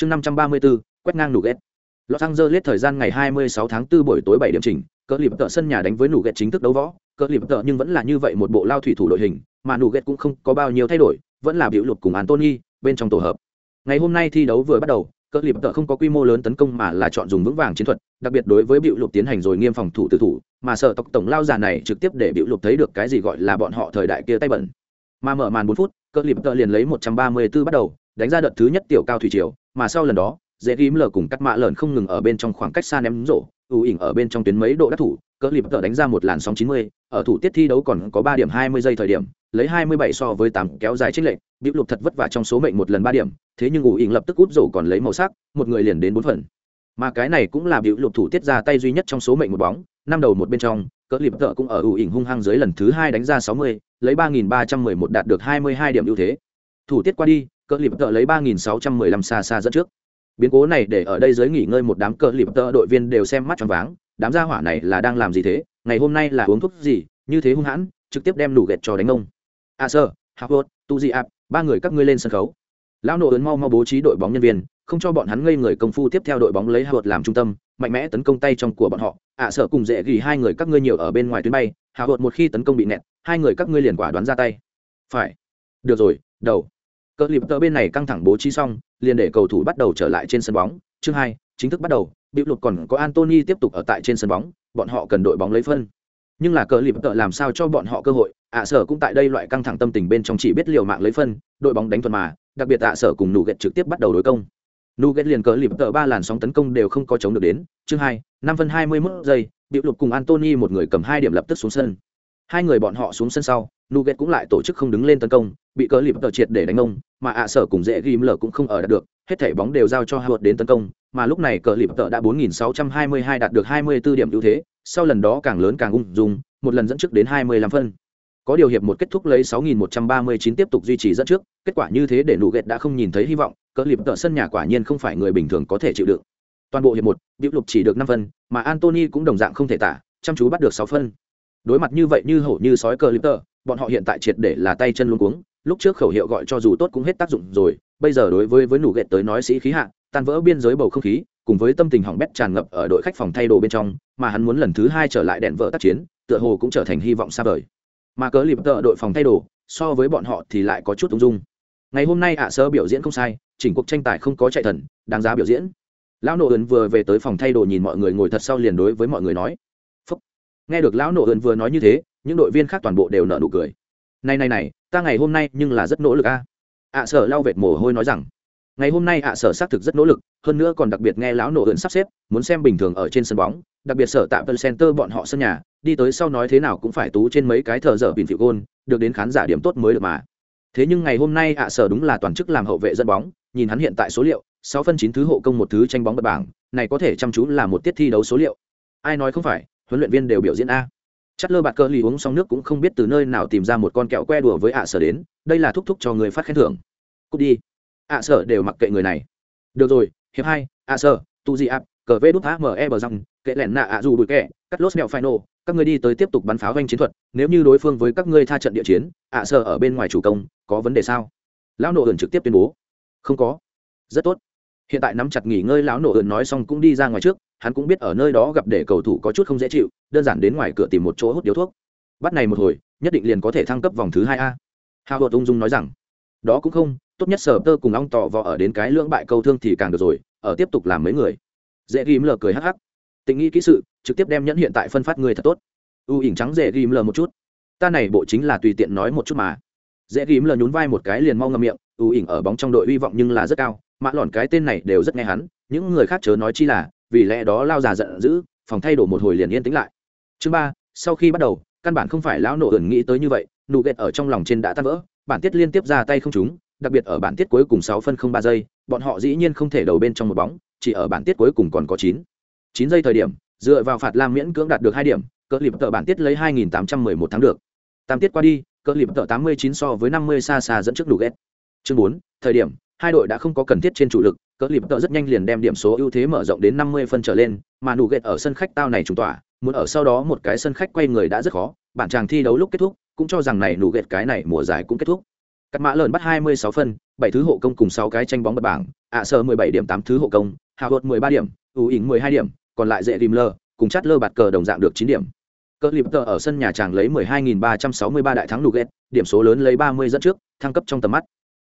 chương năm trăm ba mươi bốn quét ngang nụ ghét los angeles thời gian ngày 26 tháng 4 buổi tối 7 điểm chỉnh cỡ lịp tợ sân nhà đánh với nụ ghét chính thức đấu võ. Cỡ lịp tợ nhưng vẫn là như vậy một bộ lao thủy thủ đội hình, mà nụ ghét cũng không có bao nhiêu thay đổi, vẫn là biểu lục cùng antony bên trong tổ hợp. Ngày hôm nay thi đấu vừa bắt đầu cỡ lịp tợ không có quy mô lớn tấn công mà là chọn dùng vững vàng chiến thuật, đặc biệt đối với biểu lục tiến hành rồi nghiêm phòng thủ tự thủ, mà sợ tộc tổng lao già này trực tiếp để biểu lục thấy được cái gì gọi là bọn họ thời đại kia tay bẩn. Mà mở màn 4 phút cỡ lịp tợ liền lấy 134 bắt đầu đánh ra đợt thứ nhất tiểu cao thủy triều mà sau lần đó dễ ghim lờ cùng cắt mạ lợn không ngừng ở bên trong khoảng cách xa ném rổ ưu ỉnh ở bên trong tuyến mấy độ đắc thủ cỡ lịp tờ đánh ra một làn sóng 90, ở thủ tiết thi đấu còn có 3 điểm 20 giây thời điểm lấy 27 so với 8 kéo dài trích lệnh bĩu lục thật vất vả trong số mệnh một lần 3 điểm thế nhưng ưu ỉnh lập tức út rổ còn lấy màu sắc một người liền đến bốn phần. Mà cái này cũng là bĩu lục thủ tiết ra tay duy nhất trong số mệnh một bóng năm đầu một bên trong cỡ lịp tợ cũng ở ưu ỉnh hung hăng dưới lần thứ hai đánh ra 60, lấy 3.311 đạt được 22 điểm ưu thế. Thủ tiết qua đi cỡ lip tợ lấy 3.615 xa xa dẫn trước. Biến cố này để ở đây giới nghỉ ngơi một đám cờ lip tợ đội viên đều xem mắt choáng váng, đám gia hỏa này là đang làm gì thế? Ngày hôm nay là uống thuốc gì? Như thế hung hãn, trực tiếp đem nủ ghẹt cho đánh ông. A sơ harvard tu di ap ba người các ngươi lên sân khấu. Lão nổ ấn mau mau bố trí đội bóng nhân viên, không cho bọn hắn ngây người công phu tiếp theo đội bóng lấy harvard làm trung tâm, mạnh mẽ tấn công tay trong của bọn họ. À, Ạ sợ cùng dễ ghi hai người các ngươi nhiều ở bên ngoài tuyến bay. Harvard một khi tấn công bị nẹt, hai người các ngươi liền quả đoán ra tay. Phải. Được rồi, đầu cờ lip tờ bên này căng thẳng bố trí xong, liền để cầu thủ bắt đầu trở lại trên sân bóng. Chương hai, chính thức bắt đầu bị lục còn có antony tiếp tục ở tại trên sân bóng, bọn họ cần đội bóng lấy phân. Nhưng là cờ lip tợ làm sao cho bọn họ cơ hội? Ạ sở cũng tại đây loại căng thẳng tâm tình bên trong chỉ biết liều mạng lấy phân, đội bóng đánh thuần mà, đặc biệt ạ sở cùng nụ ghét trực tiếp bắt đầu đối công. Nụ ghét liền cờ lip tợ ba làn sóng tấn công đều không có chống được đến. Chương hai, năm phân hai mươi mốt giây bị lục cùng antony một người cầm hai điểm lập tức xuống sân hai người bọn họ xuống sân sau nuget cũng lại tổ chức không đứng lên tấn công, bị cờ lip tờ triệt để đánh ông, mà ạ sở cùng dễ ghim lờ cũng không ở đạt được, hết thảy bóng đều giao cho Howard đến tấn công, mà lúc này cờ lip tờ đã 4.622 đạt được 24 điểm ưu thế, sau lần đó càng lớn càng ung dung, một lần dẫn trước đến 25 phân. Có điều hiệp một kết thúc lấy 6.139 tiếp tục duy trì dẫn trước, kết quả như thế để nụ đã không nhìn thấy hy vọng, cờ lip tờ sân nhà quả nhiên không phải người bình thường có thể chịu đựng. Toàn bộ hiệp một biểu lục chỉ được 5 phân, mà Anthony cũng đồng dạng không thể tả, chăm chú bắt được 6 phân đối mặt như vậy như hổ như sói cờ lip tờ, bọn họ hiện tại triệt để là tay chân luôn cuống. Lúc trước khẩu hiệu gọi cho dù tốt cũng hết tác dụng rồi. Bây giờ đối với với nụ ghẹt tới nói sĩ khí hạ, tan vỡ biên giới bầu không khí, cùng với tâm tình hỏng bét tràn ngập ở đội khách phòng thay đồ bên trong, mà hắn muốn lần thứ hai trở lại đèn vợ tác chiến, tựa hồ cũng trở thành hy vọng xa vời. Mà cớ lịp tờ đội phòng thay đồ, so với bọn họ thì lại có chút ung dung. Ngày hôm nay ạ sơ biểu diễn không sai, chỉnh cuộc tranh tài không có chạy thần, đáng giá biểu diễn. Lão nộ ấn vừa về tới phòng thay đồ nhìn mọi người ngồi thật sau liền đối với mọi người nói nghe được lão nổ ơn vừa nói như thế, những đội viên khác toàn bộ đều nợ nụ cười. Này này này, ta ngày hôm nay nhưng là rất nỗ lực a. Ạ sở lau vệt mồ hôi nói rằng, ngày hôm nay ạ sở xác thực rất nỗ lực, hơn nữa còn đặc biệt nghe lão nổ ơn sắp xếp, muốn xem bình thường ở trên sân bóng, đặc biệt sở tạm tân center bọn họ sân nhà, đi tới sau nói thế nào cũng phải tú trên mấy cái thờ dở bình phiệu gôn, được đến khán giả điểm tốt mới được mà. Thế nhưng ngày hôm nay ạ sở đúng là toàn chức làm hậu vệ dẫn bóng, nhìn hắn hiện tại số liệu, sáu phân chín thứ hộ công một thứ tranh bóng bật bảng, này có thể chăm chú là một tiết thi đấu số liệu ai nói không phải, huấn luyện viên đều biểu diễn a. Chất lơ bạt cơ lì uống xong nước cũng không biết từ nơi nào tìm ra một con kẹo que đùa với ạ sở đến, đây là thúc thúc cho người phát khen thưởng. Cút đi. Ạ sở đều mặc kệ người này. Được rồi, hiệp hai, ạ sở, tu di áp cờ vê đút e bờ răng, kệ lẻn nạ ạ dù bụi kẹ, cắt lốt mẹo nổ. các người đi tới tiếp tục bắn pháo doanh chiến thuật, nếu như đối phương với các ngươi tha trận địa chiến, ạ sở ở bên ngoài chủ công, có vấn đề sao? Lão nộ ẩn trực tiếp tuyên bố. Không có. Rất tốt. Hiện tại nắm chặt nghỉ ngơi, lão nổ ườn nói xong cũng đi ra ngoài trước hắn cũng biết ở nơi đó gặp để cầu thủ có chút không dễ chịu, đơn giản đến ngoài cửa tìm một chỗ hút điếu thuốc. Bắt này một hồi, nhất định liền có thể thăng cấp vòng thứ hai a. Hào hột ung dung nói rằng, đó cũng không, tốt nhất sở tơ cùng ong tỏ vò ở đến cái lưỡng bại câu thương thì càng được rồi, ở tiếp tục làm mấy người. Dễ ghim lờ cười hắc hắc. Tình nghĩ kỹ sự, trực tiếp đem nhẫn hiện tại phân phát người thật tốt. U ỉnh trắng dễ ghim lờ một chút. Ta này bộ chính là tùy tiện nói một chút mà. Dễ ghim lờ nhún vai một cái liền mau ngậm miệng, u ỉnh ở bóng trong đội hy vọng nhưng là rất cao, mã lòn cái tên này đều rất nghe hắn, những người khác chớ nói chi là vì lẽ đó lao già giận dữ, phòng thay đổi một hồi liền yên tĩnh lại. Chương ba, sau khi bắt đầu, căn bản không phải lão nổ ẩn nghĩ tới như vậy, nụ ghẹt ở trong lòng trên đã tan vỡ, bản tiết liên tiếp ra tay không trúng, đặc biệt ở bản tiết cuối cùng sáu phân không ba giây, bọn họ dĩ nhiên không thể đầu bên trong một bóng, chỉ ở bản tiết cuối cùng còn có chín. Chín giây thời điểm, dựa vào phạt lam miễn cưỡng đạt được hai điểm, cỡ lịp tợ bản tiết lấy hai nghìn tám trăm mười một tháng được. Tam tiết qua đi, cỡ lịp tợ tám mươi chín so với năm mươi xa xa dẫn trước nụ ghét chương bốn, thời điểm, hai đội đã không có cần thiết trên chủ lực cỡ lịp tợ rất nhanh liền đem điểm số ưu thế mở rộng đến năm mươi phân trở lên, mà nụ ghét ở sân khách tao này trùng tỏa, muốn ở sau đó một cái sân khách quay người đã rất khó, bản chàng thi đấu lúc kết thúc, cũng cho rằng này nụ ghét cái này mùa giải cũng kết thúc. Cắt mã lợn bắt 26 phân 7 thứ hộ công cùng 6 cái tranh bóng bật bảng, ạ sơ 17 điểm 8 thứ hộ công, hạ Hột 13 điểm ủ ỉng 12 điểm, còn lại dễ tìm lơ cùng chát lơ bạt cờ đồng dạng được 9 điểm. Cỡ lip tờ ở sân nhà chàng lấy 12.363 đại thắng nuget điểm số lớn lấy 30 dẫn trước, thăng cấp trong tầm mắt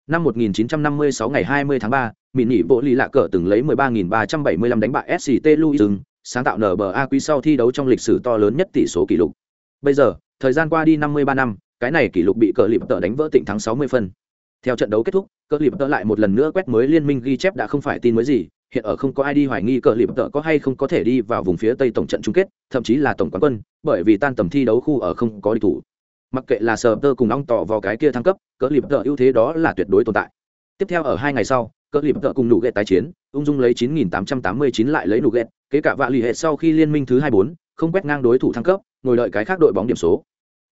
năm 1956 ngày 20 tháng 3, mịn nhị bộ lì lạ cờ từng lấy 13.375 đánh bại sct louis sáng tạo nba quý sau thi đấu trong lịch sử to lớn nhất tỷ số kỷ lục. Bây giờ thời gian qua đi 53 năm cái này kỷ lục bị cờ lịp tợ đánh vỡ tịnh thắng 60 phân. Theo trận đấu kết thúc cờ lịp tợ lại một lần nữa quét mới liên minh ghi chép đã không phải tin mới gì hiện ở không có ai đi hoài nghi cờ lịp tợ có hay không có thể đi vào vùng phía tây tổng trận chung kết thậm chí là tổng quán quân bởi vì tan tầm thi đấu khu ở không có đi thủ mặc kệ là sờ tơ cùng ong tỏ vào cái kia thăng cấp cỡ lip tợ ưu thế đó là tuyệt đối tồn tại. Tiếp theo ở hai ngày sau cỡ lip tợ cùng nụ ghẹt tái chiến ung dung lấy 9.889 lại lấy nụ ghẹt kế cả vạ lì hệ sau khi liên minh thứ hai bốn không quét ngang đối thủ thăng cấp ngồi đợi cái khác đội bóng điểm số.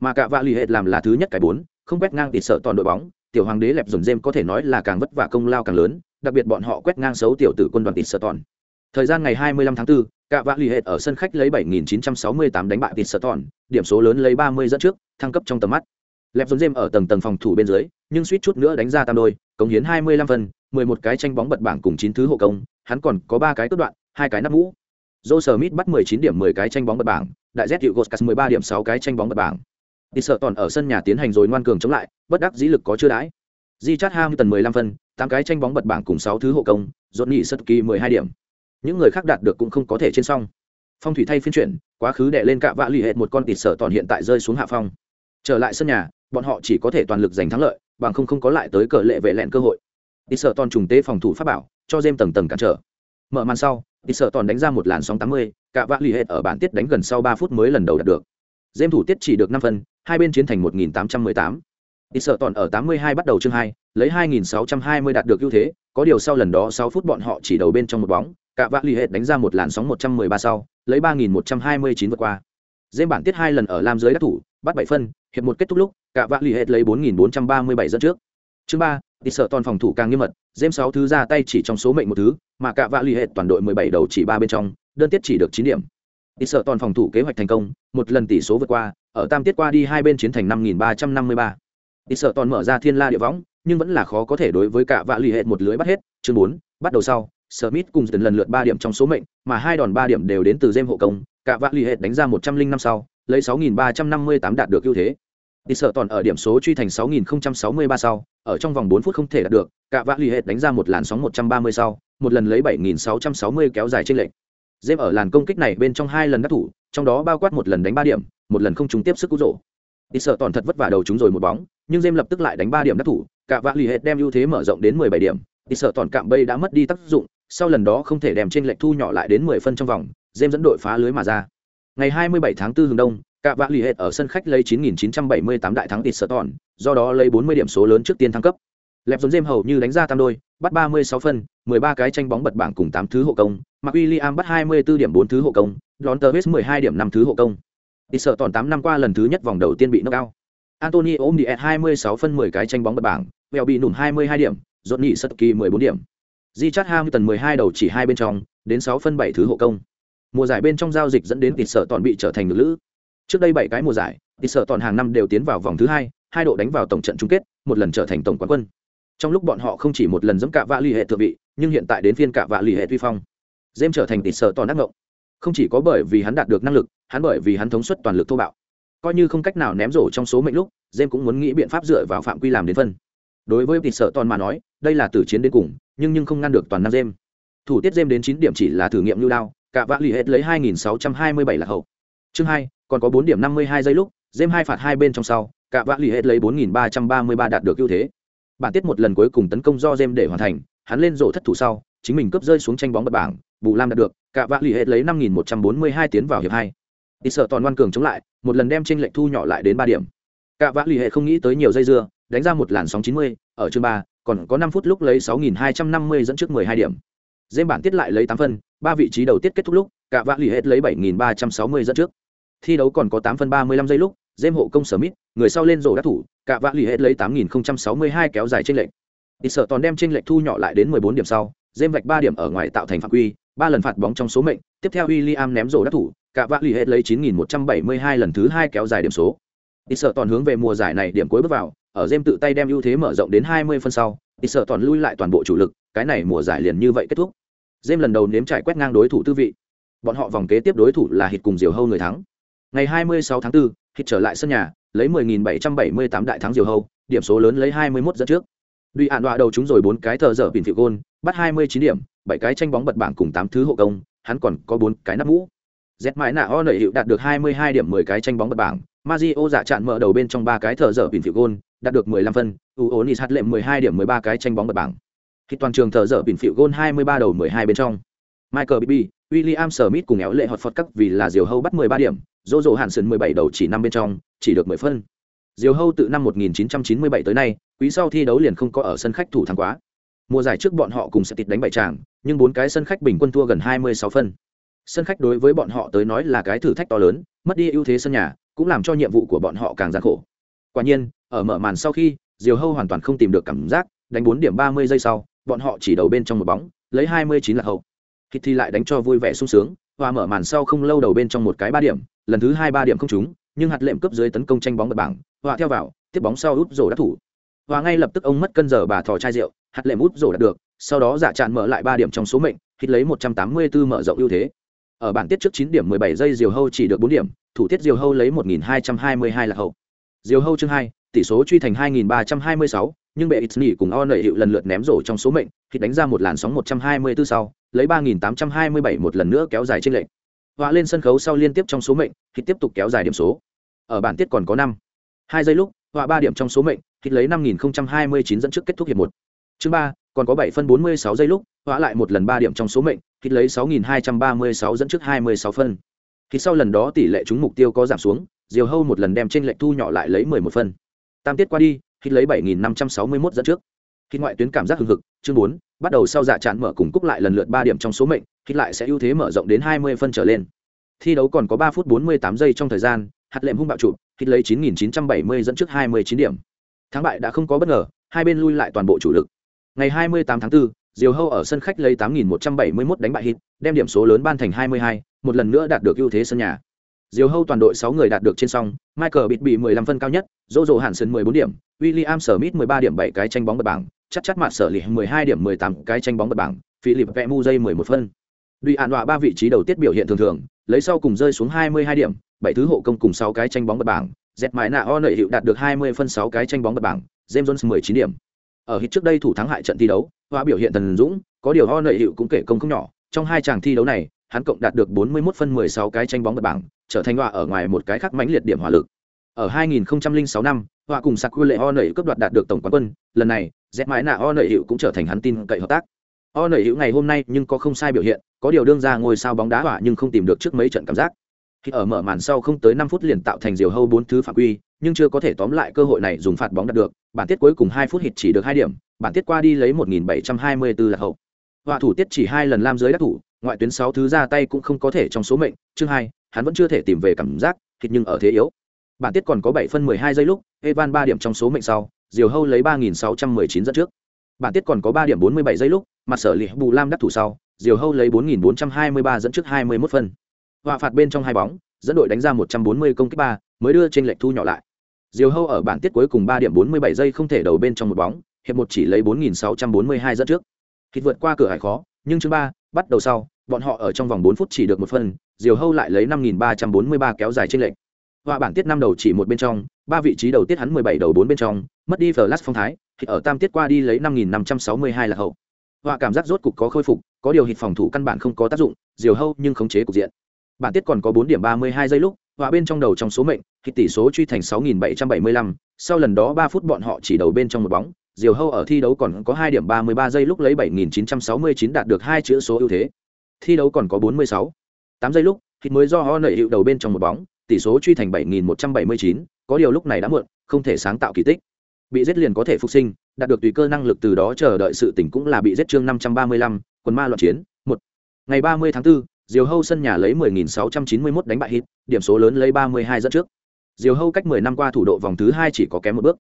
Mà cả vạ lì hệ làm là thứ nhất cái bốn không quét ngang tịt sợ toàn đội bóng tiểu hoàng đế lẹp dồn dêm có thể nói là càng vất vả công lao càng lớn đặc biệt bọn họ quét ngang xấu tiểu tử quân đoàn tịt sợ toàn. Thời gian ngày 25 tháng 4, cả vạ lì hệt ở sân khách lấy 7.968 đánh bại tịt Sở Tòn, điểm số lớn lấy 30 dẫn trước thăng cấp trong tầm mắt lẹp dồn dêm ở tầng tầng phòng thủ bên dưới nhưng suýt chút nữa đánh ra tam đôi cống hiến 25 phần 11 cái tranh bóng bật bảng cùng 9 thứ hộ công hắn còn có 3 cái cướp đoạn 2 cái nắp mũ Joe Smith bắt 19 điểm 10 cái tranh bóng bật bảng, đại Z Goscas 13 điểm 6 cái tranh bóng bật bảng. Tịt Sở Tòn ở sân nhà tiến hành rồi ngoan cường chống lại, bất đắc dĩ lực có chưa đãi. Di Chat tần 15 phần, 8 cái tranh bóng bật bảng cùng 6 thứ hộ công, rốt nhị Sutki 12 điểm. Những người khác đạt được cũng không có thể trên song. Phong thủy thay phiên chuyển, quá khứ đè lên cạ vạ lì hệt một con tịt sở toàn hiện tại rơi xuống hạ phong. Trở lại sân nhà, bọn họ chỉ có thể toàn lực giành thắng lợi, bằng không không có lại tới cờ lệ vệ lẹn cơ hội. Tịt sở toàn trùng tế phòng thủ pháp bảo, cho dêm tầng tầng cản trở. Mở màn sau, tịt sở toàn đánh ra một làn sóng 80, cạ vạ lì hệt ở bản tiết đánh gần sau 3 phút mới lần đầu đạt được. dêm thủ tiết chỉ được 5 phân, hai bên chiến thành 1818. tịt sở toàn ở 82 bắt đầu chương 2, lấy 2620 đạt được ưu thế, có điều sau lần đó 6 phút bọn họ chỉ đầu bên trong một bóng, cả vạ lì hết đánh ra một làn sóng 113 sau, lấy 3129 vượt qua. Dêm bản tiết hai lần ở lam giới đắc thủ, bắt 7 phân, hiệp một kết thúc lúc, cả vạ lì hết lấy 4437 dẫn trước. Chương 3, đi sợ toàn phòng thủ càng nghiêm mật, Dêm 6 thứ ra tay chỉ trong số mệnh một thứ, mà cả vạ lì hết toàn đội 17 đầu chỉ ba bên trong, đơn tiết chỉ được 9 điểm. Đi sợ toàn phòng thủ kế hoạch thành công, một lần tỷ số vượt qua, ở tam tiết qua đi hai bên chiến thành 5353 Đi sợ toàn mở ra thiên la địa võng nhưng vẫn là khó có thể đối với cả vạ lì hệ một lưới bắt hết chương bốn bắt đầu sau smith cùng dần lần lượt ba điểm trong số mệnh mà hai đòn ba điểm đều đến từ jem hộ công cả vạ lì hệt đánh ra một trăm linh năm sau lấy sáu nghìn ba trăm năm mươi tám đạt được ưu thế Đi sợ toàn ở điểm số truy thành sáu nghìn sáu mươi ba sau ở trong vòng 4 phút không thể đạt được cả vạ lì hệt đánh ra một làn sóng một trăm ba mươi sau một lần lấy bảy nghìn sáu trăm sáu mươi kéo dài trên lệnh Jem ở làn công kích này bên trong hai lần đắc thủ, trong đó bao quát một lần đánh ba điểm, một lần không trúng tiếp sức cú rổ. Đi sợ toàn thật vất vả đầu chúng rồi một bóng, nhưng Jem lập tức lại đánh ba điểm đắc thủ, cả vạ lì hết đem ưu thế mở rộng đến 17 điểm thì sợ toàn cạm bay đã mất đi tác dụng, sau lần đó không thể đem trên lệch thu nhỏ lại đến 10 phân trong vòng, James dẫn đội phá lưới mà ra. Ngày 27 tháng 4 hướng đông, cả vạ lì hết ở sân khách lấy 9978 đại thắng Đi sợ toàn, do đó lấy 40 điểm số lớn trước tiên thăng cấp. Lẹp dồn James hầu như đánh ra tam đôi, bắt 36 phân, 13 cái tranh bóng bật bảng cùng 8 thứ hộ công, Mark William bắt 24 điểm 4 thứ hộ công, Lon Tevez 12 điểm 5 thứ hộ công. Đi sợ toàn 8 năm qua lần thứ nhất vòng đầu tiên bị knock out. Anthony ôm 26 phân 10 cái tranh bóng bật bảng, Bèo bị nủm 22 điểm, Johnny mười 14 điểm. Di Chat Hamilton 12 đầu chỉ hai bên trong, đến 6 phân 7 thứ hộ công. Mùa giải bên trong giao dịch dẫn đến tịt sợ toàn bị trở thành lữ. Trước đây 7 cái mùa giải, tịt sợ toàn hàng năm đều tiến vào vòng thứ hai, hai độ đánh vào tổng trận chung kết, một lần trở thành tổng quán quân. Trong lúc bọn họ không chỉ một lần dẫm cả vạ lì hệ thượng vị, nhưng hiện tại đến phiên cả vạ lì hệ vi phong. James trở thành tịt sợ toàn ác ngộng. Không chỉ có bởi vì hắn đạt được năng lực, hắn bởi vì hắn thống suất toàn lực thô bạo coi như không cách nào ném rổ trong số mệnh lúc jem cũng muốn nghĩ biện pháp dựa vào phạm quy làm đến phân đối với tịt sợ toàn mà nói, đây là tử chiến đến cùng, nhưng nhưng không ngăn được toàn năm dêm thủ tiết dêm đến chín điểm chỉ là thử nghiệm lưu đao, cả vã lì hết lấy 2.627 là hậu. Chương hai, còn có bốn điểm năm mươi hai giây lúc dêm hai phạt hai bên trong sau, cả vã lì hết lấy 4.333 đạt được ưu thế. Bản tiết một lần cuối cùng tấn công do dêm để hoàn thành, hắn lên rổ thất thủ sau, chính mình cướp rơi xuống tranh bóng bật bảng, bù lam đạt được, cả vã lì hết lấy 5.142 tiến vào hiệp hai. Đi sợ toàn ngoan cường chống lại, một lần đem tranh lệch thu nhỏ lại đến ba điểm. Cả vã lì hệ không nghĩ tới nhiều dây dưa đánh ra một làn sóng 90, ở chương 3, còn có 5 phút lúc lấy 6250 dẫn trước 12 điểm. Dêm bản tiết lại lấy 8 phân, ba vị trí đầu tiết kết thúc lúc, cả vạ lì hết lấy 7360 dẫn trước. Thi đấu còn có 8 phân 35 giây lúc, Dêm hộ công Smith, người sau lên rổ đá thủ, cả vạ lì hết lấy 8062 kéo dài trên lệch. Đi sợ toàn đem trên lệch thu nhỏ lại đến 14 điểm sau, Dêm vạch 3 điểm ở ngoài tạo thành phạm quy, 3 lần phạt bóng trong số mệnh, tiếp theo William ném rổ đá thủ, cả vạ lì hết lấy 9172 lần thứ 2 kéo dài điểm số. Đi sợ toàn hướng về mùa giải này điểm cuối bước vào, ở Gem tự tay đem ưu thế mở rộng đến 20 phân sau, thì sợ toàn lui lại toàn bộ chủ lực, cái này mùa giải liền như vậy kết thúc. Gem lần đầu nếm trải quét ngang đối thủ tư vị. Bọn họ vòng kế tiếp đối thủ là Hit cùng Diều Hâu người thắng. Ngày 26 tháng 4, Hit trở lại sân nhà, lấy 10.778 đại thắng Diều Hâu, điểm số lớn lấy 21 dẫn trước. Duy ạn đọa đầu chúng rồi bốn cái thờ dở bình phiệu gôn, bắt 29 điểm, bảy cái tranh bóng bật bảng cùng tám thứ hộ công, hắn còn có bốn cái nắp mũ. Z mãi nạ o nợ hiệu đạt được 22 điểm 10 cái tranh bóng bật bảng, Mario giả chặn mở đầu bên trong ba cái thở dở bình phiệu gôn, đạt được 15 phân, Uonis hạt lệm 12 điểm 13 cái tranh bóng bật bảng. Khi toàn trường thở dở bình phiệu gôn 23 đầu 12 bên trong. Michael Bibi, William Smith cùng éo lệ họt phật cắt vì là Diều Hâu bắt 13 điểm, Jojo Hansen 17 đầu chỉ năm bên trong, chỉ được 10 phân. Diều Hâu từ năm 1997 tới nay, quý sau thi đấu liền không có ở sân khách thủ thắng quá. Mùa giải trước bọn họ cùng sẽ tịt đánh bại tràng, nhưng bốn cái sân khách bình quân thua gần 26 phân. Sân khách đối với bọn họ tới nói là cái thử thách to lớn, mất đi ưu thế sân nhà, cũng làm cho nhiệm vụ của bọn họ càng gian khổ. Quả nhiên, ở mở màn sau khi, Diều Hâu hoàn toàn không tìm được cảm giác, đánh 4 điểm 30 giây sau, bọn họ chỉ đầu bên trong một bóng, lấy 29 là hậu. Hít thì lại đánh cho vui vẻ sung sướng, và mở màn sau không lâu đầu bên trong một cái ba điểm, lần thứ hai ba điểm không trúng, nhưng hạt lệm cướp dưới tấn công tranh bóng bật bảng, họa theo vào, tiếp bóng sau úp rổ đắc thủ. Và ngay lập tức ông mất cân giờ bà thò chai rượu, hạt lệm úp rổ đạt được, sau đó giả tràn mở lại ba điểm trong số mệnh, hít lấy 184 mở rộng ưu thế. Ở bản tiết trước 9 điểm 17 giây Diều Hâu chỉ được 4 điểm, thủ tiết Diều Hâu lấy 1222 là hậu. Diều Hâu chương 2, tỷ số truy thành 2326, nhưng bệ Itsni cùng O nảy hiệu lần lượt ném rổ trong số mệnh, thì đánh ra một làn sóng 124 sau, lấy 3827 một lần nữa kéo dài trên lệnh. Họa lên sân khấu sau liên tiếp trong số mệnh, thì tiếp tục kéo dài điểm số. Ở bản tiết còn có 5. 2 giây lúc, họa 3 điểm trong số mệnh, thì lấy 5029 dẫn trước kết thúc hiệp 1. Chương 3, còn có 7 phân 46 giây lúc, họa lại một lần 3 điểm trong số mệnh, thì lấy 6236 dẫn trước 26 phân. Thì sau lần đó tỷ lệ trúng mục tiêu có giảm xuống, Diều Hâu một lần đem trên lệnh thu nhỏ lại lấy 11 phân. Tam tiết qua đi, khi lấy 7561 dẫn trước. Khi ngoại tuyến cảm giác hưng hực, chương bốn bắt đầu sau dạ chán mở cùng cúc lại lần lượt ba điểm trong số mệnh, khi lại sẽ ưu thế mở rộng đến 20 phân trở lên. Thi đấu còn có ba phút 48 giây trong thời gian, hạt lệm hung bạo trụ, khi lấy 9970 dẫn trước 29 điểm. Thắng bại đã không có bất ngờ, hai bên lui lại toàn bộ chủ lực. Ngày 28 tháng 4, Diều Hâu ở sân khách lấy 8171 đánh bại Hit, đem điểm số lớn ban thành 22, một lần nữa đạt được ưu thế sân nhà. Diều Hâu toàn đội 6 người đạt được trên song, Michael bịt bị 15 phân cao nhất, Jojo Hansen 14 điểm, William Smith 13 điểm 7 cái tranh bóng bật bảng, chắc chắc mặt sở lì 12 điểm 18 cái tranh bóng bật bảng, Philip Pemuze 11 phân. Duy An đọa ba vị trí đầu tiết biểu hiện thường thường, lấy sau cùng rơi xuống 22 điểm, bảy thứ hộ công cùng 6 cái tranh bóng bật bảng, Z Mãi Nạ O nợ hiệu đạt được 20 phân 6 cái tranh bóng bật bảng, James Jones 19 điểm. Ở hit trước đây thủ thắng hại trận thi đấu, Hoa biểu hiện thần dũng, có điều ho nợ hiệu cũng kể công không nhỏ, trong hai chàng thi đấu này, hắn cộng đạt được 41 phân 16 cái tranh bóng bật bảng, trở thành Hoa ở ngoài một cái khác mãnh liệt điểm hỏa lực. Ở 2006 năm, Hoa cùng sạc lệ ho nợ cướp đoạt đạt được tổng quán quân, lần này, dẹp Mãi Nạ ho nợ hiệu cũng trở thành hắn tin cậy hợp tác. Ho nợ hiệu ngày hôm nay nhưng có không sai biểu hiện, có điều đương ra ngôi sao bóng đá hỏa nhưng không tìm được trước mấy trận cảm giác khi ở mở màn sau không tới năm phút liền tạo thành diều hâu bốn thứ phạm quy nhưng chưa có thể tóm lại cơ hội này dùng phạt bóng đạt được, bản tiết cuối cùng hai phút hit chỉ được hai điểm, bản tiết qua đi lấy một nghìn bảy trăm hai mươi 1724 là hậu. Họa thủ tiết chỉ hai lần lam dưới đắc thủ, ngoại tuyến sáu thứ ra tay cũng không có thể trong số mệnh, chương hai, hắn vẫn chưa thể tìm về cảm giác thịt nhưng ở thế yếu. Bản tiết còn có bảy phân mười hai giây lúc, evan ba điểm trong số mệnh sau, diều hâu lấy ba nghìn sáu trăm mười chín dẫn trước. Bản tiết còn có ba điểm bốn mươi bảy giây lúc, mặt sở lì bù lam đắc thủ sau, diều hâu lấy bốn nghìn bốn trăm hai mươi ba dẫn trước hai mươi mốt phân. Họa phạt bên trong hai bóng, dẫn đội đánh ra 140 công kích ba, mới đưa trên lệch thu nhỏ lại diều hâu ở bản tiết cuối cùng ba điểm 47 giây không thể đầu bên trong một bóng, hiệp một chỉ lấy 4.642 dẫn trước. Kịt vượt qua cửa hải khó, nhưng chương ba, bắt đầu sau, bọn họ ở trong vòng 4 phút chỉ được một phân, diều hâu lại lấy 5.343 kéo dài trên lệch. Họa bản tiết năm đầu chỉ một bên trong, ba vị trí đầu tiết hắn 17 đầu bốn bên trong, mất đi flash phong thái thì ở tam tiết qua đi lấy 5.562 là hậu. Họa cảm giác rốt cục có khôi phục, có điều hịt phòng thủ căn bản không có tác dụng, diều hâu nhưng khống chế cục diện. Bản tiết còn có bốn điểm ba mươi hai giây lúc họa bên trong đầu trong số mệnh thì tỷ số truy thành sáu nghìn bảy trăm bảy mươi lăm. Sau lần đó ba phút bọn họ chỉ đầu bên trong một bóng. Diều hâu ở thi đấu còn có hai điểm ba mươi ba giây lúc lấy bảy nghìn chín trăm sáu mươi chín đạt được hai chữ số ưu thế. Thi đấu còn có bốn mươi sáu. Tám giây lúc thì mới do ho nảy hiệu đầu bên trong một bóng. Tỷ số truy thành bảy nghìn một trăm bảy mươi chín. Có điều lúc này đã muộn không thể sáng tạo kỳ tích. Bị giết liền có thể phục sinh đạt được tùy cơ năng lực từ đó chờ đợi sự tỉnh cũng là bị giết chương năm trăm ba mươi lăm quần ma loạn chiến một. Ngày ba mươi tháng 4, Diều Hâu sân nhà lấy 10.691 đánh bại Hit, điểm số lớn lấy 32 dẫn trước. Diều Hâu cách 10 năm qua thủ độ vòng thứ 2 chỉ có kém một bước.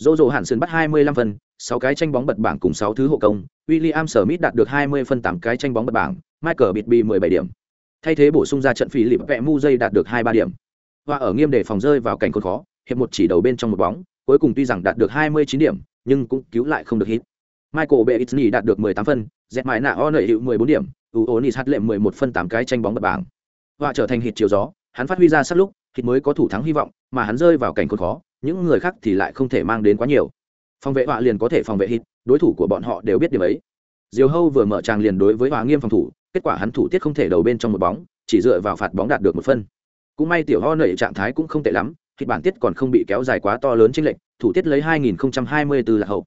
Jojo Hạn Sơn bắt 25 phân, 6 cái tranh bóng bật bảng cùng 6 thứ hộ công, William Smith đạt được 20 phân 8 cái tranh bóng bật bảng, Michael Bitby 17 điểm. Thay thế bổ sung ra trận phí lịp vẹ mu dây đạt được 23 điểm. Và ở nghiêm để phòng rơi vào cảnh khốn khó, hiệp một chỉ đầu bên trong một bóng, cuối cùng tuy rằng đạt được 29 điểm nhưng cũng cứu lại không được hit michael Beasley đạt được 18 phân dẹt Mai nạ o nợ hiệu 14 điểm uonis hạt lệm 11 phân 8 cái tranh bóng bật bảng. Và trở thành hit chiều gió, hắn phát huy ra sát lúc, hit mới có thủ thắng hy vọng, mà hắn rơi vào cảnh khốn khó, những người khác thì lại không thể mang đến quá nhiều. Phòng vệ họa liền có thể phòng vệ hit, đối thủ của bọn họ đều biết điểm ấy. Diều hâu vừa mở tràng liền đối với họa nghiêm phòng thủ, kết quả hắn thủ tiết không thể đầu bên trong một bóng, chỉ dựa vào phạt bóng đạt được một phân. Cũng may tiểu ho trạng thái cũng không tệ lắm khi bản tiết còn không bị kéo dài quá to lớn trên lệnh thủ tiết lấy 2024 là hậu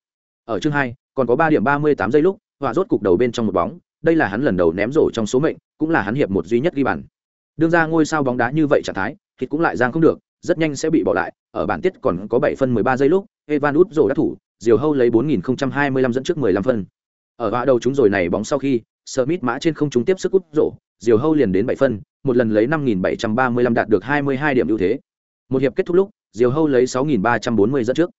ở chương 2, còn có 3 điểm 38 giây lúc họa rốt cục đầu bên trong một bóng. Đây là hắn lần đầu ném rổ trong số mệnh cũng là hắn hiệp một duy nhất ghi bàn. Đương ra ngôi sao bóng đá như vậy trạng thái thịt cũng lại giang không được rất nhanh sẽ bị bỏ lại. Ở bản tiết còn có 7 phân 13 giây lúc evan út rổ đã thủ diều hâu lấy 4025 dẫn trước 15 phân. Ở họa đầu chúng rồi này bóng sau khi Smith mã trên không chúng tiếp sức út rổ diều hâu liền đến 7 phân một lần lấy 5735 đạt được 22 điểm ưu thế. Một hiệp kết thúc lúc diều hâu lấy 6340 dẫn trước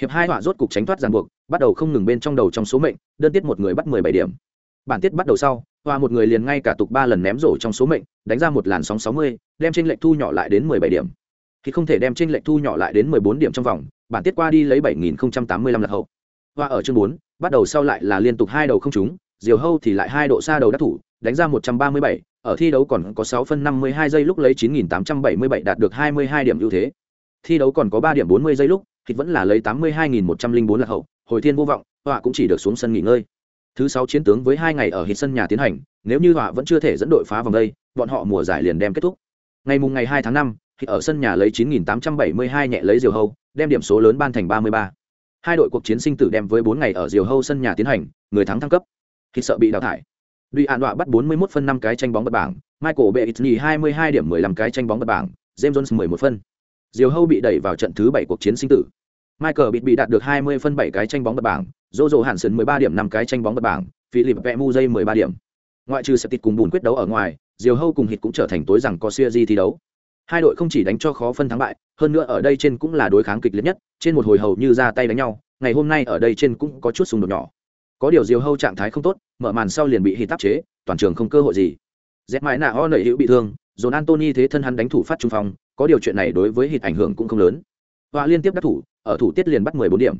hiệp hai họa rốt cục tránh thoát ràng buộc bắt đầu không ngừng bên trong đầu trong số mệnh đơn tiết một người bắt 17 điểm. Bản tiết bắt đầu sau họa một người liền ngay cả tục ba lần ném rổ trong số mệnh đánh ra một làn sóng 60, đem trên lệnh thu nhỏ lại đến 17 điểm. Thì không thể đem trên lệnh thu nhỏ lại đến 14 điểm trong vòng bản tiết qua đi lấy bảy nghìn tám mươi lăm lạc hậu. Họa ở chương bốn, bắt đầu sau lại là liên tục hai đầu không trúng diều hâu thì lại hai độ xa đầu đắc thủ đánh ra 137, ở thi đấu còn có sáu phân 52 giây lúc lấy 9877 đạt được 22 điểm ưu thế. Thi đấu còn có ba điểm 40 giây lúc, thì vẫn là lấy 82104 là hậu, hồi thiên vô vọng, họa cũng chỉ được xuống sân nghỉ ngơi. Thứ 6 chiến tướng với 2 ngày ở hit sân nhà tiến hành, nếu như họa vẫn chưa thể dẫn đội phá vòng đây, bọn họ mùa giải liền đem kết thúc. Ngày mùng ngày 2 tháng 5, thì ở sân nhà lấy 9872 nhẹ lấy Diều Hâu, đem điểm số lớn ban thành 33. Hai đội cuộc chiến sinh tử đem với 4 ngày ở Diều Hâu sân nhà tiến hành, người thắng thăng cấp. Thì sợ bị đào thải. Duy An Đọa bắt 41 phân 5 cái tranh bóng bật bảng, Michael Beasley 22 điểm 15 cái tranh bóng bật bảng, James Jones 11 phân. Diều Hâu bị đẩy vào trận thứ 7 cuộc chiến sinh tử. Michael bị bị đạt được 20 phân 7 cái tranh bóng bật bảng, Jojo Hansen 13 điểm 5 cái tranh bóng bật bảng, Philip Vemuzay 13 điểm. Ngoại trừ Septit cùng bùn quyết đấu ở ngoài, Diều Hâu cùng Hịt cũng trở thành tối rằng có series thi đấu. Hai đội không chỉ đánh cho khó phân thắng bại, hơn nữa ở đây trên cũng là đối kháng kịch liệt nhất, trên một hồi hầu như ra tay đánh nhau, ngày hôm nay ở đây trên cũng có chút xung đột nhỏ có điều diều hâu trạng thái không tốt mở màn sau liền bị Hịt tác chế toàn trường không cơ hội gì dẹp mãi nạ ho nảy hữu bị thương dồn Anthony thế thân hắn đánh thủ phát trung phòng, có điều chuyện này đối với Hịt ảnh hưởng cũng không lớn họa liên tiếp đắc thủ, ở thủ tiết liền bắt mười bốn điểm.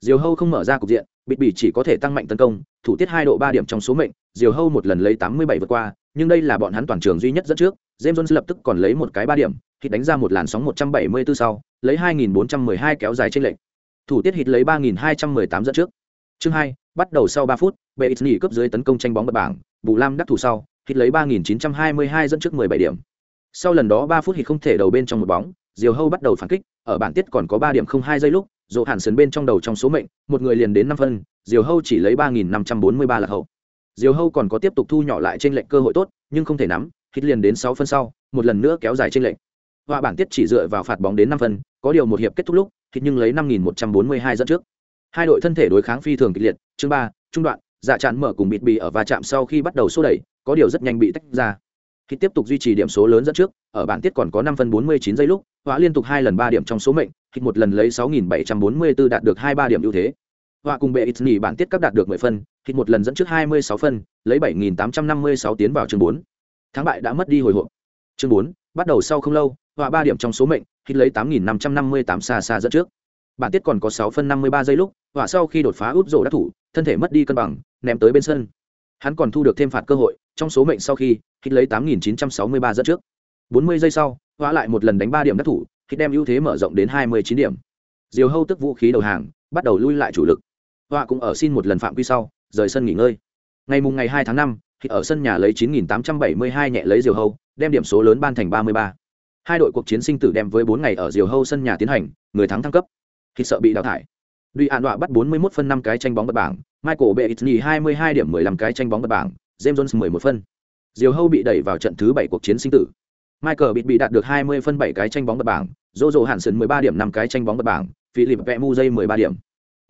Diều hâu không mở ra cục diện, bịt bỉ chỉ có thể tăng mạnh tấn công, thủ tiết hai độ ba điểm trong số mệnh, diều hâu một lần lấy tám mươi bảy vượt qua, nhưng đây là bọn hắn toàn trường duy nhất dẫn trước, james jones lập tức còn lấy một cái ba điểm hít đánh ra một làn sóng một trăm bảy mươi 174 sau, lấy hai nghìn bốn trăm mười hai kéo dài trên lệnh thủ tiết hít lấy ba nghìn hai trăm mười tám dẫn trước. Chương hai, bắt đầu sau ba phút bệ ít nghỉ cướp dưới tấn công tranh bóng bật bảng, bù lam đắc thủ sau hít lấy ba nghìn chín trăm hai mươi hai dẫn trước mười bảy điểm. Sau lần đó ba phút hít không thể đầu bên trong một bóng diều hâu bắt đầu phản kích, ở bản tiết còn có ba điểm không hai giây lúc, dỗ hàn sấn bên trong đầu trong số mệnh, một người liền đến năm phân, diều hâu chỉ lấy ba nghìn năm trăm bốn mươi ba lạc hậu. Diều hâu còn có tiếp tục thu nhỏ lại trên lệnh cơ hội tốt, nhưng không thể nắm, hít liền đến sáu phân sau, một lần nữa kéo dài trên lệnh và bản tiết chỉ dựa vào phạt bóng đến năm phân, có điều một hiệp kết thúc lúc, hít nhưng lấy năm nghìn một trăm bốn mươi hai dẫn trước. Hai đội thân thể đối kháng phi thường kịch liệt, chương ba, trung đoạn dạ chặn mở cùng bịt bì ở va chạm sau khi bắt đầu xô đẩy, có điều rất nhanh bị tách ra. Khi tiếp tục duy trì điểm số lớn dẫn trước, ở bản tiết còn có năm phân bốn mươi chín giây lúc họa liên tục hai lần ba điểm trong số mệnh khi một lần lấy sáu nghìn bảy trăm bốn mươi 6744 đạt được hai ba điểm ưu thế. Họa cùng bệ ít nghỉ bản tiết cấp đạt được mười phân khi một lần dẫn trước hai mươi sáu phân, lấy bảy nghìn tám trăm năm mươi sáu tiến vào chương bốn. Thắng bại đã mất đi hồi hộp. Chương bốn, bắt đầu sau không lâu họa ba điểm trong số mệnh khi lấy tám nghìn năm trăm năm mươi tám xa xa dẫn trước. Bản tiết còn có sáu phân năm mươi ba giây lúc họa sau khi đột phá út rổ đắc thủ, thân thể mất đi cân bằng, ném tới bên sân. Hắn còn thu được thêm phạt cơ hội, trong số mệnh sau khi hít lấy tám nghìn chín trăm sáu mươi ba dẫn trước. Bốn mươi giây sau hóa lại một lần đánh ba điểm đắc thủ khi đem ưu thế mở rộng đến hai mươi chín điểm. Diều hâu tức vũ khí đầu hàng bắt đầu lui lại chủ lực. Họa cũng ở xin một lần phạm quy sau rời sân nghỉ ngơi. Ngày mùng ngày hai tháng năm thì ở sân nhà lấy chín nghìn tám trăm bảy mươi hai nhẹ lấy diều hâu đem điểm số lớn ban thành ba mươi ba. Hai đội cuộc chiến sinh tử đem với bốn ngày ở diều hâu sân nhà tiến hành người thắng thăng cấp. Khi sợ bị đào thải Duy An Đoạ bắt 41 phân 5 cái tranh bóng bật bảng, Michael Beasley 22 điểm 15 cái tranh bóng bật bảng, James Jones 11 phân. Diều Hâu bị đẩy vào trận thứ 7 cuộc chiến sinh tử. Michael bị bị đạt được 20 phân 7 cái tranh bóng bật bảng, Jojo Hansen 13 điểm 5 cái tranh bóng bật bảng, Philip Vemuzey 13 điểm.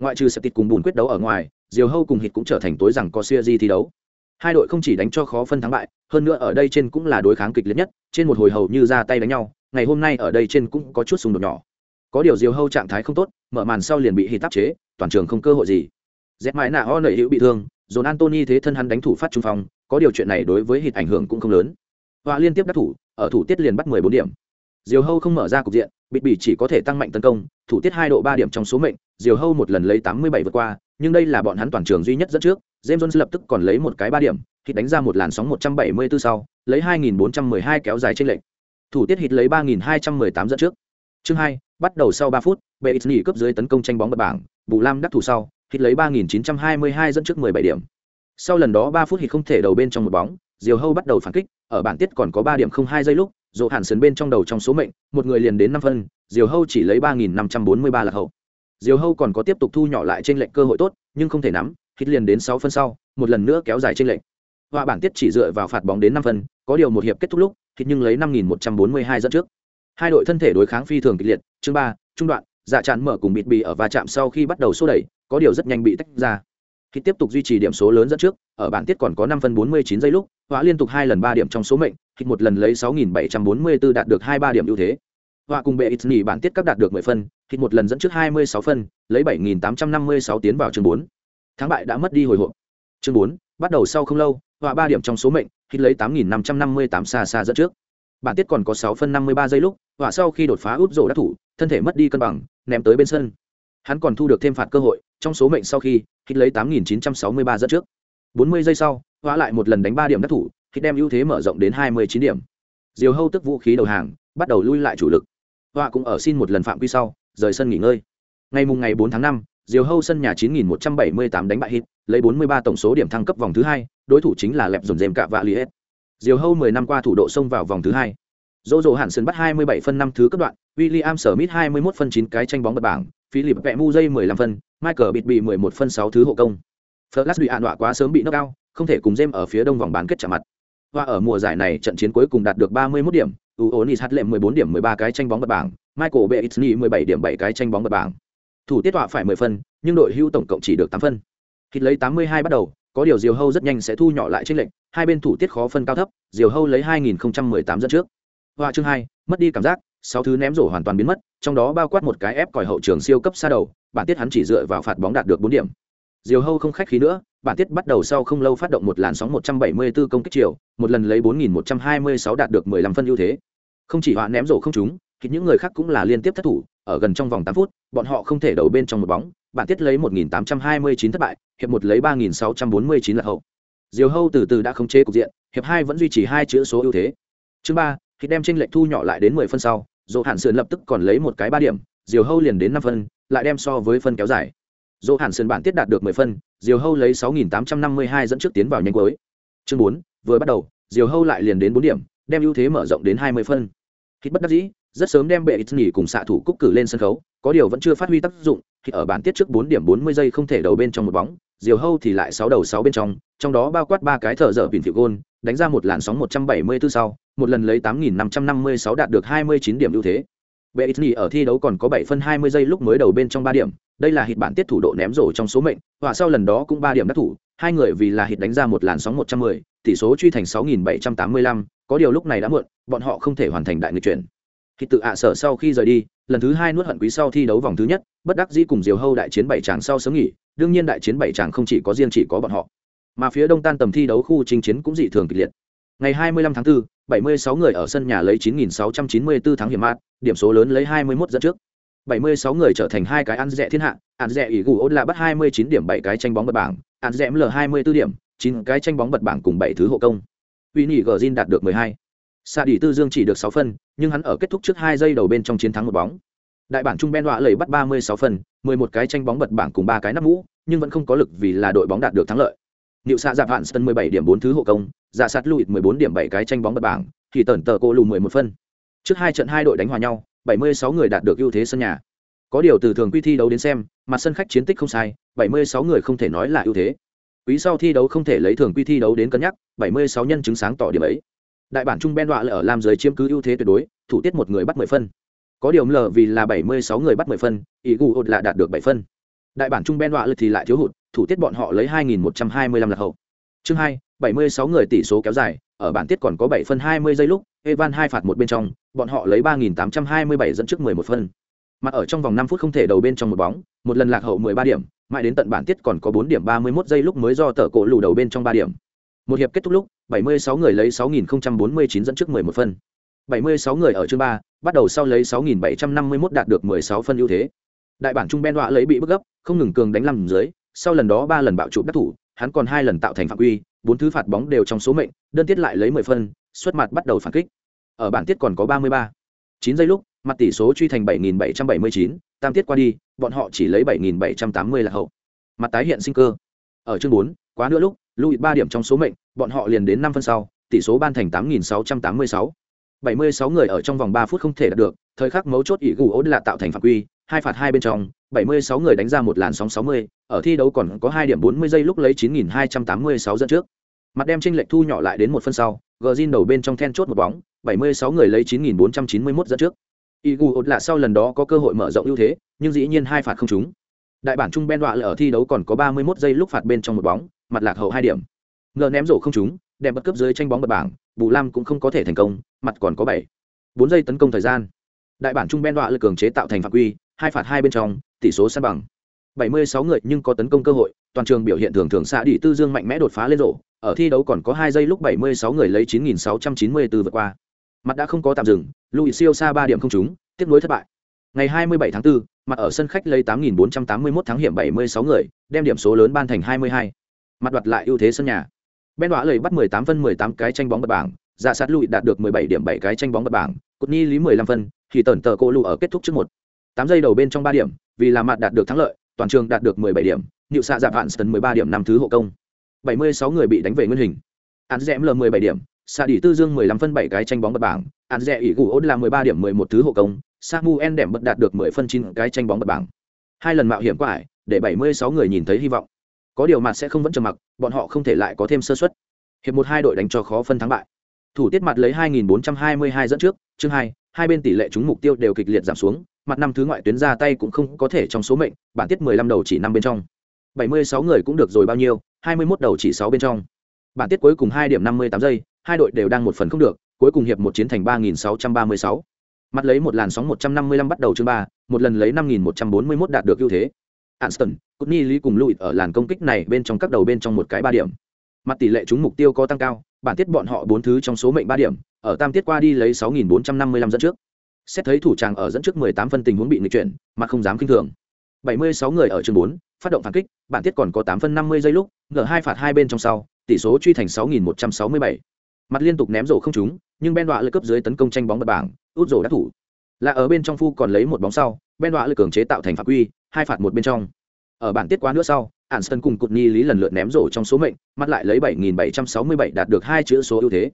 Ngoại trừ Septit cùng bùn quyết đấu ở ngoài, Diều Hâu cùng Hịt cũng trở thành tối rằng có series thi đấu. Hai đội không chỉ đánh cho khó phân thắng bại, hơn nữa ở đây trên cũng là đối kháng kịch liệt nhất, trên một hồi hầu như ra tay đánh nhau, ngày hôm nay ở đây trên cũng có chút xung đột nhỏ có điều diều hâu trạng thái không tốt mở màn sau liền bị Hịt tác chế toàn trường không cơ hội gì dẹp mãi nạ o nảy hữu bị thương dồn Anthony thế thân hắn đánh thủ phát trung phòng, có điều chuyện này đối với Hịt ảnh hưởng cũng không lớn họa liên tiếp đắc thủ, ở thủ tiết liền bắt mười bốn điểm. Diều hâu không mở ra cục diện, bịt bỉ chỉ có thể tăng mạnh tấn công, thủ tiết hai độ ba điểm trong số mệnh, diều hâu một lần lấy tám mươi bảy vượt qua, nhưng đây là bọn hắn toàn trường duy nhất dẫn trước, james jones lập tức còn lấy một cái ba điểm khi đánh ra một làn sóng một trăm bảy mươi 174 sau, lấy hai nghìn bốn trăm mười hai kéo dài trên lệnh thủ tiết hít lấy ba nghìn hai trăm mười tám dẫn trước. Chương hai, bắt đầu sau ba phút bệ ít nghỉ cướp dưới tấn công tranh bóng bật bảng, bù lam đắc thủ sau hít lấy ba nghìn chín trăm hai mươi hai dẫn trước mười bảy điểm. Sau lần đó ba phút hít không thể đầu bên trong một bóng diều hâu bắt đầu phản kích, ở bản tiết còn có ba điểm không hai giây lúc dỗ hàn sấn bên trong đầu trong số mệnh, một người liền đến năm phân, diều hâu chỉ lấy ba nghìn năm trăm bốn mươi ba là hậu. Diều hâu còn có tiếp tục thu nhỏ lại trên lệnh cơ hội tốt, nhưng không thể nắm hít liền đến sáu phân sau, một lần nữa kéo dài trên lệnh họa bản tiết chỉ dựa vào phạt bóng đến năm phân, có điều một hiệp kết thúc lúc hít nhưng lấy năm nghìn một trăm bốn mươi hai dẫn trước. Hai đội thân thể đối kháng phi thường kịch liệt, chương ba, trung đoạn dạ tràn mở cùng bịt bì ở va chạm sau khi bắt đầu xô đẩy, có điều rất nhanh bị tách ra. Khi tiếp tục duy trì điểm số lớn dẫn trước, ở bản tiết còn có năm phân bốn mươi chín giây lúc họa liên tục hai lần ba điểm trong số mệnh hít một lần lấy sáu nghìn bảy trăm bốn mươi bốn đạt được hai ba điểm ưu thế. Họa cùng bệ ít nghỉ bản tiết các đạt được mười phân hít một lần dẫn trước hai mươi sáu phân, lấy bảy nghìn tám trăm năm mươi sáu tiến vào chương bốn. Thắng bại đã mất đi hồi hộp. Chương bốn, bắt đầu sau không lâu họa ba điểm trong số mệnh hít lấy tám nghìn năm trăm năm mươi tám xa xa dẫn trước. Bản tiết còn có sáu phân năm mươi ba giây lúc họa sau khi đột phá úp rổ đắc thủ, thân thể mất đi cân bằng, ném tới bên sân. Hắn còn thu được thêm phạt cơ hội, trong số mệnh sau khi hít lấy tám nghìn chín trăm sáu mươi ba dẫn trước. Bốn mươi giây sau hóa lại một lần đánh ba điểm đắc thủ khi đem ưu thế mở rộng đến hai mươi chín điểm. Diều hâu tức vũ khí đầu hàng bắt đầu lui lại chủ lực. Họa cũng ở xin một lần phạm quy sau rời sân nghỉ ngơi. Ngày mùng ngày bốn tháng năm diều hâu sân nhà chín nghìn một trăm bảy mươi tám đánh bại hít lấy bốn mươi ba tổng số điểm thăng cấp vòng thứ hai đối thủ chính là lẹp dồn dềm cạ vạ li hết diều hâu mười năm qua thủ độ xông vào vòng thứ hai. Dỗ dỗ hạn sân bắt hai mươi bảy phân năm thứ cấp đoạn William Smith 21 phân 9 cái tranh bóng bật bảng, Philip vẹ mu dây 15 phân, Michael bịt bị 11 phân 6 thứ hộ công. Flash bị hạn đọa quá sớm bị knock out, không thể cùng James ở phía đông vòng bán kết chạm mặt. Và ở mùa giải này trận chiến cuối cùng đạt được 31 điểm, Uonis hát lệm 14 điểm 13 cái tranh bóng bật bảng, Michael Beasley 17 điểm 7 cái tranh bóng bật bảng. Thủ tiết tọa phải 10 phân, nhưng đội hưu tổng cộng chỉ được 8 phân. Hit lấy 82 bắt đầu, có điều Diều Hâu rất nhanh sẽ thu nhỏ lại chênh lệnh, hai bên thủ tiết khó phân cao thấp, Diều Hâu lấy 2018 dẫn trước. Hoa chương 2, mất đi cảm giác, sáu thứ ném rổ hoàn toàn biến mất trong đó bao quát một cái ép còi hậu trường siêu cấp xa đầu bản tiết hắn chỉ dựa vào phạt bóng đạt được 4 điểm diều hâu không khách khí nữa, bản tiết bắt đầu sau không lâu phát động một làn sóng 174 công kích chiều, một lần lấy 4126 đạt được 15 phân ưu thế. Không chỉ họa ném rổ không trúng, thì những người khác cũng là liên tiếp thất thủ, ở gần trong vòng 8 phút, bọn họ không thể đầu bên trong một bóng, bản tiết lấy 1829 thất bại, hiệp một lấy 3649 là hậu. Diều hâu từ từ đã khống chế cục diện, hiệp hai vẫn duy trì hai chữ số ưu thế. Chương ba khi đem tranh lệch thu nhỏ lại đến 10 phân sau dỗ hạn sườn lập tức còn lấy một cái ba điểm, diều hâu liền đến năm phân, lại đem so với phân kéo dài dỗ hàn sơn bản tiết đạt được mười phân diều hâu lấy sáu nghìn tám trăm năm mươi hai dẫn trước tiến vào nhanh cuối chương bốn vừa bắt đầu diều hâu lại liền đến bốn điểm đem ưu thế mở rộng đến hai mươi phân hít bất đắc dĩ rất sớm đem bệ ít nghỉ cùng xạ thủ cúc cử lên sân khấu có điều vẫn chưa phát huy tác dụng thì ở bản tiết trước bốn điểm bốn mươi giây không thể đầu bên trong một bóng diều hâu thì lại sáu đầu sáu bên trong trong đó bao quát ba cái thợ dở bình phiệu gôn đánh ra một làn sóng một trăm bảy mươi 174 sau một lần lấy 8.556 đạt được 29 điểm ưu thế. Bệ Itnỉ ở thi đấu còn có bảy phân 20 giây lúc mới đầu bên trong ba điểm, đây là hit bản tiết thủ độ ném rổ trong số mệnh, Hòa sau lần đó cũng 3 điểm đắc thủ, hai người vì là hit đánh ra một làn sóng 110, tỷ số truy thành 6.785, có điều lúc này đã muộn, bọn họ không thể hoàn thành đại nghịch chuyển. Khi tự ạ sở sau khi rời đi, lần thứ hai nuốt hận quý sau thi đấu vòng thứ nhất, bất đắc dĩ cùng Diều Hâu đại chiến bảy tràng sau sớm nghỉ, đương nhiên đại chiến bảy tràng không chỉ có riêng chỉ có bọn họ, mà phía đông tan tầm thi đấu khu chinh chiến cũng dị thường kịch liệt. Ngày 25 tháng 4, 76 người ở sân nhà lấy 9694 thắng hiểm mát, điểm số lớn lấy 21 dẫn trước. 76 người trở thành hai cái ăn rẻ thiên hạ, ăn rẻ ỷ gù ốt là bắt 29 điểm 7 cái tranh bóng bật bảng, ăn rẻ ML 24 điểm, 9 cái tranh bóng bật bảng cùng 7 thứ hộ công. Winnie Gjin đạt được 12. Sa đi Tư Dương chỉ được 6 phân, nhưng hắn ở kết thúc trước 2 giây đầu bên trong chiến thắng một bóng. Đại bản trung Ben Họa lấy bắt 36 phân, 11 cái tranh bóng bật bảng cùng 3 cái nắp mũ, nhưng vẫn không có lực vì là đội bóng đạt được thắng lợi. Niệu xạ Dạp Hạn Sân 17 điểm 4 thứ hộ công, Dạ sát Lùi 14 điểm 7 cái tranh bóng bật bảng, thì tẩn tờ cô lù 11 phân. Trước hai trận hai đội đánh hòa nhau, 76 người đạt được ưu thế sân nhà. Có điều từ thường quy thi đấu đến xem, mặt sân khách chiến tích không sai, 76 người không thể nói là ưu thế. Quý sau thi đấu không thể lấy thường quy thi đấu đến cân nhắc, 76 nhân chứng sáng tỏ điểm ấy. Đại bản trung Ben đọa là ở làm giới chiếm cứ ưu thế tuyệt đối, thủ tiết một người bắt 10 phân. Có điều lờ vì là 76 người bắt 10 phân, ý gù là đạt được 7 phân. Đại bản trung Ben đọa lực thì lại thiếu hụt, thủ tiết bọn họ lấy 2125 là hậu. Chương 2, 76 người tỷ số kéo dài, ở bản tiết còn có 7 phân 20 giây lúc, Evan hai phạt một bên trong, bọn họ lấy 3827 dẫn trước 11 phân. Mặt ở trong vòng 5 phút không thể đầu bên trong một bóng, một lần lạc hậu 13 điểm, mãi đến tận bản tiết còn có 4 điểm 31 giây lúc mới do tở cổ lù đầu bên trong 3 điểm. Một hiệp kết thúc lúc, 76 người lấy 6049 dẫn trước 11 phân. 76 người ở chương 3, bắt đầu sau lấy 6.751 đạt được 16 phân ưu thế đại bản trung ben đọa lấy bị bức gấp không ngừng cường đánh lầm dưới sau lần đó ba lần bạo trụ đắc thủ hắn còn hai lần tạo thành phạm quy bốn thứ phạt bóng đều trong số mệnh đơn tiết lại lấy 10 phân xuất mặt bắt đầu phản kích ở bản tiết còn có 33. 9 giây lúc mặt tỷ số truy thành 7.779, tam tiết qua đi bọn họ chỉ lấy 7.780 là hậu mặt tái hiện sinh cơ ở chương 4, quá nữa lúc lùi ba điểm trong số mệnh bọn họ liền đến năm phân sau tỷ số ban thành 8.686. 76 người ở trong vòng 3 phút không thể đạt được thời khắc mấu chốt ỷ gù ố là tạo thành phạm quy hai phạt hai bên trong 76 người đánh ra một làn sóng 60, ở thi đấu còn có 2 điểm 40 giây lúc lấy 9286 dẫn trước. Mặt đem chênh lệch thu nhỏ lại đến một phân sau, Gjin đầu bên trong then chốt một bóng, 76 người lấy 9491 dẫn trước. Igu là sau lần đó có cơ hội mở rộng ưu thế, nhưng dĩ nhiên hai phạt không trúng. Đại bản trung Ben Đoạ ở thi đấu còn có 31 giây lúc phạt bên trong một bóng, mặt lạc hậu hai điểm. Ngờ ném rổ không trúng, đẹp bất cấp dưới tranh bóng bật bảng, Bù Lam cũng không có thể thành công, mặt còn có 7. 4 giây tấn công thời gian. Đại bản trung Ben đoạ lực cường chế tạo thành phạm quy, hai phạt hai bên trong, tỷ số san bằng. 76 người nhưng có tấn công cơ hội, toàn trường biểu hiện thường thường xạ đi tư dương mạnh mẽ đột phá lên rổ, ở thi đấu còn có 2 giây lúc 76 người lấy 9694 vượt qua. Mặt đã không có tạm dừng, Luis siêu xa 3 điểm không trúng, tiếp nối thất bại. Ngày 27 tháng 4, mặt ở sân khách lấy 8481 thắng hiểm 76 người, đem điểm số lớn ban thành 22. Mặt đoạt lại ưu thế sân nhà. Ben Đọa lời bắt 18 phân 18 cái tranh bóng bật bảng, Dạ sát Luis đạt được 17 điểm 7 cái tranh bóng bật bảng, Cột Ni lý 15 phân, thì tẩn tờ cô lù ở kết thúc trước một. 8 giây đầu bên trong 3 điểm, vì là mặt đạt được thắng lợi, toàn trường đạt được 17 điểm, Niệu xạ giảm hạn Ston 13 điểm năm thứ hộ công. 76 người bị đánh về nguyên hình. Án Dẻm L 17 điểm, Sa Đỉ Tư Dương 15 phân 7 cái tranh bóng bật bảng, Án Dẻ ỷ gù ốt là 13 điểm 11 thứ hộ công, Samuel đệm bật đạt được 10 phân 9 cái tranh bóng bật bảng. Hai lần mạo hiểm quải, để 76 người nhìn thấy hy vọng. Có điều mà sẽ không vẫn trầm mặc, bọn họ không thể lại có thêm sơ suất. Hiệp một hai đội đánh cho khó phân thắng bại. Thủ tiết mặt lấy 2422 dẫn trước, chương 2, hai bên tỷ lệ trúng mục tiêu đều kịch liệt giảm xuống, mặt năm thứ ngoại tuyến ra tay cũng không có thể trong số mệnh, bản tiết 15 đầu chỉ năm bên trong. 76 người cũng được rồi bao nhiêu, 21 đầu chỉ 6 bên trong. Bản tiết cuối cùng 2 điểm 58 giây, hai đội đều đang một phần không được, cuối cùng hiệp một chiến thành 3636. Mặt lấy một làn sóng 155 bắt đầu chương 3, một lần lấy 5141 đạt được ưu thế. Anston, Cutney Lý cùng lụi ở làn công kích này bên trong các đầu bên trong một cái 3 điểm. Mặt tỷ lệ chúng mục tiêu có tăng cao, bản tiết bọn họ bốn thứ trong số mệnh 3 điểm, ở tam tiết qua đi lấy 6455 dẫn trước. Xét thấy thủ tràng ở dẫn trước 18 phân tình huống bị nghịch chuyển, mà không dám kinh thường. 76 người ở chương 4, phát động phản kích, bản tiết còn có 8 phân 50 giây lúc, ngờ hai phạt hai bên trong sau, tỷ số truy thành 6167. Mặt liên tục ném rổ không trúng, nhưng Ben Đọa lực cấp dưới tấn công tranh bóng bật bảng, út rổ đã thủ. Là ở bên trong phu còn lấy một bóng sau, Ben Đọa lực cường chế tạo thành phạt quy, hai phạt một bên trong. Ở bản tiết quá nữa sau, Anston cùng Cụt ni lý lần lượt ném rổ trong số mệnh, mặt lại lấy 7767 đạt được hai chữ số ưu thế.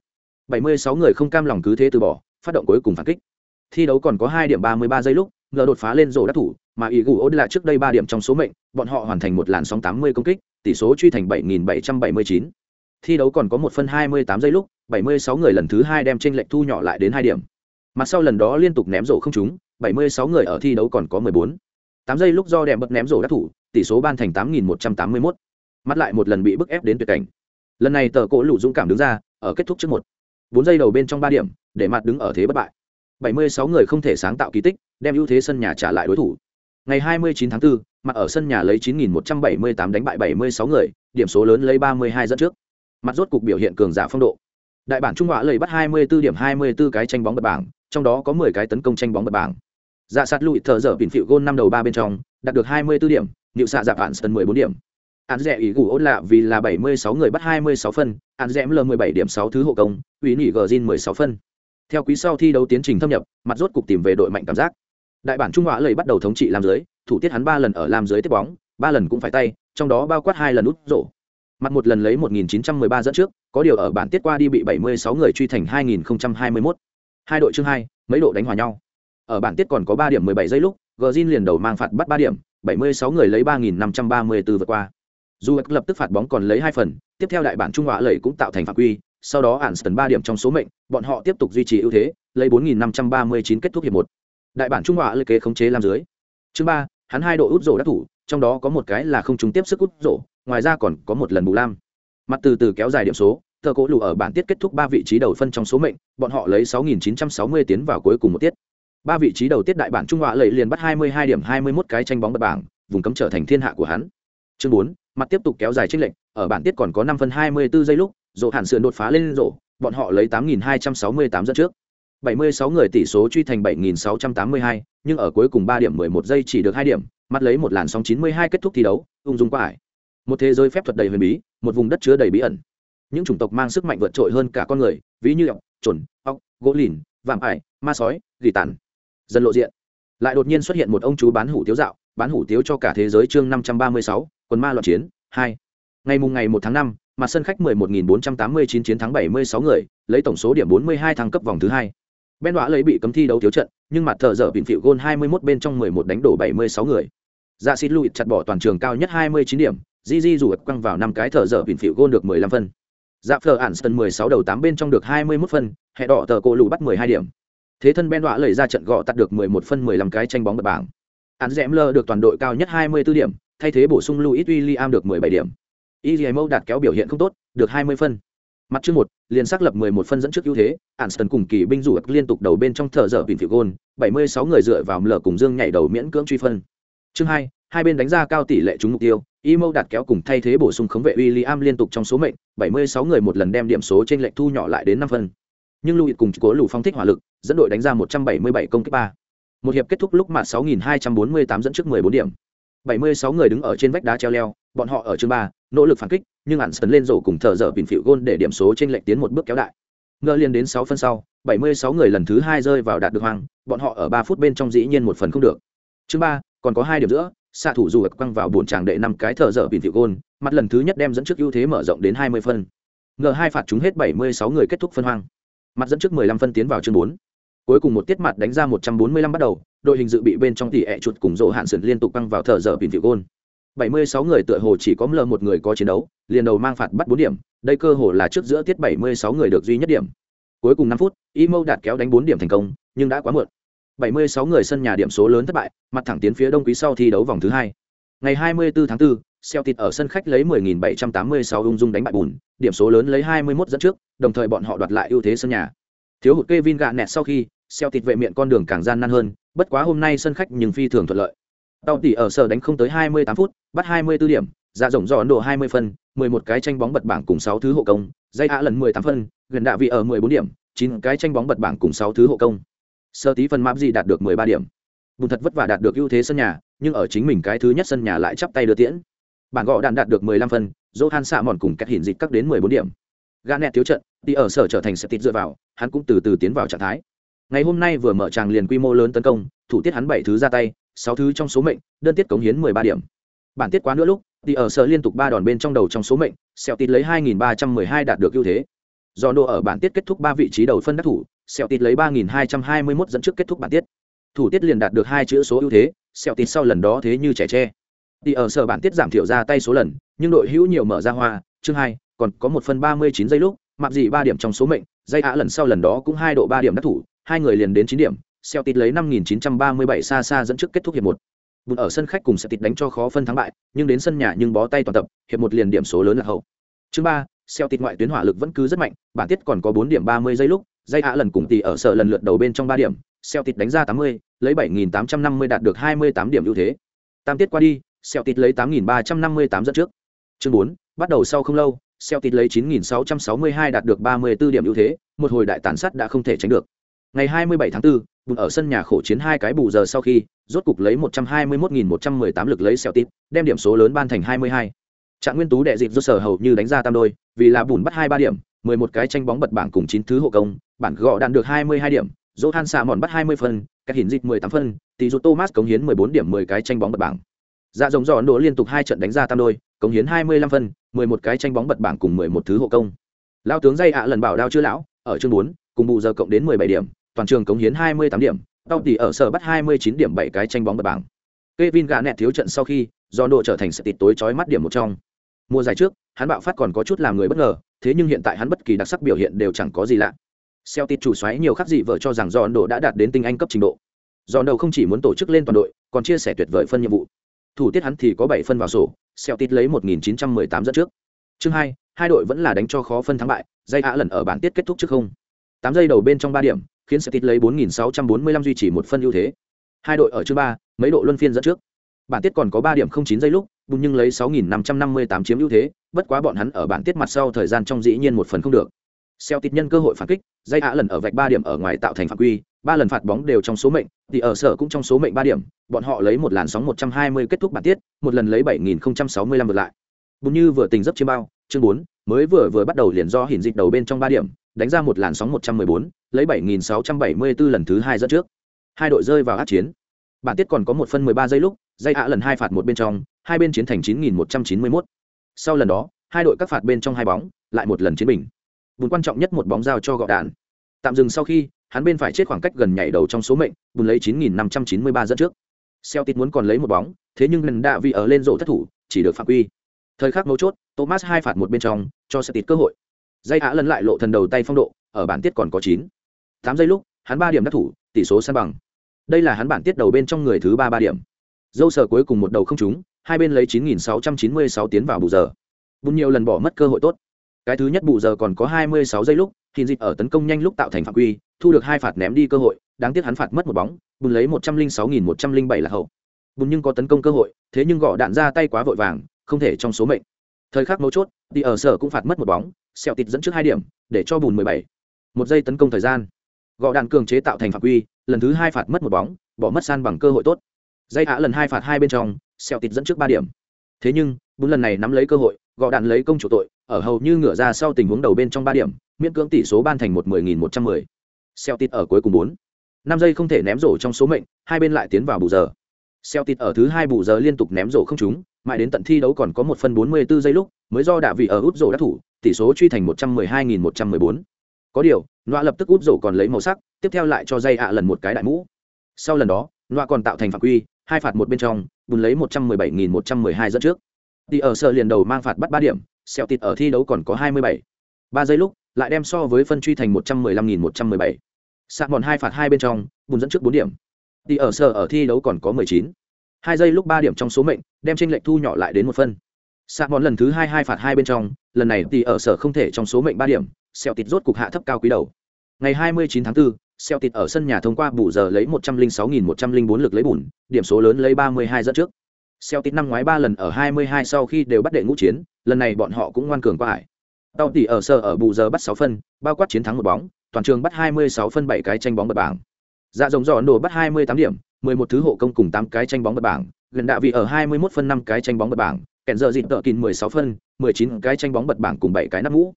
76 người không cam lòng cứ thế từ bỏ, phát động cuối cùng phản kích. Thi đấu còn có 2 điểm 33 giây lúc, ngờ đột phá lên rổ đắc thủ, mà ý gù ôn là trước đây 3 điểm trong số mệnh, bọn họ hoàn thành một làn sóng 80 công kích, tỷ số truy thành 7779. Thi đấu còn có 1 phân 28 giây lúc, 76 người lần thứ 2 đem chênh lệch thu nhỏ lại đến 2 điểm. Mặt sau lần đó liên tục ném rổ không trúng, 76 người ở thi đấu còn có 14. 8 giây lúc do đẹp bật ném rổ đắc thủ, tỷ số ban thành 8181. Mắt lại một lần bị bức ép đến tuyệt cảnh. Lần này tờ cổ lũ dũng cảm đứng ra, ở kết thúc trước một. 4 giây đầu bên trong 3 điểm, để mặt đứng ở thế bất bại. 76 người không thể sáng tạo kỳ tích, đem ưu thế sân nhà trả lại đối thủ. Ngày 29 tháng 4, mặt ở sân nhà lấy 9178 đánh bại 76 người, điểm số lớn lấy 32 dẫn trước. Mặt rốt cục biểu hiện cường giả phong độ. Đại bản Trung Họa lấy bắt 24 điểm 24 cái tranh bóng bật bảng, trong đó có 10 cái tấn công tranh bóng bật bảng. Dạ sát lụi thở dở bình phiệu gôn năm đầu ba bên trong, đạt được 24 điểm, Niệu xạ dạp hạn sân 14 điểm. Án rẻ ý gù ôn lạ vì là 76 người bắt 26 phân, án rẽ l 17 điểm 6 thứ hộ công, ủy nỉ Gjin 16 phân. Theo quý sau thi đấu tiến trình thâm nhập, mặt rốt cục tìm về đội mạnh cảm giác. Đại bản Trung Họa lấy bắt đầu thống trị làm dưới, thủ tiết hắn ba lần ở làm dưới tiếp bóng, ba lần cũng phải tay, trong đó bao quát hai lần út rổ. Mặt một lần lấy 1913 dẫn trước, có điều ở bản tiết qua đi bị 76 người truy thành 2021. Hai đội chương hai, mấy độ đánh hòa nhau. Ở bản tiết còn có 3 điểm 17 giây lúc, Gjin liền đầu mang phạt bắt 3 điểm, 76 người lấy 3534 vượt qua. Dù lập tức phạt bóng còn lấy hai phần, tiếp theo đại bản Trung Họa lầy cũng tạo thành phạm quy, sau đó Anston ba điểm trong số mệnh, bọn họ tiếp tục duy trì ưu thế, lấy 4539 kết thúc hiệp một. Đại bản Trung Họa lầy kế khống chế làm dưới. Chương ba, hắn hai độ út rổ đắc thủ, trong đó có một cái là không trúng tiếp sức út rổ, ngoài ra còn có một lần bù lam. Mặt từ từ kéo dài điểm số, tờ cố lù ở bản tiết kết thúc ba vị trí đầu phân trong số mệnh, bọn họ lấy 6960 tiến vào cuối cùng một tiết. Ba vị trí đầu tiết đại bản Trung Họa lầy liền bắt 22 điểm 21 cái tranh bóng bật bảng, vùng cấm trở thành thiên hạ của hắn. Chương 4, mặt tiếp tục kéo dài chênh lệnh, ở bản tiết còn có năm phân 24 giây lúc, rộ hạn sườn đột phá lên rộ bọn họ lấy 8.268 dẫn trước. 76 người tỷ số truy thành 7.682, nhưng ở cuối cùng 3 điểm 11 giây chỉ được 2 điểm, mắt lấy một làn sóng 92 kết thúc thi đấu, ung dung quá ải. Một thế giới phép thuật đầy huyền bí, một vùng đất chứa đầy bí ẩn. Những chủng tộc mang sức mạnh vượt trội hơn cả con người, ví như ọc, chuẩn, ọc, gỗ lìn, vạm ải, ma sói, gỉ tàn Dần lộ diện. Lại đột nhiên xuất hiện một ông chú bán hủ tiếu dạo, bán hủ tiếu cho cả thế giới chương 536, quần ma loạn chiến, 2. Ngày mùng ngày 1 tháng 5, mặt sân khách 11.489 chiến thắng 76 người, lấy tổng số điểm 42 thăng cấp vòng thứ hai. Ben Đoá lấy bị cấm thi đấu thiếu trận, nhưng mặt thợ dở bỉn phịu gôn 21 bên trong 11 đánh đổ 76 người. Dạ xịt lùi chặt bỏ toàn trường cao nhất 29 điểm, Gigi dù quăng vào năm cái thợ dở bỉn phịu gôn được 15 phân. Dạ Fleur Anston 16 đầu 8 bên trong được 21 phân, hệ đỏ tờ cổ lù bắt 12 điểm. Thế thân Ben Đoá lấy ra trận gọ tắt được 11 phân 15 cái tranh bóng bật bảng. Án lơ được toàn đội cao nhất 24 điểm, thay thế bổ sung Louis William được 17 điểm. Izrael đạt kéo biểu hiện không tốt, được 20 phân. Mặt chương một, liền xác lập 11 phân dẫn trước ưu thế, Anston cùng kỳ binh rủ liên tục đầu bên trong thở dở bình phiểu gôn, 76 người dựa vào lở cùng Dương nhảy đầu miễn cưỡng truy phân. Chương 2, hai bên đánh ra cao tỷ lệ trúng mục tiêu, Imo đạt kéo cùng thay thế bổ sung khống vệ William liên tục trong số mệnh, 76 người một lần đem điểm số trên lệch thu nhỏ lại đến 5 phân. Nhưng Louis cùng cố lù phong thích hỏa lực, dẫn đội đánh ra 177 công kích 3. Một hiệp kết thúc lúc mà 6248 dẫn trước 14 điểm. 76 người đứng ở trên vách đá treo leo, bọn họ ở chương 3, nỗ lực phản kích, nhưng ạn sấn lên rổ cùng thợ dở bình phịu gôn để điểm số trên lệch tiến một bước kéo đại. Ngơ liên đến 6 phân sau, 76 người lần thứ hai rơi vào đạt được hoàng, bọn họ ở 3 phút bên trong dĩ nhiên một phần không được. Chương 3, còn có hai điểm giữa, xạ thủ dù quăng vào buồn tràng đệ năm cái thợ dở bình phịu gôn, mặt lần thứ nhất đem dẫn trước ưu thế mở rộng đến 20 phân. Ngờ hai phạt chúng hết 76 người kết thúc phân hoang. Mặt dẫn trước 15 phân tiến vào chương 4. Cuối cùng một tiết mặt đánh ra 145 bắt đầu, đội hình dự bị bên trong tỷ ẹ chuột cùng rộ hạn sườn liên tục băng vào thợ dở bình phịu gôn 76 người tựa hồ chỉ có lờ một người có chiến đấu, liền đầu mang phạt bắt 4 điểm, đây cơ hồ là trước giữa tiết 76 người được duy nhất điểm. Cuối cùng 5 phút, Imo đạt kéo đánh 4 điểm thành công, nhưng đã quá muộn. 76 người sân nhà điểm số lớn thất bại, mặt thẳng tiến phía đông quý sau thi đấu vòng thứ 2. Ngày 24 tháng 4, Celtic ở sân khách lấy 10786 ung dung đánh bại bùn, điểm số lớn lấy 21 dẫn trước, đồng thời bọn họ đoạt lại ưu thế sân nhà. Thiếu hụt Kevin gạ nẹt sau khi, Celtic vệ miệng con đường càng gian nan hơn, bất quá hôm nay sân khách nhưng phi thường thuận lợi. Tàu tỷ ở sở đánh không tới 28 phút, bắt 24 điểm, dạ rộng do Ấn 20 phân, 11 cái tranh bóng bật bảng cùng 6 thứ hộ công, dây ạ lần 18 phân, gần đạ vị ở 14 điểm, 9 cái tranh bóng bật bảng cùng 6 thứ hộ công. Sơ tí phần map gì đạt được 13 điểm. Bùn thật vất vả đạt được ưu thế sân nhà, nhưng ở chính mình cái thứ nhất sân nhà lại chắp tay đưa tiễn. Bản gọ đạn đạt được 15 phân, Johan xạ mòn cùng các hiển dịch các đến 14 điểm. gã nẹt thiếu trận, đi ở sở trở thành sẽ tịt dựa vào, hắn cũng từ từ tiến vào trạng thái. Ngày hôm nay vừa mở tràng liền quy mô lớn tấn công, thủ tiết hắn bảy thứ ra tay, sáu thứ trong số mệnh, đơn tiết cống hiến 13 điểm. Bản tiết quá nữa lúc, thì ở sở liên tục ba đòn bên trong đầu trong số mệnh, Sẹo Tít lấy 2312 đạt được ưu thế. Do nô ở bản tiết kết thúc ba vị trí đầu phân đắc thủ, Sẹo Tít lấy 3221 dẫn trước kết thúc bản tiết. Thủ tiết liền đạt được hai chữ số ưu thế, Sẹo Tít sau lần đó thế như trẻ tre. Thì ở sở bản tiết giảm thiểu ra tay số lần, nhưng đội hữu nhiều mở ra hoa, chương hai, còn có một phần 39 giây lúc, mặc gì ba điểm trong số mệnh, dây ạ lần sau lần đó cũng hai độ ba điểm đắc thủ, hai người liền đến chín điểm, Celtic lấy 5937 xa xa dẫn trước kết thúc hiệp 1. Bùn ở sân khách cùng Celtic đánh cho khó phân thắng bại, nhưng đến sân nhà nhưng bó tay toàn tập, hiệp 1 liền điểm số lớn là hậu. Chương 3, Celtic ngoại tuyến hỏa lực vẫn cứ rất mạnh, bản tiết còn có 4 điểm 30 giây lúc, dây hạ lần cùng tỷ ở sở lần lượt đầu bên trong 3 điểm, Celtic đánh ra 80, lấy 7850 đạt được 28 điểm ưu thế. Tam tiết qua đi, Celtic lấy 8358 dẫn trước. Chương 4, bắt đầu sau không lâu, Celtic lấy 9662 đạt được 34 điểm ưu thế, một hồi đại tàn sát đã không thể tránh được. Ngày 27 tháng 4, bùn ở sân nhà khổ chiến hai cái bù giờ sau khi rốt cục lấy 121.118 lực lấy xẻo tít đem điểm số lớn ban thành 22. trạng nguyên tú đệ dịp rốt sở hầu như đánh ra tam đôi vì là bùn bắt hai ba điểm 11 cái tranh bóng bật bảng cùng 9 thứ hộ công bản gọ đạn được 22 điểm Johan xạ mòn bắt 20 phân các hiển dịch 18 phân tỷ dụ Thomas cống hiến 14 điểm 10 cái tranh bóng bật bảng. Dạ rồng giò nổ liên tục hai trận đánh ra tam đôi cống hiến 25 phân 11 cái tranh bóng bật bảng cùng 11 thứ hộ công. Lao tướng dây ạ lần bảo đao chưa lão ở chương 4, cùng bù giờ cộng đến 17 điểm toàn trường cống hiến 28 điểm, Tao tỷ ở sở bắt 29 điểm 7 cái tranh bóng bật bảng. Kevin gã nẹt thiếu trận sau khi, do độ trở thành sự tịt tối chói mắt điểm một trong. Mùa giải trước, hắn bạo phát còn có chút làm người bất ngờ, thế nhưng hiện tại hắn bất kỳ đặc sắc biểu hiện đều chẳng có gì lạ. Celtic chủ xoáy nhiều khác gì vợ cho rằng John độ đã đạt đến tinh anh cấp trình độ. John đầu không chỉ muốn tổ chức lên toàn đội, còn chia sẻ tuyệt vời phân nhiệm vụ. Thủ tiết hắn thì có 7 phân vào sổ, Celtic lấy 1918 dẫn trước. Chương 2, hai đội vẫn là đánh cho khó phân thắng bại, dây hạ lần ở bản tiết kết thúc trước không. 8 giây đầu bên trong 3 điểm, khiến Celtic lấy 4645 duy trì một phân ưu thế. Hai đội ở chương 3, mấy độ luân phiên dẫn trước. Bản tiết còn có 3 điểm 09 giây lúc, bùng nhưng lấy 6558 chiếm ưu thế, bất quá bọn hắn ở bản tiết mặt sau thời gian trong dĩ nhiên một phần không được. Celtic nhân cơ hội phản kích dây ạ lần ở vạch ba điểm ở ngoài tạo thành phạm quy ba lần phạt bóng đều trong số mệnh thì ở sở cũng trong số mệnh ba điểm bọn họ lấy một làn sóng 120 kết thúc bản tiết một lần lấy 7065 vượt lại bùn như vừa tình dấp chiêm bao chương 4, mới vừa vừa bắt đầu liền do hiển dịch đầu bên trong ba điểm đánh ra một làn sóng 114, lấy 7674 lần thứ hai dẫn trước. Hai đội rơi vào át chiến. Bản tiết còn có một phân 13 giây lúc dây ạ lần hai phạt một bên trong hai bên chiến thành 9191 sau lần đó hai đội các phạt bên trong hai bóng lại một lần chiến bình. Bùn quan trọng nhất một bóng giao cho gọ đạn. Tạm dừng sau khi hắn bên phải chết khoảng cách gần nhảy đầu trong số mệnh bùn lấy 9593 dẫn trước. Celtic muốn còn lấy một bóng thế nhưng lần đạ vì ở lên rổ thất thủ chỉ được phạm quy. Thời khắc mấu chốt thomas hai phạt một bên trong cho Celtic cơ hội dây á lần lại lộ thần đầu tay phong độ, ở bản tiết còn có chín. Tám giây lúc, hắn ba điểm đắc thủ, tỷ số san bằng. Đây là hắn bản tiết đầu bên trong người thứ ba ba điểm. Dâu sở cuối cùng một đầu không trúng, hai bên lấy 9696 tiến vào bù giờ. Bùn nhiều lần bỏ mất cơ hội tốt. Cái thứ nhất bù giờ còn có 26 giây lúc thì dịch ở tấn công nhanh lúc tạo thành phạm quy, thu được hai phạt ném đi cơ hội, đáng tiếc hắn phạt mất một bóng, bùn lấy 106.107 là hậu. Bùn nhưng có tấn công cơ hội, thế nhưng gõ đạn ra tay quá vội vàng, không thể trong số mệnh thời khắc mấu chốt đi ở sở cũng phạt mất một bóng, xẹo tịt dẫn trước hai điểm, để cho bùn 17. một giây tấn công thời gian. Gõ đạn cường chế tạo thành phạm quy, lần thứ hai phạt mất một bóng, bỏ mất san bằng cơ hội tốt. Dây hạ lần hai phạt hai bên trong, xẹo tịt dẫn trước ba điểm. Thế nhưng, bùn lần này nắm lấy cơ hội gõ đạn lấy công chủ tội, ở hầu như ngửa ra sau tình huống đầu bên trong ba điểm, miễn cưỡng tỷ số ban thành một mười nghìn một trăm mười. Ở cuối cùng bốn. Năm giây không thể ném rổ trong số mệnh, hai bên lại tiến vào bù giờ. Xeo tịt ở thứ hai bù giờ liên tục ném rổ không trúng mãi đến tận thi đấu còn có một phân bốn mươi 44 giây lúc, mới do đạ vị ở út rổ đã thủ, tỷ số truy thành một trăm mười hai nghìn một trăm mười bốn. Có điều, nọa lập tức út rổ còn lấy màu sắc, tiếp theo lại cho dây ạ lần một cái đại mũ. Sau lần đó, nọa còn tạo thành phạm quy, hai phạt một bên trong, bùn lấy một trăm mười bảy nghìn một trăm mười hai dẫn trước. Thì ở sở liền đầu mang phạt bắt ba điểm, xẹo tịt ở thi đấu còn có hai mươi bảy. Ba giây lúc, lại đem so với phân truy thành một trăm mười lăm nghìn một trăm mười bảy. Sạc mòn hai phạt hai bên trong, bùn dẫn trước bốn điểm. Thì ở sở ở thi đấu còn có mười chín hai giây lúc ba điểm trong số mệnh đem tranh lệch thu nhỏ lại đến một phân sạc mòn lần thứ hai hai phạt hai bên trong lần này thì ở sở không thể trong số mệnh ba điểm xẹo tịt rốt cục hạ thấp cao quý đầu ngày hai mươi chín tháng 4, xẹo tịt ở sân nhà thông qua bù giờ lấy một trăm linh sáu nghìn một trăm linh bốn lực lấy bùn điểm số lớn lấy ba mươi hai dẫn trước Celtic năm ngoái ba lần ở 22 sau khi đều bắt đệ ngũ chiến, lần này bọn họ cũng ngoan cường qua hải. Tàu tỷ ở sở ở bù giờ bắt 6 phân, bao quát chiến thắng một bóng, toàn trường bắt 26 phân 7 cái tranh bóng bật bảng. Dạ rồng giỏ nổ bắt 28 điểm, 11 thứ hộ công cùng 8 cái tranh bóng bật bảng, gần đạ vị ở 21 phân 5 cái tranh bóng bật bảng, kèn giờ dịt tợ kín 16 phân, 19 cái tranh bóng bật bảng cùng 7 cái nắp mũ.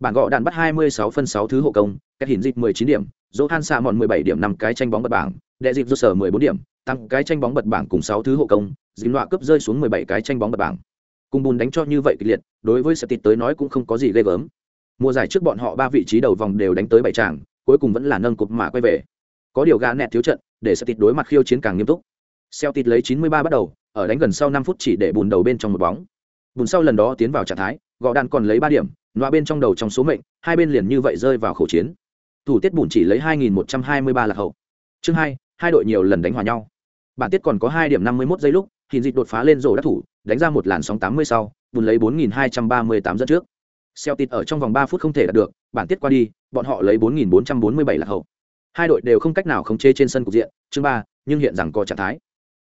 Bảng gọ đạn bắt 26 phân 6 thứ hộ công, kết hình dịt 19 điểm, Johan xạ mòn 17 điểm 5 cái tranh bóng bật bảng, đệ dịp rút sở 14 điểm, tăng cái tranh bóng bật bảng cùng 6 thứ hộ công, dính loạ cướp rơi xuống 17 cái tranh bóng bật bảng. Cùng bùn đánh cho như vậy kịch liệt, đối với Septit tới nói cũng không có gì ghê gớm. Mùa giải trước bọn họ ba vị trí đầu vòng đều đánh tới bảy tràng, cuối cùng vẫn là nâng cục mà quay về. Có điều gã nẹt thiếu trận, để Celtic đối mặt khiêu chiến càng nghiêm túc. Celtic lấy 93 bắt đầu, ở đánh gần sau 5 phút chỉ để bùn đầu bên trong một bóng. Bùn sau lần đó tiến vào trạng thái, gõ đạn còn lấy 3 điểm, nọa bên trong đầu trong số mệnh, hai bên liền như vậy rơi vào khẩu chiến. Thủ tiết bùn chỉ lấy 2123 là hậu. Chương 2, hai đội nhiều lần đánh hòa nhau. Bản tiết còn có 2 điểm 51 giây lúc, hình dịch đột phá lên rổ đắc thủ đánh ra một làn sóng 80 sau bùn lấy 4.238 dẫn trước Celtic ở trong vòng 3 phút không thể đạt được bản tiết qua đi bọn họ lấy 4.447 là hậu hai đội đều không cách nào khống chế trên sân cục diện chương ba, nhưng hiện rằng có trạng thái.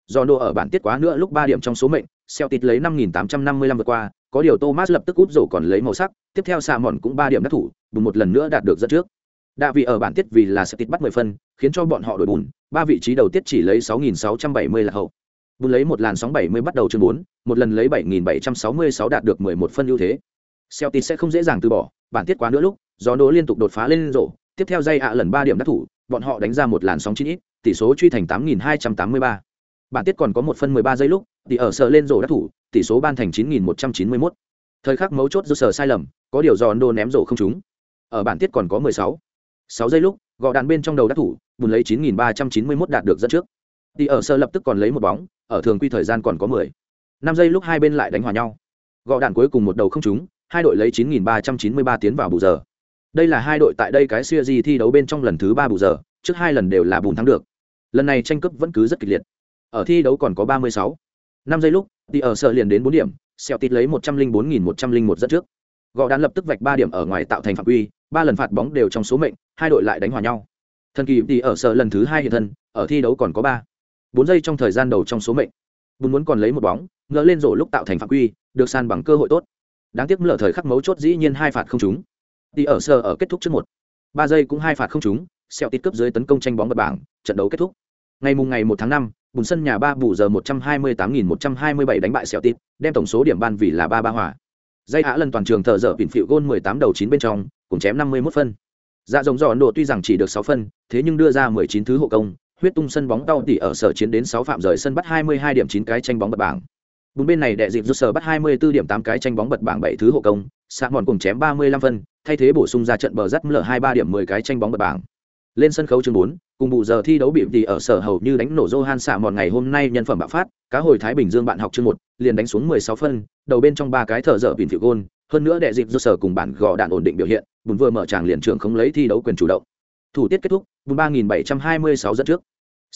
Do nô ở bản tiết quá nữa lúc ba điểm trong số mệnh Celtic lấy 5.855 vượt qua có điều Thomas lập tức út rổ còn lấy màu sắc tiếp theo xà mòn cũng ba điểm đắc thủ bùn một lần nữa đạt được dẫn trước. Đạ vị ở bản tiết vì là Celtic bắt 10 phân khiến cho bọn họ đổi bùn ba vị trí đầu tiết chỉ lấy 6.670 là hậu. Bùn lấy một làn sóng 70 bắt đầu chương bốn, một lần lấy 7766 đạt được 11 phân ưu thế. Celtic sẽ không dễ dàng từ bỏ, bản tiết quá nữa lúc, do nổ liên tục đột phá lên rổ, tiếp theo dây ạ lần ba điểm đắc thủ, bọn họ đánh ra một làn sóng chín ít, tỷ số truy thành 8283. Bản tiết còn có một phân 13 giây lúc, thì ở sở lên rổ đã thủ, tỷ số ban thành 9191. Thời khắc mấu chốt do sở sai lầm, có điều giòn đồ ném rổ không trúng. Ở bản tiết còn có 16. 6 giây lúc, gõ đạn bên trong đầu đã thủ, bùn lấy 9391 đạt được dẫn trước. Thì ở sở lập tức còn lấy một bóng, ở thường quy thời gian còn có mười năm giây lúc hai bên lại đánh hòa nhau gõ đạn cuối cùng một đầu không trúng hai đội lấy chín nghìn ba trăm chín mươi ba tiến vào bù giờ đây là hai đội tại đây cái siêu di thi đấu bên trong lần thứ ba bù giờ, trước hai lần đều là bùn thắng được. Lần này tranh cướp vẫn cứ rất kịch liệt. Ở thi đấu còn có ba mươi sáu. Năm giây lúc, thì ở sợ liền đến bốn điểm, xẹo tít lấy một trăm linh bốn nghìn một trăm linh một dẫn trước. Gõ đán lập tức vạch ba điểm ở ngoài tạo thành phạm quy, ba lần phạt bóng đều trong số mệnh, hai đội lại đánh hòa nhau. Thần kỳ thì ở sợ lần thứ hai hiện thân, ở thi đấu còn có ba. Bốn giây trong thời gian đầu trong số mệnh. Bùn muốn còn lấy một bóng, ngỡ lên rổ lúc tạo thành phạm quy, được san bằng cơ hội tốt. Đáng tiếc lỡ thời khắc mấu chốt dĩ nhiên hai phạt không trúng. Đi ở sờ ở kết thúc trước một. ba giây cũng hai phạt không trúng, xẹo tít cướp dưới tấn công tranh bóng bật bảng, trận đấu kết thúc. Ngày mùng ngày 1 tháng 5, bùn sân nhà ba bù giờ 128.127 đánh bại xẹo tít, đem tổng số điểm ban vì là ba ba hòa. Dây hạ lần toàn trường thờ dở bình phiệu gôn 18 đầu 9 bên trong, cùng chém 51 phân. Dạ rồng giòn độ tuy rằng chỉ được 6 phân, thế nhưng đưa ra 19 thứ hộ công, huyết tung sân bóng tao tỉ ở sở chiến đến 6 phạm rời sân bắt 22 điểm 9 cái tranh bóng bật bảng. Bốn bên này đệ dịp rút sở bắt 24 điểm 8 cái tranh bóng bật bảng 7 thứ hộ công, xạ mòn cùng chém 35 phân, thay thế bổ sung ra trận bờ rắt mở 23 điểm 10 cái tranh bóng bật bảng. Lên sân khấu chương 4, cùng bù giờ thi đấu bị tỷ ở sở hầu như đánh nổ Johan xạ mòn ngày hôm nay nhân phẩm bạo phát, cá hồi Thái Bình Dương bạn học chương 1, liền đánh xuống 16 phân, đầu bên trong ba cái thở dở bình phiểu gôn, hơn nữa đệ dịp rút sở cùng bản gò đạn ổn định biểu hiện, bùn vừa mở tràng liền trưởng không lấy thi đấu quyền chủ động. Thủ tiết kết thúc, bùn 3726 dẫn trước.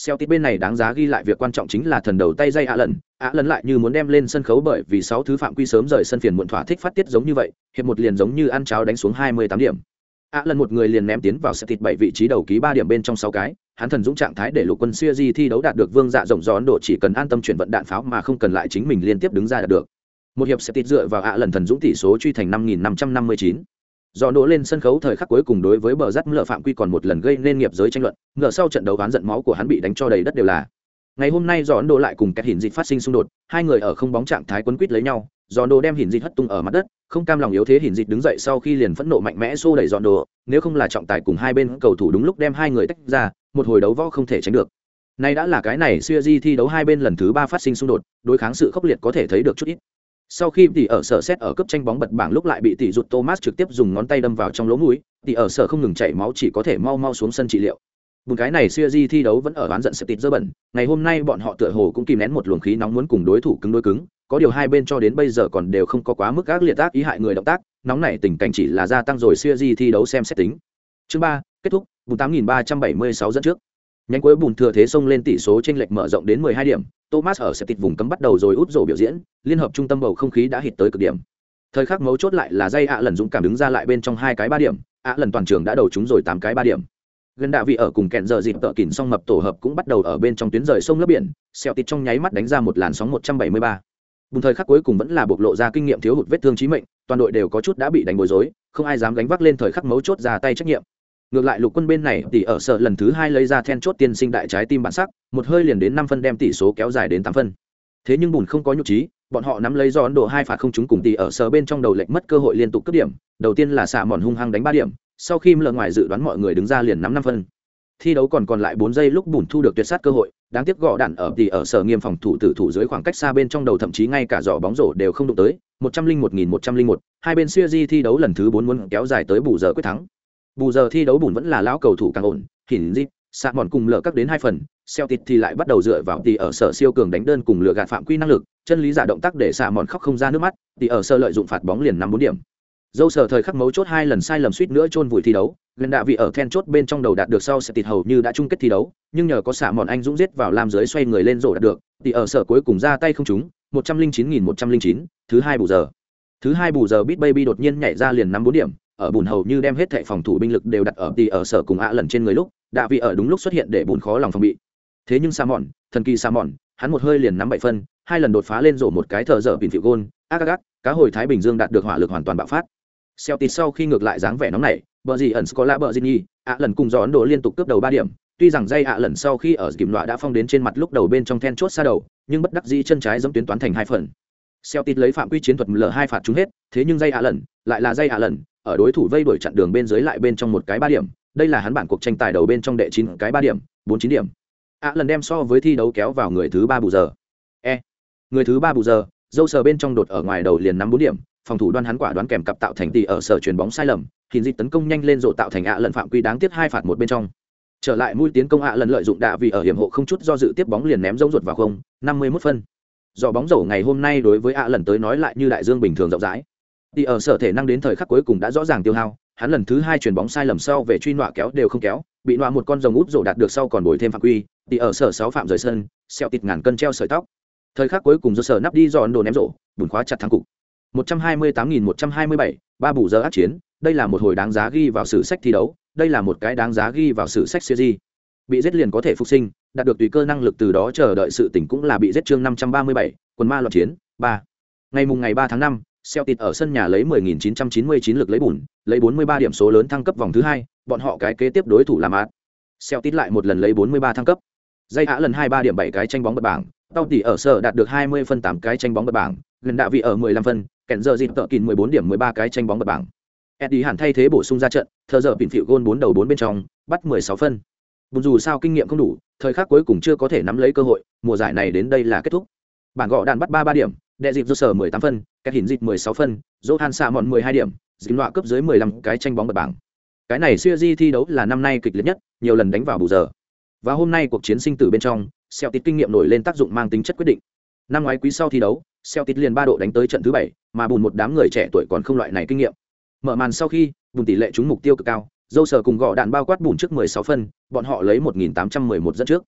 Celtic bên này đáng giá ghi lại việc quan trọng chính là thần đầu tay dây ạ lần, ạ lần lại như muốn đem lên sân khấu bởi vì sáu thứ phạm quy sớm rời sân phiền muộn thỏa thích phát tiết giống như vậy, hiệp một liền giống như ăn cháo đánh xuống 28 điểm. ạ lần một người liền ném tiến vào Celtic bảy vị trí đầu ký ba điểm bên trong sáu cái, hắn thần dũng trạng thái để lục quân Suzy thi đấu đạt được vương dạ rộng gió Ấn Độ chỉ cần an tâm chuyển vận đạn pháo mà không cần lại chính mình liên tiếp đứng ra đạt được. Một hiệp Celtic dựa vào ạ lần thần dũng tỷ số truy thành 5559 do nổ lên sân khấu thời khắc cuối cùng đối với bờ rắt lợ phạm quy còn một lần gây nên nghiệp giới tranh luận ngờ sau trận đấu ván giận máu của hắn bị đánh cho đầy đất đều là. Ngày hôm nay do ấn độ lại cùng các hình dịch phát sinh xung đột, hai người ở không bóng trạng thái quấn quýt lấy nhau, do nổ đem hình dịch hất tung ở mặt đất, không cam lòng yếu thế hình dịch đứng dậy sau khi liền phẫn nộ mạnh mẽ xô đẩy dọn đồ nếu không là trọng tài cùng hai bên cầu thủ đúng lúc đem hai người tách ra, một hồi đấu võ không thể tránh được. Nay đã là cái này xuya di thi đấu hai bên lần thứ ba phát sinh xung đột, đối kháng sự khốc liệt có thể thấy được chút ít sau khi tỷ ở sở xét ở cấp tranh bóng bật bảng lúc lại bị tỷ rụt thomas trực tiếp dùng ngón tay đâm vào trong lỗ mũi tỷ ở sở không ngừng chảy máu chỉ có thể mau mau xuống sân trị liệu. Bùn cái này xưa di thi đấu vẫn ở oán giận sẽ tịt dơ bẩn, ngày hôm nay bọn họ tựa hồ cũng kìm nén một luồng khí nóng muốn cùng đối thủ cứng đối cứng, có điều hai bên cho đến bây giờ còn đều không có quá mức ác liệt tác ý hại người động tác, nóng này tình cảnh chỉ là gia tăng rồi xưa di thi đấu xem xét tính. Chương ba kết thúc, bùn 8376 dẫn trước. Nhánh cuối bùn thừa thế xông lên tỷ số tranh lệch mở rộng đến 12 điểm, Thomas ở sẽ tịt vùng cấm bắt đầu rồi út rổ biểu diễn, liên hợp trung tâm bầu không khí đã hít tới cực điểm. Thời khắc mấu chốt lại là dây ạ lần dũng cảm đứng ra lại bên trong hai cái ba điểm, ạ lần toàn trường đã đầu chúng rồi tám cái ba điểm. Gần đạ vị ở cùng kẹn giờ dịp tợ kỉn song mập tổ hợp cũng bắt đầu ở bên trong tuyến rời sông lớp biển, xẹo tịt trong nháy mắt đánh ra một làn sóng 173. Bùng thời khắc cuối cùng vẫn là bộc lộ ra kinh nghiệm thiếu hụt vết thương chí mệnh, toàn đội đều có chút đã bị đánh bối rối, không ai dám gánh vác lên thời khắc mấu chốt ra tay trách nhiệm ngược lại lục quân bên này thì ở sở lần thứ hai lấy ra then chốt tiên sinh đại trái tim bản sắc, một hơi liền đến năm phân đem tỷ số kéo dài đến tám phân. Thế nhưng bùn không có nhục trí bọn họ nắm lấy do ấn độ hai phạt không chúng cùng tỷ ở sở bên trong đầu lệnh mất cơ hội liên tục cướp điểm, đầu tiên là xạ mòn hung hăng đánh ba điểm, sau khi lờ ngoài dự đoán mọi người đứng ra liền nắm năm phân. Thi đấu còn còn lại bốn giây lúc bùn thu được tuyệt sát cơ hội, đáng tiếc gõ đạn ở tỷ ở sở nghiêm phòng thủ tử thủ dưới khoảng cách xa bên trong đầu thậm chí ngay cả giỏ bóng rổ đều không đụng tới, một trăm linh một nghìn một trăm linh một, hai bên siêu di thi đấu lần thứ bốn muốn kéo dài tới bù giờ quyết thắng bù giờ thi đấu bùn vẫn là lão cầu thủ càng ổn hiển dịp xạ mòn cùng lỡ các đến hai phần, Celtic thì lại bắt đầu dựa vào tỷ ở sở siêu cường đánh đơn cùng lựa gạt phạm quy năng lực, chân lý giả động tác để xạ mòn khóc không ra nước mắt tỷ ở sở lợi dụng phạt bóng liền năm bốn điểm. Dâu sở thời khắc mấu chốt hai lần sai lầm suýt nữa chôn vùi thi đấu, gần đạ vị ở then chốt bên trong đầu đạt được sau sẽ tịt hầu như đã chung kết thi đấu, nhưng nhờ có xạ mòn anh dũng giết vào làm dưới xoay người lên rổ đạt được tỷ ở sở cuối cùng ra tay không trúng, một trăm linh chín nghìn một trăm linh chín, thứ hai bù giờ. Thứ hai bù giờ bit baby đột nhiên nhảy ra liền năm bốn điểm ở bùn hầu như đem hết thệ phòng thủ binh lực đều đặt ở tỷ ở sở cùng ạ lần trên người lúc, đạ vị ở đúng lúc xuất hiện để bùn khó lòng phòng bị. Thế nhưng sa mòn, thần kỳ sa mòn, hắn một hơi liền nắm bảy phân, hai lần đột phá lên rổ một cái thợ dở bình thiệu gôn, ác ác cá hồi thái bình dương đạt được hỏa lực hoàn toàn bạo phát. Xeo tịt sau khi ngược lại dáng vẻ nóng này bờ gì ẩn có lạ bờ gì nhi ạ lần cùng gió ấn độ liên tục cướp đầu ba điểm. Tuy rằng dây ạ lần sau khi ở kìm loại đã phong đến trên mặt lúc đầu bên trong then chốt xa đầu, nhưng bất đắc dĩ chân trái giống tuyến toán thành hai phần. Xeo tịt lấy phạm quy chiến thuật l hai phạt chúng hết, thế nhưng dây ạ lần, lại là dây ạ lần ở đối thủ vây đuổi chặn đường bên dưới lại bên trong một cái ba điểm, đây là hắn bản cuộc tranh tài đầu bên trong đệ chín cái ba điểm, bốn chín điểm. Ạ lần đem so với thi đấu kéo vào người thứ ba bù giờ. E. Người thứ ba bù giờ, dâu sờ bên trong đột ở ngoài đầu liền nắm bốn điểm, phòng thủ đoan hắn quả đoán kèm cặp tạo thành tỷ ở sở chuyền bóng sai lầm, hình dịch tấn công nhanh lên rộ tạo thành ạ lần phạm quy đáng tiếc hai phạt một bên trong. Trở lại mũi tiến công ạ lần lợi dụng đạ vì ở hiểm hộ không chút do dự tiếp bóng liền ném giống ruột vào không, năm mươi 51 phân. Do bóng rổ ngày hôm nay đối với ạ lần tới nói lại như đại dương bình thường rộng rãi thì ở sở thể năng đến thời khắc cuối cùng đã rõ ràng tiêu hao hắn lần thứ hai chuyền bóng sai lầm sau về truy nọa kéo đều không kéo bị nọa một con rồng úp rổ đạt được sau còn bồi thêm phạm quy thì ở sở sáu phạm rời sân xẹo tịt ngàn cân treo sợi tóc. Thời khắc cuối cùng do sở nắp đi dọn đồ ném rổ bùn khóa chặt thắng cục. 128.127, ba bù giờ ác chiến đây là một hồi đáng giá ghi vào sử sách thi đấu đây là một cái đáng giá ghi vào sử sách siêu di bị giết liền có thể phục sinh đạt được tùy cơ năng lực từ đó chờ đợi sự tỉnh cũng là bị giết chương 537, quần ma loạn chiến ba. Ngày mùng ngày ba tháng năm Celtic ở sân nhà lấy 10.999 lực lấy bùn, lấy 43 điểm số lớn thăng cấp vòng thứ hai, bọn họ cái kế tiếp đối thủ là Mát. Celtic lại một lần lấy 43 thăng cấp. Dây Á lần 23 điểm 7 cái tranh bóng bật bảng, Tao tỷ ở sở đạt được 20 phân 8 cái tranh bóng bật bảng, gần đạ vị ở 15 phân, kèn giờ dịp tợ kín 14 điểm 13 cái tranh bóng bật bảng. Eddie hẳn thay thế bổ sung ra trận, thờ giờ bình phiệu gôn 4 đầu 4 bên trong, bắt 16 phân. Bùn dù sao kinh nghiệm không đủ, thời khắc cuối cùng chưa có thể nắm lấy cơ hội, mùa giải này đến đây là kết thúc. Bảng gọ đàn bắt 33 điểm, đệ dịp do sở 18 phân, kẹt hình dịp 16 phân, Johan xạ mọn 12 điểm, dính loại cấp dưới 15 cái tranh bóng bật bảng. Cái này series thi đấu là năm nay kịch liệt nhất, nhiều lần đánh vào bù giờ. Và hôm nay cuộc chiến sinh tử bên trong, Celtic kinh nghiệm nổi lên tác dụng mang tính chất quyết định. Năm ngoái quý sau thi đấu, Celtic liền ba độ đánh tới trận thứ bảy, mà bùn một đám người trẻ tuổi còn không loại này kinh nghiệm. Mở màn sau khi, bùn tỷ lệ trúng mục tiêu cực cao, dâu sở cùng gõ đạn bao quát bùn trước 16 phân, bọn họ lấy 1811 dẫn trước.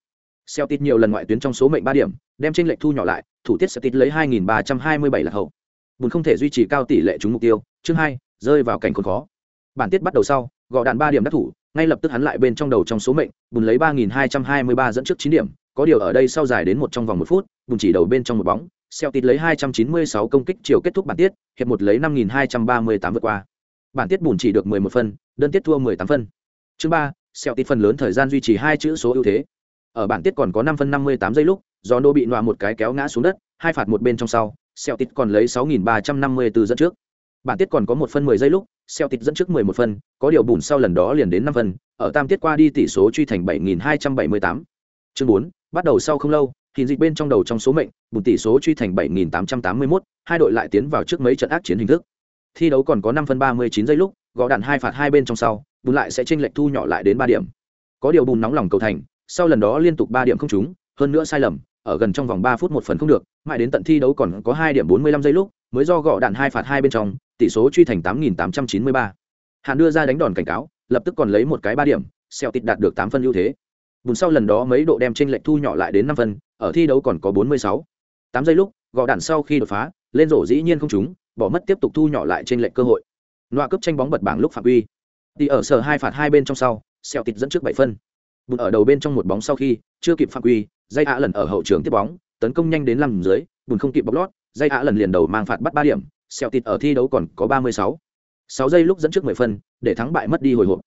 Celtic nhiều lần ngoại tuyến trong số mệnh 3 điểm, đem chênh lệch thu nhỏ lại, thủ tiết Celtic lấy 2327 là hậu. Bùn không thể duy trì cao tỷ lệ trúng mục tiêu, chương hai, rơi vào cảnh khốn khó. Bản tiết bắt đầu sau, gõ đạn ba điểm đắc thủ, ngay lập tức hắn lại bên trong đầu trong số mệnh, bùn lấy 3223 dẫn trước chín điểm, có điều ở đây sau dài đến một trong vòng một phút, bùn chỉ đầu bên trong một bóng, xeo tít lấy 296 công kích chiều kết thúc bản tiết, hiệp một lấy 5238 vượt qua. Bản tiết bùn chỉ được 11 phân, đơn tiết thua 18 phân. Chương ba xeo tít phần lớn thời gian duy trì hai chữ số ưu thế. Ở bản tiết còn có năm phân 58 giây lúc, do nô bị nọa một cái kéo ngã xuống đất, hai phạt một bên trong sau, Celtic còn lấy 6354 dẫn trước. Bản tiết còn có một phân 10 giây lúc, Celtic dẫn trước 11 phân, có điều bùn sau lần đó liền đến 5 phân, ở tam tiết qua đi tỷ số truy thành 7278. Chương 4, bắt đầu sau không lâu, hình dịch bên trong đầu trong số mệnh, bùn tỷ số truy thành 7881, hai đội lại tiến vào trước mấy trận ác chiến hình thức. Thi đấu còn có 5 phân 39 giây lúc, gõ đạn hai phạt hai bên trong sau, bùn lại sẽ chênh lệch thu nhỏ lại đến 3 điểm. Có điều bùn nóng lòng cầu thành, sau lần đó liên tục 3 điểm không trúng, hơn nữa sai lầm, ở gần trong vòng 3 phút một phần không được, mãi đến tận thi đấu còn có 2 điểm 45 giây lúc, mới do gõ đạn hai phạt hai bên trong, tỷ số truy thành 8893. Hàn đưa ra đánh đòn cảnh cáo, lập tức còn lấy một cái 3 điểm, Celtic đạt được 8 phân ưu thế. Bùn sau lần đó mấy độ đem chênh lệch thu nhỏ lại đến 5 phân, ở thi đấu còn có 46. 8 giây lúc, gõ đạn sau khi đột phá, lên rổ dĩ nhiên không trúng, bỏ mất tiếp tục thu nhỏ lại trên lệch cơ hội. Loa cướp tranh bóng bật bảng lúc phạm uy. Thì ở sở hai phạt hai bên trong sau, Celtic dẫn trước 7 phân. Bùn ở đầu bên trong một bóng sau khi, chưa kịp phạm quy, dây ạ lần ở hậu trường tiếp bóng, tấn công nhanh đến lầm dưới, bùn không kịp bóc lót, dây ạ lần liền đầu mang phạt bắt ba điểm, Celtic ở thi đấu còn có 36. 6 giây lúc dẫn trước 10 phân, để thắng bại mất đi hồi hộp.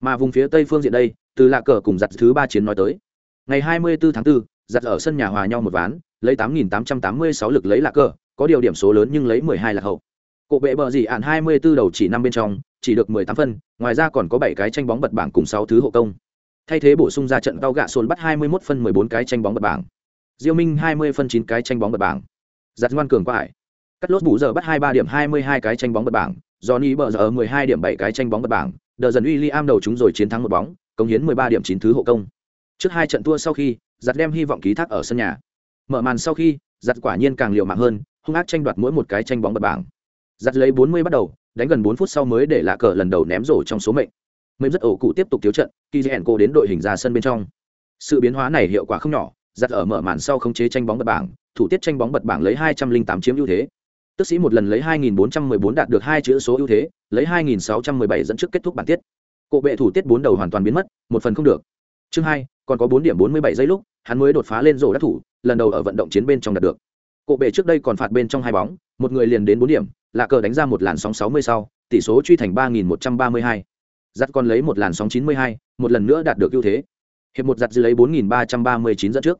Mà vùng phía tây phương diện đây, từ lạ cờ cùng giặt thứ ba chiến nói tới. Ngày 24 tháng 4, giặt ở sân nhà hòa nhau một ván, lấy 8886 lực lấy lạ cờ, có điều điểm số lớn nhưng lấy mười hai lạc hậu. Cộ bệ bờ gì ạn 24 đầu chỉ năm bên trong, chỉ được 18 phân, ngoài ra còn có bảy cái tranh bóng bật bảng cùng sáu thứ hộ công. Thay thế bổ sung ra trận cao gạ sồn bắt 21 phân 14 cái tranh bóng bật bảng. Diêu Minh 20 phân 9 cái tranh bóng bật bảng. Giặt ngoan cường qua hải. Cắt lốt bù giờ bắt 23 điểm 22 cái tranh bóng bật bảng. Johnny bờ giờ 12 điểm 7 cái tranh bóng bật bảng. Đờ dần William đầu chúng rồi chiến thắng một bóng, công hiến 13 điểm 9 thứ hộ công. Trước hai trận thua sau khi, giặt đem hy vọng ký thác ở sân nhà. Mở màn sau khi, giặt quả nhiên càng liều mạng hơn, hung ác tranh đoạt mỗi một cái tranh bóng bật bảng. Giặt lấy 40 bắt đầu, đánh gần 4 phút sau mới để lạ cờ lần đầu ném rổ trong số mệnh. Mềm rất ổ cụ tiếp tục thiếu trận, Kizien đến đội hình ra sân bên trong. Sự biến hóa này hiệu quả không nhỏ, giặt ở mở màn sau khống chế tranh bóng bật bảng, thủ tiết tranh bóng bật bảng lấy 208 chiếm ưu thế. Tức sĩ một lần lấy 2414 đạt được hai chữ số ưu thế, lấy 2617 dẫn trước kết thúc bản tiết. Cộ bệ thủ tiết bốn đầu hoàn toàn biến mất, một phần không được. Chương hai, còn có bốn điểm 47 giây lúc, hắn mới đột phá lên rổ đắc thủ, lần đầu ở vận động chiến bên trong đạt được. Cộ bệ trước đây còn phạt bên trong hai bóng, một người liền đến bốn điểm, là cờ đánh ra một làn sóng 60 sau, tỷ số truy thành 3132. Giặt còn lấy một làn sóng 92, một lần nữa đạt được ưu thế. Hiệp một giặt dư lấy 4339 dẫn trước.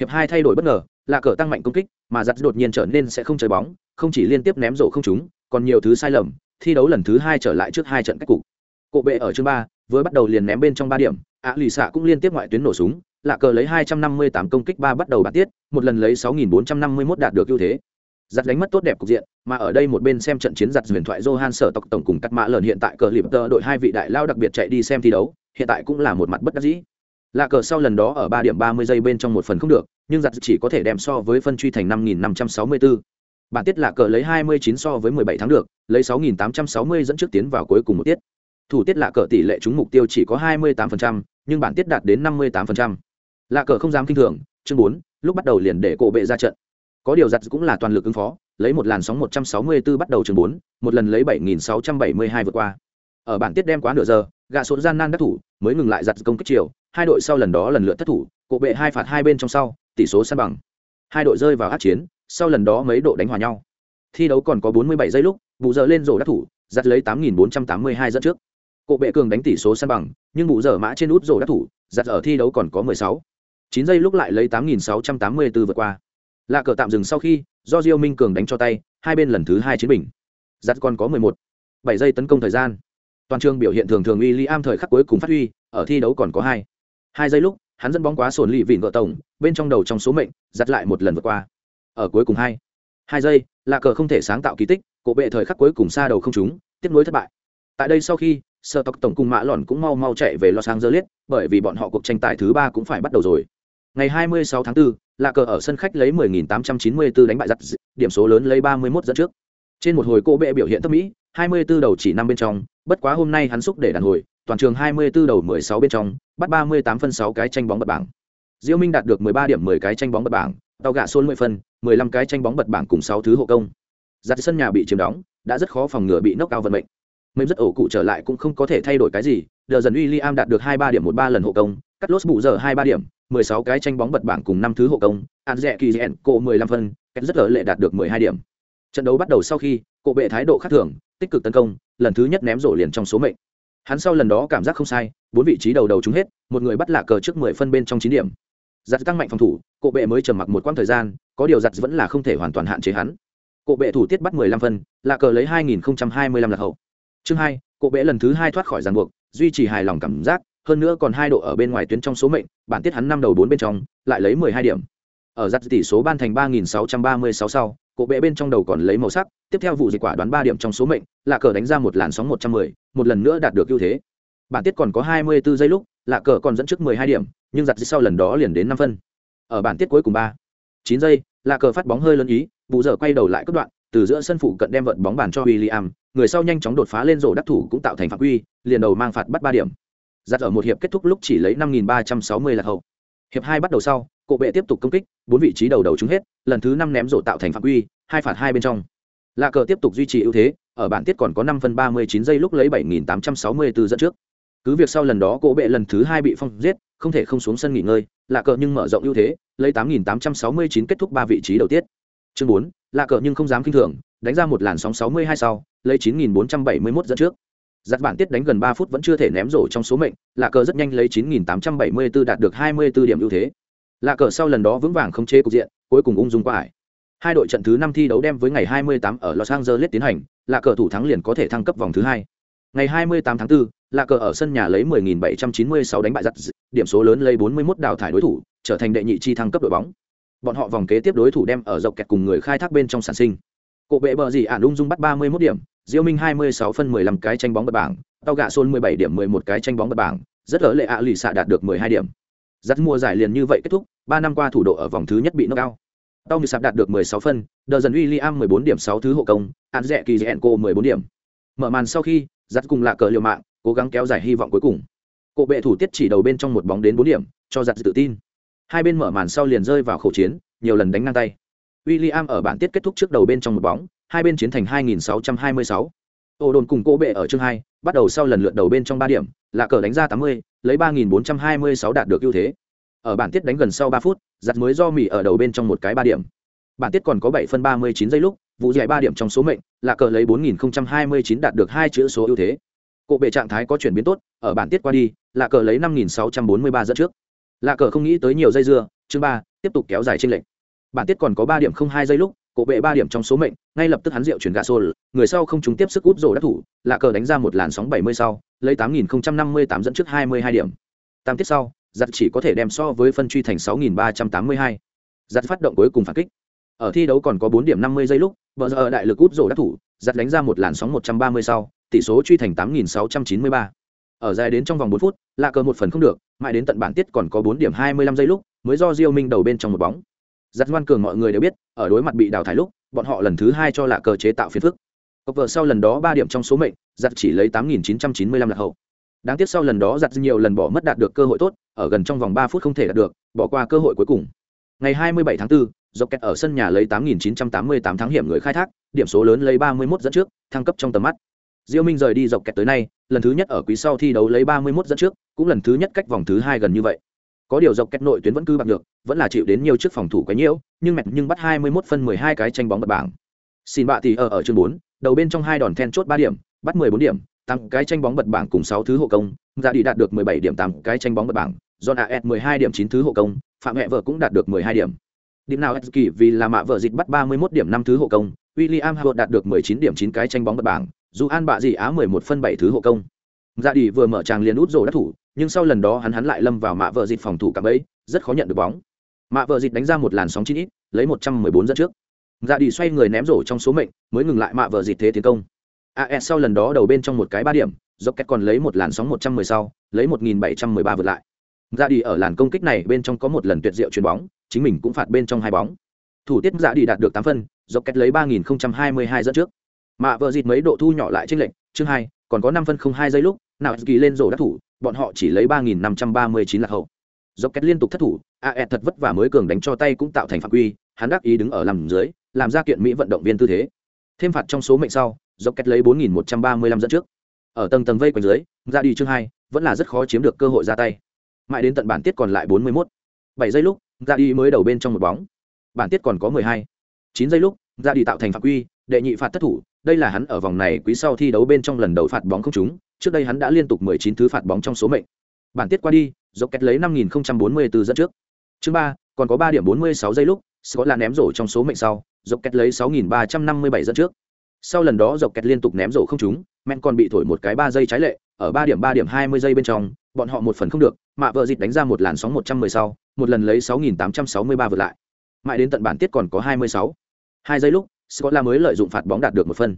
Hiệp hai thay đổi bất ngờ, lạ cờ tăng mạnh công kích, mà giặt đột nhiên trở nên sẽ không chơi bóng, không chỉ liên tiếp ném rổ không trúng, còn nhiều thứ sai lầm, thi đấu lần thứ hai trở lại trước hai trận cách cục. Cộ bệ ở chương 3, với bắt đầu liền ném bên trong 3 điểm, ạ lì xạ cũng liên tiếp ngoại tuyến nổ súng, lạ cờ lấy 258 công kích 3 bắt đầu bản tiết, một lần lấy 6451 đạt được ưu thế giặt đánh mất tốt đẹp cục diện, mà ở đây một bên xem trận chiến giặt huyền thoại johan sở tộc tổng cùng cắt mã lợn hiện tại cờ liệp tơ đội hai vị đại lao đặc biệt chạy đi xem thi đấu, hiện tại cũng là một mặt bất đắc dĩ. Lạ cờ sau lần đó ở ba điểm ba mươi giây bên trong một phần không được, nhưng giặt chỉ có thể đem so với phân truy thành năm nghìn năm trăm sáu mươi bốn bản tiết lạ cờ lấy hai mươi chín so với mười bảy tháng được, lấy sáu nghìn tám trăm sáu mươi dẫn trước tiến vào cuối cùng một tiết. Thủ tiết lạ cờ tỷ lệ trúng mục tiêu chỉ có hai mươi tám phần trăm, nhưng bản tiết đạt đến năm mươi tám phần trăm. Lạ cờ không dám kinh thường, chương bốn, lúc bắt đầu liền để cổ bệ ra trận có điều giặt cũng là toàn lực ứng phó lấy một làn sóng 164 bắt đầu trường 4, một lần lấy 7672 vượt qua. Ở bản tiết đem quá nửa giờ gạ sốt gian nan đắc thủ mới ngừng lại giặt công kích chiều hai đội sau lần đó lần lượt thất thủ cộ bệ hai phạt hai bên trong sau tỷ số san bằng. Hai đội rơi vào át chiến sau lần đó mấy độ đánh hòa nhau. Thi đấu còn có 47 giây lúc bù giờ lên rổ đắc thủ giặt lấy 8.482 dẫn trước. Cộ bệ cường đánh tỷ số san bằng nhưng bù giờ mã trên út rổ đắc thủ giặt ở thi đấu còn có 16. 9 giây lúc lại lấy 8.684 vượt qua lạ cờ tạm dừng sau khi, do diêu minh cường đánh cho tay, hai bên lần thứ hai chiến bình. Giặt còn có 11. 7 giây tấn công thời gian. Toàn trường biểu hiện thường thường uy li am thời khắc cuối cùng phát huy, ở thi đấu còn có hai. Hai giây lúc, hắn dẫn bóng quá sồn lì vịn vợ tổng, bên trong đầu trong số mệnh giặt lại một lần vượt qua. Ở cuối cùng hai. Hai giây, lạ cờ không thể sáng tạo kỳ tích, cổ bệ thời khắc cuối cùng xa đầu không trúng, tiếp nối thất bại. Tại đây sau khi, sơ tộc tổng cùng mã lòn cũng mau mau chạy về los angeles, bởi vì bọn họ cuộc tranh tài thứ ba cũng phải bắt đầu rồi ngày 26 tháng 4, lạ cờ ở sân khách lấy 10.894 đánh bại giặt điểm số lớn lấy 31 dẫn trước. Trên một hồi cổ bệ biểu hiện thấp mỹ 24 đầu chỉ năm bên trong bất quá hôm nay hắn xúc để đàn hồi toàn trường 24 đầu 16 bên trong bắt 38 phân 6 cái tranh bóng bật bảng. Diêu minh đạt được 13 điểm 10 cái tranh bóng bật bảng tàu gạ xôn 10 phân 15 cái tranh bóng bật bảng cùng 6 thứ hộ công. Giặt sân nhà bị chiếm đóng đã rất khó phòng ngừa bị nốc cao vận mệnh. Mềm rất ổ cụ trở lại cũng không có thể thay đổi cái gì đờ dần William đạt được 23 điểm một ba lần hộ công cắt lốt bù giờ 23 điểm 16 cái tranh bóng bật bảng cùng năm thứ hộ công, an rẻ kỳ rẽn, cổ 15 phân kết rất ở lệ đạt được 12 điểm. Trận đấu bắt đầu sau khi cộ bệ thái độ khác thường, tích cực tấn công, lần thứ nhất ném rổ liền trong số mệnh. Hắn sau lần đó cảm giác không sai, bốn vị trí đầu đầu trúng hết, một người bắt lạ cờ trước 10 phân bên trong chín điểm. Giặt tăng mạnh phòng thủ cộ bệ mới trầm mặc một quãng thời gian, có điều giặt vẫn là không thể hoàn toàn hạn chế hắn. Cộ bệ thủ tiết bắt 15 phân lạ cờ lấy hai nghìn hai mươi lăm lạc hậu. Chương hai cộ bệ lần thứ hai thoát khỏi ràng buộc, duy trì hài lòng cảm giác hơn nữa còn hai độ ở bên ngoài tuyến trong số mệnh bản tiết hắn năm đầu bốn bên trong lại lấy 12 điểm. Ở giặt tỷ số ban thành 3636 sau cổ bệ bên trong đầu còn lấy màu sắc tiếp theo vụ dịch quả đoán ba điểm trong số mệnh lạ cờ đánh ra một làn sóng 110, một lần nữa đạt được ưu thế. Bản tiết còn có 24 giây lúc lạ cờ còn dẫn trước 12 điểm nhưng giặt sau lần đó liền đến năm phân. Ở bản tiết cuối cùng ba chín giây lạ cờ phát bóng hơi lớn ý vụ giờ quay đầu lại cất đoạn từ giữa sân phụ cận đem vận bóng bàn cho William, người sau nhanh chóng đột phá lên rổ đắc thủ cũng tạo thành phạm quy, liền đầu mang phạt bắt ba điểm. Giặt ở một hiệp kết thúc lúc chỉ lấy 5360 là hậu. Hiệp hai bắt đầu sau, cổ bệ tiếp tục công kích, bốn vị trí đầu đầu trúng hết, lần thứ năm ném rổ tạo thành phạm quy, hai phạt hai bên trong. Lạ cờ tiếp tục duy trì ưu thế, ở bản tiết còn có 5 phân 39 giây lúc lấy 7864 dẫn trước. Cứ việc sau lần đó cổ bệ lần thứ hai bị phong giết, không thể không xuống sân nghỉ ngơi, lạ cờ nhưng mở rộng ưu thế, lấy 8869 kết thúc ba vị trí đầu tiết. Chương 4, lạ cờ nhưng không dám kinh thường đánh ra một làn sóng 62 sau lấy 9471 dẫn trước giặt bản tiết đánh gần 3 phút vẫn chưa thể ném rổ trong số mệnh lạ cờ rất nhanh lấy 9874 đạt được 24 điểm ưu thế. Lạ cờ sau lần đó vững vàng không chế cục diện cuối cùng ung dung qua ải. Hai đội trận thứ năm thi đấu đem với ngày 28 ở Los Angeles tiến hành lạ cờ thủ thắng liền có thể thăng cấp vòng thứ hai. Ngày 28 tháng 4, lạ cờ ở sân nhà lấy 10.796 đánh bại giặt điểm số lớn lấy 41 đào thải đối thủ trở thành đệ nhị chi thăng cấp đội bóng. Bọn họ vòng kế tiếp đối thủ đem ở dọc kẹt cùng người khai thác bên trong sản sinh. Cộ bệ bờ gì ản ung dung bắt 31 điểm diêu minh hai mươi sáu phân mười lăm cái tranh bóng bật bảng, tao gạ xôn mười bảy điểm mười một cái tranh bóng bật bảng, rất lỡ lệ ạ lì xạ đạt được mười hai điểm. Dắt mùa giải liền như vậy kết thúc, ba năm qua thủ độ ở vòng thứ nhất bị knock out tao như sạp đạt được mười sáu phân, đờ dần William 14 điểm 6 thứ hộ công án rẻ kỳ dẹn cô mười bốn điểm. Mở màn sau khi dắt cùng lạ cờ liều mạng, cố gắng kéo dài hy vọng cuối cùng. Cổ bệ thủ tiết chỉ đầu bên trong một bóng đến bốn điểm, cho giặt tự tin. Hai bên mở màn sau liền rơi vào khẩu chiến, nhiều lần đánh ngang tay. William ở bản tiết kết thúc trước đầu bên trong một bóng hai bên chiến thành 2626. Ô đồn cùng cố bệ ở chương 2, bắt đầu sau lần lượt đầu bên trong 3 điểm, là cờ đánh ra 80, lấy 3426 đạt được ưu thế. Ở bản tiết đánh gần sau 3 phút, giặt mới do mỉ ở đầu bên trong một cái 3 điểm. Bản tiết còn có 7 phân 39 giây lúc, vụ giải 3 điểm trong số mệnh, là cờ lấy 4029 đạt được hai chữ số ưu thế. Cổ bệ trạng thái có chuyển biến tốt, ở bản tiết qua đi, là cờ lấy 5643 dẫn trước. Là cờ không nghĩ tới nhiều dây dưa, chương 3, tiếp tục kéo dài trên lệnh bản tiết còn có 3 điểm không hai giây lúc cổ bệ ba điểm trong số mệnh, ngay lập tức hắn rượu chuyển gà xô người sau không trúng tiếp sức út rổ đắc thủ lạ cờ đánh ra một làn sóng bảy mươi sau, lấy tám nghìn năm mươi tám dẫn trước hai mươi hai điểm. Tam tiết sau giặt chỉ có thể đem so với phân truy thành sáu nghìn ba trăm tám mươi hai. Giặt phát động cuối cùng phản kích. Ở thi đấu còn có bốn điểm năm mươi giây lúc vợ giờ đại lực út rổ đắc thủ giặt đánh ra một làn sóng một trăm ba mươi sau, tỷ số truy thành tám nghìn sáu trăm chín mươi ba. Ở dài đến trong vòng bốn phút lạ cờ một phần không được, mãi đến tận bản tiết còn có bốn điểm hai mươi lăm giây lúc, mới do diêu minh đầu bên trong một bóng giặt ngoan cường mọi người đều biết ở đối mặt bị đào thải lúc bọn họ lần thứ hai cho lạ cờ chế tạo phiền phức. Cọc vợ sau lần đó ba điểm trong số mệnh giặt chỉ lấy tám nghìn chín trăm chín mươi lăm lạc hậu. Đáng tiếc sau lần đó giặt nhiều lần bỏ mất đạt được cơ hội tốt ở gần trong vòng ba phút không thể đạt được bỏ qua cơ hội cuối cùng. Ngày hai mươi bảy tháng 4, dọc kẹt ở sân nhà lấy tám nghìn chín trăm tám mươi tám tháng hiểm người khai thác điểm số lớn lấy ba mươi 31 dẫn trước thăng cấp trong tầm mắt. Diêu minh rời đi dọc kẹt tới nay lần thứ nhất ở quý sau thi đấu lấy ba mươi 31 dẫn trước cũng lần thứ nhất cách vòng thứ hai gần như vậy có điều dọc kẹt nội tuyến vẫn cứ bạc được vẫn là chịu đến nhiều trước phòng thủ quấy nhiễu nhưng mẹt nhưng bắt 21 phân 12 cái tranh bóng bật bảng xin bạ thì ở ở chương bốn đầu bên trong hai đòn then chốt ba điểm bắt mười bốn điểm tăng cái tranh bóng bật bảng cùng sáu thứ hộ công dạ ra đi đạt được mười bảy điểm tám cái tranh bóng bật bảng john aet 12 điểm chín thứ hộ công phạm hẹ vợ cũng đạt được mười hai điểm điểm nào kỳ vì là mạ vợ dịch bắt 31 điểm năm thứ hộ công William Howard đạt được 19 điểm 9 cái tranh bóng bật bảng, dù An bạ gì á 11 phân 7 thứ hộ công. Dạ ra đi vừa mở tràng liền út rổ đắc thủ, nhưng sau lần đó hắn hắn lại lâm vào mạ vợ dịch phòng thủ cả bẫy, rất khó nhận được bóng. Mạ vợ dịch đánh ra một làn sóng chín ít, lấy 114 dẫn trước. Dạ đi xoay người ném rổ trong số mệnh, mới ngừng lại mạ vợ dịch thế tiến công. AS sau lần đó đầu bên trong một cái ba điểm, Rocket còn lấy một làn sóng 110 sau, lấy 1713 vượt lại. Dạ đi ở làn công kích này bên trong có một lần tuyệt diệu chuyền bóng, chính mình cũng phạt bên trong hai bóng. Thủ tiết Dạ đi đạt được 8 phân, Rocket lấy 3022 dẫn trước. Mạ vợ dịt mấy độ thu nhỏ lại trên lệnh, chương 2, còn có 5 phân 02 giây lúc, nào kỳ lên rổ đắc thủ, bọn họ chỉ lấy 3539 là hậu. Rocket liên tục thất thủ, AE thật vất vả mới cường đánh cho tay cũng tạo thành phạm quy, hắn đắc ý đứng ở làm dưới, làm ra kiện mỹ vận động viên tư thế. Thêm phạt trong số mệnh sau, Rocket lấy 4135 dẫn trước. Ở tầng tầng vây quanh dưới, ra đi chương hai vẫn là rất khó chiếm được cơ hội ra tay. Mãi đến tận bản tiết còn lại 41. 7 giây lúc, ra đi mới đầu bên trong một bóng. Bản tiết còn có 12. 9 giây lúc, ra đi tạo thành phạm quy, đệ nhị phạt thất thủ, đây là hắn ở vòng này quý sau thi đấu bên trong lần đầu phạt bóng không trúng, trước đây hắn đã liên tục 19 thứ phạt bóng trong số mệnh. Bản tiết qua đi, dọc Rocket lấy 5044 dẫn trước. Chương 3, còn có 3 điểm 46 giây lúc, Scott là ném rổ trong số mệnh sau, dọc Rocket lấy 6357 dẫn trước. Sau lần đó dọc Rocket liên tục ném rổ không trúng, men còn bị thổi một cái 3 giây trái lệ, ở 3 điểm 3 điểm 20 giây bên trong, bọn họ một phần không được, mạ vợ dịch đánh ra một làn sóng 110 sau, một lần lấy 6863 vượt lại. Mãi đến tận bản tiết còn có 26. 2 giây lúc, Scott mới lợi dụng phạt bóng đạt được một phân.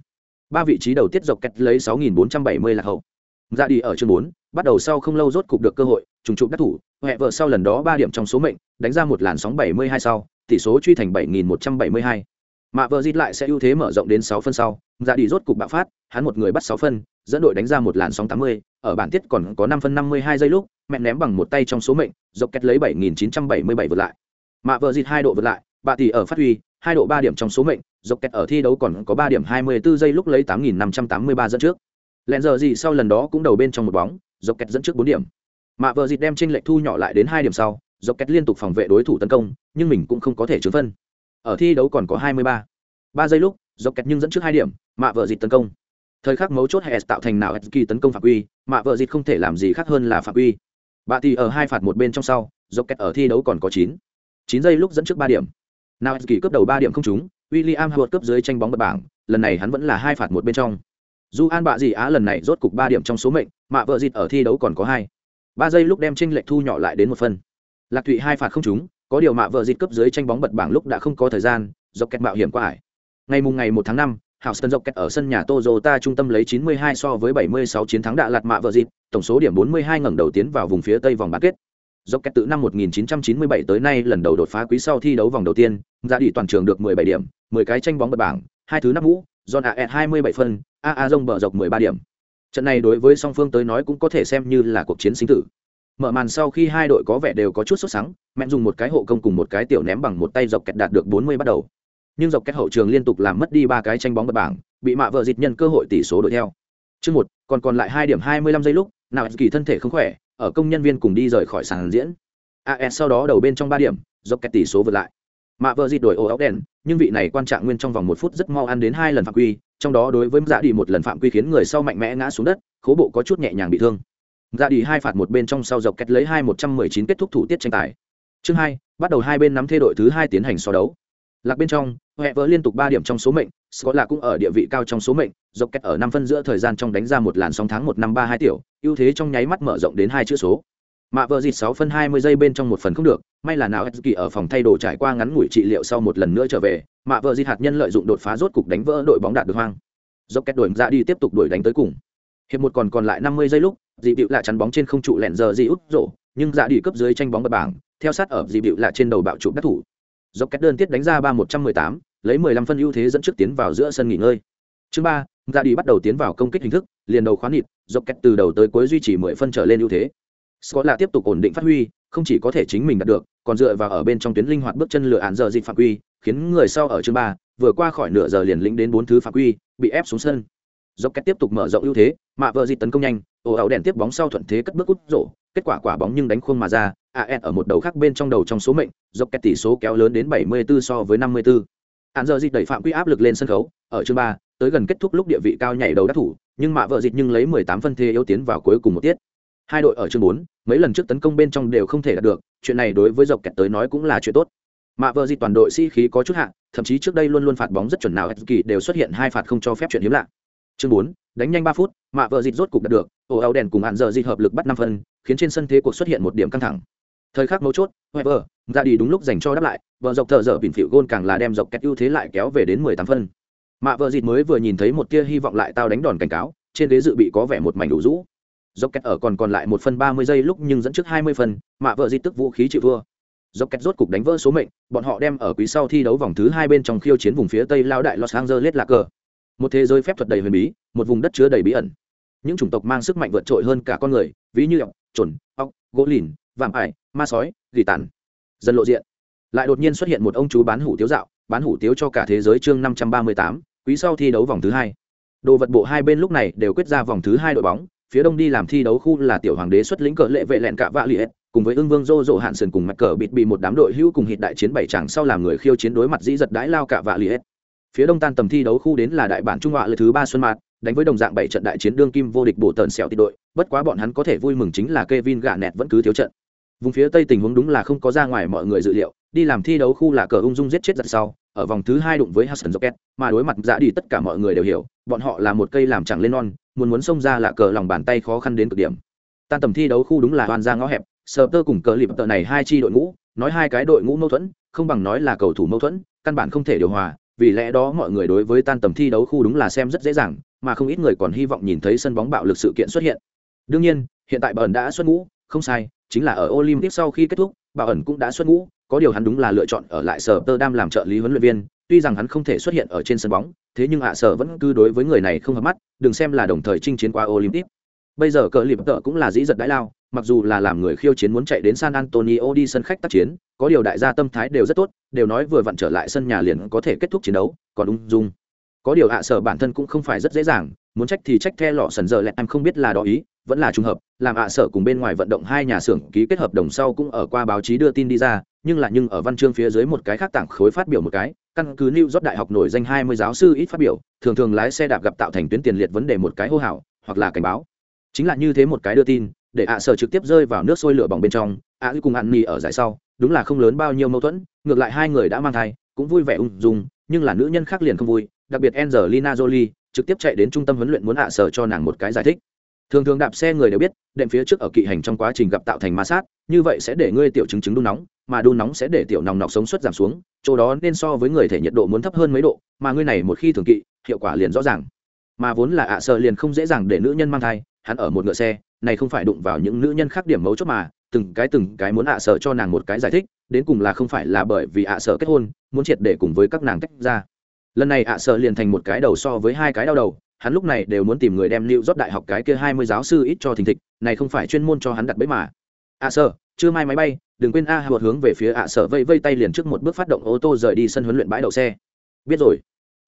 Ba vị trí đầu tiết dọc kẹt lấy 6470 là hậu. Ra đi ở chương 4, bắt đầu sau không lâu rốt cục được cơ hội, trùng trục đắc thủ, hệ vợ sau lần đó 3 điểm trong số mệnh, đánh ra một làn sóng 72 sau, tỷ số truy thành 7172. Mà vợ dít lại sẽ ưu thế mở rộng đến 6 phân sau, ra đi rốt cục bạo phát, hắn một người bắt 6 phân, dẫn đội đánh ra một làn sóng 80, ở bản tiết còn có 5 phân 52 giây lúc, mẹ ném bằng một tay trong số mệnh, dọc kẹt lấy 7977 vượt lại. Mạ vợ dịt hai độ vượt lại, bà tỷ ở phát huy, hai độ ba điểm trong số mệnh, dọc kẹt ở thi đấu còn có ba điểm hai mươi bốn giây lúc lấy tám nghìn năm trăm tám mươi ba dẫn trước. Lẹn giờ gì sau lần đó cũng đầu bên trong một bóng, dọc kẹt dẫn trước bốn điểm. Mạ vợ dịt đem chênh lệch thu nhỏ lại đến hai điểm sau, dọc kẹt liên tục phòng vệ đối thủ tấn công, nhưng mình cũng không có thể trúng phân. Ở thi đấu còn có hai mươi ba ba giây lúc, dọc kẹt nhưng dẫn trước hai điểm, mạ vợ dịt tấn công. Thời khắc mấu chốt hệ tạo thành nào kỳ tấn công phạm quy, mạ vợ dịt không thể làm gì khác hơn là phạm quy. Bà thì ở hai phạt một bên trong sau, dọc kẹt ở thi đấu còn có chín chín giây lúc dẫn trước ba điểm nào kỳ cướp đầu ba điểm không trúng William Howard cướp dưới tranh bóng bật bảng lần này hắn vẫn là hai phạt một bên trong dù an bạ gì á lần này rốt cục ba điểm trong số mệnh mạ vợ dịt ở thi đấu còn có hai ba giây lúc đem tranh lệch thu nhỏ lại đến một phần. lạc thụy hai phạt không trúng có điều mạ vợ dịt cướp dưới tranh bóng bật bảng lúc đã không có thời gian dọc kẹt mạo hiểm qua ải ngày mùng ngày một tháng năm Houston dọc kẹt ở sân nhà Toyota trung tâm lấy 92 so với 76 chiến thắng đạ lạt mạ vợ dịt, tổng số điểm 42 ngẩng đầu tiến vào vùng phía tây vòng bán kết. Dốc kết từ năm 1997 tới nay lần đầu đột phá quý sau thi đấu vòng đầu tiên, ra đi toàn trường được 17 điểm, 10 cái tranh bóng bật bảng, hai thứ nắp mũ, John AE 27 phân, AA Rông bờ dọc 13 điểm. Trận này đối với song phương tới nói cũng có thể xem như là cuộc chiến sinh tử. Mở màn sau khi hai đội có vẻ đều có chút sốt sắng, mẹ dùng một cái hộ công cùng một cái tiểu ném bằng một tay dọc kẹt đạt được 40 bắt đầu. Nhưng dọc kẹt hậu trường liên tục làm mất đi ba cái tranh bóng bật bảng, bị mạ vợ dịch nhân cơ hội tỷ số đổi theo. Trước một, còn còn lại 2 điểm 25 giây lúc, nào kỳ thân thể không khỏe, ở công nhân viên cùng đi rời khỏi sàn diễn. As sau đó đầu bên trong ba điểm dọc kẹt tỷ số vượt lại. Mạ vợ dịt đổi ổ áo đèn, nhưng vị này quan trạng nguyên trong vòng một phút rất mau ăn đến hai lần phạm quy, trong đó đối với dạ đi một lần phạm quy khiến người sau mạnh mẽ ngã xuống đất, khố bộ có chút nhẹ nhàng bị thương. Dạ đi hai phạt một bên trong sau dọc kẹt lấy hai một trăm mười chín kết thúc thủ tiết tranh tài. Chương hai, bắt đầu hai bên nắm thay đội thứ hai tiến hành so đấu. Lạc bên trong, huệ vỡ liên tục ba điểm trong số mệnh scott là cũng ở địa vị cao trong số mệnh dọc kẹt ở năm phân giữa thời gian trong đánh ra một làn sóng tháng một năm ba hai tiểu, ưu thế trong nháy mắt mở rộng đến hai chữ số. Mạ vợ dịt sáu phân hai mươi giây bên trong một phần không được, may là nào kỳ ở phòng thay đồ trải qua ngắn ngủi trị liệu sau một lần nữa trở về, mạ vợ dịt hạt nhân lợi dụng đột phá rốt cục đánh vỡ đội bóng đạt được hoang. Dốc kết đuổi ra đi tiếp tục đuổi đánh tới cùng. Hiệp một còn còn lại năm mươi giây lúc, dị bịu lại chắn bóng trên không trụ lẹn giờ dị út rổ, nhưng dạ đi cấp dưới tranh bóng bật bảng, theo sát ở dị bịu lại trên đầu bạo trụ đất thủ. Dốc kết đơn tiết đánh ra ba một trăm mười tám lấy mười lăm phân ưu thế dẫn trước tiến vào giữa sân nghỉ ngơi chương ba dạ ra đi bắt đầu tiến vào công kích hình thức liền đầu khoán nhịp dọc kẹt từ đầu tới cuối duy trì mười phân trở lên ưu thế Scott là tiếp tục ổn định phát huy, không chỉ có thể chính mình đạt được, còn dựa vào ở bên trong tuyến linh hoạt bước chân lừa án giờ dịch phạm quy, khiến người sau ở chương ba vừa qua khỏi nửa giờ liền lĩnh đến bốn thứ phạm quy, bị ép xuống sân. Dọc kẹt tiếp tục mở rộng ưu thế, mạ vợ dịch tấn công nhanh, ồ ảo đèn tiếp bóng sau thuận thế cất bước út rổ, kết quả quả bóng nhưng đánh khuôn mà ra, AS ở một đầu khác bên trong đầu trong số mệnh, dọc kẹt tỷ số kéo lớn đến 74 so với 54 hạn giờ dịch đẩy phạm quy áp lực lên sân khấu, ở chương ba, tới gần kết thúc lúc địa vị cao nhảy đầu đắc thủ, nhưng mạ vợ dịch nhưng lấy 18 phân thế yếu tiến vào cuối cùng một tiết. Hai đội ở chương bốn, mấy lần trước tấn công bên trong đều không thể đạt được, chuyện này đối với dọc kẹt tới nói cũng là chuyện tốt. Mạ vợ dịch toàn đội sĩ、si、khí có chút hạ, thậm chí trước đây luôn luôn phạt bóng rất chuẩn nào kỳ đều xuất hiện hai phạt không cho phép chuyện hiếm lạ. Chương bốn, đánh nhanh ba phút, mạ vợ dịch rốt cục đạt được, ổ eo đèn cùng hạn giờ dịch hợp lực bắt năm phân, khiến trên sân thế cuộc xuất hiện một điểm căng thẳng thời khắc mấu chốt Weber ra đi đúng lúc dành cho đáp lại, vợ dọc thợ dở bỉn phịu gôn càng là đem dọc kẹt ưu thế lại kéo về đến mười tám phân. Mạ vợ dịt mới vừa nhìn thấy một tia hy vọng lại tao đánh đòn cảnh cáo, trên ghế dự bị có vẻ một mảnh đủ rũ. Dọc kẹt ở còn còn lại một phân ba mươi giây lúc nhưng dẫn trước hai mươi phân mạ vợ dịt tức vũ khí chịu thua dọc kẹt rốt cục đánh vỡ số mệnh, bọn họ đem ở quý sau thi đấu vòng thứ hai bên trong khiêu chiến vùng phía tây lao đại los angeles là cờ. Một thế giới phép thuật đầy huyền bí, một vùng đất chứa đầy bí ẩn. Những chủng tộc mang sức mạnh vượt trội hơn cả con người, ví như ọc chuẩn ọc, gỗ lìn vạm ải, ma sói, gỉ tàn. Dần lộ diện. Lại đột nhiên xuất hiện một ông chú bán hủ tiếu dạo, bán hủ tiếu cho cả thế giới chương năm trăm ba mươi tám, quý sau thi đấu vòng thứ hai. Đồ vật bộ hai bên lúc này đều quyết ra vòng thứ hai đội bóng, phía đông đi làm thi đấu khu là tiểu hoàng đế xuất lĩnh cờ lệ vệ lẹn cả vạ liệt cùng với ương vương dô dỗ hạn sườn cùng mặt cờ bịt bị một đám đội hữu cùng hít đại chiến bảy chẳng sau làm người khiêu chiến đối mặt dĩ giật đãi lao cả vạ liệt phía đông tan tầm thi đấu khu đến là đại bản trung họa lượt thứ ba xuân mạt, đánh với đồng dạng bảy trận đại chiến đương kim vô địch bổ tần xẻo tị đội, bất quá bọn hắn có thể vui mừng chính là Kevin gạ nẹt vẫn cứ thiếu trận vùng phía tây tình huống đúng là không có ra ngoài mọi người dự liệu đi làm thi đấu khu là cờ ung dung giết chết giật sau ở vòng thứ hai đụng với Hudson Rocket, mà đối mặt dạ đi tất cả mọi người đều hiểu, bọn họ là một cây làm chẳng lên non, muốn muốn xông ra là cờ lòng bàn tay khó khăn đến cực điểm. Tan tầm thi đấu khu đúng là hoàn ra ngõ hẹp, sờ tơ cùng cờ lịp tờ này hai chi đội ngũ, nói hai cái đội ngũ mâu thuẫn, không bằng nói là cầu thủ mâu thuẫn, căn bản không thể điều hòa, vì lẽ đó mọi người đối với tan tầm thi đấu khu đúng là xem rất dễ dàng, mà không ít người còn hy vọng nhìn thấy sân bóng bạo lực sự kiện xuất hiện. Đương nhiên, hiện tại bẩn đã xuất ngũ, không sai, chính là ở Olympic sau khi kết thúc, bảo ẩn cũng đã xuất ngũ, có điều hắn đúng là lựa chọn ở lại sở tơ đam làm trợ lý huấn luyện viên tuy rằng hắn không thể xuất hiện ở trên sân bóng thế nhưng ạ sở vẫn cứ đối với người này không hợp mắt đừng xem là đồng thời chinh chiến qua olympic. Bây giờ cờ liệp tợ cũng là dĩ giật đãi lao mặc dù là làm người khiêu chiến muốn chạy đến san antonio đi sân khách tác chiến có điều đại gia tâm thái đều rất tốt đều nói vừa vặn trở lại sân nhà liền có thể kết thúc chiến đấu còn ung dung. Có điều ạ sở bản thân cũng không phải rất dễ dàng muốn trách thì trách the lọ sần giờ lẹ em không biết là đó ý vẫn là trùng hợp, làm ạ sở cùng bên ngoài vận động hai nhà xưởng ký kết hợp đồng sau cũng ở qua báo chí đưa tin đi ra, nhưng là nhưng ở văn chương phía dưới một cái khác tảng khối phát biểu một cái, căn cứ New York đại học nổi danh hai mươi giáo sư ít phát biểu, thường thường lái xe đạp gặp tạo thành tuyến tiền liệt vấn đề một cái hô hào, hoặc là cảnh báo. Chính là như thế một cái đưa tin, để ạ sở trực tiếp rơi vào nước sôi lửa bỏng bên trong, ạ cùng ăn mì ở giải sau, đúng là không lớn bao nhiêu mâu thuẫn, ngược lại hai người đã mang thai, cũng vui vẻ ung dung, nhưng là nữ nhân khác liền không vui, đặc biệt Angelina Jolie, trực tiếp chạy đến trung tâm huấn luyện muốn ạ sở cho nàng một cái giải thích thường thường đạp xe người đều biết, đệm phía trước ở kỵ hành trong quá trình gặp tạo thành ma sát, như vậy sẽ để ngươi tiểu chứng chứng đun nóng, mà đun nóng sẽ để tiểu nòng nọc sống suất giảm xuống, chỗ đó nên so với người thể nhiệt độ muốn thấp hơn mấy độ, mà ngươi này một khi thường kỵ, hiệu quả liền rõ ràng. Mà vốn là ạ sợ liền không dễ dàng để nữ nhân mang thai, hắn ở một ngựa xe, này không phải đụng vào những nữ nhân khác điểm mấu chốt mà, từng cái từng cái muốn ạ sợ cho nàng một cái giải thích, đến cùng là không phải là bởi vì ạ sợ kết hôn, muốn triệt để cùng với các nàng tách ra. Lần này ạ sợ liền thành một cái đầu so với hai cái đau đầu hắn lúc này đều muốn tìm người đem lưu rót đại học cái kia hai mươi giáo sư ít cho thình thịch, này không phải chuyên môn cho hắn đặt bẫy mà. À sơ chưa mai máy bay, đừng quên a một hướng về phía ạ sở vây vây tay liền trước một bước phát động ô tô rời đi sân huấn luyện bãi đậu xe. Biết rồi.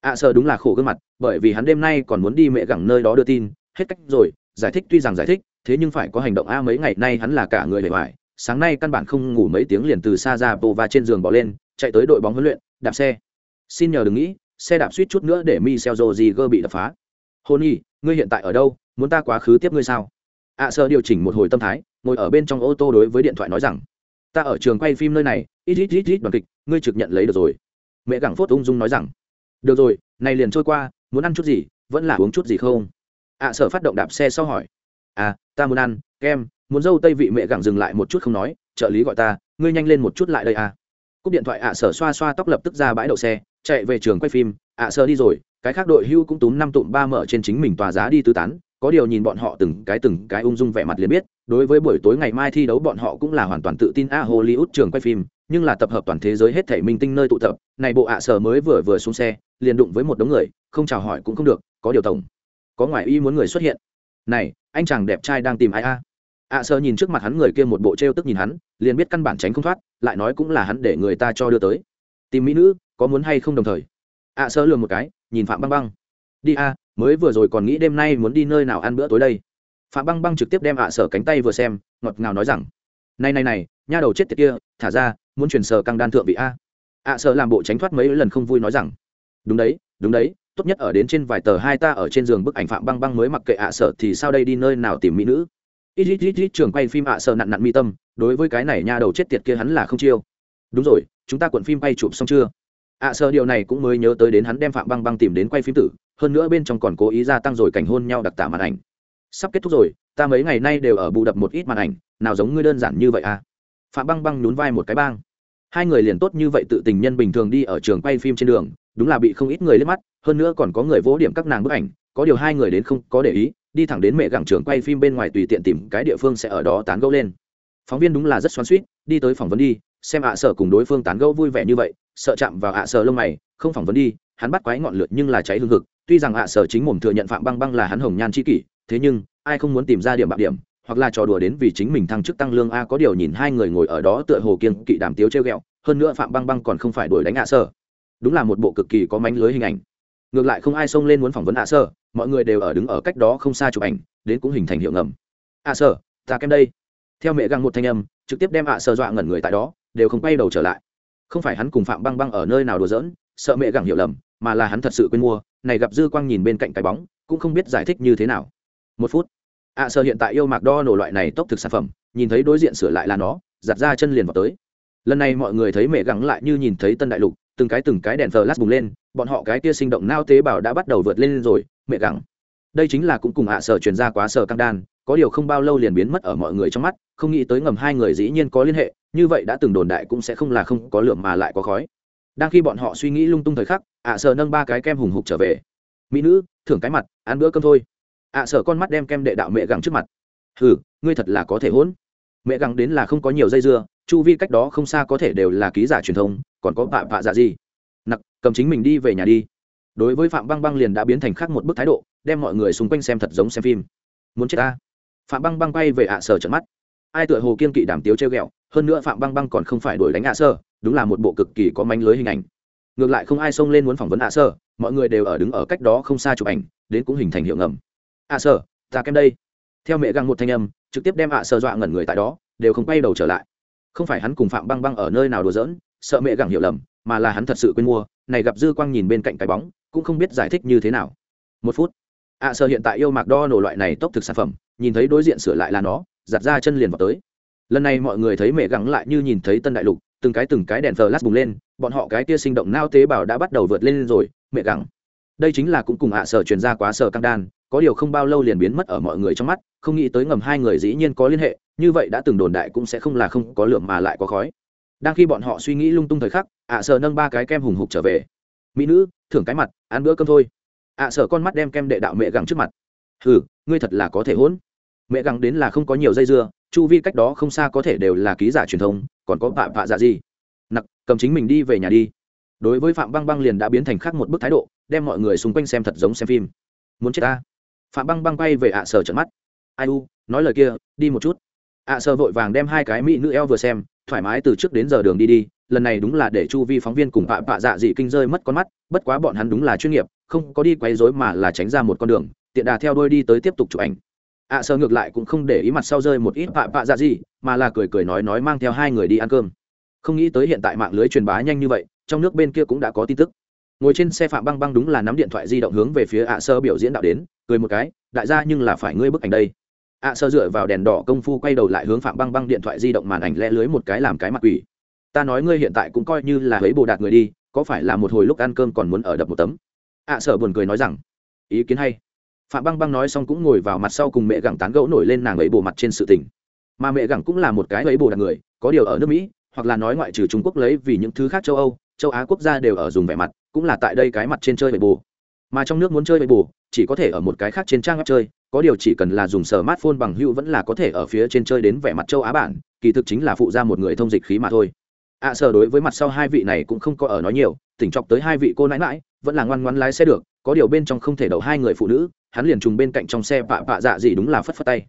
Ạ sở đúng là khổ gương mặt, bởi vì hắn đêm nay còn muốn đi mẹ gẳng nơi đó đưa tin, hết cách rồi, giải thích tuy rằng giải thích, thế nhưng phải có hành động a mấy ngày nay hắn là cả người hề hoài sáng nay căn bản không ngủ mấy tiếng liền từ xa ra bộ và trên giường bỏ lên, chạy tới đội bóng huấn luyện, đạp xe. Xin nhờ đừng nghĩ, xe đạp suýt chút nữa để mi xeo rô gì gơ bị đập phá hôn y ngươi hiện tại ở đâu? Muốn ta quá khứ tiếp ngươi sao? Ạ sở điều chỉnh một hồi tâm thái ngồi ở bên trong ô tô đối với điện thoại nói rằng ta ở trường quay phim nơi này ít ít ít ít đoàn kịch ngươi trực nhận lấy được rồi. Mẹ gẳng phốt ung dung nói rằng được rồi này liền trôi qua muốn ăn chút gì vẫn là uống chút gì không? Ạ à, sợ phát động đạp xe sau hỏi à ta muốn ăn kem muốn dâu tây vị mẹ gẳng dừng lại một chút không nói trợ lý gọi ta ngươi nhanh lên một chút lại đây à. Cúp điện thoại ạ à, sở xoa xoa tóc lập tức ra bãi đậu xe chạy về trường quay phim ạ à, đi rồi cái khác đội hưu cũng túm năm tụm ba mở trên chính mình tòa giá đi tứ tán có điều nhìn bọn họ từng cái từng cái ung dung vẻ mặt liền biết đối với buổi tối ngày mai thi đấu bọn họ cũng là hoàn toàn tự tin a hollywood trường quay phim nhưng là tập hợp toàn thế giới hết thể minh tinh nơi tụ tập này bộ ạ sở mới vừa vừa xuống xe liền đụng với một đống người không chào hỏi cũng không được có điều tổng có ngoại y muốn người xuất hiện. Này anh chàng đẹp trai đang tìm ai a? Ạ sở nhìn trước mặt hắn người kia một bộ trêu tức nhìn hắn liền biết căn bản tránh không thoát lại nói cũng là hắn để người ta cho đưa tới. Tìm mỹ nữ có muốn hay không đồng thời? À, ạ sở lường một cái, nhìn phạm băng băng. Đi a mới vừa rồi còn nghĩ đêm nay muốn đi nơi nào ăn bữa tối đây. Phạm băng băng trực tiếp đem ạ sở cánh tay vừa xem, ngọt ngào nói rằng, này này này, nha đầu chết tiệt kia, thả ra, muốn truyền sở căng đan thượng vị a. Ạ sở làm bộ tránh thoát mấy lần không vui nói rằng, đúng đấy đúng đấy, tốt nhất ở đến trên vài tờ hai ta ở trên giường bức ảnh phạm băng băng mới mặc kệ ạ sở thì sao đây đi nơi nào tìm mỹ nữ. Ít ít ít ít, trường quay phim ạ sở nặn nặn mi tâm, đối với cái này nha đầu chết tiệt kia hắn là không chiêu. Đúng rồi, chúng ta cuộn phim bay chụp xong chưa? Ạ, sợ điều này cũng mới nhớ tới đến hắn đem phạm băng băng tìm đến quay phim tử, hơn nữa bên trong còn cố ý gia tăng rồi cảnh hôn nhau đặc tả màn ảnh. Sắp kết thúc rồi, ta mấy ngày nay đều ở bù đập một ít màn ảnh, nào giống ngươi đơn giản như vậy à? Phạm băng băng nhún vai một cái bang. Hai người liền tốt như vậy tự tình nhân bình thường đi ở trường quay phim trên đường, đúng là bị không ít người liếc mắt, hơn nữa còn có người vỗ điểm các nàng bức ảnh, có điều hai người đến không có để ý, đi thẳng đến mẹ gặng trường quay phim bên ngoài tùy tiện tìm cái địa phương sẽ ở đó tán gẫu lên. Phóng viên đúng là rất xoắn suýt đi tới phỏng vấn đi, xem ạ, sợ cùng đối phương tán gẫu vui vẻ như vậy sợ chạm vào ạ sở lông mày, không phỏng vấn đi, hắn bắt quái ngọn lửa nhưng là cháy hương hực, tuy rằng ạ sở chính mồm thừa nhận phạm băng băng là hắn hồng nhan chi kỷ, thế nhưng, ai không muốn tìm ra điểm bạc điểm, hoặc là trò đùa đến vì chính mình thăng chức tăng lương a có điều nhìn hai người ngồi ở đó tựa hồ kiên kỵ đàm tiếu treo ghẹo, hơn nữa phạm băng băng còn không phải đuổi đánh ạ sở đúng là một bộ cực kỳ có mánh lưới hình ảnh. Ngược lại không ai xông lên muốn phỏng vấn ạ sở mọi người đều ở đứng ở cách đó không xa chụp ảnh, đến cũng hình thành hiệu ngầm. Ạ sở ta kem đây. Theo mẹ găng một thanh âm, trực tiếp đem ạ sở dọa ngẩn người tại đó, đều không quay đầu trở lại không phải hắn cùng phạm băng băng ở nơi nào đùa giỡn sợ mẹ gặng hiểu lầm mà là hắn thật sự quên mua. Này gặp dư quang nhìn bên cạnh cái bóng cũng không biết giải thích như thế nào. Một phút. Ạ à, sợ hiện tại yêu mạc đo nổ loại này tốc thực sản phẩm nhìn thấy đối diện sửa lại là nó giặt ra chân liền vào tới. Lần này mọi người thấy mẹ gắng lại như nhìn thấy tân đại lục từng cái từng cái đèn thờ lát bùng lên bọn họ cái tia sinh động nao tế bào đã bắt đầu vượt lên rồi mẹ gắng đây chính là cũng cùng ạ à sở truyền ra quá sở căng đan có điều không bao lâu liền biến mất ở mọi người trong mắt không nghĩ tới ngầm hai người dĩ nhiên có liên hệ như vậy đã từng đồn đại cũng sẽ không là không có lượng mà lại có khói. Đang khi bọn họ suy nghĩ lung tung thời khắc, ạ à sở nâng ba cái kem hùng hục trở về. Mỹ nữ, thưởng cái mặt, ăn bữa cơm thôi. ạ sở con mắt đem kem đệ đạo mẹ gẳng trước mặt. Hừ, ngươi thật là có thể hỗn. Mẹ gẳng đến là không có nhiều dây dưa, chu vi cách đó không xa có thể đều là ký giả truyền thông, còn có vạ vạ dạ gì. Nặc, cầm chính mình đi về nhà đi. Đối với phạm băng băng liền đã biến thành khác một bức thái độ, đem mọi người xung quanh xem thật giống xem phim. Muốn chết ta? Phạm băng băng bay về ạ sở trận mắt ai tựa hồ kiên kỵ đảm tiếu treo ghẹo, hơn nữa phạm băng băng còn không phải đuổi đánh ạ sơ, đúng là một bộ cực kỳ có mánh lưới hình ảnh. Ngược lại không ai xông lên muốn phỏng vấn ạ sơ, mọi người đều ở đứng ở cách đó không xa chụp ảnh, đến cũng hình thành hiệu ngầm. Ạ à ta kem đây. Theo mẹ găng một thanh âm, trực tiếp đem ạ sơ dọa ngẩn người tại đó, đều không quay đầu trở lại. Không phải hắn cùng phạm băng băng ở nơi nào đùa giỡn, sợ mẹ gẳng hiểu lầm, mà là hắn thật sự quên mua, này gặp dư quang nhìn bên cạnh cái bóng, cũng không biết giải thích như thế nào. Một phút, ạ sơ hiện tại yêu mạc đo nổ loại này tốc thực sản phẩm, nhìn thấy đối diện sửa lại là nó giặt ra chân liền vào tới. Lần này mọi người thấy mẹ gắng lại như nhìn thấy tân đại lục, từng cái từng cái đèn flash bùng lên, bọn họ cái kia sinh động nao tế bào đã bắt đầu vượt lên rồi, mẹ gắng. Đây chính là cũng cùng ạ sở truyền ra quá sở căng đan, có điều không bao lâu liền biến mất ở mọi người trong mắt, không nghĩ tới ngầm hai người dĩ nhiên có liên hệ, như vậy đã từng đồn đại cũng sẽ không là không có lượng mà lại có khói. Đang khi bọn họ suy nghĩ lung tung thời khắc, ạ sở nâng ba cái kem hùng hục trở về. Mỹ nữ, thưởng cái mặt, ăn bữa cơm thôi. ạ sở con mắt đem kem đệ đạo mẹ gắng trước mặt. Hừ, ngươi thật là có thể hỗn mẹ gắng đến là không có nhiều dây dưa, chu vi cách đó không xa có thể đều là ký giả truyền thông, còn có vạ vạ dạ gì. Nặc, cầm chính mình đi về nhà đi. Đối với phạm băng băng liền đã biến thành khác một bức thái độ, đem mọi người xung quanh xem thật giống xem phim. Muốn chết ta? Phạm băng băng quay về ạ sở trận mắt. Ai u, nói lời kia, đi một chút. Ạ sở vội vàng đem hai cái mỹ nữ eo vừa xem, thoải mái từ trước đến giờ đường đi đi, lần này đúng là để chu vi phóng viên cùng vạ vạ dạ dị kinh rơi mất con mắt, bất quá bọn hắn đúng là chuyên nghiệp, không có đi quấy rối mà là tránh ra một con đường, tiện đà theo đôi đi tới tiếp tục chụp ảnh ạ sơ ngược lại cũng không để ý mặt sau rơi một ít pạ pạ dạ gì, mà là cười cười nói nói mang theo hai người đi ăn cơm. Không nghĩ tới hiện tại mạng lưới truyền bá nhanh như vậy trong nước bên kia cũng đã có tin tức. Ngồi trên xe phạm băng băng đúng là nắm điện thoại di động hướng về phía ạ sơ biểu diễn đạo đến cười một cái đại gia nhưng là phải ngươi bức ảnh đây. ạ sơ dựa vào đèn đỏ công phu quay đầu lại hướng phạm băng băng điện thoại di động màn ảnh le lưới một cái làm cái mặt quỷ. Ta nói ngươi hiện tại cũng coi như là lấy bồ đạt người đi có phải là một hồi lúc ăn cơm còn muốn ở đập một tấm? ạ sở buồn cười nói rằng ý kiến hay phạm băng băng nói xong cũng ngồi vào mặt sau cùng mẹ gẳng tán gẫu nổi lên nàng ấy bồ mặt trên sự tình. Mà mẹ gẳng cũng là một cái ấy bồ đặc người có điều ở nước mỹ hoặc là nói ngoại trừ trung quốc lấy vì những thứ khác châu âu châu á quốc gia đều ở dùng vẻ mặt cũng là tại đây cái mặt trên chơi bể bù mà trong nước muốn chơi bể bù chỉ có thể ở một cái khác trên trang web chơi có điều chỉ cần là dùng smartphone bằng hữu vẫn là có thể ở phía trên chơi đến vẻ mặt châu á bản kỳ thực chính là phụ ra một người thông dịch khí mà thôi. Ạ à, sở đối với mặt sau hai vị này cũng không có ở nói nhiều tỉnh chọc tới hai vị cô nãi mãi vẫn là ngoan ngoan lái xe được có điều bên trong không thể đậu hai người phụ nữ hắn liền trùng bên cạnh trong xe pạ pạ dạ dị đúng là phất phất tay.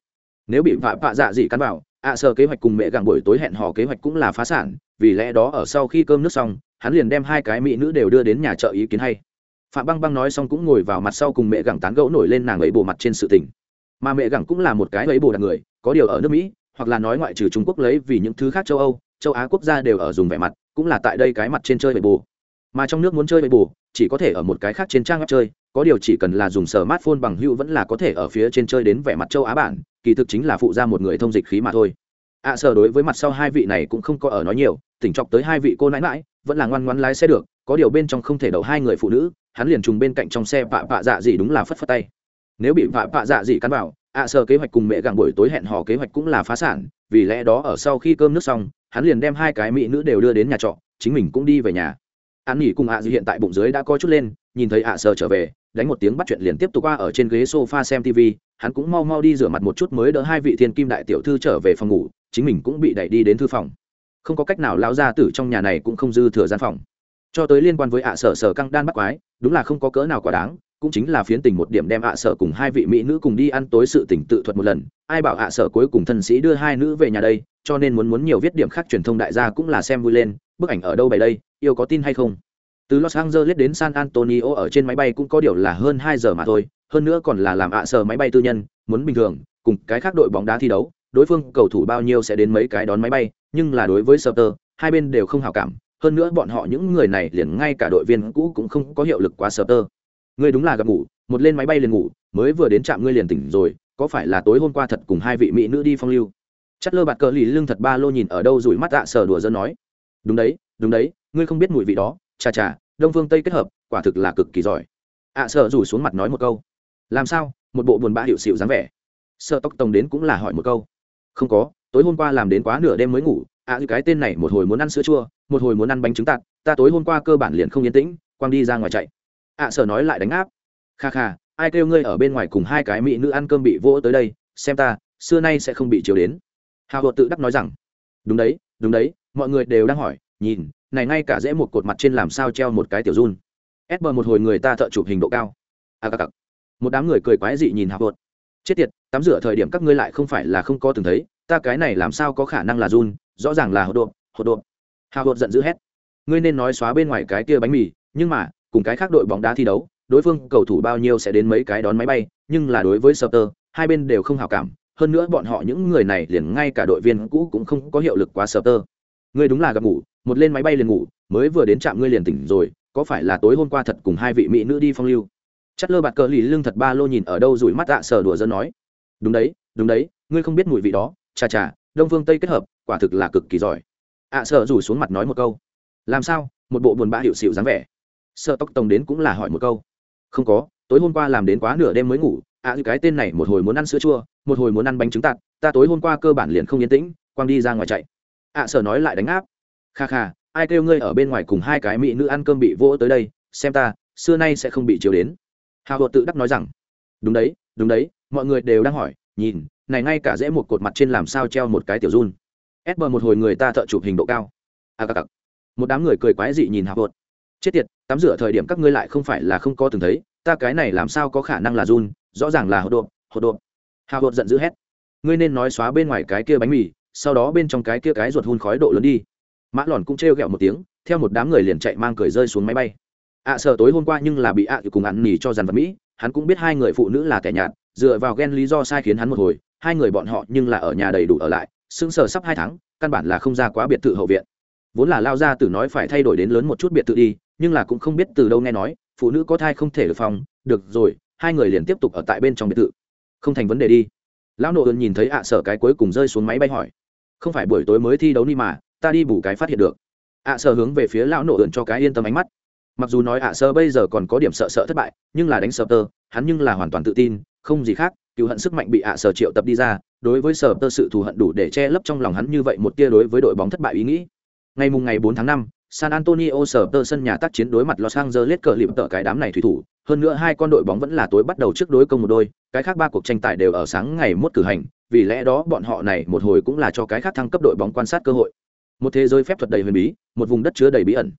Nếu bị pạ pạ dạ dị cắn vào ạ à, kế hoạch cùng mẹ gặng buổi tối hẹn hò kế hoạch cũng là phá sản vì lẽ đó ở sau khi cơm nước xong hắn liền đem hai cái mỹ nữ đều đưa đến nhà chợ ý kiến hay. Phạm băng băng nói xong cũng ngồi vào mặt sau cùng mẹ gặng tán gẫu nổi lên nàng ấy bồ mặt trên sự tình. Mà mẹ gẳng cũng là một cái ấy bồ đặc người có điều ở nước mỹ hoặc là nói ngoại trừ trung quốc lấy vì những thứ khác châu âu châu á quốc gia đều ở dùng vẻ mặt cũng là tại đây cái mặt trên chơi bể bù mà trong nước muốn chơi bể bù chỉ có thể ở một cái khác trên trang web chơi có điều chỉ cần là dùng smartphone bằng hữu vẫn là có thể ở phía trên chơi đến vẻ mặt châu á bản kỳ thực chính là phụ ra một người thông dịch khí mà thôi. Ạ à, sở đối với mặt sau hai vị này cũng không có ở nói nhiều tỉnh chọc tới hai vị cô nãi mãi vẫn là ngoan ngoan lái xe được có điều bên trong không thể đậu hai người phụ nữ hắn liền trùng bên cạnh trong xe vạ vạ dạ gì đúng là phất phất tay. Nếu bị vạ vạ dạ gì cắn vào ạ à, sở kế hoạch cùng mẹ gặng buổi tối hẹn hò kế hoạch cũng là phá sản vì lẽ đó ở sau khi cơm nước xong hắn liền đem hai cái mỹ nữ đều đưa đến nhà trọ chính mình cũng đi về nhà. An nghỉ cùng ạ à hiện tại bụng dưới đã có chút lên nhìn thấy ạ sở trở về đánh một tiếng bắt chuyện liền tiếp tục qua ở trên ghế sofa xem tv hắn cũng mau mau đi rửa mặt một chút mới đỡ hai vị thiên kim đại tiểu thư trở về phòng ngủ, chính mình cũng bị đẩy đi đến thư phòng. Không có cách nào, lão gia tử trong nhà này cũng không dư thừa gian phòng. Cho tới liên quan với ạ sở sở căng đan bắt quái, đúng là không có cỡ nào quá đáng, cũng chính là phiến tình một điểm đem ạ sở cùng hai vị mỹ nữ cùng đi ăn tối sự tỉnh tự thuật một lần. Ai bảo ạ sở cuối cùng thân sĩ đưa hai nữ về nhà đây, cho nên muốn muốn nhiều viết điểm khác truyền thông đại gia cũng là xem vui lên, bức ảnh ở đâu bày đây, yêu có tin hay không? Từ los angeles đến san antonio ở trên máy bay cũng có điều là hơn hai giờ mà thôi hơn nữa còn là làm ạ sở máy bay tư nhân muốn bình thường cùng cái khác đội bóng đá thi đấu đối phương cầu thủ bao nhiêu sẽ đến mấy cái đón máy bay nhưng là đối với Sutter, hai bên đều không hào cảm hơn nữa bọn họ những người này liền ngay cả đội viên cũ cũng không có hiệu lực quá Sutter. ngươi đúng là gặp ngủ một lên máy bay liền ngủ mới vừa đến trạm ngươi liền tỉnh rồi có phải là tối hôm qua thật cùng hai vị mỹ nữ đi phong lưu? Chất lơ bạt cờ lì lưng thật ba lô nhìn ở đâu rủi mắt ạ sờ đùa dân nói. Đúng đấy đúng đấy ngươi không biết mùi vị đó chà chà đông phương tây kết hợp quả thực là cực kỳ giỏi. À, Ạ sờ rủ xuống mặt nói một câu. Làm sao một bộ buồn bã hiệu xịu dáng vẻ? Sợ tóc tông đến cũng là hỏi một câu. Không có tối hôm qua làm đến quá nửa đêm mới ngủ. Ạ à, cái tên này một hồi muốn ăn sữa chua một hồi muốn ăn bánh trứng tạt. Ta tối hôm qua cơ bản liền không yên tĩnh quang đi ra ngoài chạy. Ạ à, sở nói lại đánh áp. Kha kha ai kêu ngươi ở bên ngoài cùng hai cái mỹ nữ ăn cơm bị vỗ tới đây xem ta xưa nay sẽ không bị chiều đến. Hào Hộ tự đắc nói rằng đúng đấy đúng đấy mọi người đều đang hỏi nhìn này ngay cả dễ một cột mặt trên làm sao treo một cái tiểu run. Ép bờ một hồi người ta thợ chụp hình độ cao. À cặc cặc. Một đám người cười quái dị nhìn hào vợt chết tiệt tắm rửa thời điểm các ngươi lại không phải là không có từng thấy ta cái này làm sao có khả năng là run rõ ràng là hột độp hột độp hào vợt giận dữ hét. Ngươi nên nói xóa bên ngoài cái kia bánh mì nhưng mà cùng cái khác đội bóng đá thi đấu đối phương cầu thủ bao nhiêu sẽ đến mấy cái đón máy bay nhưng là đối với Sutter, hai bên đều không hào cảm. Hơn nữa bọn họ những người này liền ngay cả đội viên cũ cũng không có hiệu lực quá Sutter. ngươi đúng là gặp ngủ một lên máy bay liền ngủ, mới vừa đến trạm ngươi liền tỉnh rồi, có phải là tối hôm qua thật cùng hai vị mỹ nữ đi phong lưu? Chất lơ bạt cờ lì lưng thật ba lô nhìn ở đâu rủi mắt ạ, sờ đùa dân nói. Đúng đấy đúng đấy, ngươi không biết mùi vị đó, chà chà, đông phương tây kết hợp, quả thực là cực kỳ giỏi. Ạ sợ rủ xuống mặt nói một câu. Làm sao, một bộ buồn bã hiệu xịu dáng vẻ. Sợ tóc tổng đến cũng là hỏi một câu. Không có, tối hôm qua làm đến quá nửa đêm mới ngủ. Ạ, cái tên này một hồi muốn ăn sữa chua, một hồi muốn ăn bánh trứng tạt, ta tối hôm qua cơ bản liền không yên tĩnh, quang đi ra ngoài chạy. Ạ sở nói lại đánh áp kha kha, ai kêu ngươi ở bên ngoài cùng hai cái mỹ nữ ăn cơm bị vỗ tới đây, xem ta, xưa nay sẽ không bị chiều đến. Hào hột tự đắc nói rằng, đúng đấy đúng đấy, mọi người đều đang hỏi, nhìn, này ngay cả dễ một cột mặt trên làm sao treo một cái tiểu run. Ép bờ một hồi người ta thợ chụp hình độ cao. À cà cà. một đám người cười quái dị nhìn hào hột. Chết tiệt, tắm rửa thời điểm các ngươi lại không phải là không có từng thấy, ta cái này làm sao có khả năng là run, rõ ràng là hột độp hột độp hào hột giận dữ hét. Ngươi nên nói xóa bên ngoài cái kia bánh mì, sau đó bên trong cái kia cái ruột hun khói độ lớn đi mã lòn cũng trêu ghẹo một tiếng theo một đám người liền chạy mang cười rơi xuống máy bay. ạ à, sợ tối hôm qua nhưng là bị ạ cùng ăn nỉ cho dàn vật mỹ hắn cũng biết hai người phụ nữ là kẻ nhạt dựa vào ghen lý do sai khiến hắn một hồi hai người bọn họ nhưng là ở nhà đầy đủ ở lại sững sờ sắp hai tháng căn bản là không ra quá biệt thự hậu viện. Vốn là lao ra từ nói phải thay đổi đến lớn một chút biệt thự đi nhưng là cũng không biết từ đâu nghe nói phụ nữ có thai không thể được phòng được rồi hai người liền tiếp tục ở tại bên trong biệt thự. Không thành vấn đề đi. Lão nộ ơn nhìn thấy ạ sở cái cuối cùng rơi xuống máy bay hỏi. Không phải buổi tối mới thi đấu đi mà ta đi bù cái phát hiện được. Ạ sơ hướng về phía lão nổ ơn cho cái yên tâm ánh mắt. Mặc dù nói ạ sơ bây giờ còn có điểm sợ sợ thất bại nhưng là đánh sơ tơ hắn nhưng là hoàn toàn tự tin không gì khác cựu hận sức mạnh bị ạ sơ triệu tập đi ra đối với sơ tơ sự thù hận đủ để che lấp trong lòng hắn như vậy một tia đối với đội bóng thất bại ý nghĩ. Ngày mùng ngày 4 tháng 5, San Antonio sơ tơ sân nhà tác chiến đối mặt Los Angeles cờ liệm tợ cái đám này thủy thủ hơn nữa hai con đội bóng vẫn là tối bắt đầu trước đối công một đôi cái khác ba cuộc tranh tài đều ở sáng ngày mốt cử hành vì lẽ đó bọn họ này một hồi cũng là cho cái khác thăng cấp đội bóng quan sát cơ hội một thế giới phép thuật đầy huyền bí, một vùng đất chứa đầy bí ẩn.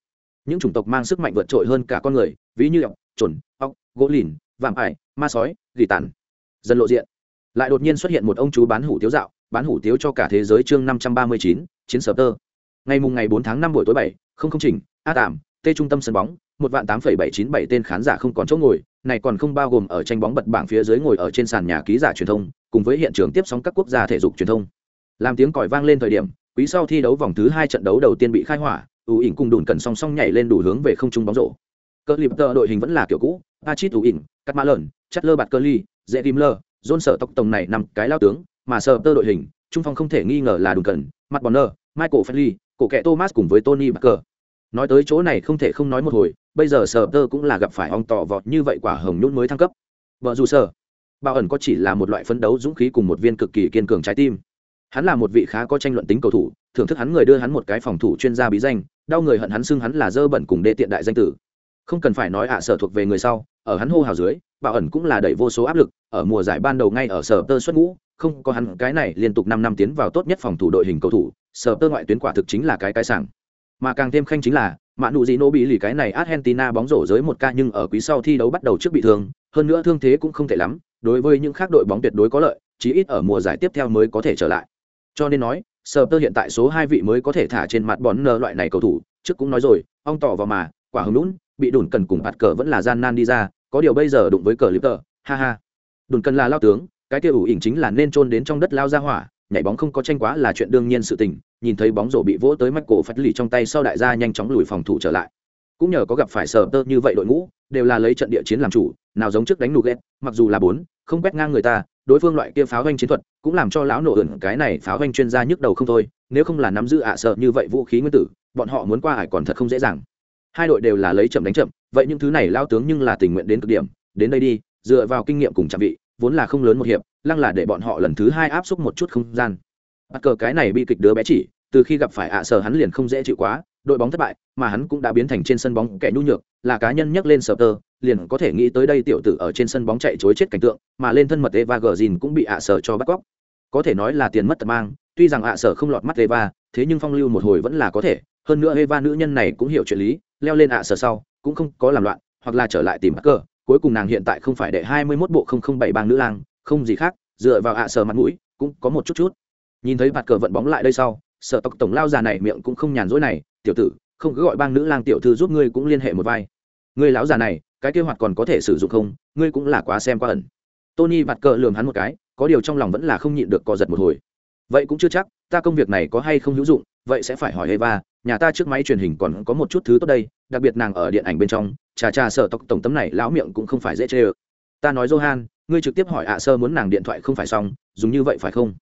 Những chủng tộc mang sức mạnh vượt trội hơn cả con người, ví như ọc chuẩn ọc gỗ lìn, vạm ải, ma sói, gỉ tàn. Dần lộ diện. Lại đột nhiên xuất hiện một ông chú bán hủ tiếu dạo, bán hủ tiếu cho cả thế giới chương năm trăm ba mươi chín, chiến sở tơ. Ngày mùng ngày bốn tháng năm buổi tối bảy, không không trình, a tạm tê trung tâm sân bóng, một vạn tám phẩy bảy chín bảy tên khán giả không còn chỗ ngồi, này còn không bao gồm ở tranh bóng bật bảng phía dưới ngồi ở trên sàn nhà ký giả truyền thông, cùng với hiện trường tiếp sóng các quốc gia thể dục truyền thông. Làm tiếng còi vang lên thời điểm quý sau thi đấu vòng thứ hai trận đấu đầu tiên bị khai hỏa ủ ỉn cùng đùn cần song song nhảy lên đủ hướng về không trung bóng rổ. Cờ lip tờ đội hình vẫn là kiểu cũ achit ủ ỉn cắt mã lợn chất lơ bạt cơ ly dễ tim lơ dôn sợ tộc tổng này nằm cái lao tướng mà sợ tơ đội hình trung phong không thể nghi ngờ là đùn cần mặt bonner michael Fenley, cổ kẻ thomas cùng với tony Parker. nói tới chỗ này không thể không nói một hồi bây giờ sở tơ cũng là gặp phải ong tỏ vọt như vậy quả hồng nhún mới thăng cấp. Vợ dù sở bao ẩn có chỉ là một loại phấn đấu dũng khí cùng một viên cực kỳ kiên cường trái tim hắn là một vị khá có tranh luận tính cầu thủ, thưởng thức hắn người đưa hắn một cái phòng thủ chuyên gia bí danh, đau người hận hắn xưng hắn là dơ bẩn cùng đệ tiện đại danh tử. Không cần phải nói ạ, sở thuộc về người sau, ở hắn hô hào dưới bảo ẩn cũng là đẩy vô số áp lực, ở mùa giải ban đầu ngay ở sở tơ xuất ngũ, không có hắn, cái này liên tục năm năm tiến vào tốt nhất phòng thủ đội hình cầu thủ, sở tơ ngoại tuyến quả thực chính là cái cái sảng. Mà càng thêm khanh chính là, mạ nụ gì nô bị lì cái này argentina bóng rổ giới một ca nhưng ở quý sau thi đấu bắt đầu trước bị thương, hơn nữa thương thế cũng không thể lắm, đối với những khác đội bóng tuyệt đối có lợi, chí ít ở mùa giải tiếp theo mới có thể trở lại cho nên nói sở tơ hiện tại số hai vị mới có thể thả trên mặt bón nơ loại này cầu thủ, trước cũng nói rồi, ong tỏ vào mà, quả hứng lún, bị đùn cần cùng bạt cờ vẫn là gian nan đi ra, có điều bây giờ đụng với cờ lip tờ ha ha. Đùn cần là lao tướng, cái kia ủ ỉnh chính là nên trôn đến trong đất lao ra hỏa, nhảy bóng không có tranh quá là chuyện đương nhiên sự tình, nhìn thấy bóng rổ bị vỗ tới mắt cổ phát lì trong tay sau đại gia nhanh chóng lùi phòng thủ trở lại. Cũng nhờ có gặp phải sở tơ như vậy đội ngũ đều là lấy trận địa chiến làm chủ, nào giống trước đánh nụ ghét mặc dù là bốn, không quét ngang người ta, đối phương loại kia pháo doanh chiến thuật cũng làm cho lão nổ ẩn cái này pháo doanh chuyên gia nhức đầu không thôi, nếu không là nắm giữ ạ sợ như vậy vũ khí nguyên tử, bọn họ muốn qua ải còn thật không dễ dàng. Hai đội đều là lấy chậm đánh chậm, vậy những thứ này lao tướng nhưng là tình nguyện đến cực điểm, đến đây đi, dựa vào kinh nghiệm cùng trạm vị vốn là không lớn một hiệp, lăng là để bọn họ lần thứ hai áp xúc một chút không gian. Bắt cờ cái này bi kịch đứa bé chỉ, từ khi gặp phải ạ sợ hắn liền không dễ chịu quá đội bóng thất bại, mà hắn cũng đã biến thành trên sân bóng kẻ nhu nhược, là cá nhân nhắc lên sờ tơ, liền có thể nghĩ tới đây tiểu tử ở trên sân bóng chạy chối chết cảnh tượng, mà lên thân mật eva gờ cũng bị ạ sở cho bắt cóc. Có thể nói là tiền mất tật mang, tuy rằng ạ sở không lọt mắt eva, thế nhưng phong lưu một hồi vẫn là có thể, hơn nữa eva nữ nhân này cũng hiểu chuyện lý, leo lên ạ sở sau, cũng không có làm loạn, hoặc là trở lại tìm bắt cờ cuối cùng nàng hiện tại không phải đệ hai mươi 21 bộ không không bảy bang nữ lang, không gì khác, dựa vào ạ sở mặt mũi, cũng có một chút chút. Nhìn thấy bạt cờ vận bóng lại đây sau, sở tộc tổng lao già này miệng cũng không nhàn rỗi này tiểu tử, không cứ gọi bang nữ lang tiểu thư giúp ngươi cũng liên hệ một vai. Ngươi lão già này, cái kế hoạch còn có thể sử dụng không? Ngươi cũng là quá xem qua ẩn. Tony vặt cờ lườm hắn một cái, có điều trong lòng vẫn là không nhịn được co giật một hồi. Vậy cũng chưa chắc, ta công việc này có hay không hữu dụng, vậy sẽ phải hỏi eva, nhà ta trước máy truyền hình còn có một chút thứ tốt đây, đặc biệt nàng ở điện ảnh bên trong trà trà sở tộc tổng tấm này lão miệng cũng không phải dễ chê ơ. Ta nói johan, ngươi trực tiếp hỏi ạ sơ muốn nàng điện thoại không phải xong, dùng như vậy phải không?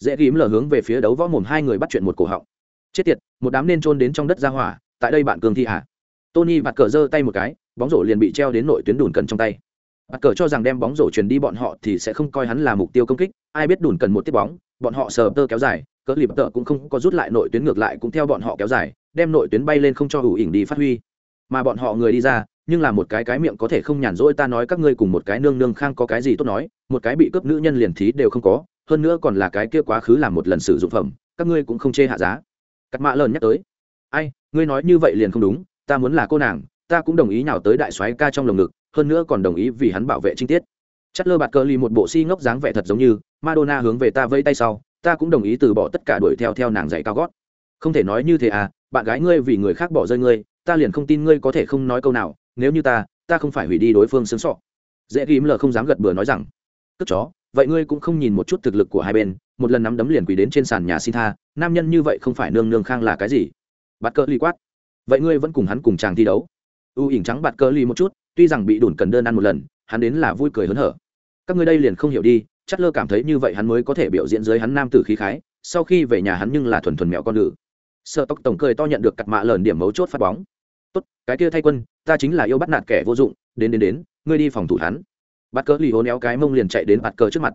Dễ ghím lờ hướng về phía đấu võ mồm hai người bắt chuyện một cổ họng chết tiệt, một đám nên trôn đến trong đất ra hỏa, tại đây bạn cường thi hả à. tony bạt cờ giơ tay một cái, bóng rổ liền bị treo đến nội tuyến đùn cần trong tay. Bạt cờ cho rằng đem bóng rổ truyền đi bọn họ thì sẽ không coi hắn là mục tiêu công kích, ai biết đùn cần một tiếp bóng, bọn họ sờ tơ kéo dài, cỡ lip tơ cũng không có rút lại nội tuyến ngược lại cũng theo bọn họ kéo dài, đem nội tuyến bay lên không cho ủ ỉnh đi phát huy. Mà bọn họ người đi ra, nhưng là một cái cái miệng có thể không nhàn rỗi ta nói các ngươi cùng một cái nương nương khang có cái gì tốt nói, một cái bị cướp nữ nhân liền thí đều không có, hơn nữa còn là cái kia quá khứ làm một lần sử dụng phẩm, các ngươi cũng không chê hạ giá cắt mạ lờn nhắc tới. Ai, ngươi nói như vậy liền không đúng, ta muốn là cô nàng, ta cũng đồng ý nào tới đại soái ca trong lồng ngực, hơn nữa còn đồng ý vì hắn bảo vệ trinh tiết. Chất lơ bạt cơ ly một bộ si ngốc dáng vẻ thật giống như, madonna hướng về ta vây tay sau, ta cũng đồng ý từ bỏ tất cả đuổi theo theo nàng dạy cao gót. Không thể nói như thế à bạn gái ngươi vì người khác bỏ rơi ngươi, ta liền không tin ngươi có thể không nói câu nào, nếu như ta ta không phải hủy đi đối phương sướng sọ. Dễ ghim lờ không dám gật bừa nói rằng tức chó, vậy ngươi cũng không nhìn một chút thực lực của hai bên, một lần nắm đấm liền quỳ đến trên sàn nhà xin tha nam nhân như vậy không phải nương nương khang là cái gì? Bạt cờ ly quát. Vậy ngươi vẫn cùng hắn cùng chàng thi đấu? Ưu ỉn trắng bạt Cờ ly một chút, tuy rằng bị đủn cần đơn ăn một lần, hắn đến là vui cười hớn hở. Các ngươi đây liền không hiểu đi, chắc lơ cảm thấy như vậy hắn mới có thể biểu diễn dưới hắn nam tử khí khái, sau khi về nhà hắn nhưng là thuần thuần mẹo con nữ sợ tóc tổng cười to nhận được cặt mạ lờn điểm mấu chốt phát bóng. Tốt, cái kia thay quân, ta chính là yêu bắt nạt kẻ vô dụng, đến đến đến, ngươi đi phòng thủ hắn. Bắt cỡ lì hôn éo cái mông liền chạy đến bắt cờ trước mặt.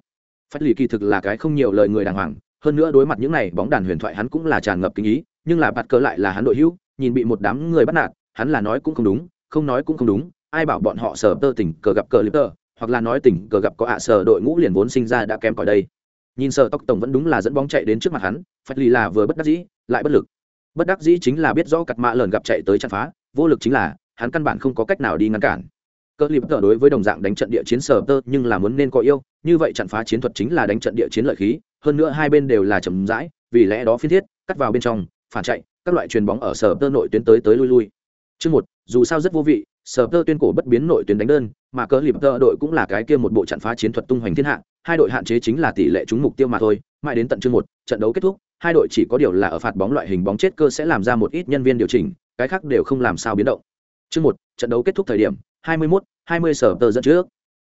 Phát lì kỳ thực là cái không nhiều lời người đàng hoàng hơn nữa đối mặt những này bóng đàn huyền thoại hắn cũng là tràn ngập kinh ý, nhưng là bạt cờ lại là hắn đội hữu, nhìn bị một đám người bắt nạt, hắn là nói cũng không đúng, không nói cũng không đúng, ai bảo bọn họ sờ tơ tỉnh cờ gặp cờ lip tơ, hoặc là nói tỉnh cờ gặp có ạ à sờ đội ngũ liền vốn sinh ra đã kém cỏi đây. Nhìn sờ tóc tổng vẫn đúng là dẫn bóng chạy đến trước mặt hắn phát lì là vừa bất đắc dĩ, lại bất lực. Bất đắc dĩ chính là biết rõ cặt mạ lợn gặp chạy tới chặt phá, vô lực chính là, hắn căn bản không có cách nào đi ngăn cản. Cờ lip tờ đối với đồng dạng đánh trận địa chiến sở tơ nhưng là muốn nên có yêu, như vậy chặn phá chiến thuật chính là đánh trận địa chiến lợi khí hơn nữa hai bên đều là chậm rãi vì lẽ đó phiên thiết cắt vào bên trong phản chạy các loại chuyền bóng ở sở tơ nội tuyến tới tới lui lui. Chương một dù sao rất vô vị sở tơ tuyên cổ bất biến nội tuyến đánh đơn mà cờ lip tơ đội cũng là cái kia một bộ chặn phá chiến thuật tung hoành thiên hạ hai đội hạn chế chính là tỷ lệ trúng mục tiêu mà thôi. Mãi đến tận chương một trận đấu kết thúc hai đội chỉ có điều là ở phạt bóng loại hình bóng chết cơ sẽ làm ra một ít nhân viên điều chỉnh cái khác đều không làm sao biến động. Chương một trận đấu kết thúc thời điểm 21, 20 sở tơ dẫn trước.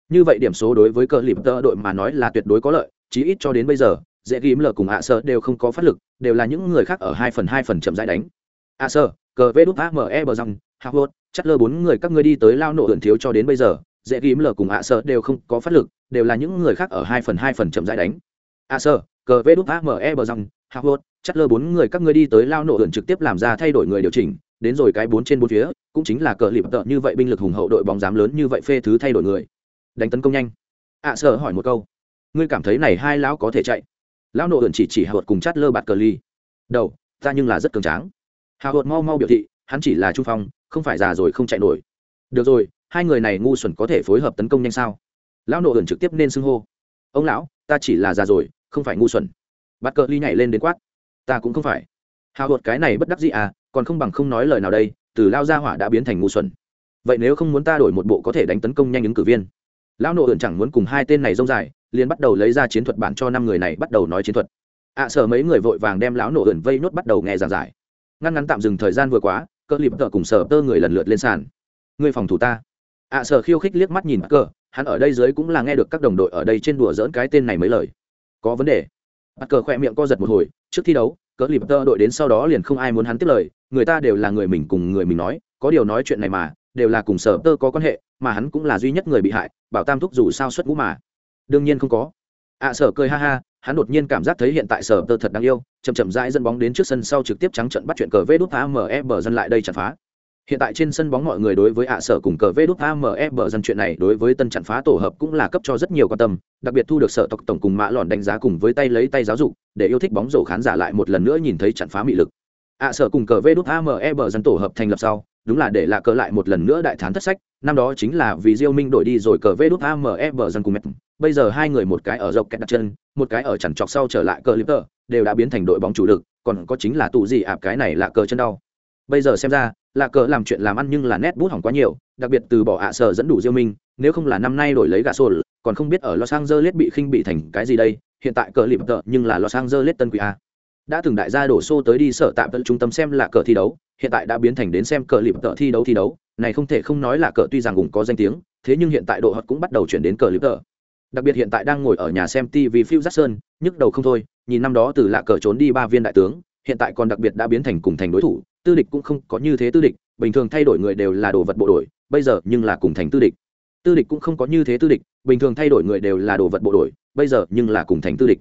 Như vậy điểm số đối với cờ lịp tơ đội mà nói là tuyệt đối có lợi chí ít cho đến bây giờ dễ ghim lờ cùng ạ sơ đều không có phát lực đều là những người khác ở hai phần hai phần chậm rãi đánh. ạ sơ cờ vê đút ame bờ răng hạ hốt chắc lơ bốn người các ngươi đi tới lao nộ hưởng thiếu cho đến bây giờ dễ ghim lờ cùng ạ sơ đều không có phát lực đều là những người khác ở hai phần hai phần chậm rãi đánh. ạ sơ cờ vê đút ame bờ răng hạ hốt chắc lơ bốn người các ngươi đi tới lao nộ hưởng trực tiếp làm ra thay đổi người điều chỉnh đến rồi cái bốn trên bốn phía cũng chính là cờ lịp tợ như vậy binh lực hùng hậu đội bóng dám lớn như vậy phê thứ thay đổi người. Đánh tấn công nhanh. ạ à, sợ hỏi một câu ngươi cảm thấy này hai lão có thể chạy? Lão nộ ẩn chỉ chỉ hạ hột cùng chát lơ bạt cờ ly. Đầu, ta nhưng là rất cường tráng. Hạ hột mau mau biểu thị, hắn chỉ là trung phong, không phải già rồi không chạy nổi. Được rồi, hai người này ngu xuẩn có thể phối hợp tấn công nhanh sao? Lão nộ ẩn trực tiếp nên xưng hô. Ông lão, ta chỉ là già rồi, không phải ngu xuẩn. Bạt cờ ly nhảy lên đến quát. Ta cũng không phải. Hạ hột cái này bất đắc gì à còn không bằng không nói lời nào đây, từ lao ra hỏa đã biến thành ngu xuẩn. Vậy nếu không muốn ta đổi một bộ có thể đánh tấn công nhanh ứng cử viên? Lão nộ ẩn chẳng muốn cùng hai tên này rông dài liền bắt đầu lấy ra chiến thuật bản cho năm người này bắt đầu nói chiến thuật. Ạ à, sợ mấy người vội vàng đem lão nổ ẩn vây nốt bắt đầu nghe giảng giải. Ngăn ngắn tạm dừng thời gian vừa quá cơ lịp tờ cùng sở tơ người lần lượt lên sàn. Người phòng thủ ta. Ạ à, sợ khiêu khích liếc mắt nhìn cờ hắn ở đây dưới cũng là nghe được các đồng đội ở đây trên đùa dỡn cái tên này mấy lời. Có vấn đề. Bắt cờ khỏe miệng co giật một hồi trước thi đấu cỡ lịp tơ đội đến sau đó liền không ai muốn hắn tiếp lời người ta đều là người mình cùng người mình nói có điều nói chuyện này mà đều là cùng sở tơ có quan hệ mà hắn cũng là duy nhất người bị hại bảo tam thúc dù sao xuất ngũ mà đương nhiên không có. Ạ à, sở cười ha ha hắn đột nhiên cảm giác thấy hiện tại sở tơ thật đáng yêu chầm chậm rãi dẫn bóng đến trước sân sau trực tiếp trắng trận bắt chuyện cờ vê đút ame bờ dân lại đây chặt phá. Hiện tại trên sân bóng mọi người đối với ạ sở cùng cờ vê đút ame bờ dân chuyện này đối với tân chặn phá tổ hợp cũng là cấp cho rất nhiều quan tâm đặc biệt thu được sở tộc tổng cùng mã lòn đánh giá cùng với tay lấy tay giáo dục để yêu thích bóng rổ khán giả lại một lần nữa nhìn thấy chặn phá mị lực. Ạ sở cùng cờ vê đút ame bờ dân tổ hợp thành lập sau đúng là để lạ cờ lại một lần nữa đại thán thất sách năm đó chính là vì diêu minh đổi đi rồi cờ vê đút ame bờ dân cùng mẹ bây giờ hai người một cái ở dọc kẹt đặt chân một cái ở chẳng chọc sau trở lại cờ lip tờ đều đã biến thành đội bóng chủ lực còn có chính là tụ gì ạp cái này là cờ chân đau. Bây giờ xem ra là cờ làm chuyện làm ăn nhưng là nét bút hỏng quá nhiều đặc biệt từ bỏ ạ sở dẫn đủ diêu minh nếu không là năm nay đổi lấy gà sồn, còn không biết ở los angeles bị khinh bị thành cái gì đây hiện tại cờ liệp tờ nhưng là los angeles tân quý a. Đã từng đại gia đổ xô tới đi sở tạm tận trung tâm xem là cờ thi đấu hiện tại đã biến thành đến xem cờ liệp tờ thi đấu thi đấu này không thể không nói là cờ tuy rằng cũng có danh tiếng thế nhưng hiện tại độ hot cũng bắt đầu chuyển đến cờ liệp tờ đặc biệt hiện tại đang ngồi ở nhà xem tv phil jackson nhức đầu không thôi nhìn năm đó từ lạ cờ trốn đi ba viên đại tướng hiện tại còn đặc biệt đã biến thành cùng thành đối thủ tư địch cũng không có như thế tư địch bình thường thay đổi người đều là đồ vật bộ đội bây giờ nhưng là cùng thành tư địch. Tư địch cũng không có như thế tư địch bình thường thay đổi người đều là đồ vật bộ đội bây giờ nhưng là cùng thành tư địch.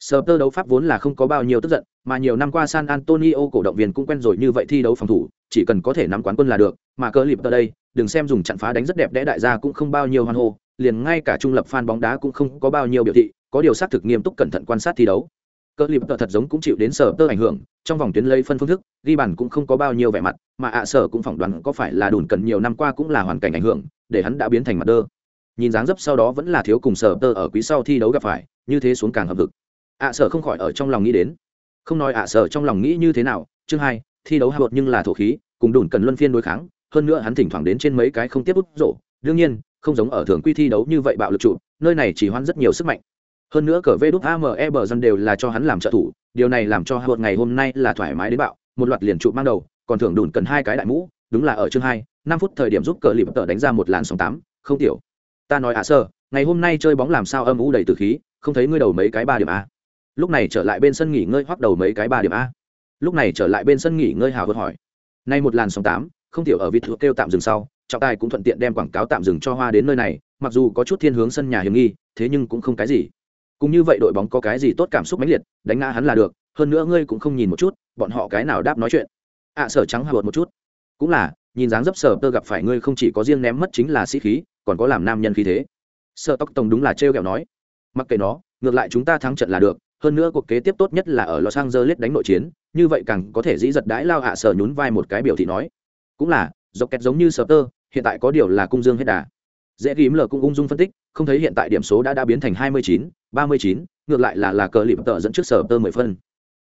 Sờ tơ đấu pháp vốn là không có bao nhiêu tức giận, mà nhiều năm qua San Antonio cổ động viên cũng quen rồi như vậy thi đấu phòng thủ, chỉ cần có thể nắm quán quân là được, mà cơ lịp tơ đây, đừng xem dùng chặn phá đánh rất đẹp đẽ đại gia cũng không bao nhiêu hoan hô, liền ngay cả trung lập fan bóng đá cũng không có bao nhiêu biểu thị, có điều xác thực nghiêm túc cẩn thận quan sát thi đấu. Cơ lịp tờ thật giống cũng chịu đến sở tơ ảnh hưởng, trong vòng tuyến lấy phân phương thức, ghi bàn cũng không có bao nhiêu vẻ mặt, mà ạ sở cũng phỏng đoán có phải là đùn cần nhiều năm qua cũng là hoàn cảnh ảnh hưởng, để hắn đã biến thành mặt đơ. Nhìn dáng dấp sau đó vẫn là thiếu cùng sở tơ ở quý sau thi đấu gặp phải, như thế xuống càng hợp lực. ạ sở không khỏi ở trong lòng nghĩ đến không nói ạ sở trong lòng nghĩ như thế nào chương hai thi đấu hạ bột nhưng là thổ khí cùng đùn cần luân phiên đối kháng hơn nữa hắn thỉnh thoảng đến trên mấy cái không tiếp bút rổ đương nhiên không giống ở thường quy thi đấu như vậy bạo lực trụ, nơi này chỉ hoãn rất nhiều sức mạnh. Hơn nữa cờ vê đúc ame bờ dân đều là cho hắn làm trợ thủ, điều này làm cho hạ ngày hôm nay là thoải mái đến bạo, một loạt liền trụ mang đầu, còn thưởng đùn cần hai cái đại mũ, đúng là ở chương hai, năm phút thời điểm giúp cờ lịp tờ đánh ra một làn sóng tám, không tiểu. Ta nói à, ạ sơ ngày hôm nay chơi bóng làm sao âm u đầy từ khí, không thấy ngươi đầu mấy cái ba điểm a. Lúc này trở lại bên sân nghỉ ngơi hoắc đầu mấy cái ba điểm a. Lúc này trở lại bên sân nghỉ ngơi hào hớt hỏi. Nay một làn sóng tám, không tiểu ở vịt thuộc kêu tạm dừng sau trọng tài cũng thuận tiện đem quảng cáo tạm dừng cho hoa đến nơi này mặc dù có chút thiên hướng sân nhà hiểm nghi thế nhưng cũng không cái gì. Cũng như vậy đội bóng có cái gì tốt cảm xúc mãnh liệt đánh ngã hắn là được hơn nữa ngươi cũng không nhìn một chút bọn họ cái nào đáp nói chuyện. Ạ à, sở trắng hạ bột một chút. Cũng là nhìn dáng dấp sở tơ gặp phải ngươi không chỉ có riêng ném mất chính là sĩ khí còn có làm nam nhân khí thế. Sợ tóc tổng đúng là trêu ghẹo nói. Mặc kệ nó ngược lại chúng ta thắng trận là được hơn nữa cuộc kế tiếp tốt nhất là ở Los Angeles đánh nội chiến, như vậy càng có thể dĩ giật đãi lao hạ sở nhún vai một cái biểu thị nói. Cũng là, dọc kẹt giống như sở tơ, hiện tại có điều là cung dương hết đà. Dễ ghim lờ cũng ung dung phân tích, không thấy hiện tại điểm số đã đã biến thành 29, 39, ngược lại là là cờ lịp tờ dẫn trước sở tơ 10 phân.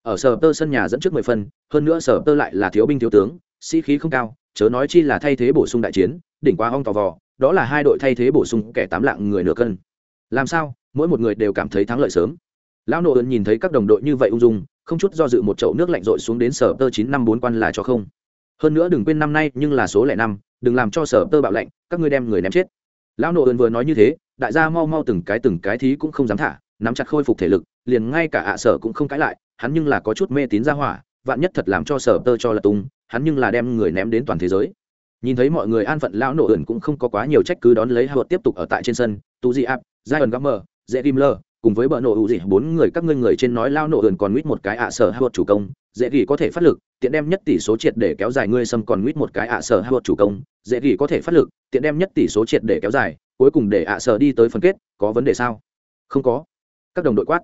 Ở sở tơ sân nhà dẫn trước 10 phân, hơn nữa sở tơ lại là thiếu binh thiếu tướng, sĩ khí không cao, chớ nói chi là thay thế bổ sung đại chiến, đỉnh qua ong tò vò, đó là hai đội thay thế bổ sung kẻ tám lạng người nửa cân. Làm sao? Mỗi một người đều cảm thấy thắng lợi sớm, lão nộ ơn nhìn thấy các đồng đội như vậy ung dung không chút do dự một chậu nước lạnh rội xuống đến sở tơ chín năm bốn quan là cho không hơn nữa đừng quên năm nay nhưng là số lẻ năm đừng làm cho sở tơ bạo lạnh, các ngươi đem người ném chết. Lão nộ ơn vừa nói như thế, đại gia mau mau từng cái từng cái thí cũng không dám thả, nắm chặt khôi phục thể lực, liền ngay cả ạ sở cũng không cãi lại, hắn nhưng là có chút mê tín ra hỏa, vạn nhất thật làm cho sở tơ cho là tung, hắn nhưng là đem người ném đến toàn thế giới. Nhìn thấy mọi người an phận, lão nộ ẩn cũng không có quá nhiều trách cứ đón lấy hạ tiếp tục ở tại trên sân, tu di áp giai ẩn găm dễ kim lơ cùng với bờ nổ hữu dị bốn người các ngươi người trên nói lao nổ ẩn còn nguyết một cái ạ sở hạ chủ công dễ gỉ có thể phát lực, tiện đem nhất tỷ số triệt để kéo dài, ngươi xâm còn nguyết một cái ạ sở hạ chủ công, dễ gỉ có thể phát lực, tiện đem nhất tỷ số triệt để kéo dài, cuối cùng để ạ sở đi tới phân kết, có vấn đề sao? Không có. Các đồng đội quát.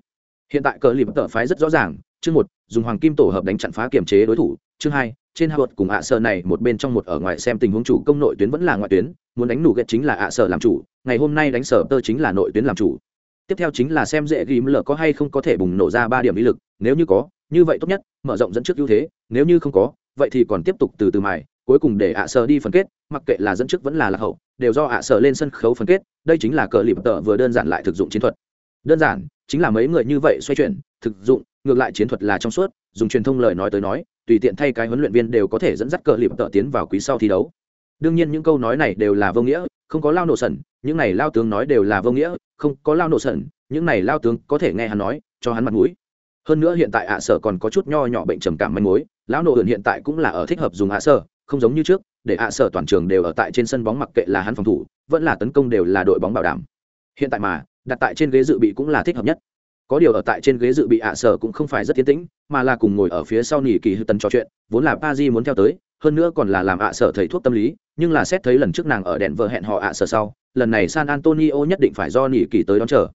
Hiện tại cờ lip tợ phái rất rõ ràng, chương một, dùng hoàng kim tổ hợp đánh chặn phá kiểm chế đối thủ, chương hai, trên hạ cùng ạ sở này một bên trong một ở ngoài xem tình huống chủ công nội tuyến vẫn là ngoại tuyến, muốn đánh nủ ghét chính là ạ sở làm chủ, ngày hôm nay đánh sở tơ chính là nội tuyến làm chủ. Tiếp theo chính là xem dễ ghim lờ có hay không có thể bùng nổ ra ba điểm ý lực, nếu như có như vậy tốt nhất, mở rộng dẫn trước ưu thế, nếu như không có, vậy thì còn tiếp tục từ từ mài, cuối cùng để ạ sở đi phân kết, mặc kệ là dẫn trước vẫn là lạc hậu, đều do ạ sở lên sân khấu phân kết, đây chính là cờ lịp tợ vừa đơn giản lại thực dụng chiến thuật. Đơn giản, chính là mấy người như vậy xoay chuyển, thực dụng, ngược lại chiến thuật là trong suốt, dùng truyền thông lời nói tới nói, tùy tiện thay cái huấn luyện viên đều có thể dẫn dắt cờ lịp tợ tiến vào quý sau thi đấu. Đương nhiên những câu nói này đều là vô nghĩa, không có lao nổ sẩn những này lao tướng nói đều là vô nghĩa, không có lao nổ sẩn những này lao tướng có thể nghe hắn nói, cho hắn mặt mũi hơn nữa hiện tại ạ sở còn có chút nho nhỏ bệnh trầm cảm manh mối, lão nội ẩn hiện tại cũng là ở thích hợp dùng ạ sở, không giống như trước, để ạ sở toàn trường đều ở tại trên sân bóng mặc kệ là hắn phòng thủ, vẫn là tấn công đều là đội bóng bảo đảm. Hiện tại mà, đặt tại trên ghế dự bị cũng là thích hợp nhất. Có điều ở tại trên ghế dự bị ạ sở cũng không phải rất tiến tĩnh, mà là cùng ngồi ở phía sau nỉ kỳ hư tần trò chuyện, vốn là paji di muốn theo tới, hơn nữa còn là làm ạ sở thầy thuốc tâm lý, nhưng là xét thấy lần trước nàng ở đèn vợ hẹn họ ạ sở sau, lần này san antonio nhất định phải do nỉ kỳ tới đón chờ.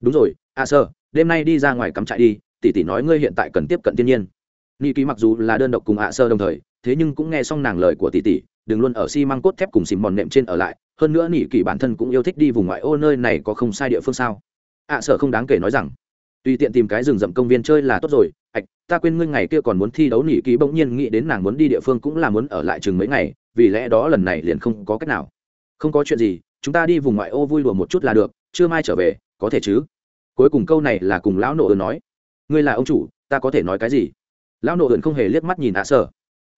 Đúng rồi, ạ sở, đêm nay đi ra ngoài cắm trại đi tỷ tỷ nói ngươi hiện tại cần tiếp cận thiên nhiên. Nỉ kỳ mặc dù là đơn độc cùng ạ sơ đồng thời, thế nhưng cũng nghe xong nàng lời của tỷ tỷ, đừng luôn ở xi măng cốt thép cùng xìm mòn nệm trên ở lại, hơn nữa nỉ kỳ bản thân cũng yêu thích đi vùng ngoại ô nơi này có không sai địa phương sao? Ạ sơ không đáng kể nói rằng, tùy tiện tìm cái rừng rậm công viên chơi là tốt rồi, ạch, ta quên ngươi ngày kia còn muốn thi đấu nỉ kỳ bỗng nhiên nghĩ đến nàng muốn đi địa phương cũng là muốn ở lại chừng mấy ngày, vì lẽ đó lần này liền không có cách nào. Không có chuyện gì, chúng ta đi vùng ngoại ô vui đùa một chút là được chưa mai trở về, có thể chứ? Cuối cùng câu này là cùng lão nộ ơn nói ngươi là ông chủ, ta có thể nói cái gì? Lão nộ ơn không hề liếc mắt nhìn ạ sở.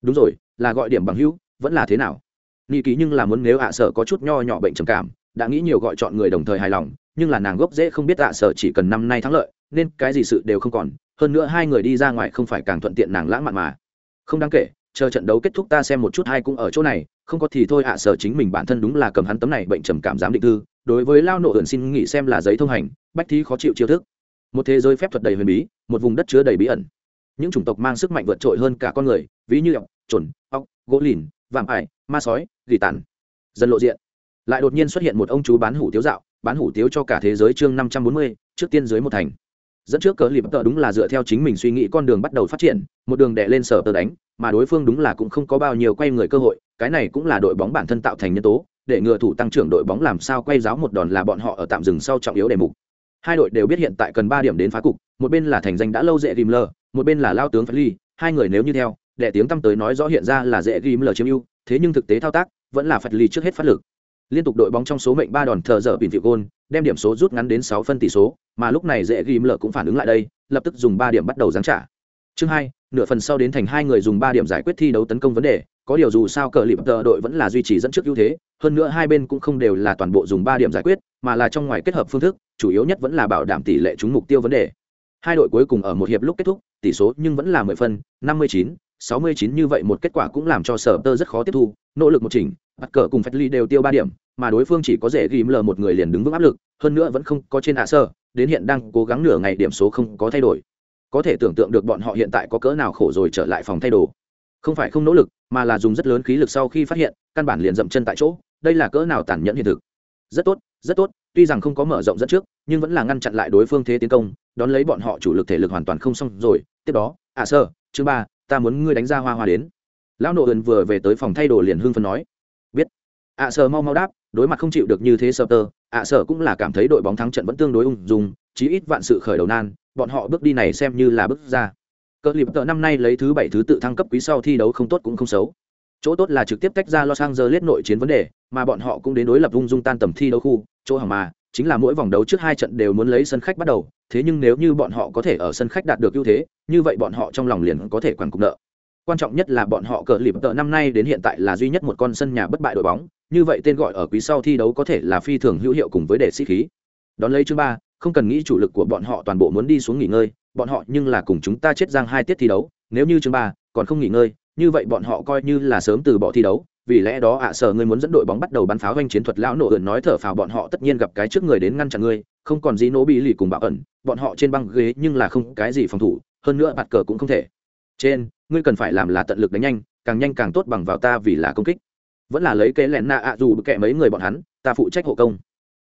Đúng rồi, là gọi điểm bằng hữu, vẫn là thế nào? Nỉ ký nhưng là muốn nếu ạ sở có chút nho nhỏ bệnh trầm cảm, đã nghĩ nhiều gọi chọn người đồng thời hài lòng, nhưng là nàng gốc dễ không biết ạ sở chỉ cần năm nay thắng lợi, nên cái gì sự đều không còn, hơn nữa hai người đi ra ngoài không phải càng thuận tiện nàng lãng mạn mà. Không đáng kể, chờ trận đấu kết thúc ta xem một chút hai cũng ở chỗ này, không có thì thôi ạ sở chính mình bản thân đúng là cầm hắn tấm này bệnh trầm cảm giám định thư, đối với lao nộ ẩn xin nghỉ xem là giấy thông hành, bách thí khó chịu chiêu thức một thế giới phép thuật đầy huyền bí, một vùng đất chứa đầy bí ẩn. Những chủng tộc mang sức mạnh vượt trội hơn cả con người, ví như ọc chuẩn ọc gỗ lìn vạm ải, ma sói, gỉ tàn. Dần lộ diện. Lại đột nhiên xuất hiện một ông chú bán hủ tiếu dạo, bán hủ tiếu cho cả thế giới chương năm trăm bốn mươi, trước tiên dưới một thành. Dẫn trước cờ lip tờ đúng là dựa theo chính mình suy nghĩ con đường bắt đầu phát triển, một đường đệ lên sở tờ đánh, mà đối phương đúng là cũng không có bao nhiêu quay người cơ hội, cái này cũng là đội bóng bản thân tạo thành nhân tố, để ngừa thủ tăng trưởng đội bóng làm sao quay giáo một đòn là bọn họ ở tạm dừng sau trọng yếu đề mục hai đội đều biết hiện tại cần ba điểm đến phá cục, một bên là thành danh đã lâu dễ ghim lờ, một bên là lao tướng phật ly, hai người nếu như theo đệ tiếng tăm tới nói rõ hiện ra là dễ ghim lờ chiếm ưu, thế nhưng thực tế thao tác, vẫn là phật ly trước hết phát lực. Liên tục đội bóng trong số mệnh ba đòn thờ dở bình phiệu gôn, đem điểm số rút ngắn đến sáu phân tỷ số, mà lúc này dễ ghim lờ cũng phản ứng lại đây, lập tức dùng ba điểm bắt đầu giáng trả. Chương hai, nửa phần sau đến thành hai người dùng ba điểm giải quyết thi đấu tấn công vấn đề, có điều dù sao cờ lip tờ đội vẫn là duy trì dẫn trước ưu thế, hơn nữa hai bên cũng không đều là toàn bộ dùng ba điểm giải quyết mà là trong ngoài kết hợp phương thức chủ yếu nhất vẫn là bảo đảm tỷ lệ trúng mục tiêu vấn đề. Hai đội cuối cùng ở một hiệp lúc kết thúc tỷ số nhưng vẫn là mười phân năm mươi chín sáu mươi chín như vậy một kết quả cũng làm cho sở tơ rất khó tiếp thu nỗ lực một chỉnh, bắt cờ cùng phách ly đều tiêu ba điểm mà đối phương chỉ có dễ ghim lờ một người liền đứng vững áp lực hơn nữa vẫn không có trên hạ sơ đến hiện đang cố gắng nửa ngày điểm số không có thay đổi. Có thể tưởng tượng được bọn họ hiện tại có cỡ nào khổ rồi trở lại phòng thay đồ. Không phải không nỗ lực mà là dùng rất lớn khí lực sau khi phát hiện căn bản liền dậm chân tại chỗ đây là cỡ nào tàn nhẫn hiện thực. Rất tốt rất tốt tuy rằng không có mở rộng dẫn trước nhưng vẫn là ngăn chặn lại đối phương thế tiến công đón lấy bọn họ chủ lực thể lực hoàn toàn không xong rồi. Tiếp đó à sơ chứ ba ta muốn ngươi đánh ra hoa hoa đến. Lão nộ ẩn vừa về tới phòng thay đồ liền hưng phân nói. Biết. Ạ à sơ mau mau đáp đối mặt không chịu được như thế sơ tơ ạ à cũng là cảm thấy đội bóng thắng trận vẫn tương đối ung dung chí ít vạn sự khởi đầu nan bọn họ bước đi này xem như là bước ra. Cờ lip tợ năm nay lấy thứ bảy thứ tự thăng cấp quý sau thi đấu không tốt cũng không xấu. Chỗ tốt là trực tiếp tách ra Los Angeles nội chiến vấn đề, mà bọn họ cũng đến đối lập ung dung tan tầm thi đấu khu, chỗ hỏng mà, chính là mỗi vòng đấu trước hai trận đều muốn lấy sân khách bắt đầu thế nhưng nếu như bọn họ có thể ở sân khách đạt được ưu thế như vậy bọn họ trong lòng liền có thể quản cục nợ. Quan trọng nhất là bọn họ cờ lịp tợ năm nay đến hiện tại là duy nhất một con sân nhà bất bại đội bóng như vậy tên gọi ở quý sau thi đấu có thể là phi thường hữu hiệu cùng với đệ sĩ khí. Đón lấy chương ba không cần nghĩ chủ lực của bọn họ toàn bộ muốn đi xuống nghỉ ngơi bọn họ nhưng là cùng chúng ta chết giang hai tiết thi đấu nếu như chương ba còn không nghỉ ngơi như vậy bọn họ coi như là sớm từ bỏ thi đấu vì lẽ đó ạ à, sở ngươi muốn dẫn đội bóng bắt đầu bắn pháo doanh chiến thuật lão nổ ẩn nói thở phào bọn họ tất nhiên gặp cái trước người đến ngăn chặn ngươi không còn gì nỗ bị lì cùng bảo ẩn bọn họ trên băng ghế nhưng là không cái gì phòng thủ hơn nữa bạt cờ cũng không thể. Trên ngươi cần phải làm là tận lực đánh nhanh càng nhanh càng tốt bằng vào ta vì là công kích. Vẫn là lấy kế lẹn nạ ạ dù kệ mấy người bọn hắn ta phụ trách hộ công.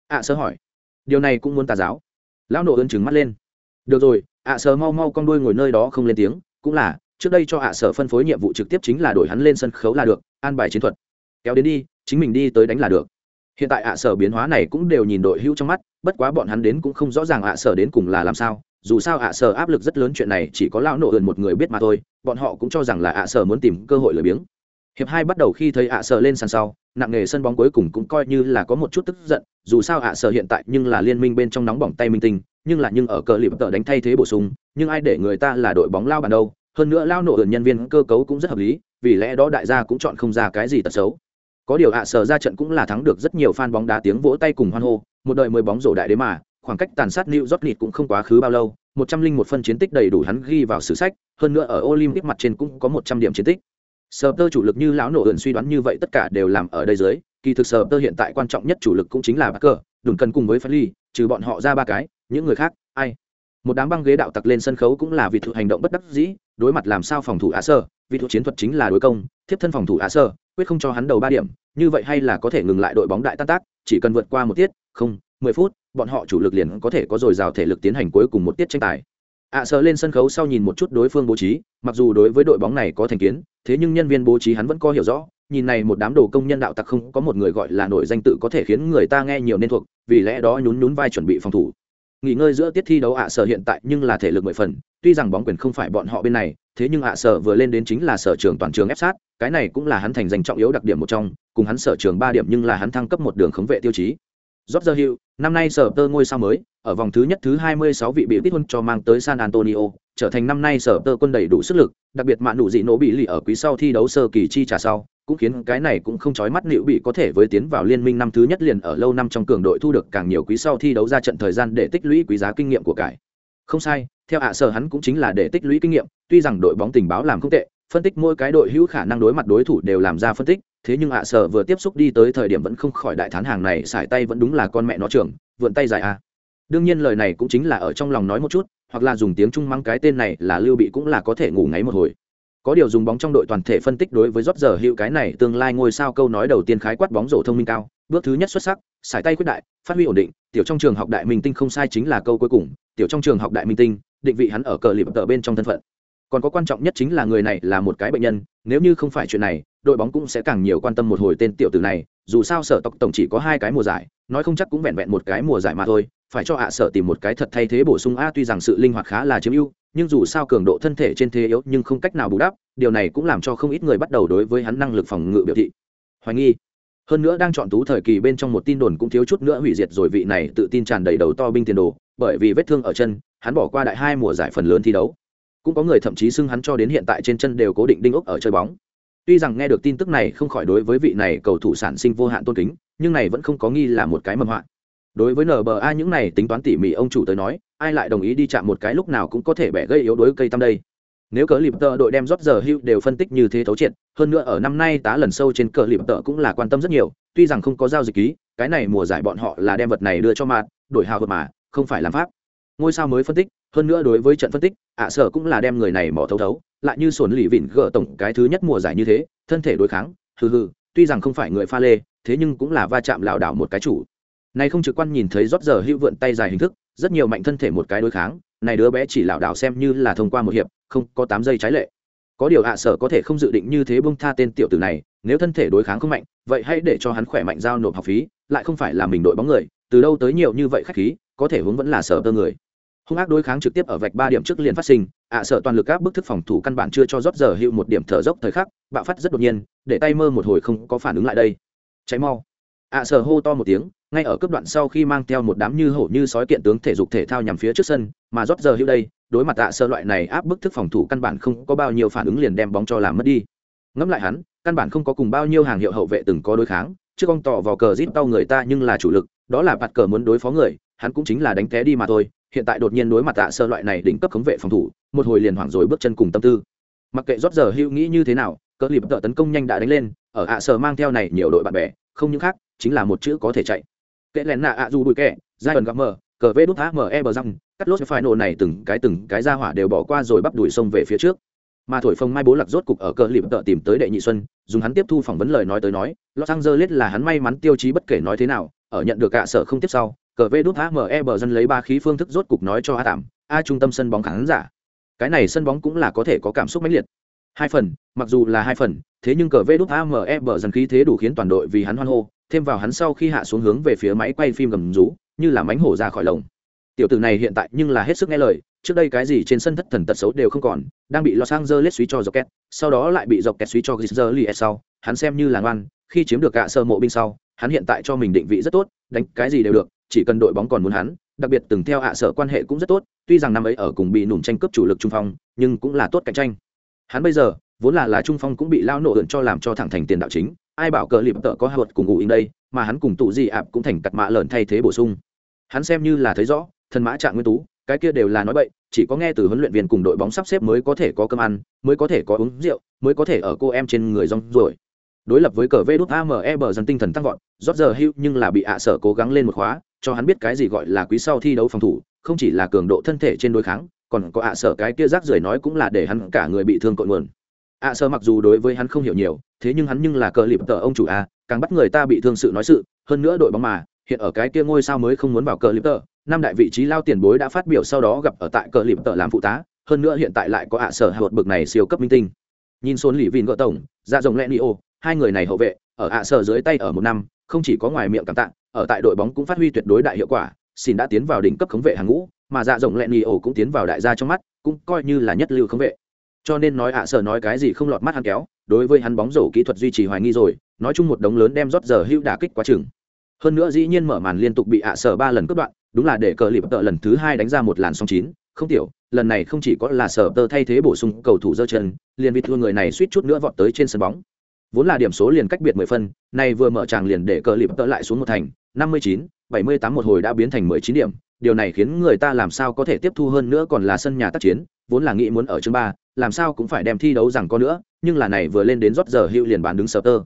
Ạ sơ hỏi. Điều này cũng muốn tà giáo. Lão nổ ơn trừng mắt lên. Được rồi ạ sơ mau mau con đuôi ngồi nơi đó không lên tiếng cũng là trước đây cho ạ sở phân phối nhiệm vụ trực tiếp chính là đổi hắn lên sân khấu là được an bài chiến thuật. Kéo đến đi, chính mình đi tới đánh là được. Hiện tại ạ sở biến hóa này cũng đều nhìn đội hữu trong mắt, bất quá bọn hắn đến cũng không rõ ràng ạ sở đến cùng là làm sao. Dù sao ạ sở áp lực rất lớn chuyện này chỉ có lão nộ hơn một người biết mà thôi, bọn họ cũng cho rằng là ạ sở muốn tìm cơ hội lười biếng. Hiệp hai bắt đầu khi thấy ạ sở lên sàn sau, nặng nghề sân bóng cuối cùng cũng coi như là có một chút tức giận, dù sao ạ sở hiện tại nhưng là liên minh bên trong nóng bỏng tay minh tinh, nhưng là nhưng ở cờ lip tờ đánh thay thế bổ sung, nhưng ai để người ta là đội bóng lao bàn đâu? Hơn nữa lao nộ ẩn nhân viên cơ cấu cũng rất hợp lý vì lẽ đó đại gia cũng chọn không ra cái gì tật xấu có điều ạ sở ra trận cũng là thắng được rất nhiều fan bóng đá tiếng vỗ tay cùng hoan hô một đời mười bóng rổ đại đế mà khoảng cách tàn sát New York Knicks cũng không quá khứ bao lâu, một trăm linh một phân chiến tích đầy đủ hắn ghi vào sử sách, hơn nữa ở Olympic mặt trên cũng có một trăm điểm chiến tích. Sở Tơ chủ lực như lão nổ ẩn suy đoán như vậy tất cả đều làm ở đây dưới, kỳ thực Sở Tơ hiện tại quan trọng nhất chủ lực cũng chính là Parker, đừng cần cùng với Lee, trừ bọn họ ra ba cái, những người khác, ai? Một đám băng ghế đạo tặc lên sân khấu cũng là vị thụ hành động bất đắc dĩ, đối mặt làm sao phòng thủ Á Sơ, vị thụ chiến thuật chính là đối công, thiếp thân phòng thủ Á Sơ, quyết không cho hắn đầu ba điểm, như vậy hay là có thể ngừng lại đội bóng đại tan tác, chỉ cần vượt qua một tiết, không, mười phút, bọn họ chủ lực liền có thể có dồi dào thể lực tiến hành cuối cùng một tiết tranh tài. ạ à, lên sân khấu sau nhìn một chút đối phương bố trí mặc dù đối với đội bóng này có thành kiến thế nhưng nhân viên bố trí hắn vẫn có hiểu rõ nhìn này một đám đồ công nhân đạo tặc không có một người gọi là nổi danh tự có thể khiến người ta nghe nhiều nên thuộc vì lẽ đó nhún nhún vai chuẩn bị phòng thủ nghỉ ngơi giữa tiết thi đấu ạ sở hiện tại nhưng là thể lực mười phần tuy rằng bóng quyền không phải bọn họ bên này thế nhưng ạ sở vừa lên đến chính là sở trường toàn trường ép sát cái này cũng là hắn thành danh trọng yếu đặc điểm một trong cùng hắn sở trường ba điểm nhưng là hắn thăng cấp một đường khống vệ tiêu chí. George Hill, năm nay sở tơ ngôi sao mới, ở vòng thứ nhất thứ 26 vị bị Titun cho mang tới San Antonio, trở thành năm nay sở tơ quân đầy đủ sức lực, đặc biệt mạn đủ dị nổ bị lì ở quý sau thi đấu sơ kỳ chi trả sau, cũng khiến cái này cũng không chói mắt liệu bị có thể với tiến vào liên minh năm thứ nhất liền ở lâu năm trong cường đội thu được càng nhiều quý sau thi đấu ra trận thời gian để tích lũy quý giá kinh nghiệm của cải. Không sai, theo ạ sở hắn cũng chính là để tích lũy kinh nghiệm, tuy rằng đội bóng tình báo làm không tệ, phân tích mỗi cái đội hữu khả năng đối mặt đối thủ đều làm ra phân tích, thế nhưng ạ sở vừa tiếp xúc đi tới thời điểm vẫn không khỏi đại thán hàng này xài tay vẫn đúng là con mẹ nó trưởng vượn tay dài a đương nhiên lời này cũng chính là ở trong lòng nói một chút hoặc là dùng tiếng trung mắng cái tên này là lưu bị cũng là có thể ngủ ngáy một hồi có điều dùng bóng trong đội toàn thể phân tích đối với rót giờ hữu cái này tương lai ngôi sao câu nói đầu tiên khái quát bóng rổ thông minh cao, bước thứ nhất xuất sắc, sải tay quyết đại, phát huy ổn định, tiểu trong trường học đại minh tinh không sai chính là câu cuối cùng, tiểu trong trường học đại minh tinh, định vị hắn ở cờ lịp tờ bên trong thân phận. Còn có quan trọng nhất chính là người này là một cái bệnh nhân, nếu như không phải chuyện này, đội bóng cũng sẽ càng nhiều quan tâm một hồi tên tiểu tử này, dù sao sở tộc tổng chỉ có hai cái mùa giải, nói không chắc cũng vẹn vẹn một cái mùa giải mà thôi phải cho hạ sở tìm một cái thật thay thế bổ sung a, tuy rằng sự linh hoạt khá là chiếm ưu, nhưng dù sao cường độ thân thể trên thế yếu nhưng không cách nào bù đắp, điều này cũng làm cho không ít người bắt đầu đối với hắn năng lực phòng ngự biểu thị. Hoài nghi. Hơn nữa đang chọn tú thời kỳ bên trong một tin đồn cũng thiếu chút nữa hủy diệt rồi vị này tự tin tràn đầy đầu to binh tiền đồ, bởi vì vết thương ở chân, hắn bỏ qua đại hai mùa giải phần lớn thi đấu. Cũng có người thậm chí xưng hắn cho đến hiện tại trên chân đều cố định đinh ốc ở chơi bóng. Tuy rằng nghe được tin tức này không khỏi đối với vị này cầu thủ sản sinh vô hạn tôn kính, nhưng này vẫn không có nghi là một cái mầm hoạn đối với nba những này tính toán tỉ mỉ, ông chủ tới nói, ai lại đồng ý đi chạm một cái lúc nào cũng có thể bẻ gây yếu đối cây tăm đây. Nếu cờ lịp tợ đội đem rót giờ hữu đều phân tích như thế thấu triệt, hơn nữa ở năm nay tá lần sâu trên cờ lịp tợ cũng là quan tâm rất nhiều, tuy rằng không có giao dịch ký, cái này mùa giải bọn họ là đem vật này đưa cho mặt đổi hào vật mà, không phải làm pháp. Ngôi sao mới phân tích, hơn nữa đối với trận phân tích, ạ sở cũng là đem người này mỏ thấu thấu, lại như sổn lì vịn gỡ tổng cái thứ nhất mùa giải như thế, thân thể đối kháng, hừ hừ, tuy rằng không phải người pha lê, thế nhưng cũng là va chạm lảo đảo một cái chủ này không trực quan nhìn thấy rót giờ hữu vượn tay dài hình thức, rất nhiều mạnh thân thể một cái đối kháng, này đứa bé chỉ lảo đảo xem như là thông qua một hiệp, không, có tám giây trái lệ. Có điều ạ sở có thể không dự định như thế bông tha tên tiểu tử này, nếu thân thể đối kháng không mạnh, vậy hãy để cho hắn khỏe mạnh giao nộp học phí, lại không phải là mình đội bóng người, từ đâu tới nhiều như vậy khách khí, có thể hướng vẫn là sở tơ người. Hung ác đối kháng trực tiếp ở vạch ba điểm trước liền phát sinh, ạ sợ toàn lực các bức thức phòng thủ căn bản chưa cho rót giờ hữu một điểm thở dốc thời khắc, bạo phát rất đột nhiên, để tay mơ một hồi không có phản ứng lại đây. Cháy mau. ạ sợ hô to một tiếng ngay ở cấp đoạn sau khi mang theo một đám như hổ như sói kiện tướng thể dục thể thao nhằm phía trước sân, mà rót giờ hữu đây, đối mặt tạ sơ loại này áp bức thức phòng thủ căn bản không có bao nhiêu phản ứng liền đem bóng cho làm mất đi. Ngẫm lại hắn, căn bản không có cùng bao nhiêu hàng hiệu hậu vệ từng có đối kháng, trước con tỏ vào cờ giết tao người ta nhưng là chủ lực, đó là bạt cờ muốn đối phó người, hắn cũng chính là đánh té đi mà thôi, hiện tại đột nhiên đối mặt tạ sơ loại này đỉnh cấp khống vệ phòng thủ, một hồi liền hoảng rồi bước chân cùng tâm tư. Mặc kệ rót giờ hữu nghĩ như thế nào, cờ liệp tợ tấn công nhanh đã đánh lên, ở ạ sơ mang theo này nhiều đội bạn bè, không những khác, chính là một chữ có thể chạy kệ lén nạ ạ dù bụi kẹ giai ẩn gặp mờ, cờ vê đút e bờ răng, cắt lốt phải nổ này từng cái từng cái ra hỏa đều bỏ qua rồi bắp đuổi sông về phía trước. Mà thổi phồng mai bố lạc rốt cục ở cờ lip tợ tìm tới đệ nhị xuân, dùng hắn tiếp thu phỏng vấn lời nói tới nói, los angeles là hắn may mắn tiêu chí bất kể nói thế nào, ở nhận được cả sở không tiếp sau, cờ vê đút e bờ dân lấy ba khí phương thức rốt cục nói cho a tạm, a trung tâm sân bóng khán giả. Cái này sân bóng cũng là có thể có cảm xúc mãnh liệt hai phần, mặc dù là hai phần, thế nhưng cờ vê đút ame bờ dần khí thế đủ khiến toàn đội vì hắn hoan hô, thêm vào hắn sau khi hạ xuống hướng về phía máy quay phim gầm rú, như là mánh hổ ra khỏi lồng. Tiểu tử này hiện tại nhưng là hết sức nghe lời, trước đây cái gì trên sân thất thần tật xấu đều không còn, đang bị los angeles suy cho dọc két sau đó lại bị dọc két suy cho gisler sau, hắn xem như là ngoan, khi chiếm được cả sơ mộ binh sau, hắn hiện tại cho mình định vị rất tốt, đánh cái gì đều được, chỉ cần đội bóng còn muốn hắn, đặc biệt từng theo hạ sở quan hệ cũng rất tốt, tuy rằng năm ấy ở cùng bị nủm tranh cướp chủ lực trung phong, nhưng cũng là tốt cạnh tranh hắn bây giờ, vốn là là trung phong cũng bị lao nổ ẩn cho làm cho thẳng thành tiền đạo chính, ai bảo cờ lịp tợ có hợp cùng ngụ in đây, mà hắn cùng tụ gì ạp cũng thành cặt mạ lợn thay thế bổ sung. Hắn xem như là thấy rõ, thần mã trạng nguyên tú, cái kia đều là nói bậy, chỉ có nghe từ huấn luyện viên cùng đội bóng sắp xếp mới có thể có cơm ăn, mới có thể có uống rượu, mới có thể ở cô em trên người rong rồi đối lập với cờ vê đút ame bờ dần tinh thần tăng vọt, rót giờ hưu nhưng là bị ạ sở cố gắng lên một khóa, cho hắn biết cái gì gọi là quý sau thi đấu phòng thủ, không chỉ là cường độ thân thể trên đối kháng còn có ạ sở cái kia rác rưởi nói cũng là để hắn cả người bị thương cội nguồn. ạ sở mặc dù đối với hắn không hiểu nhiều, thế nhưng hắn nhưng là cờ lịp tờ ông chủ a, càng bắt người ta bị thương sự nói sự, hơn nữa đội bóng mà, hiện ở cái kia ngôi sao mới không muốn vào cờ lịp tờ, năm đại vị trí lao tiền bối đã phát biểu sau đó gặp ở tại cờ lịp tờ làm phụ tá, hơn nữa hiện tại lại có ạ sở hạ bực này siêu cấp minh tinh. Nhìn xôn lì vin gỡ tổng ra rồng lẹn ô, hai người này hậu vệ, ở ạ sở dưới tay ở một năm, không chỉ có ngoài miệng cảm tạ, ở tại đội bóng cũng phát huy tuyệt đối đại hiệu quả xin đã tiến vào đỉnh cấp khống vệ hàng ngũ mà dạ rộng lẹn nhì ổ cũng tiến vào đại gia trong mắt, cũng coi như là nhất lưu không vệ. Cho nên nói ạ sở nói cái gì không lọt mắt hắn kéo, đối với hắn bóng rổ kỹ thuật duy trì hoài nghi rồi, nói chung một đống lớn đem rót giờ hữu đả kích quá chừng. Hơn nữa dĩ nhiên mở màn liên tục bị ạ sở ba lần cướp đoạn, đúng là để cờ lịp tợ lần thứ hai đánh ra một làn song chín. Không tiểu, lần này không chỉ có là sở tơ thay thế bổ sung cầu thủ dơ chân, liền bị thua người này suýt chút nữa vọt tới trên sân bóng. Vốn là điểm số liền cách biệt mười phân này vừa mở tràng liền để cờ lịp tợ lại xuống một thành, năm mươi chín, bảy mươi tám một hồi đã biến thành mười chín điểm điều này khiến người ta làm sao có thể tiếp thu hơn nữa còn là sân nhà tác chiến vốn là nghĩ muốn ở chương ba làm sao cũng phải đem thi đấu rằng có nữa nhưng là này vừa lên đến rót giờ hữu liền bán đứng sờ tơ.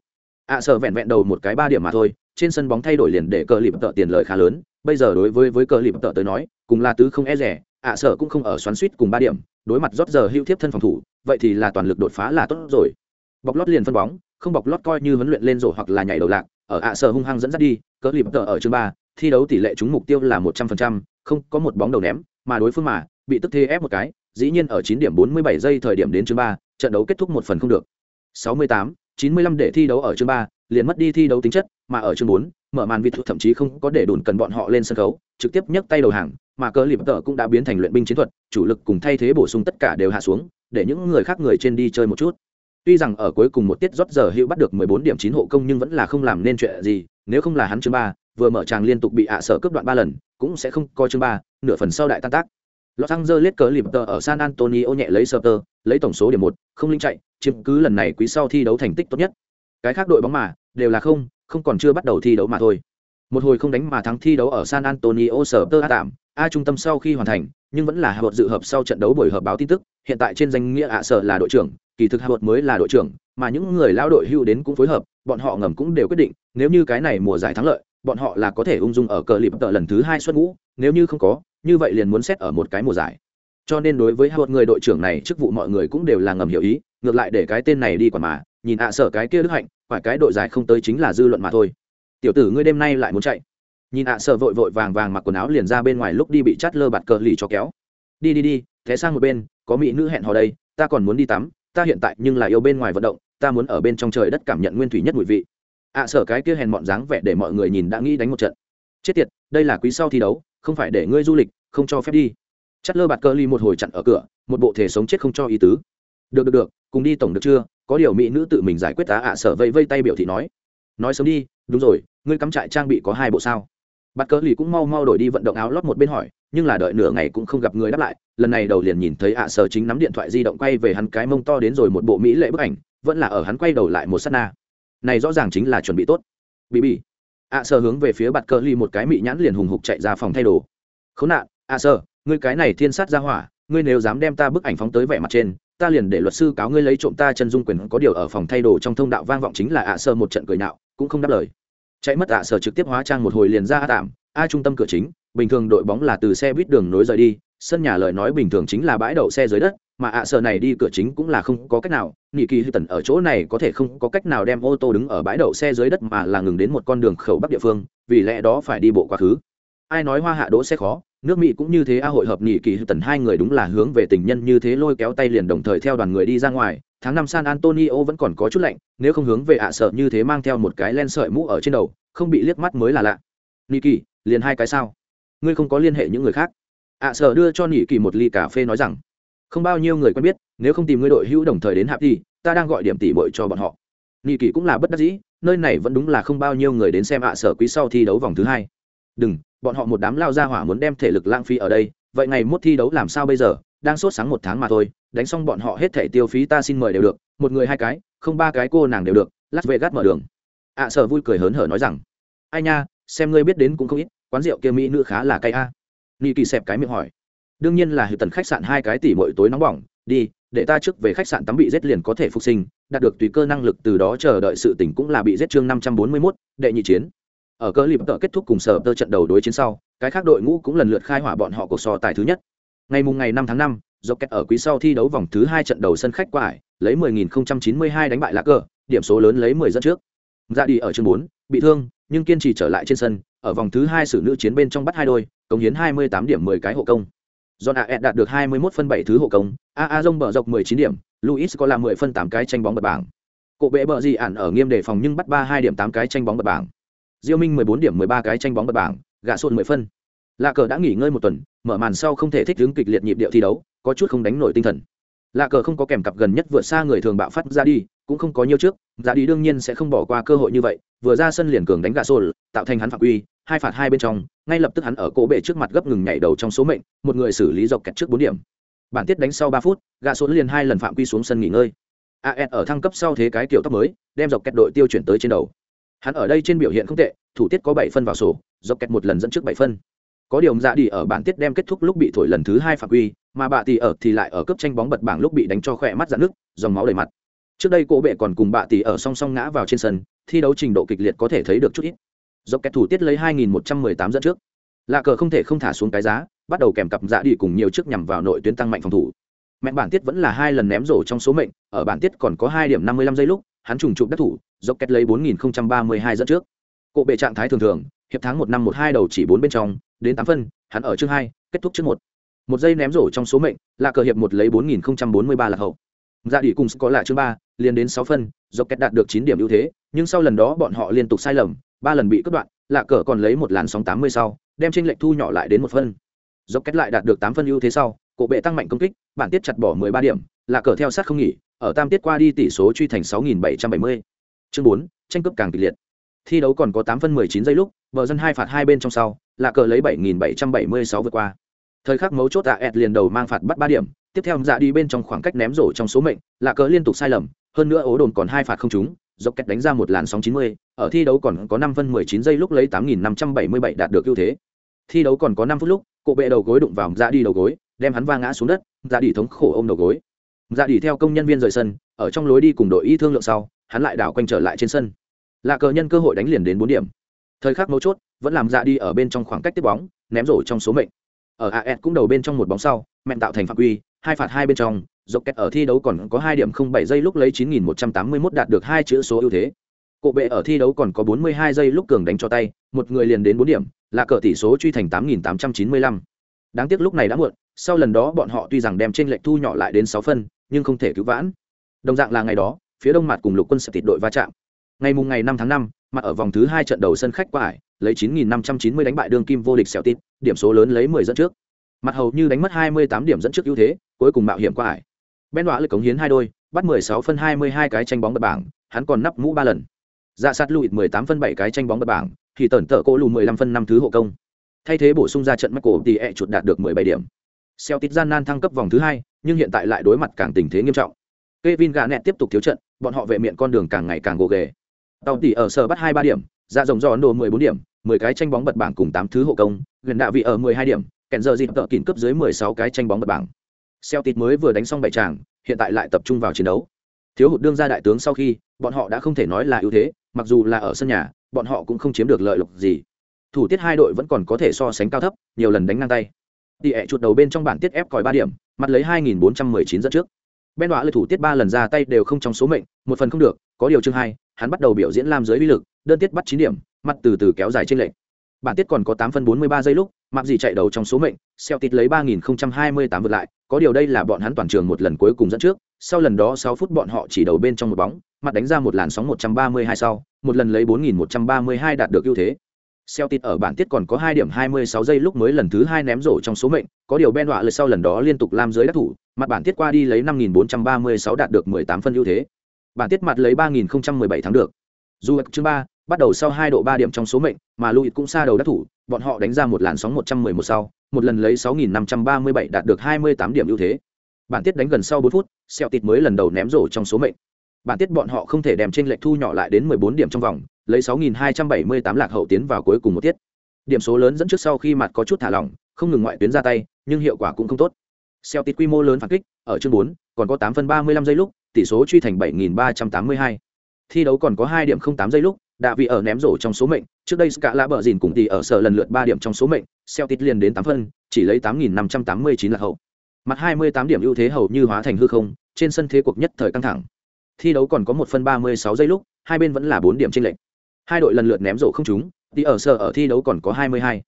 Ạ à, vẹn vẹn đầu một cái ba điểm mà thôi trên sân bóng thay đổi liền để cờ lịp tợ tiền lời khá lớn bây giờ đối với với cờ lịp tợ tới nói cùng là tứ không e rẻ ạ à, sợ cũng không ở xoắn suýt cùng ba điểm đối mặt rót giờ hữu tiếp thân phòng thủ vậy thì là toàn lực đột phá là tốt rồi. Bọc lót liền phân bóng không bọc lót coi như huấn luyện lên rổ hoặc là nhảy đầu lạc ở ạ à, sợ hung hăng dẫn dắt đi cờ lịp tợ ở chương ba thi đấu tỷ lệ trúng mục tiêu là một trăm phần trăm, không có một bóng đầu ném, mà đối phương mà, bị tức thế ép một cái, dĩ nhiên ở chín điểm bốn mươi bảy giây thời điểm đến chương ba, trận đấu kết thúc một phần không được. sáu mươi tám, chín mươi lăm để thi đấu ở chương ba, liền mất đi thi đấu tính chất, mà ở chương bốn, mở màn vịt thậm chí không có để đồn cần bọn họ lên sân khấu, trực tiếp nhấc tay đầu hàng, mà cờ liệp tợ cũng đã biến thành luyện binh chiến thuật, chủ lực cùng thay thế bổ sung tất cả đều hạ xuống, để những người khác người trên đi chơi một chút. Tuy rằng ở cuối cùng một tiết rót giờ hữu bắt được 14 điểm 9 hộ công nhưng vẫn là không làm nên chuyện gì, nếu không là hắn chương ba vừa mở tràng liên tục bị ạ sở cướp đoạn ba lần cũng sẽ không coi chương ba nửa phần sau đại tan tác Los Angeles cờ lìm tờ ở San Antonio nhẹ lấy sơ tơ, lấy tổng số điểm một, không linh chạy, chiếm cứ lần này quý sau thi đấu thành tích tốt nhất. Cái khác đội bóng mà đều là không, không còn chưa bắt đầu thi đấu mà thôi. Một hồi không đánh mà thắng thi đấu ở San Antonio sở tơ tạm, A trung tâm sau khi hoàn thành, nhưng vẫn là Hà dự hợp sau trận đấu buổi họp báo tin tức, hiện tại trên danh nghĩa ạ sở là đội trưởng, kỳ thực Hà mới là đội trưởng, mà những người lao đội hưu đến cũng phối hợp, bọn họ ngầm cũng đều quyết định, nếu như cái này mùa giải thắng lợi, bọn họ là có thể ung dung ở cờ lịp tợ lần thứ hai xuất ngũ, nếu như không có, như vậy liền muốn xét ở một cái mùa giải. Cho nên đối với một người đội trưởng này chức vụ mọi người cũng đều là ngầm hiểu ý ngược lại để cái tên này đi quả mà nhìn ạ à sở cái kia đức hạnh phải cái đội giải không tới chính là dư luận mà thôi. Tiểu tử ngươi đêm nay lại muốn chạy. Nhìn ạ à sở vội vội vàng vàng mặc quần áo liền ra bên ngoài lúc đi bị chát lơ bạt cờ lì cho kéo. Đi đi đi thế sang một bên có mỹ nữ hẹn hò đây ta còn muốn đi tắm ta hiện tại nhưng là yêu bên ngoài vận động ta muốn ở bên trong trời đất cảm nhận nguyên thủy nhất mùi vị ạ à sở cái kia hèn mọn dáng vẻ để mọi người nhìn đã nghĩ đánh một trận. Chết tiệt, đây là quý sau thi đấu, không phải để ngươi du lịch, không cho phép đi. Chất lơ bạt cơ ly một hồi chặn ở cửa, một bộ thể sống chết không cho ý tứ. Được được được, cùng đi tổng được chưa? Có điều mỹ nữ tự mình giải quyết tá ạ sở vây vây tay biểu thị nói. Nói sớm đi, đúng rồi, ngươi cắm trại trang bị có hai bộ sao? Bạt cỡ lì cũng mau mau đổi đi vận động áo lót một bên hỏi, nhưng là đợi nửa ngày cũng không gặp người đáp lại. Lần này đầu liền nhìn thấy ạ sở chính nắm điện thoại di động quay về hắn cái mông to đến rồi một bộ mỹ lệ bức ảnh, vẫn là ở hắn quay đầu lại một s á t na này rõ ràng chính là chuẩn bị tốt. Bị bị. Ạ sơ hướng về phía bạt cờ ly một cái mị nhãn liền hùng hục chạy ra phòng thay đồ. Khốn nạn ạ sơ, ngươi cái này thiên sát ra hỏa, ngươi nếu dám đem ta bức ảnh phóng tới vẻ mặt trên, ta liền để luật sư cáo ngươi lấy trộm ta chân dung quyền có điều ở phòng thay đồ trong thông đạo vang vọng chính là ạ sơ một trận cười nạo, cũng không đáp lời. Chạy mất ạ sơ trực tiếp hóa trang một hồi liền ra a tạm, a trung tâm cửa chính, bình thường đội bóng là từ xe buýt đường nối rời đi, sân nhà lời nói bình thường chính là bãi đậu xe dưới đất mà ạ sợ này đi cửa chính cũng là không có cách nào nghị kỳ tần ở chỗ này có thể không có cách nào đem ô tô đứng ở bãi đậu xe dưới đất mà là ngừng đến một con đường khẩu bắc địa phương, vì lẽ đó phải đi bộ quá khứ. Ai nói hoa hạ đỗ xe khó, nước mỹ cũng như thế a, hội hợp nghị kỳ tần hai người đúng là hướng về tình nhân như thế lôi kéo tay liền đồng thời theo đoàn người đi ra ngoài. Tháng năm san antonio vẫn còn có chút lạnh, nếu không hướng về ạ sợ như thế mang theo một cái len sợi mũ ở trên đầu, không bị liếc mắt mới là lạ. Nghị kỳ, liền hai cái sao? Ngươi không có liên hệ những người khác? ạ sợ đưa cho nghị kỳ một ly cà phê nói rằng không bao nhiêu người quen biết nếu không tìm ngươi đội hữu đồng thời đến hạp thì ta đang gọi điểm tỉ bội cho bọn họ. Nghị kỳ cũng là bất đắc dĩ nơi này vẫn đúng là không bao nhiêu người đến xem ạ sở quý sau thi đấu vòng thứ hai. Đừng bọn họ một đám lao ra hỏa muốn đem thể lực lãng phí ở đây vậy ngày mốt thi đấu làm sao bây giờ? Đang sốt sáng một tháng mà thôi đánh xong bọn họ hết thể tiêu phí ta xin mời đều được một người hai cái không ba cái cô nàng đều được lát về gắt mở đường. Ạ à, sở vui cười hớn hở nói rằng ai nha xem ngươi biết đến cũng không ít quán rượu kia mỹ nữ khá là cay a. À. nghi kỳ xẹp cái miệng hỏi đương nhiên là hữu tần khách sạn hai cái tỷ mỗi tối nóng bỏng đi để ta trước về khách sạn tắm bị giết liền có thể phục sinh đạt được tùy cơ năng lực từ đó chờ đợi sự tỉnh cũng là bị giết chương năm trăm bốn mươi 541, đệ nhị chiến. Ở cơ lip tợ kết thúc cùng sở tơ trận đầu đối chiến sau cái khác đội ngũ cũng lần lượt khai hỏa bọn họ cuộc so tài thứ nhất. Ngày mùng ngày năm tháng năm do kết ở quý sau thi đấu vòng thứ hai trận đầu sân khách qua ải lấy 10.092 đánh bại lá cờ điểm số lớn lấy 10 dẫn trước. Ra đi ở chương bốn bị thương nhưng kiên trì trở lại trên sân ở vòng thứ hai xử nữ chiến bên trong bắt hai đôi cống hiến 28 điểm 10 cái hộ công. John Aet đạt được 21 phân 7 thứ hộ công, AA Rông bờ dọc 19 điểm, Luis có là 10 phân 8 cái tranh bóng bật bảng. Cổ bệ bờ gì ản ở nghiêm đề phòng nhưng bắt 32 điểm 8 cái tranh bóng bật bảng. Diêu Minh 14 điểm 13 cái tranh bóng bật bảng, gạ sôn 10 phân. Lạ cờ đã nghỉ ngơi một tuần, mở màn sau không thể thích ứng kịch liệt nhịp điệu thi đấu, có chút không đánh nổi tinh thần. Lạ cờ không có kèm cặp gần nhất vượt xa người thường bạo phát ra đi, cũng không có nhiều trước, ra đi đương nhiên sẽ không bỏ qua cơ hội như vậy, vừa ra sân liền cường đánh gạ sôn, tạo thành hắn phạm quy, hai phạt hai bên trong, ngay lập tức hắn ở cổ bệ trước mặt gấp ngừng nhảy đầu trong số mệnh, một người xử lý dọc kẹt trước 4 điểm. Bản tiết đánh sau 3 phút, gạ xuống liền hai lần phạm quy xuống sân nghỉ ngơi. AS ở thăng cấp sau thế cái kiểu tóc mới, đem dọc kẹt đội tiêu chuyển tới trên đầu hắn ở đây trên biểu hiện không tệ thủ tiết có bảy phân vào sổ dọc kẹt một lần dẫn trước bảy phân có điều dạ đi ở bản tiết đem kết thúc lúc bị thổi lần thứ hai phạm quy mà bà tỷ ở thì lại ở cấp tranh bóng bật bảng lúc bị đánh cho khỏe mắt rạn nước dòng máu đầy mặt trước đây cô bệ còn cùng bà tỷ ở song song ngã vào trên sân thi đấu trình độ kịch liệt có thể thấy được chút ít Dốc kẹt thủ tiết lấy 2118 dẫn trước lạ cờ không thể không thả xuống cái giá bắt đầu kèm cặp dạ đi cùng nhiều trước nhằm vào nội tuyến tăng mạnh phòng thủ mẹ bản tiết vẫn là hai lần ném rổ trong số mệnh ở bản tiết còn có hai điểm năm mươi lăm giây lúc hắn trùng trụ đắc thủ dốc kết lấy 4032 dẫn trước. Cộ bệ trạng thái thường thường, hiệp tháng một năm một hai đầu chỉ bốn bên trong, đến tám phân, hắn ở chương hai, kết thúc trước một. Một giây ném rổ trong số mệnh, là cờ hiệp một lấy 4043 là hậu. Dạ đi cùng có lại chương ba, liền đến sáu phân, dốc kết đạt được chín điểm ưu thế, nhưng sau lần đó bọn họ liên tục sai lầm, ba lần bị cắt đoạn, lạ cờ còn lấy một làn sóng 80 sau, đem tranh lệch thu nhỏ lại đến một phân. Dốc kết lại đạt được tám phân ưu thế sau, cổ bệ tăng mạnh công kích, bản tiết chặt bỏ 13 điểm, lạ cờ theo sát không nghỉ, ở tam tiết qua đi tỷ số truy thành 6770 chương bốn tranh cướp càng kịch liệt. Thi đấu còn có tám phân mười chín giây lúc vợ dân hai phạt hai bên trong sau lạ cờ lấy bảy nghìn bảy trăm bảy mươi sáu vượt qua. Thời khắc mấu chốt tạ ẹt liền đầu mang phạt bắt ba điểm tiếp theo dạ đi bên trong khoảng cách ném rổ trong số mệnh lạ cờ liên tục sai lầm hơn nữa ố đồn còn hai phạt không trúng dốc cách đánh ra một làn sóng chín mươi ở thi đấu còn có năm phân mười chín giây lúc lấy tám nghìn năm trăm bảy mươi bảy đạt được ưu thế. Thi đấu còn có năm phút lúc, cổ bệ đầu gối đụng vào dạ đi đầu gối, đem hắn va ngã xuống đất dạ đi thống khổ ôm đầu gối. Dạ đi theo công nhân viên rời sân, ở trong lối đi cùng đội y thương lượng sau, hắn lại đảo quanh trở lại trên sân. Lạ cờ nhân cơ hội đánh liền đến bốn điểm. Thời khắc mấu chốt, vẫn làm dạ đi ở bên trong khoảng cách tiếp bóng, ném rổ trong số mệnh. Ở AS cũng đầu bên trong một bóng sau, mẹn tạo thành phạm quy, hai phạt hai bên trong dọc kẹt ở thi đấu còn có hai điểm không bảy giây lúc lấy chín nghìn một trăm tám mươi 9181 đạt được hai chữ số ưu thế. Cổ bệ ở thi đấu còn có bốn mươi hai giây lúc cường đánh cho tay, một người liền đến bốn điểm, là cờ tỷ số truy thành tám nghìn tám trăm chín mươi lăm. Đáng tiếc lúc này đã muộn, sau lần đó bọn họ tuy rằng đem trên lệch thu nhỏ lại đến sáu phân, nhưng không thể cứu vãn. Đồng dạng là ngày đó, phía đông mặt cùng lục quân sẽ tịt đội va chạm. Ngày mùng ngày năm tháng năm, mặt ở vòng thứ hai trận đầu sân khách qua ải lấy 9590 đánh bại đương kim vô địch xẻo tít điểm số lớn lấy 10 dẫn trước. Mặt hầu như đánh mất 28 điểm dẫn trước ưu thế, cuối cùng mạo hiểm qua ải ben đoạ lực cống hiến hai đôi, bắt 16 phân 22 cái tranh bóng bật bảng, hắn còn nắp mũ ba lần dạ sát lụi 18 phân 7 cái tranh bóng bật bảng, thì tẩn tợ cô lù 15 phân 5 thứ hộ công. Thay thế bổ sung ra trận Michael thì e. chuột đạt được 17 điểm. Celtic gian nan thăng cấp vòng thứ hai, nhưng hiện tại lại đối mặt càng tình thế nghiêm trọng. Kevin Garnett tiếp tục thiếu trận, bọn họ vệ miệng con đường càng ngày càng gồ ghề. Tàu tỷ ở sở bắt hai ba điểm dạ rồng giò nổ 14 điểm 10 cái tranh bóng bật bảng cùng 8 thứ hộ công, gần đạ vị ở 12 điểm, kèn giờ dịp tợ kín cấp dưới 16 cái tranh bóng bật bảng. Celtic mới vừa đánh xong bảy tràng, hiện tại lại tập trung vào chiến đấu thiếu hụt đương ra đại tướng sau khi, bọn họ đã không thể nói là ưu thế, mặc dù là ở sân nhà, bọn họ cũng không chiếm được lợi lộc gì. Thủ tiết hai đội vẫn còn có thể so sánh cao thấp, nhiều lần đánh ngang tay. Tỉ ẹ chuột đầu bên trong bản tiết ép còi ba điểm, mặt lấy 2.419 dẫn trước. Bên đọa lời thủ tiết ba lần ra tay đều không trong số mệnh, một phần không được, có điều chương hai, hắn bắt đầu biểu diễn lam dưới uy lực, đơn tiết bắt chín điểm, mặt từ từ kéo dài trên lệnh bản tiết còn có tám phân bốn mươi ba giây lúc mặc gì chạy đầu trong số mệnh xeo tít lấy ba nghìn hai mươi tám vượt lại, có điều đây là bọn hắn toàn trường một lần cuối cùng dẫn trước sau lần đó 6 phút bọn họ chỉ đầu bên trong một bóng mặt đánh ra một làn sóng một trăm ba mươi hai sau một lần lấy bốn nghìn một trăm ba mươi hai đạt được ưu thế Celtic ở bản tiết còn có 2 điểm 26 giây lúc mới lần thứ 2 ném rổ trong số mệnh, có điều Ben đọa lời sau lần đó liên tục làm dưới đắc thủ, mặt bản tiết qua đi lấy 5436 đạt được 18 phân ưu thế. Bản tiết mặt lấy 3017 thắng được. Dù chương 3, bắt đầu sau 2 độ 3 điểm trong số mệnh, mà Louis cũng xa đầu đắc thủ, bọn họ đánh ra một làn sóng 111 sau, một lần lấy 6537 đạt được 28 điểm ưu thế. Bản tiết đánh gần sau 4 phút, Celtic mới lần đầu ném rổ trong số mệnh. Bản tiết bọn họ không thể đem trên lệch thu nhỏ lại đến 14 điểm trong vòng, lấy 6.278 lạc hậu tiến vào cuối cùng một tiết. Điểm số lớn dẫn trước sau khi mặt có chút thả lỏng, không ngừng ngoại tuyến ra tay, nhưng hiệu quả cũng không tốt. Celtic quy mô lớn phản kích, ở chương 4, còn có 8 phân 35 giây lúc, tỷ số truy thành 7.382. Thi đấu còn có 2 điểm 08 giây lúc, đã vì ở ném rổ trong số mệnh, trước đây Cả lạ bờ dìn cùng tỷ ở sở lần lượt 3 điểm trong số mệnh, Celtic liền đến 8 phân, chỉ lấy 8.589 lạc hậu. Mặt 28 điểm ưu thế hầu như hóa thành hư không, trên sân thế cuộc nhất thời căng thẳng. Thi đấu còn có 1 phân 36 giây lúc, hai bên vẫn là 4 điểm chênh lệch hai đội lần lượt ném rổ không trúng thì ở sở ở thi đấu còn có 22.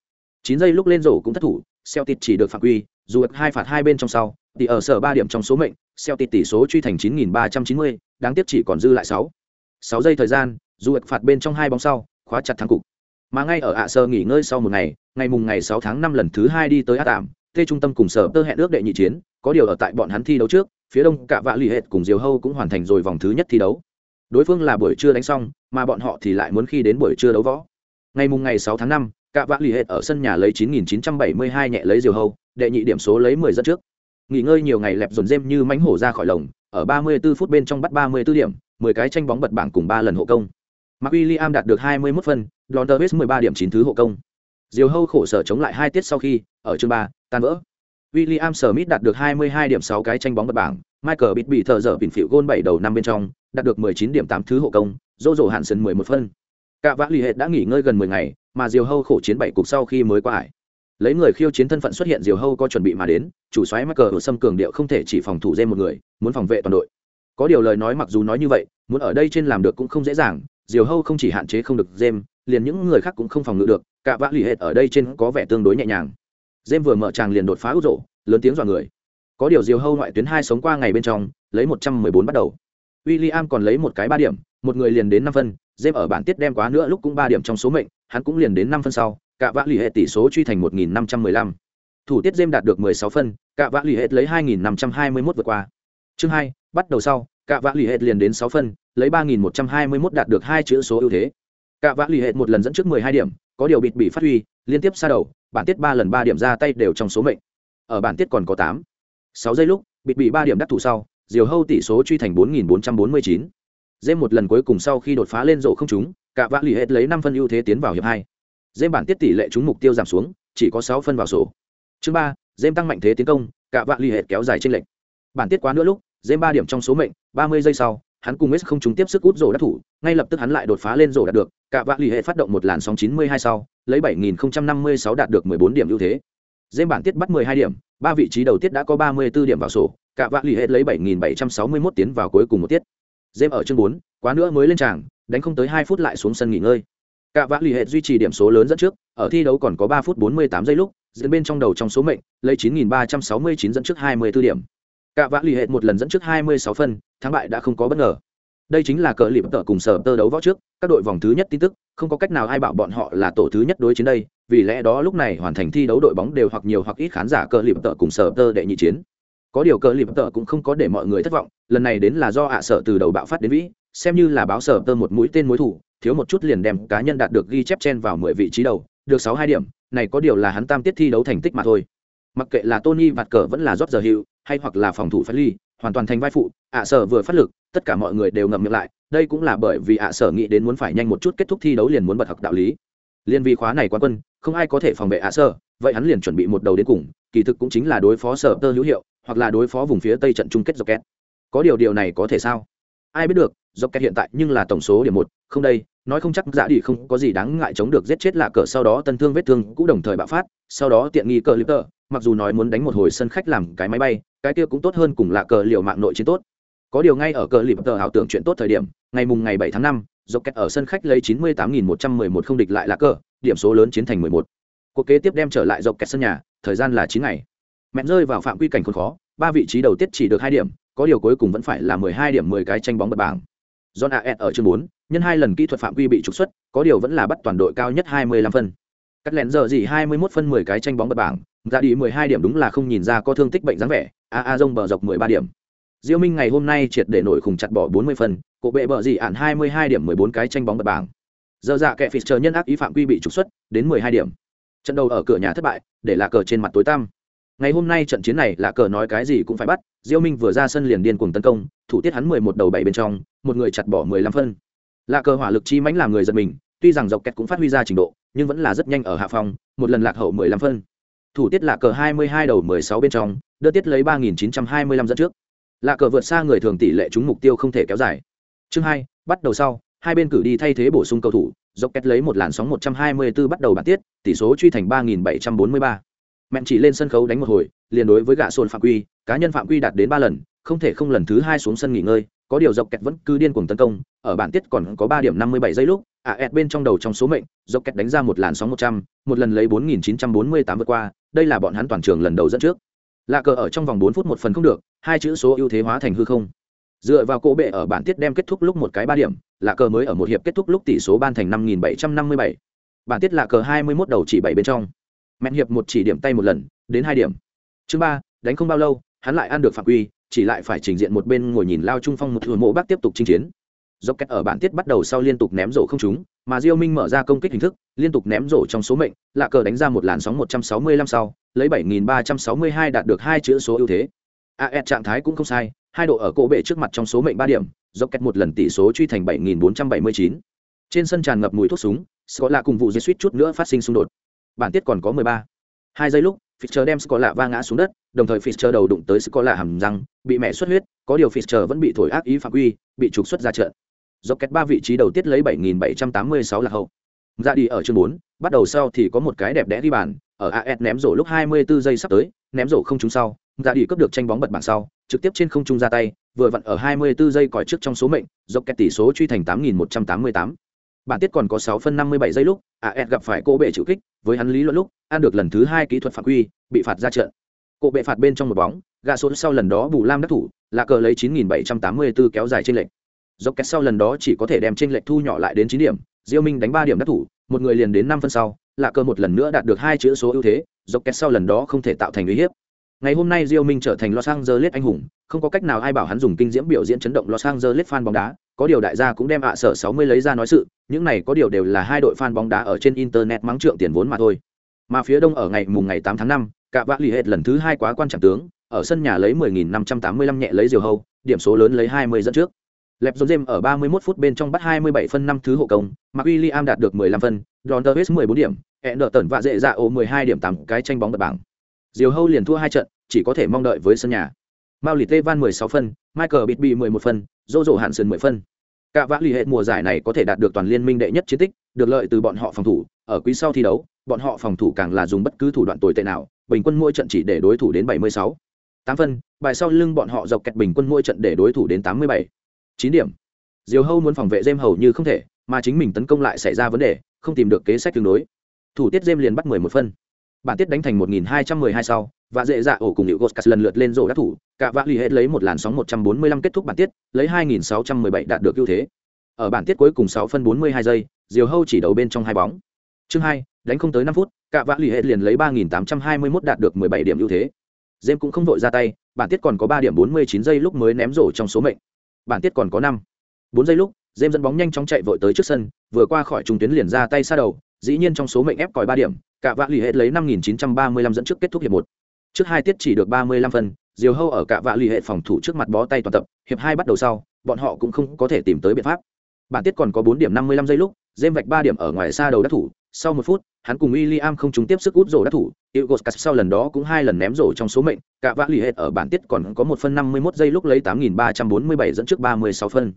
9 giây lúc lên rổ cũng thất thủ Celtic chỉ được phạm quy dù hai phạt hai bên trong sau thì ở sở ba điểm trong số mệnh Celtic tỷ số truy thành 9390, đáng tiếc chỉ còn dư lại 6. 6 giây thời gian dù phạt bên trong hai bóng sau khóa chặt thắng cục mà ngay ở ạ sơ nghỉ ngơi sau một ngày ngày mùng ngày 6 tháng 5 lần thứ hai đi tới át tạm tê trung tâm cùng sở tơ hẹn ước đệ nhị chiến có điều ở tại bọn hắn thi đấu trước phía đông cả vạ lì hệt cùng diều hâu cũng hoàn thành rồi vòng thứ nhất thi đấu. Đối phương là buổi trưa đánh xong mà bọn họ thì lại muốn khi đến buổi trưa đấu võ. Ngày mùng ngày sáu tháng năm, cả vã lì hệt ở sân nhà lấy 9.972 nhẹ lấy diều hâu đệ nhị điểm số lấy 10 dẫn trước. Nghỉ ngơi nhiều ngày lẹp dồn dêm như mánh hổ ra khỏi lồng ở 34 phút bên trong bắt 34 điểm 10 cái tranh bóng bật bảng cùng ba lần hộ công. Mark William đạt được 21 phân Lon Davis 13 điểm 9 thứ hộ công. Diều hâu khổ sở chống lại hai tiết sau khi ở chương 3, tan vỡ William Smith đạt được 22 điểm 6 cái tranh bóng bật bảng Michael Bit bị thở dở bình phiệu gôn 7 đầu năm bên trong đạt được 19 điểm 8 thứ hộ công, dỗ dỗ hạn sân 11 phân. Cả vã lì hệt đã nghỉ ngơi gần 10 ngày, mà Diều Hâu khổ chiến bảy cục sau khi mới qua ải. Lấy người khiêu chiến thân phận xuất hiện Diều Hâu có chuẩn bị mà đến, chủ soái Michael ở xâm cường điệu không thể chỉ phòng thủ dê một người, muốn phòng vệ toàn đội. Có điều lời nói mặc dù nói như vậy, muốn ở đây trên làm được cũng không dễ dàng, Diều Hâu không chỉ hạn chế không được dêm, liền những người khác cũng không phòng ngự được, cả vã lì hệt ở đây trên có vẻ tương đối nhẹ nhàng. Dêm vừa mở tràng liền đột phá ưu rộ, lớn tiếng dọa người. Có điều Diều Hâu ngoại tuyến hai sống qua ngày bên trong, lấy 114 bắt đầu. William còn lấy một cái ba điểm, một người liền đến năm phân, dêm ở bản tiết đem quá nữa lúc cũng ba điểm trong số mệnh, hắn cũng liền đến năm phân sau, cả vã lì hệ tỷ số truy thành 1515. Thủ tiết dêm đạt được 16 phân, cả vã lì hệ lấy 2521 vượt qua. Chương hai bắt đầu sau, cả vã lì hệ liền đến sáu phân, lấy 3121 đạt được hai chữ số ưu thế. Cả vã lì hệ một lần dẫn trước 12 điểm, có điều bịt bị phát huy, liên tiếp xa đầu, bản tiết 3 lần 3 điểm ra tay đều trong số mệnh. Ở bản tiết còn có 8. 6 giây lúc, bịt bị 3 điểm đắc thủ sau, diều hâu tỷ số truy thành 4.449. Dêm một lần cuối cùng sau khi đột phá lên rổ không trúng, cả vã lì hết lấy 5 phân ưu thế tiến vào hiệp 2. Dêm bản tiết tỷ lệ trúng mục tiêu giảm xuống, chỉ có 6 phân vào sổ. Chương 3, Dêm tăng mạnh thế tiến công, cả vã lì hết kéo dài trên lệnh. Bản tiết quá nữa lúc, Dêm 3 điểm trong số mệnh, 30 giây sau, hắn cùng Messi không trúng tiếp sức út rổ đắc thủ, ngay lập tức hắn lại đột phá lên rổ đạt được, cả vã lì hệ phát động một làn sóng 92 sau, lấy 7056 đạt được 14 điểm ưu thế. Dêm bản tiết bắt 12 điểm, ba vị trí đầu tiết đã có 34 điểm vào sổ, cả vạ lì hệ lấy 7.761 tiến vào cuối cùng một tiết. Dêm ở chương 4, quá nữa mới lên tràng đánh không tới hai phút lại xuống sân nghỉ ngơi. Cả vạ lì hệ duy trì điểm số lớn dẫn trước ở thi đấu còn có ba phút 48 giây lúc diễn bên trong đầu trong số mệnh lấy 9.369 dẫn trước 24 điểm. Cả vạ lì hệ một lần dẫn trước 26 phân thắng bại đã không có bất ngờ. Đây chính là cờ lịp tợ cùng sở tơ đấu võ trước, các đội vòng thứ nhất tin tức, không có cách nào ai bảo bọn họ là tổ thứ nhất đối chiến đây, vì lẽ đó lúc này hoàn thành thi đấu đội bóng đều hoặc nhiều hoặc ít khán giả cờ lịp tợ cùng sở tơ đệ nhị chiến. Có điều cờ lịp tợ cũng không có để mọi người thất vọng, lần này đến là do ạ sợ từ đầu bạo phát đến vĩ, xem như là báo sở tơ một mũi tên mối thủ, thiếu một chút liền đem cá nhân đạt được ghi chép chen vào mười vị trí đầu, được sáu hai điểm, này có điều là hắn tam tiết thi đấu thành tích mà thôi. Mặc kệ là tony vạt cờ vẫn là rót giờ hiệu hay hoặc là phòng thủ phát ly hoàn toàn thành vai phụ, ạ sở vừa phát lực, tất cả mọi người đều ngậm miệng lại, đây cũng là bởi vì ạ sở nghĩ đến muốn phải nhanh một chút kết thúc thi đấu liền muốn bật học đạo lý. Liên vi khóa này quá quân, không ai có thể phòng vệ ạ sở, vậy hắn liền chuẩn bị một đầu đến cùng, kỳ thực cũng chính là đối phó sở tơ hữu hiệu, hoặc là đối phó vùng phía tây trận chung kết dọc két có điều điều này có thể sao? Ai biết được dọc két hiện tại nhưng là tổng số điểm một, không đây, nói không chắc dạ giả đi không có gì đáng ngại chống được giết chết lạ cờ sau đó tân thương vết thương cũng đồng thời bạo phát, sau đó tiện nghi cờ lip tờ mặc dù nói muốn đánh một hồi sân khách làm cái máy bay cái kia cũng tốt hơn cùng là cờ liều mạng nội chiến tốt có điều ngay ở cờ lip tờ ảo tưởng chuyện tốt thời điểm ngày mùng ngày 7 tháng 5, dọc kẹt ở sân khách lấy 98.111 không địch lại là cờ điểm số lớn chiến thành 11. cuộc kế tiếp đem trở lại dọc kẹt sân nhà thời gian là 9 ngày mẹ rơi vào phạm quy cảnh khốn khó ba vị trí đầu tiết chỉ được hai điểm có điều cuối cùng vẫn phải là 12 điểm 10 cái tranh bóng bật bảng John AS ở chương 4, nhân hai lần kỹ thuật phạm quy bị trục xuất, có điều vẫn là bắt toàn đội cao nhất 25 phân. Cắt lén giờ gì 21 phân 10 cái tranh bóng bật bảng, ra đi 12 điểm đúng là không nhìn ra có thương tích bệnh dáng vẻ, a a rông bờ dọc 13 điểm. Diêu Minh ngày hôm nay triệt để nổi khủng chặt bỏ 40 phần. cổ bệ bờ gì ản 22 điểm 14 cái tranh bóng bật bảng. Giờ dạ kẻ chờ nhân ác ý phạm quy bị trục xuất, đến 12 điểm. Trận đầu ở cửa nhà thất bại, để là cờ trên mặt tối tăm. Ngày hôm nay trận chiến này là cờ nói cái gì cũng phải bắt, Diêu Minh vừa ra sân liền điên cuồng tấn công, thủ tiết hắn 11 đầu bảy bên trong, một người chặt bỏ 15 phân. Là cờ hỏa lực chi mãnh làm người giật mình, tuy rằng dọc kẹt cũng phát huy ra trình độ, nhưng vẫn là rất nhanh ở hạ phòng, một lần lạc hậu 15 phân. Thủ tiết là cờ 22 đầu 16 bên trong, đưa tiết lấy 3925 dẫn trước. Lạ cờ vượt xa người thường tỷ lệ trúng mục tiêu không thể kéo dài. Chương 2, bắt đầu sau, hai bên cử đi thay thế bổ sung cầu thủ, dọc kẹt lấy một làn sóng 124 bắt đầu bản tiết, tỷ số truy thành 3743. Mẹn chỉ lên sân khấu đánh một hồi, liền đối với gã sồn phạm quy, cá nhân phạm quy đạt đến 3 lần, không thể không lần thứ hai xuống sân nghỉ ngơi, có điều dọc kẹt vẫn cứ điên cuồng tấn công, ở bản tiết còn có 3 điểm 57 giây lúc, AS bên trong đầu trong số mệnh, dọc kẹt đánh ra một làn sóng 100, một lần lấy 4948 vượt qua, đây là bọn hắn toàn trường lần đầu dẫn trước. Lạ cờ ở trong vòng bốn phút một phần không được, hai chữ số ưu thế hóa thành hư không. Dựa vào cổ bệ ở bản tiết đem kết thúc lúc một cái ba điểm, lạ cờ mới ở một hiệp kết thúc lúc tỷ số ban thành 5757. Bản tiết lạ cờ 21 đầu chỉ bảy bên trong. Mẹn hiệp một chỉ điểm tay một lần, đến hai điểm. Chương ba đánh không bao lâu, hắn lại ăn được phạm quy, chỉ lại phải trình diện một bên ngồi nhìn lao trung phong một thừa mộ bác tiếp tục chinh chiến dốc cách ở bản tiết bắt đầu sau liên tục ném rổ không trúng, mà diêu minh mở ra công kích hình thức, liên tục ném rổ trong số mệnh, lạ cờ đánh ra một làn sóng 165 sau, lấy 7.362 đạt được hai chữ số ưu thế. AS trạng thái cũng không sai, hai độ ở cổ bệ trước mặt trong số mệnh ba điểm, dốc cách một lần tỷ số truy thành 7.479 trên sân tràn ngập mùi thuốc súng, Scott lạ cùng vụ diệt suýt chút nữa phát sinh xung đột. Bản tiết còn có 13 hai giây lúc, Fischer đem Scott lạ va ngã xuống đất, đồng thời Fischer đầu đụng tới Scott lạ hầm răng, bị mẹ xuất huyết, có điều Fischer vẫn bị thổi ác ý phạm quy, bị trục xuất ra trận dọc kẹt ba vị trí đầu tiết lấy 7.786 là hậu. Ra đi ở chương 4, bắt đầu sau thì có một cái đẹp đẽ đi bàn ở AS ném rổ lúc 24 giây sắp tới ném rổ không trúng sau ra đi cấp được tranh bóng bật bảng sau trực tiếp trên không trung ra tay vừa vặn ở 24 giây còi trước trong số mệnh dọc kẹt tỷ số truy thành 8.188 bản tiết còn có 6 phân 57 giây lúc AS gặp phải cô bệ chịu kích với hắn lý luận lúc ăn được lần thứ hai kỹ thuật phạm quy bị phạt ra trận. Cô bệ phạt bên trong một bóng gạ số sau lần đó bù lam đắc thủ là cờ lấy 9.784 kéo dài trên lệnh dốc két sau lần đó chỉ có thể đem trên lệch thu nhỏ lại đến chín điểm diêu minh đánh ba điểm đắc thủ một người liền đến năm phân sau lạ cơ một lần nữa đạt được hai chữ số ưu thế dốc két sau lần đó không thể tạo thành uy hiếp. Ngày hôm nay diêu minh trở thành los angeles anh hùng không có cách nào ai bảo hắn dùng kinh diễm biểu diễn chấn động los angeles fan bóng đá có điều đại gia cũng đem ạ sở 60 lấy ra nói sự những này có điều đều là hai đội fan bóng đá ở trên internet mắng trượng tiền vốn mà thôi. Mà phía đông ở ngày mùng ngày 8 tháng 5, cả vã lì hết lần thứ hai quá quan trọng tướng ở sân nhà lấy 10.585 nhẹ lấy diều hâu điểm số lớn lấy 20 dẫn trước. Lẹp John James ở 31 phút bên trong bắt 27 phân 5 thứ hộ công, Mark William đạt được 15 phân, Ron 14 điểm, Anderton và dễ dạ ô 12 điểm tạm cái tranh bóng bật bảng. Diều Hâu liền thua hai trận, chỉ có thể mong đợi với sân nhà. Mao Lì Van 16 phân, Michael Bitby 11 phân, Jojo Hansen 10 phân. Cả vã lì hệ mùa giải này có thể đạt được toàn liên minh đệ nhất chiến tích, được lợi từ bọn họ phòng thủ, ở quý sau thi đấu, bọn họ phòng thủ càng là dùng bất cứ thủ đoạn tồi tệ nào, bình quân mỗi trận chỉ để đối thủ đến 76. 8 phân, bài sau lưng bọn họ dọc kẹt bình quân mỗi trận để đối thủ đến 87 chín điểm. Diều hâu muốn phòng vệ dêm hầu như không thể, mà chính mình tấn công lại xảy ra vấn đề, không tìm được kế sách tương đối. Thủ tiết dêm liền bắt mười một phân. Bản tiết đánh thành một nghìn hai trăm mười hai sau và dễ dạ ổ cùng hiệu goscas lần lượt lên rổ đắc thủ, cả vạ lì hết lấy một làn sóng một trăm bốn mươi lăm kết thúc bản tiết, lấy hai nghìn sáu trăm mười bảy đạt được ưu thế. Ở bản tiết cuối cùng sáu phân bốn mươi hai giây diều hâu chỉ đầu bên trong hai bóng. Chương hai, đánh không tới năm phút, cả vạ lì hết liền lấy ba nghìn tám trăm hai mươi mốt đạt được mười bảy điểm ưu thế. Dêm cũng không vội ra tay, bản tiết còn có ba điểm bốn mươi chín giây lúc mới ném rổ trong số mệnh bản tiết còn có năm bốn giây lúc James dẫn bóng nhanh chóng chạy vội tới trước sân, vừa qua khỏi trung tuyến liền ra tay xa đầu, dĩ nhiên trong số mệnh ép còi ba điểm, cả vạ lì hết lấy 5935 dẫn trước kết thúc hiệp một. Trước hai tiết chỉ được 35 phân, Diều Hâu ở cả vạ lì hệ phòng thủ trước mặt bó tay toàn tập, hiệp hai bắt đầu sau, bọn họ cũng không có thể tìm tới biện pháp. Bản tiết còn có 4 điểm 55 giây lúc, James vạch 3 điểm ở ngoài xa đầu đắc thủ, sau một phút, hắn cùng William không trúng tiếp sức út rổ đắc thủ, Ilgoskas sau lần đó cũng hai lần ném rổ trong số mệnh, cả vã lì hết ở bản tiết còn có 1 phân 51 giây lúc lấy 8.347 dẫn trước 36 phân.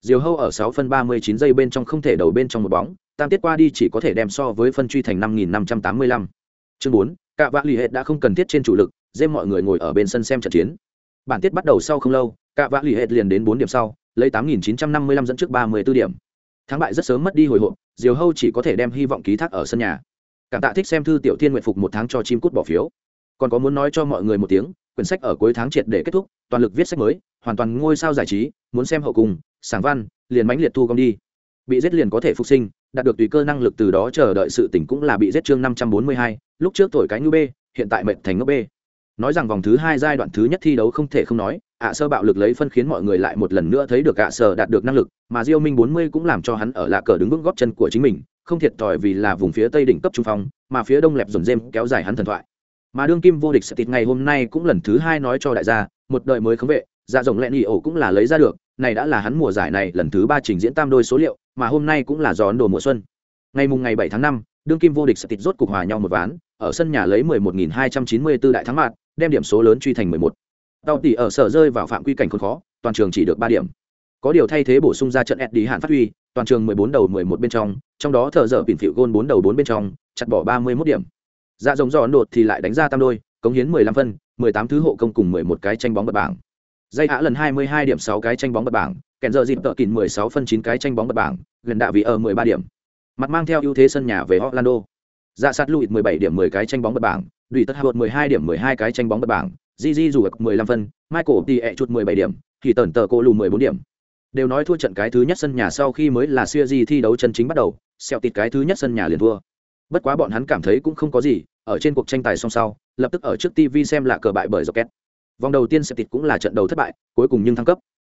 Diều Hâu ở 6 phân 39 giây bên trong không thể đầu bên trong một bóng, tam tiết qua đi chỉ có thể đem so với phân truy thành 5.585. Chương 4, cả vã lì hết đã không cần thiết trên chủ lực, dêm mọi người ngồi ở bên sân xem trận chiến. Bản tiết bắt đầu sau không lâu, cả vã lì hết liền đến 4 điểm sau, lấy 8.955 dẫn trước 34 điểm. Thắng bại rất sớm mất đi hồi hộp, Diều Hâu chỉ có thể đem hy vọng ký thác ở sân nhà. Cảm tạ thích xem thư tiểu thiên nguyện phục một tháng cho chim cút bỏ phiếu. Còn có muốn nói cho mọi người một tiếng, quyển sách ở cuối tháng triệt để kết thúc, toàn lực viết sách mới, hoàn toàn ngôi sao giải trí, muốn xem hậu cùng, sảng văn liền mãnh liệt thu gom đi. Bị giết liền có thể phục sinh đạt được tùy cơ năng lực từ đó chờ đợi sự tỉnh cũng là bị giết chương năm trăm bốn mươi hai lúc trước thổi cái ngư b hiện tại mệnh thành ngốc b nói rằng vòng thứ hai giai đoạn thứ nhất thi đấu không thể không nói ạ sơ bạo lực lấy phân khiến mọi người lại một lần nữa thấy được ạ sơ đạt được năng lực mà diêu minh bốn mươi cũng làm cho hắn ở lạ cờ đứng vững góp chân của chính mình không thiệt thòi vì là vùng phía tây đỉnh cấp trung phong mà phía đông lẹp dồn dêm kéo dài hắn thần thoại mà đương kim vô địch sẽ tịt ngày hôm nay cũng lần thứ hai nói cho đại gia một đời mới khống vệ dạ rồng lẹn ỉ ổ cũng là lấy ra được này đã là hắn mùa giải này lần thứ ba trình diễn tam đôi số liệu mà hôm nay cũng là gió ấn độ mùa xuân ngày mùng ngày bảy tháng năm đương kim vô địch sẽ tịt rốt cục hòa nhau một ván ở sân nhà lấy 11.294 đại thắng mạng đem điểm số lớn truy thành 11. Tàu tỷ ở sở rơi vào phạm quy cảnh khốn khó, toàn trường chỉ được 3 điểm. Có điều thay thế bổ sung ra trận Eddie hạn phát huy, toàn trường 14 đầu 11 bên trong, trong đó thở dở biển phiểu gôn 4 đầu 4 bên trong, chặt bỏ 31 điểm. Dạ giống giòn đột thì lại đánh ra tam đôi, cống hiến 15 phân, 18 thứ hộ công cùng 11 cái tranh bóng bật bảng. Dây hạ lần 22 điểm 6 cái tranh bóng bật bảng, kèn giờ dịp tợ kỉn 16 phân 9 cái tranh bóng bật bảng, gần đạ vị ở 13 điểm. Mặt mang theo ưu thế sân nhà về Orlando. Dạ sát lùi 17 điểm 10 cái tranh bóng bật bảng, Đùi Tất Howard 12 điểm 12 cái tranh bóng bật bảng, Gigi dù 15 phân, Michael Tie chuột 17 điểm, thì tẩn tờ cô lù 14 điểm. Đều nói thua trận cái thứ nhất sân nhà sau khi mới là series thi đấu chân chính bắt đầu, xẹo tịt cái thứ nhất sân nhà liền thua. Bất quá bọn hắn cảm thấy cũng không có gì, ở trên cuộc tranh tài song sau, lập tức ở trước TV xem là cờ bại bởi Rocket. Vòng đầu tiên xẹo tịt cũng là trận đầu thất bại, cuối cùng nhưng thăng cấp.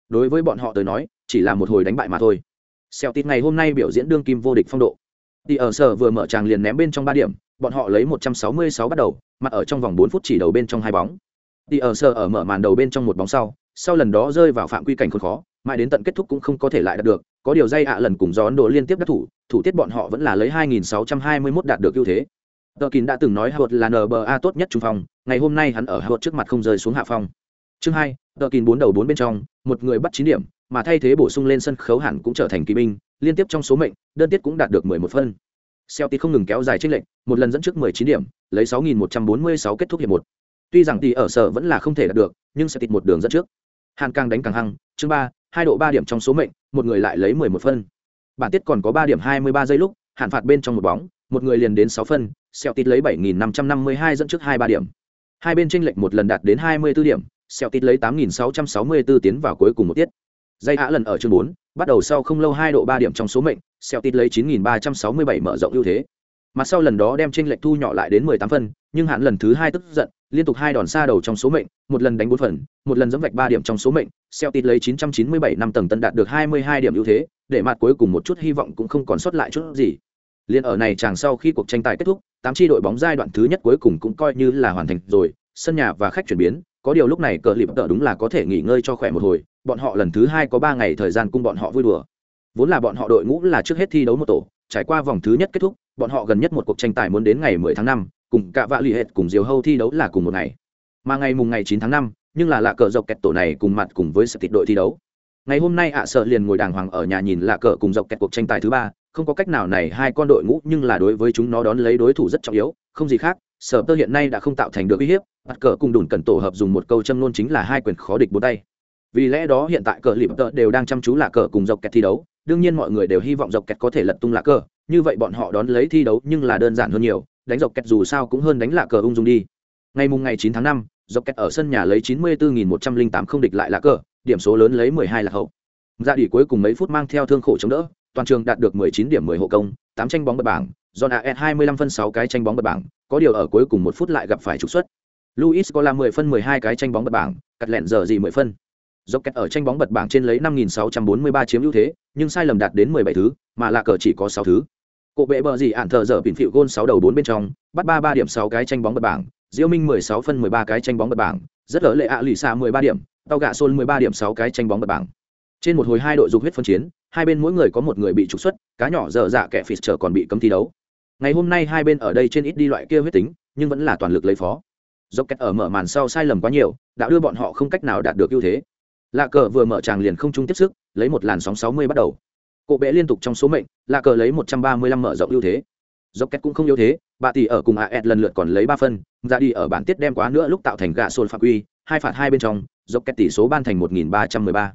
Đối với bọn họ tới nói, chỉ là một hồi đánh bại mà thôi. Celtic ngày hôm nay biểu diễn đương kim vô địch phong độ. Thì ở sở vừa mở tràng liền ném bên trong 3 điểm, bọn họ lấy 166 bắt đầu, mặt ở trong vòng 4 phút chỉ đầu bên trong hai bóng. Thì ở sở ở mở màn đầu bên trong một bóng sau, sau lần đó rơi vào phạm quy cảnh khốn khó, mãi đến tận kết thúc cũng không có thể lại đạt được, có điều dây ạ lần cùng gió Ấn Độ liên tiếp đắc thủ, thủ tiết bọn họ vẫn là lấy 2621 đạt được ưu thế. Tờ Kín đã từng nói Howard là NBA tốt nhất trung phòng, ngày hôm nay hắn ở Howard trước mặt không rơi xuống hạ phong. Chương hai, Tờ Kín bốn đầu bốn bên trong, một người bắt chín điểm, mà thay thế bổ sung lên sân khấu hẳn cũng trở thành kỳ binh, liên tiếp trong số mệnh, đơn tiết cũng đạt được 11 phân. Celtic không ngừng kéo dài chênh lệnh, một lần dẫn trước 19 điểm, lấy 6146 kết thúc hiệp 1. Tuy rằng tỷ ở sở vẫn là không thể đạt được, nhưng Celtic một đường dẫn trước. Hàn càng đánh càng hăng, chương 3, hai độ 3 điểm trong số mệnh, một người lại lấy 11 phân. Bản tiết còn có 3 điểm 23 giây lúc, hạn phạt bên trong một bóng, một người liền đến 6 phân, Celtic lấy 7552 dẫn trước 2-3 điểm. Hai bên chênh lệch một lần đạt đến 24 điểm, Celtic lấy 8664 tiến vào cuối cùng một tiết. Dây hạ lần ở chương 4, bắt đầu sau không lâu hai độ 3 điểm trong số mệnh, Celtic lấy 9367 mở rộng ưu thế. Mặt sau lần đó đem tranh lệch thu nhỏ lại đến 18 phân, nhưng hạn lần thứ hai tức giận, liên tục hai đòn xa đầu trong số mệnh, một lần đánh 4 phần, một lần dẫm vạch 3 điểm trong số mệnh, Celtic lấy 997 năm tầng tân đạt được 22 điểm ưu thế, để mặt cuối cùng một chút hy vọng cũng không còn sót lại chút gì. Liên ở này chàng sau khi cuộc tranh tài kết thúc, tám chi đội bóng giai đoạn thứ nhất cuối cùng cũng coi như là hoàn thành rồi, sân nhà và khách chuyển biến, có điều lúc này cờ lịp tợ đúng là có thể nghỉ ngơi cho khỏe một hồi, bọn họ lần thứ hai có ba ngày thời gian cung bọn họ vui đùa. Vốn là bọn họ đội ngũ là trước hết thi đấu một tổ, trải qua vòng thứ nhất kết thúc, bọn họ gần nhất một cuộc tranh tài muốn đến ngày 10 tháng 5, cùng cả vạ lì hệt cùng diều hâu thi đấu là cùng một ngày. Mà ngày mùng ngày 9 tháng 5, nhưng là lạ cờ dọc kẹt tổ này cùng mặt cùng với sự tịt đội thi đấu. Ngày hôm nay ạ sợ liền ngồi đàng hoàng ở nhà nhìn lạ cờ cùng dọc kẹt cuộc tranh tài thứ ba, không có cách nào này hai con đội ngũ nhưng là đối với chúng nó đón lấy đối thủ rất trọng yếu không gì khác sở tơ hiện nay đã không tạo thành được uy hiếp mặt cờ cùng đùn cần tổ hợp dùng một câu châm ngôn chính là hai quyền khó địch bốn tay vì lẽ đó hiện tại cờ lịp tợ đều đang chăm chú lạ cờ cùng dọc kẹt thi đấu đương nhiên mọi người đều hy vọng dọc kẹt có thể lật tung lạ cờ như vậy bọn họ đón lấy thi đấu nhưng là đơn giản hơn nhiều đánh dọc kẹt dù sao cũng hơn đánh lạc cờ ung dung đi ngày mùng ngày 9 tháng 5, dọc kẹt ở sân nhà lấy 94.108 không địch lại lạc cờ điểm số lớn lấy 12 là hậu dạ ra đi cuối cùng mấy phút mang theo thương khổ chống đỡ toàn trường đạt được 19 điểm 10 hộ công, 8 tranh bóng bật bảng, John AS 25 phân 6 cái tranh bóng bật bảng, có điều ở cuối cùng một phút lại gặp phải trục xuất. Luis có là 10 phân 12 cái tranh bóng bật bảng, cắt lẹn giờ gì 10 phân. Dọc kẹt ở tranh bóng bật bảng trên lấy 5.643 chiếm ưu thế nhưng sai lầm đạt đến 17 thứ mà là cờ chỉ có 6 thứ Cụ bệ bờ gì ạn thờ giờ bình phịu gôn 6 đầu 4 bên trong, bắt 33 điểm 6 cái tranh bóng bật bảng, diêu minh 16 phân 13 cái tranh bóng bật bảng, rất lỡ lệ ạ lì xa 13 điểm tàu gạ xôn 13 điểm 6 cái tranh bóng bật bảng. Trên một hồi hai đội dục huyết phân chiến, hai bên mỗi người có một người bị trục xuất, cá nhỏ dở dạ kẻ phì chờ còn bị cấm thi đấu. Ngày hôm nay hai bên ở đây trên ít đi loại kia huyết tính, nhưng vẫn là toàn lực lấy phó. Dốc kẹt ở mở màn sau sai lầm quá nhiều, đã đưa bọn họ không cách nào đạt được ưu thế. Lạ cờ vừa mở tràng liền không chung tiếp sức, lấy một làn sóng sáu mươi bắt đầu. Cổ bệ liên tục trong số mệnh, là cờ lấy một trăm ba mươi lăm mở rộng ưu thế. Dốc kết cũng không yếu thế, bà tỷ ở cùng a lần lượt còn lấy ba phân, ra đi ở bản tiết đem quá nữa lúc tạo thành gạ sồn phạm quy, hai phạt hai bên trong, dốc kết tỷ số ban thành một nghìn ba trăm mười ba.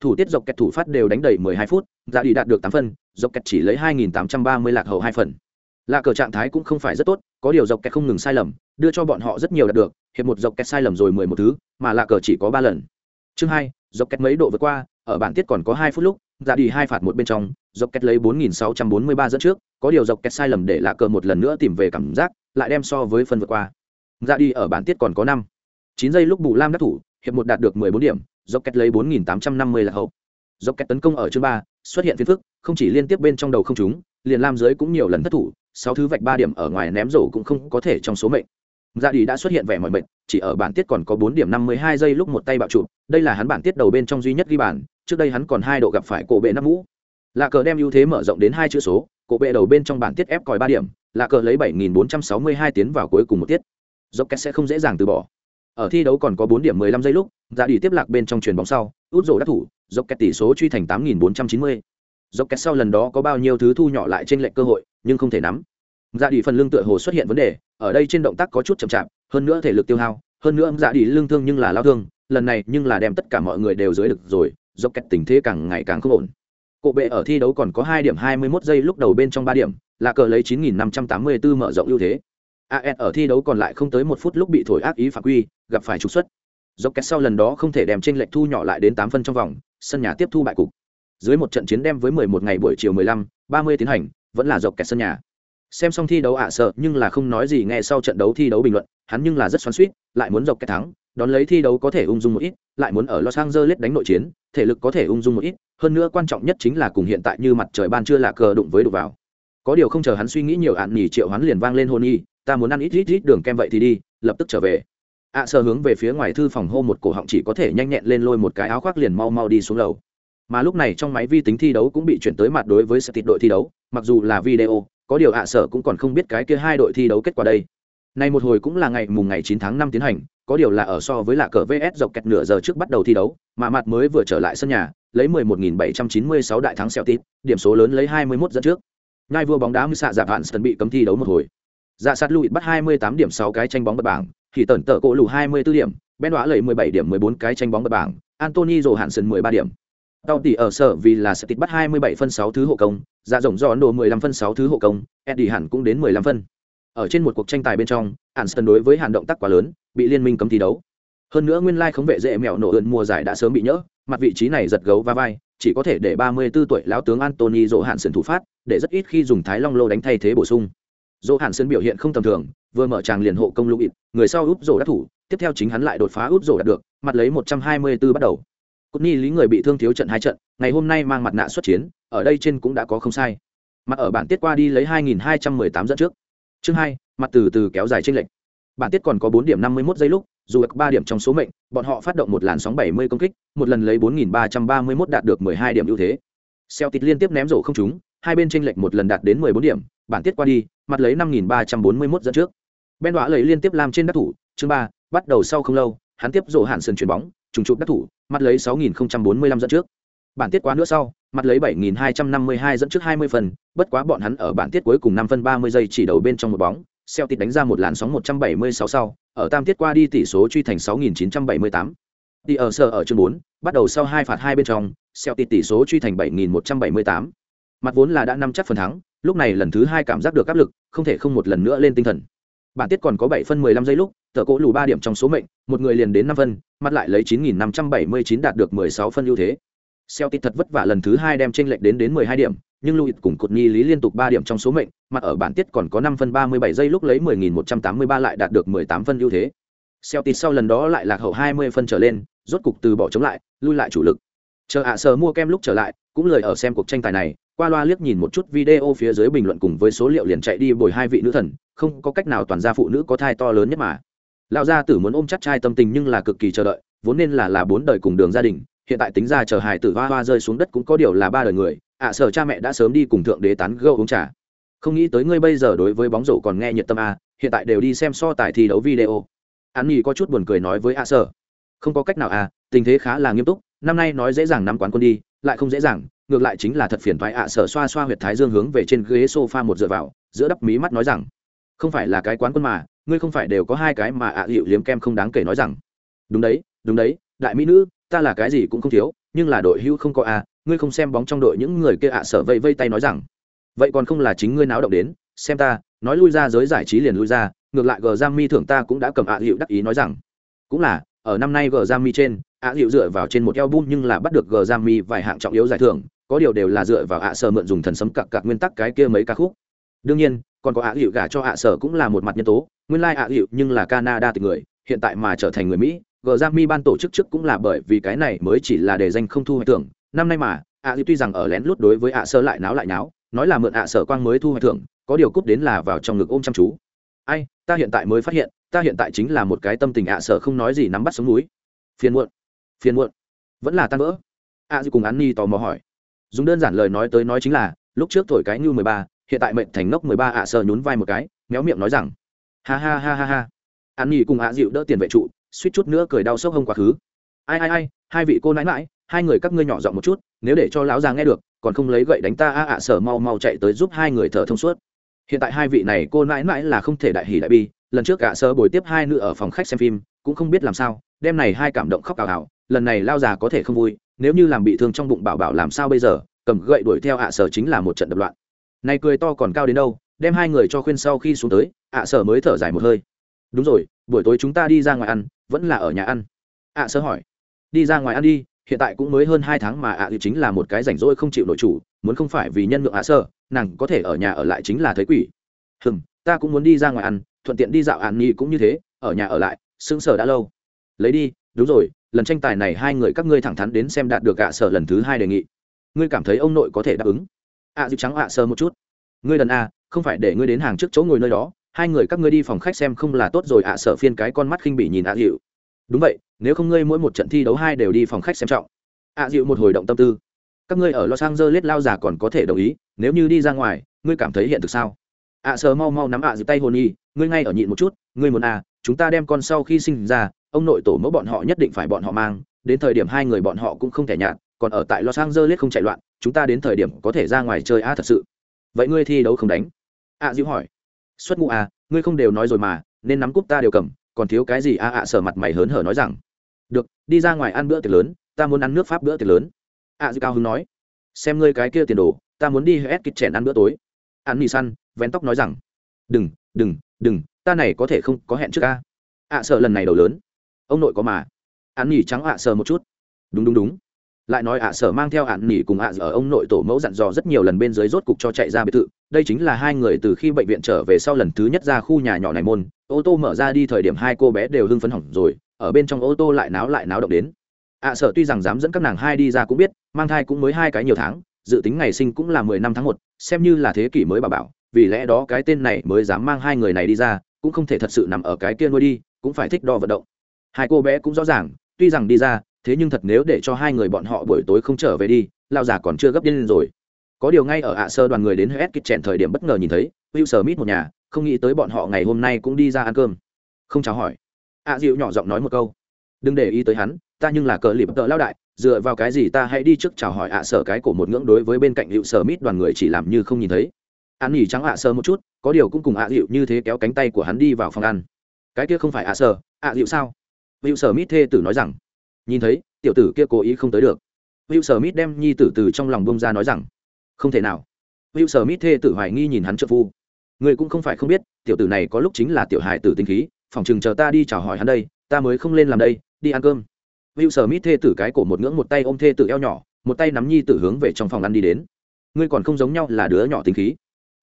Thủ tiết dọc kẹt thủ phát đều đánh đầy mười hai phút, ra đi đạt được tám phân dọc kẹt chỉ lấy hai nghìn tám trăm ba mươi lạc hậu hai phần. Lạ cờ trạng thái cũng không phải rất tốt, có điều dọc kẹt không ngừng sai lầm, đưa cho bọn họ rất nhiều đạt được, hiệp một dọc kẹt sai lầm rồi mười một thứ, mà lạ cờ chỉ có ba lần. Chương hai dọc kẹt mấy độ vượt qua, ở bản tiết còn có hai phút lúc ra đi hai phạt một bên trong dọc kẹt lấy bốn nghìn sáu trăm bốn mươi ba dẫn trước có điều dọc kẹt sai lầm để lạ cờ một lần nữa tìm về cảm giác lại đem so với phần vượt qua. Ra đi ở bản tiết còn có năm. Chín giây lúc bù lam đắc thủ hiệp một đạt được mười bốn điểm dọc kẹt lấy bốn nghìn tám trăm năm mươi là hậu. Dọc kẹt tấn công ở chương ba xuất hiện phiên phức không chỉ liên tiếp bên trong đầu không chúng, liền lam dưới cũng nhiều lần thất thủ sáu thứ vạch ba điểm ở ngoài ném rổ cũng không có thể trong số mệnh. Dạ đi đã xuất hiện vẻ mọi mệnh chỉ ở bản tiết còn có bốn điểm năm mươi hai giây lúc một tay bạo trụ đây là hắn bản tiết đầu bên trong duy nhất ghi bàn trước đây hắn còn hai độ gặp phải cổ bệ nắp mũ. Lạ cờ đem ưu thế mở rộng đến hai chữ số, cổ bệ đầu bên trong bản tiết ép còi ba điểm, lạ cờ lấy bảy nghìn bốn trăm sáu mươi hai tiến vào cuối cùng một tiết. Dốc két sẽ không dễ dàng từ bỏ. Ở thi đấu còn có bốn điểm mười lăm giây lúc, ra đi tiếp lạc bên trong chuyền bóng sau, út rổ đắc thủ, dốc két tỷ số truy thành tám nghìn bốn trăm chín mươi. Dốc két sau lần đó có bao nhiêu thứ thu nhỏ lại trên lệnh cơ hội, nhưng không thể nắm. Dạ ra đi phần lưng tựa hồ xuất hiện vấn đề, ở đây trên động tác có chút chậm chạp, hơn nữa thể lực tiêu hao, hơn nữa dạ đi lương thương nhưng là lao thương lần này nhưng là đem tất cả mọi người đều dưới được rồi dốc kẹt tình thế càng ngày càng không ổn. Cộ bệ ở thi đấu còn có hai điểm hai mươi 21 giây lúc đầu bên trong ba điểm là cờ lấy chín nghìn năm trăm tám mươi 9584 mở rộng ưu thế. AS ở thi đấu còn lại không tới một phút lúc bị thổi ác ý phạm quy gặp phải trục xuất. Dốc kẹt sau lần đó không thể đem trên lệch thu nhỏ lại đến tám phân trong vòng sân nhà tiếp thu bại cục. Dưới một trận chiến đem với 11 ngày buổi chiều 15, 30 tiến hành vẫn là dọc kẹt sân nhà xem xong thi đấu ạ, sợ, nhưng là không nói gì nghe sau trận đấu thi đấu bình luận, hắn nhưng là rất xoắn suýt lại muốn dọc cái thắng, đón lấy thi đấu có thể ung dung một ít, lại muốn ở los angeles đánh nội chiến, thể lực có thể ung dung một ít, hơn nữa quan trọng nhất chính là cùng hiện tại như mặt trời ban chưa là cờ đụng với đụng vào. Có điều không chờ hắn suy nghĩ nhiều ạn nhì triệu hắn liền vang lên hôn y, ta muốn ăn ít ít ít đường kem vậy thì đi, lập tức trở về. ạ, sợ hướng về phía ngoài thư phòng hô một cổ họng chỉ có thể nhanh nhẹn lên lôi một cái áo khoác liền mau mau đi xuống lầu. Mà lúc này trong máy vi tính thi đấu cũng bị chuyển tới mặt đối với sự tịt đội thi đấu, mặc dù là video có điều ạ sở cũng còn không biết cái kia hai đội thi đấu kết quả đây. Nay một hồi cũng là ngày mùng ngày 9 tháng 5 tiến hành có điều là ở so với lạ cờ vs dọc kẹt nửa giờ trước bắt đầu thi đấu mà mặt mới vừa trở lại sân nhà lấy 11.796 đại thắng Celtic, điểm số lớn lấy 21 dẫn trước. Ngai vua bóng đá mưu xạ dạ giảm hạn sân bị cấm thi đấu một hồi. Dạ sát lụi bắt 28 điểm 6 cái tranh bóng bật bảng thì tẩn tợ cổ lù 24 điểm ben đoá lấy 17 điểm 14 cái tranh bóng bật bảng antony rồ hạn sân 13 điểm. Tao tỷ ở sở vì là sẽ tịt bắt 27 phân 6 thứ hộ công, dạ rộng giòn đồ 15 phân 6 thứ hộ công, Eddie hẳn cũng đến 15 phân. Ở trên một cuộc tranh tài bên trong, Anston đối với hàn động tác quá lớn, bị liên minh cấm thi đấu. Hơn nữa nguyên lai like khống vệ dễ mèo nổ ưỡn mùa giải đã sớm bị nhỡ, mặt vị trí này giật gấu va vai, chỉ có thể để 34 tuổi lão tướng Anthony Dỗ Hạn Sơn thủ phát, để rất ít khi dùng Thái Long lô đánh thay thế bổ sung. Dỗ Hạn Sơn biểu hiện không tầm thường, vừa mở tràng liền hộ công lũ ịt, người sau úp rổ đã thủ, tiếp theo chính hắn lại đột phá úp rổ đạt được, mặt lấy 124 bắt đầu cút Ni lý người bị thương thiếu trận hai trận, ngày hôm nay mang mặt nạ xuất chiến, ở đây trên cũng đã có không sai. Mặt ở bản tiết qua đi lấy 2218 dẫn trước. Chương Hai, mặt từ từ kéo dài trên lệnh. Bản tiết còn có bốn điểm 51 giây lúc, dù được ba điểm trong số mệnh, bọn họ phát động một làn sóng 70 công kích, một lần lấy 4331 đạt được 12 điểm ưu thế. Celtic liên tiếp ném rổ không trúng, hai bên chênh lệch một lần đạt đến 14 điểm, bản tiết qua đi, mặt lấy 5341 dẫn trước. Ben Đọa lấy liên tiếp làm trên đất thủ, chương 3, bắt đầu sau không lâu, hắn tiếp rổ hạn sân chuyển bóng, trùng chụp đắc thủ, mặt lấy 6045 dẫn trước. Bản tiết quá nữa sau, mặt lấy 7252 dẫn trước 20 phần, bất quá bọn hắn ở bản tiết cuối cùng 5 phân 30 giây chỉ đầu bên trong một bóng, Celtic đánh ra một làn sóng 176 sau, ở tam tiết qua đi tỷ số truy thành 6978. Đi ở sở ở chương 4, bắt đầu sau hai phạt hai bên trong, Celtic tỷ số truy thành 7178. Mặt vốn là đã năm chắc phần thắng, lúc này lần thứ hai cảm giác được áp lực, không thể không một lần nữa lên tinh thần bản tiết còn có 7 phân mười lăm giây lúc tờ cỗ lù ba điểm trong số mệnh, một người liền đến năm phân, mặt lại lấy chín nghìn năm trăm bảy mươi chín đạt được mười sáu phân ưu thế. Celtic thật vất vả lần thứ hai đem tranh lệch đến đến mười hai điểm, nhưng Louis cùng cột nhi lý liên tục ba điểm trong số mệnh, mặt ở bản tiết còn có năm phân ba mươi bảy giây lúc lấy mười nghìn một trăm tám mươi ba lại đạt được mười tám phân ưu thế. Celtic sau lần đó lại lạc hậu hai mươi phân trở lên, rốt cục từ bỏ chống lại, lui lại chủ lực. Chờ ạ sờ mua kem lúc trở lại, cũng lời ở xem cuộc tranh tài này, qua loa liếc nhìn một chút video phía dưới bình luận cùng với số liệu liền chạy đi bồi hai vị nữ thần, không có cách nào toàn gia phụ nữ có thai to lớn nhất mà lão gia tử muốn ôm chắc trai tâm tình nhưng là cực kỳ chờ đợi, vốn nên là là bốn đời cùng đường gia đình, hiện tại tính ra chờ hài tử hoa hoa rơi xuống đất cũng có điều là ba đời người, ạ sở cha mẹ đã sớm đi cùng thượng đế tán gâu uống trà. Không nghĩ tới ngươi bây giờ đối với bóng rổ còn nghe nhiệt tâm a, hiện tại đều đi xem so tài thi đấu video. An nhi có chút buồn cười nói với ạ sở không có cách nào à tình thế khá là nghiêm túc, năm nay nói dễ dàng nắm quán quân đi, lại không dễ dàng, ngược lại chính là thật phiền thoái ạ sở xoa xoa huyệt thái dương hướng về trên ghế sofa một dựa vào, giữa đắp mí mắt nói rằng, không phải là cái quán quân mà ngươi không phải đều có hai cái mà ạ hiệu liếm kem không đáng kể nói rằng. Đúng đấy đúng đấy, đại mỹ nữ, ta là cái gì cũng không thiếu, nhưng là đội hưu không có a, ngươi không xem bóng trong đội những người kia ạ sở vây vây tay nói rằng. Vậy còn không là chính ngươi náo động đến, xem ta, nói lui ra giới giải trí liền lui ra, ngược lại gờ giam mi thưởng ta cũng đã cầm ạ hiệu đắc ý nói rằng. Cũng là, ở năm nay gờ giam mi trên, ạ hiệu dựa vào trên một eo bun nhưng là bắt được gờ giam mi vài hạng trọng yếu giải thưởng, có điều đều là dựa vào ạ sở mượn dùng thần sấm cặc cặc nguyên tắc cái kia mấy ca khúc. Đương nhiên còn có ạ hiệu gả cho ạ sở cũng là một mặt nhân tố nguyên lai ạ hiệu nhưng là canada từ người hiện tại mà trở thành người mỹ gờ giam mi ban tổ chức trước cũng là bởi vì cái này mới chỉ là để danh không thu hoạch thưởng. Năm nay mà ạ hiệu tuy rằng ở lén lút đối với ạ sơ lại náo lại náo nói là mượn ạ sở quang mới thu hoạch thưởng có điều cúp đến là vào trong ngực ôm chăm chú. Ai ta hiện tại mới phát hiện ta hiện tại chính là một cái tâm tình ạ sở không nói gì nắm bắt sống núi. Phiền muộn phiền muộn. Vẫn là tan vỡ. Ạ à, cùng án ni tò mò hỏi. Dùng đơn giản lời nói tới nói chính là lúc trước thổi cái như mười ba hiện tại mệnh thành ngốc mười ba ạ sơ nhún vai một cái, méo miệng nói rằng, ha ha ha ha ha. An ni cùng ạ dịu đỡ tiền vệ trụ, suýt chút nữa cười đau sốc hông quá khứ. Ai ai ai, hai vị cô nãi mãi hai người các ngươi nhỏ giọng một chút, nếu để cho lão già nghe được, còn không lấy gậy đánh ta a ạ sở mau mau chạy tới giúp hai người thở thông suốt. Hiện tại hai vị này cô nãi mãi là không thể đại hỉ đại bi, lần trước ạ sơ bồi tiếp hai nữ ở phòng khách xem phim, cũng không biết làm sao, đêm này hai cảm động khóc ảo ào lần này lao già có thể không vui, nếu như làm bị thương trong bụng bảo bảo làm sao bây giờ, cầm gậy đuổi theo ạ sở chính là một trận đập loạn này cười to còn cao đến đâu đem hai người cho khuyên sau khi xuống tới ạ sở mới thở dài một hơi. Đúng rồi buổi tối chúng ta đi ra ngoài ăn vẫn là ở nhà ăn. Ạ sở hỏi. Đi ra ngoài ăn đi hiện tại cũng mới hơn hai tháng mà ạ à chính là một cái rảnh rỗi không chịu nội chủ muốn không phải vì nhân lượng ạ sở, nàng có thể ở nhà ở lại chính là thấy quỷ. Hừm ta cũng muốn đi ra ngoài ăn thuận tiện đi dạo ạn nhi cũng như thế ở nhà ở lại sững sờ đã lâu. Lấy đi đúng rồi lần tranh tài này hai người các ngươi thẳng thắn đến xem đạt được ạ sở lần thứ hai đề nghị. Ngươi cảm thấy ông nội có thể đáp ứng? Ạ à, dịu trắng ạ sơ một chút. Ngươi đần a không phải để ngươi đến hàng trước chỗ ngồi nơi đó hai người các ngươi đi phòng khách xem không là tốt rồi ạ sở phiên cái con mắt khinh bỉ nhìn ạ dịu. Đúng vậy nếu không ngươi mỗi một trận thi đấu hai đều đi phòng khách xem trọng. Ạ dịu một hồi động tâm tư. Các ngươi ở los angeles lao già còn có thể đồng ý nếu như đi ra ngoài ngươi cảm thấy hiện thực sao? Ạ sờ mau mau nắm ạ dịu tay hồn y ngươi ngay ở nhịn một chút ngươi muốn à chúng ta đem con sau khi sinh ra ông nội tổ mẫu bọn họ nhất định phải bọn họ mang đến thời điểm hai người bọn họ cũng không thể nhạt còn ở tại los angeles không chạy loạn chúng ta đến thời điểm có thể ra ngoài chơi a thật sự. Vậy ngươi thi đấu không đánh? Ạ dịu hỏi. Xuất ngũ à ngươi không đều nói rồi mà, nên nắm cúp ta đều cầm, còn thiếu cái gì? A ạ sở mặt mày hớn hở nói rằng. Được, đi ra ngoài ăn bữa tiệc lớn, ta muốn ăn nước pháp bữa tiệc lớn. Ạ dư cao hứng nói. Xem ngươi cái kia tiền đồ, ta muốn đi hết kịch chèn ăn bữa tối. Ăn mì săn, vén tóc nói rằng. Đừng đừng đừng, ta này có thể không có hẹn trước ca ạ sợ lần này đầu lớn. Ông nội có mà. Ăn mì trắng ạ sợ một chút. Đúng đúng đúng lại nói ạ sở mang theo ạn nỉ cùng ạ ở ông nội tổ mẫu dặn dò rất nhiều lần bên dưới rốt cục cho chạy ra biệt thự. Đây chính là hai người từ khi bệnh viện trở về sau lần thứ nhất ra khu nhà nhỏ này môn. Ô tô mở ra đi thời điểm hai cô bé đều hưng phấn hỏng rồi, ở bên trong ô tô lại náo lại náo động đến. Ạ sở tuy rằng dám dẫn các nàng hai đi ra cũng biết, mang thai cũng mới hai cái nhiều tháng, dự tính ngày sinh cũng là mười năm tháng một, xem như là thế kỷ mới bà bảo, vì lẽ đó cái tên này mới dám mang hai người này đi ra, cũng không thể thật sự nằm ở cái kia nuôi đi, cũng phải thích đo vận động. Hai cô bé cũng rõ ràng, tuy rằng đi ra thế nhưng thật nếu để cho hai người bọn họ buổi tối không trở về đi lao già còn chưa gấp điên lên rồi có điều ngay ở ạ sơ đoàn người đến hết kịch trẻn thời điểm bất ngờ nhìn thấy liễu sơ mít một nhà, không nghĩ tới bọn họ ngày hôm nay cũng đi ra ăn cơm. Không chào hỏi. ạ dịu nhỏ giọng nói một câu. Đừng để ý tới hắn, ta nhưng là cờ lịp tợ lao đại, dựa vào cái gì ta hãy đi trước chào hỏi ạ sở cái cổ một ngưỡng đối với bên cạnh liễu sơ mít đoàn người chỉ làm như không nhìn thấy. ăn nhỉ trắng ạ sơ một chút, có điều cũng cùng ạ dịu như thế kéo cánh tay của hắn đi vào phòng ăn. Cái kia không phải ạ sơ, ạ dịu sao? liễu sơ mít thê tử nói rằng, nhìn thấy, tiểu tử kia cố ý không tới được. Will Smith đem nhi tử từ trong lòng bông ra nói rằng, không thể nào Will Smith thê tử hoài nghi nhìn hắn trợ phu. Người cũng không phải không biết, tiểu tử này có lúc chính là tiểu hài tử tinh khí, phòng chừng chờ ta đi chào hỏi hắn đây, ta mới không lên làm đây, đi ăn cơm. Will Smith thê tử cái cổ một ngưỡng một tay ôm thê tử eo nhỏ, một tay nắm nhi tử hướng về trong phòng ăn đi đến. Ngươi còn không giống nhau là đứa nhỏ tinh khí.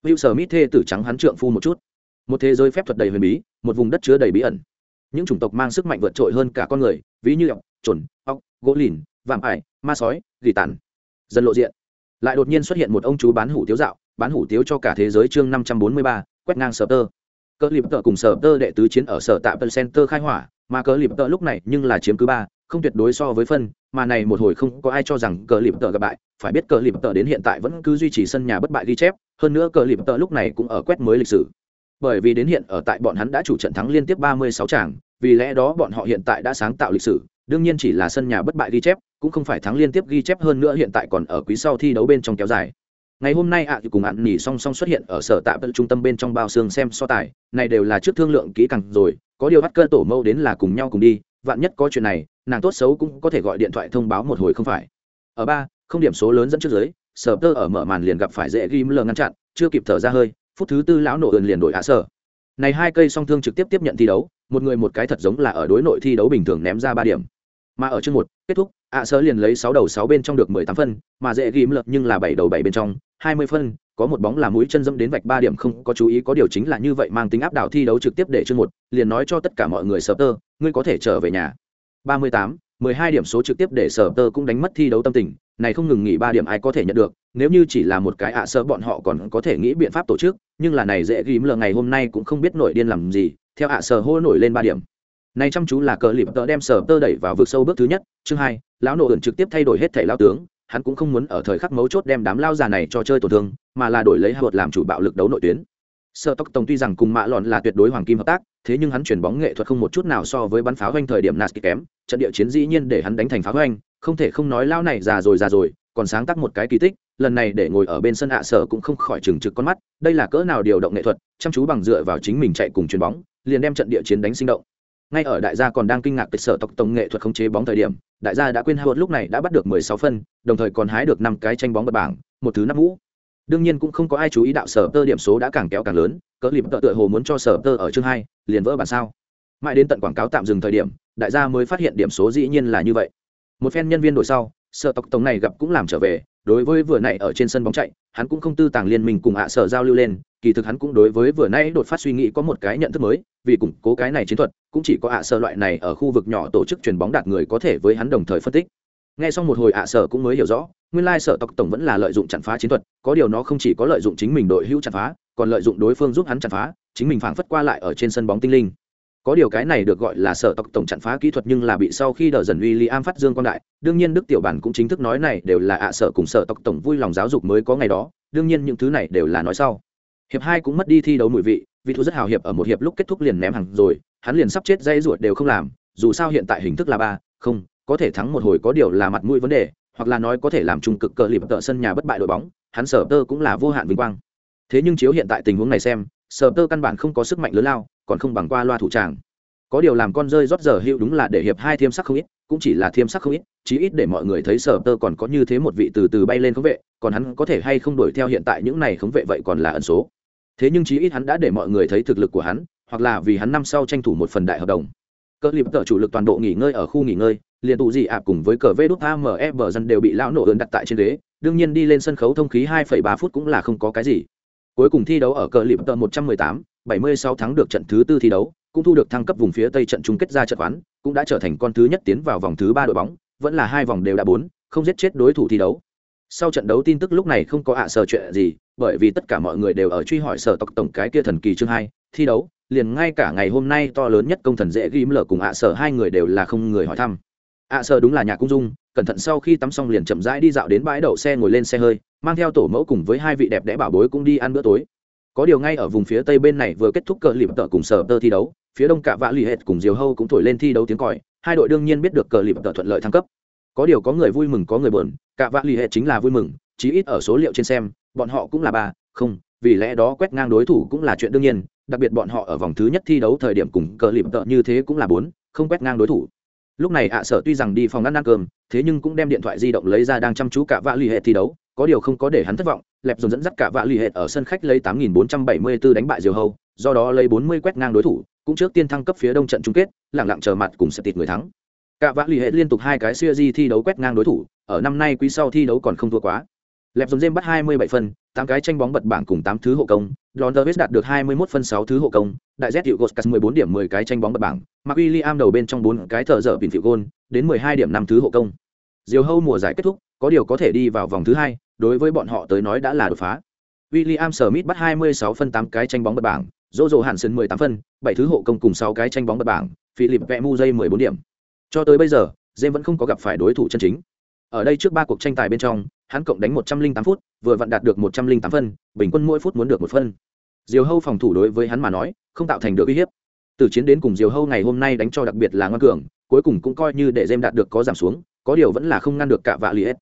Will Smith thê tử trắng hắn trượng phu một chút. Một thế giới phép thuật đầy huyền bí, một vùng đất chứa đầy bí ẩn. Những chủng tộc mang sức mạnh vượt trội hơn cả con người, ví như ọc, chuẩn, ốc gỗ lìn, vạm ải ma sói gỉ tản dần lộ diện. Lại đột nhiên xuất hiện một ông chú bán hủ tiếu dạo bán hủ tiếu cho cả thế giới chương năm trăm bốn mươi ba quét ngang sở tơ. Cỡ lip tợ cùng sở tơ đệ tứ chiến ở sở tạ center khai hỏa mà cỡ lip tợ lúc này nhưng là chiếm cứ ba không tuyệt đối so với phân mà này một hồi không có ai cho rằng cờ lip tờ gặp bại phải biết cờ lip tờ đến hiện tại vẫn cứ duy trì sân nhà bất bại ghi chép hơn nữa cờ lip tờ lúc này cũng ở quét mới lịch sử. Bởi vì đến hiện ở tại bọn hắn đã chủ trận thắng liên tiếp 36 tràng vì lẽ đó bọn họ hiện tại đã sáng tạo lịch sử đương nhiên chỉ là sân nhà bất bại ghi chép cũng không phải thắng liên tiếp ghi chép hơn nữa hiện tại còn ở quý sau thi đấu bên trong kéo dài. Ngày hôm nay ạ à, cùng ạn nỉ song song xuất hiện ở sở tạ tạm trung tâm bên trong bao xương xem so tài này đều là trước thương lượng kỹ càng rồi có điều bắt cơ tổ mâu đến là cùng nhau cùng đi vạn nhất có chuyện này nàng tốt xấu cũng có thể gọi điện thoại thông báo một hồi không phải. Ở ba không điểm số lớn dẫn trước dưới sở tơ ở mở màn liền gặp phải dễ ghim lờ ngăn chặn chưa kịp thở ra hơi phút thứ tư lão nổ ườn liền đổi ạ sở. Này hai cây song thương trực tiếp tiếp nhận thi đấu một người một cái thật giống là ở đối nội thi đấu bình thường ném ra ba điểm mà ở chương một, kết thúc, ạ sơ liền lấy sáu đầu sáu bên trong được mười tám phân, mà dễ ghim lợt nhưng là bảy đầu bảy bên trong, hai mươi phân, có một bóng là mũi chân dẫm đến vạch ba điểm không, có chú ý có điều chính là như vậy mang tính áp đảo thi đấu trực tiếp để chương một, liền nói cho tất cả mọi người sờ tơ, ngươi có thể trở về nhà. ba mươi tám, mười hai điểm số trực tiếp để sở tơ cũng đánh mất thi đấu tâm tình, này không ngừng nghỉ ba điểm ai có thể nhận được, nếu như chỉ là một cái ạ à bọn họ còn có thể nghĩ biện pháp tổ chức, nhưng là này dễ ghim lờ ngày hôm nay cũng không biết nổi điên làm gì, theo ạ sơ hô nổi lên ba điểm này chăm chú là cờ lịp tơ đem sở tơ đẩy vào vực sâu bước thứ nhất. Chương hai, lão nổ ẩn trực tiếp thay đổi hết thể lao tướng. Hắn cũng không muốn ở thời khắc mấu chốt đem đám lao già này cho chơi tổn thương, mà là đổi lấy hạ làm chủ bạo lực đấu nội tuyến. Sợ tóc tổng tuy rằng cùng mạ lọn là tuyệt đối hoàng kim hợp tác, thế nhưng hắn chuyển bóng nghệ thuật không một chút nào so với bắn pháo hoanh thời điểm nạt kém. Trận địa chiến dĩ nhiên để hắn đánh thành pháo hoanh không thể không nói lao này già rồi già rồi, còn sáng tác một cái kỳ tích, lần này để ngồi ở bên sân hạ sở cũng không khỏi chừng trực con mắt. Đây là cỡ nào điều động nghệ thuật, chăm chú bằng dựa vào chính mình chạy cùng chuyền bóng, liền đem trận địa chiến đánh sinh động ngay ở đại gia còn đang kinh ngạc về sở tộc tổng nghệ thuật khống chế bóng thời điểm đại gia đã quên Howard lúc này đã bắt được 16 phân, đồng thời còn hái được năm cái tranh bóng bật bảng, một thứ năm mũ. Đương nhiên cũng không có ai chú ý đạo sở tơ điểm số đã càng kéo càng lớn, cỡ liệm tợ tựa hồ muốn cho sở tơ ở chương 2, liền vỡ bản sao. Mãi đến tận quảng cáo tạm dừng thời điểm, đại gia mới phát hiện điểm số dĩ nhiên là như vậy. Một phen nhân viên đổi sau, sở tộc tổng này gặp cũng làm trở về, đối với vừa nãy ở trên sân bóng chạy, hắn cũng không tư tàng liên minh cùng hạ sở giao lưu lên, kỳ thực hắn cũng đối với vừa nãy đột phát suy nghĩ có một cái nhận thức mới, vì củng cố cái này chiến thuật, cũng chỉ có hạ sở loại này ở khu vực nhỏ tổ chức truyền bóng đạt người có thể với hắn đồng thời phân tích. Nghe xong một hồi hạ sở cũng mới hiểu rõ, nguyên lai sở tộc tổng vẫn là lợi dụng chặn phá chiến thuật, có điều nó không chỉ có lợi dụng chính mình đội hữu chặn phá, còn lợi dụng đối phương giúp hắn chặn phá, chính mình phảng phất qua lại ở trên sân bóng tinh linh có điều cái này được gọi là sở tộc tổng chặn phá kỹ thuật nhưng là bị sau khi đờ dần uy li am phát dương quan đại, đương nhiên đức tiểu bản cũng chính thức nói này đều là ạ sở cùng sở tộc tổng vui lòng giáo dục mới có ngày đó, đương nhiên những thứ này đều là nói sau. Hiệp hai cũng mất đi thi đấu mùi vị vị thu rất hào hiệp ở một hiệp lúc kết thúc liền ném hàng rồi, hắn liền sắp chết dây ruột đều không làm, dù sao hiện tại hình thức là ba, không, có thể thắng một hồi có điều là mặt mũi vấn đề, hoặc là nói có thể làm trung cực cờ lịp tợ sân nhà bất bại đội bóng, hắn sở tơ cũng là vô hạn vinh quang. Thế nhưng chiếu hiện tại tình huống này xem sở tơ căn bản không có sức mạnh lớn lao còn không bằng qua loa thủ tràng. Có điều làm con rơi rót giờ hữu đúng là để hiệp hai thiêm sắc không ít cũng chỉ là thiêm sắc không ít chí ít để mọi người thấy sở tơ còn có như thế một vị từ từ bay lên khống vệ còn hắn có thể hay không đuổi theo hiện tại những này khống vệ vậy còn là ẩn số. Thế nhưng chí ít hắn đã để mọi người thấy thực lực của hắn hoặc là vì hắn năm sau tranh thủ một phần đại hợp đồng. Cỡ liệp tờ chủ lực toàn bộ nghỉ ngơi ở khu nghỉ ngơi liền tụ dị ạp cùng với cờ vê đút ame bờ dân đều bị lão nổ ơn đặt tại trên ghế đương nhiên đi lên sân khấu thông khí 2,3 phút cũng là không có cái gì cuối cùng thi đấu ở cờ lip tờ 118, 76 thắng được trận thứ tư thi đấu cũng thu được thăng cấp vùng phía tây trận chung kết ra trận quán cũng đã trở thành con thứ nhất tiến vào vòng thứ ba đội bóng vẫn là hai vòng đều đã bốn không giết chết đối thủ thi đấu. Sau trận đấu tin tức lúc này không có ạ sở chuyện gì bởi vì tất cả mọi người đều ở truy hỏi sở tộc tổng cái kia thần kỳ chương hai thi đấu liền ngay cả ngày hôm nay to lớn nhất công thần dễ ghim lở cùng ạ sở hai người đều là không người hỏi thăm. Ạ sở đúng là nhà cung dung cẩn thận sau khi tắm xong liền chậm rãi đi dạo đến bãi đậu xe ngồi lên xe hơi, mang theo tổ mẫu cùng với hai vị đẹp đẽ bảo bối cũng đi ăn bữa tối. Có điều ngay ở vùng phía tây bên này vừa kết thúc cờ lịp tợ cùng sở tơ thi đấu, phía đông cả vã lì hệt cùng diều hâu cũng thổi lên thi đấu tiếng còi, hai đội đương nhiên biết được cờ lịp tợ thuận lợi thăng cấp. Có điều có người vui mừng có người buồn, cả vã lì hệt chính là vui mừng, chí ít ở số liệu trên xem, bọn họ cũng là ba, không, vì lẽ đó quét ngang đối thủ cũng là chuyện đương nhiên, đặc biệt bọn họ ở vòng thứ nhất thi đấu thời điểm cùng cờ lịp tợ như thế cũng là bốn, không quét ngang đối thủ lúc này ạ sở tuy rằng đi phòng ăn ăn cơm, thế nhưng cũng đem điện thoại di động lấy ra đang chăm chú cả vạ lì hệ thi đấu, có điều không có để hắn thất vọng, lẹp dồn dẫn dắt cả vạ lì hệ ở sân khách lấy 8.474 đánh bại diều hâu, do đó lấy 40 quét ngang đối thủ, cũng trước tiên thăng cấp phía đông trận chung kết lẳng lặng chờ mặt cùng sẽ tịt người thắng. Cả vạ lì hệ liên tục hai cái siêu di thi đấu quét ngang đối thủ, ở năm nay quý sau thi đấu còn không thua quá. Lẹp dồn dêm bắt 27 phân Tám cái tranh bóng bật bảng cùng tám thứ hộ công London đạt được 21 phân 6 thứ hộ công đại z hiệu goscas 14 điểm 10 cái tranh bóng bật bảng Mark William đầu bên trong 4 cái thở dở bình phiệu gôn đến 12 điểm 5 thứ hộ công diều hâu mùa giải kết thúc có điều có thể đi vào vòng thứ hai đối với bọn họ tới nói đã là đột phá William Smith bắt 26 phân 8 cái tranh bóng bật bảng, Jojo Hansen 18 phân, 7 thứ hộ công cùng 6 cái tranh bóng bật bảng, Philip Vemuzay 14 điểm. Cho tới bây giờ, James vẫn không có gặp phải đối thủ chân chính. Ở đây trước ba cuộc tranh tài bên trong, hắn cộng đánh 108 phút, vừa vặn đạt được 108 phân, bình quân mỗi phút muốn được một phân. Diều Hâu phòng thủ đối với hắn mà nói, không tạo thành được uy hiếp. Từ chiến đến cùng Diều Hâu ngày hôm nay đánh cho đặc biệt là ngoan cường, cuối cùng cũng coi như để James đạt được có giảm xuống, có điều vẫn là không ngăn được cả vạ liệt.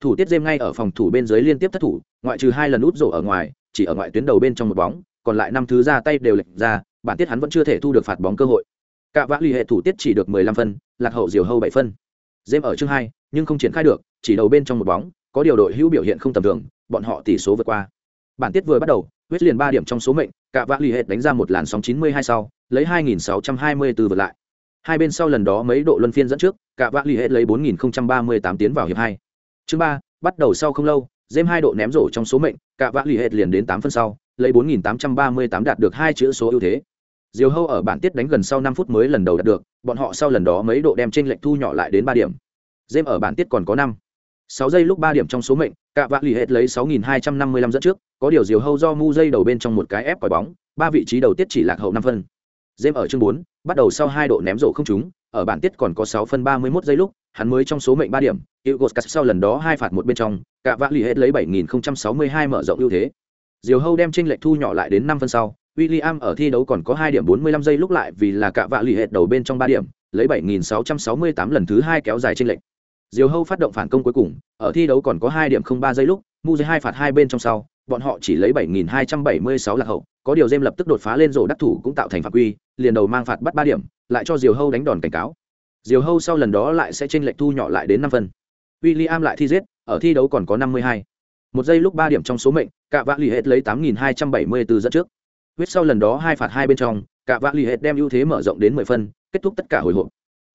Thủ tiết James ngay ở phòng thủ bên dưới liên tiếp thất thủ, ngoại trừ hai lần út rổ ở ngoài, chỉ ở ngoại tuyến đầu bên trong một bóng, còn lại năm thứ ra tay đều lệch ra, bản tiết hắn vẫn chưa thể thu được phạt bóng cơ hội. Cả vạ liệt hệ thủ tiết chỉ được 15 phân, lạc hậu Diều Hâu bảy phân. Dêm ở chương 2, nhưng không triển khai được, chỉ đầu bên trong một bóng, có điều đội hữu biểu hiện không tầm thường, bọn họ tỷ số vượt qua. Bản tiết vừa bắt đầu, huyết liền 3 điểm trong số mệnh, cả vạ lì hệ đánh ra một làn sóng 92 sau, lấy 2624 vượt lại. Hai bên sau lần đó mấy độ luân phiên dẫn trước, cả vạ lì hệ lấy 4038 tiến vào hiệp 2. Chương 3, bắt đầu sau không lâu, Dêm hai độ ném rổ trong số mệnh, cả vạ lì hệ liền đến 8 phân sau, lấy 4838 đạt được hai chữ số ưu thế. Diều Hâu ở bản tiết đánh gần sau 5 phút mới lần đầu đạt được, bọn họ sau lần đó mấy độ đem trên lệnh thu nhỏ lại đến 3 điểm. James ở bản tiết còn có 5. 6 giây lúc 3 điểm trong số mệnh, cả vạ lì hết lấy 6255 dẫn trước, có điều Diều Hâu do mu dây đầu bên trong một cái ép còi bóng, ba vị trí đầu tiết chỉ lạc hậu 5 phân. James ở chương 4, bắt đầu sau 2 độ ném rổ không trúng, ở bản tiết còn có 6 phân 31 giây lúc, hắn mới trong số mệnh 3 điểm, Igoskas sau lần đó hai phạt một bên trong, cả vạ lì hết lấy 7062 mở rộng ưu thế. Diều Hâu đem trên lệch thu nhỏ lại đến 5 phân sau, William ở thi đấu còn có 2 điểm 45 giây lúc lại vì là cả vạ lì hết đầu bên trong 3 điểm, lấy 7.668 lần thứ 2 kéo dài trên lệnh. Diều Hâu phát động phản công cuối cùng, ở thi đấu còn có 2 điểm 03 giây lúc, Mu hai phạt hai bên trong sau, bọn họ chỉ lấy 7.276 lạc hậu, có điều Gem lập tức đột phá lên rổ đắc thủ cũng tạo thành phạm quy, liền đầu mang phạt bắt 3 điểm, lại cho Diều Hâu đánh đòn cảnh cáo. Diều Hâu sau lần đó lại sẽ trên lệnh thu nhỏ lại đến 5 phần. William lại thi giết, ở thi đấu còn có 52. Một giây lúc 3 điểm trong số mệnh, cả vạ lì hết lấy 8.274 dẫn trước. Huyết sau lần đó hai phạt hai bên trong, cả vạ lì Hệt đem ưu thế mở rộng đến 10 phân, kết thúc tất cả hồi hộp.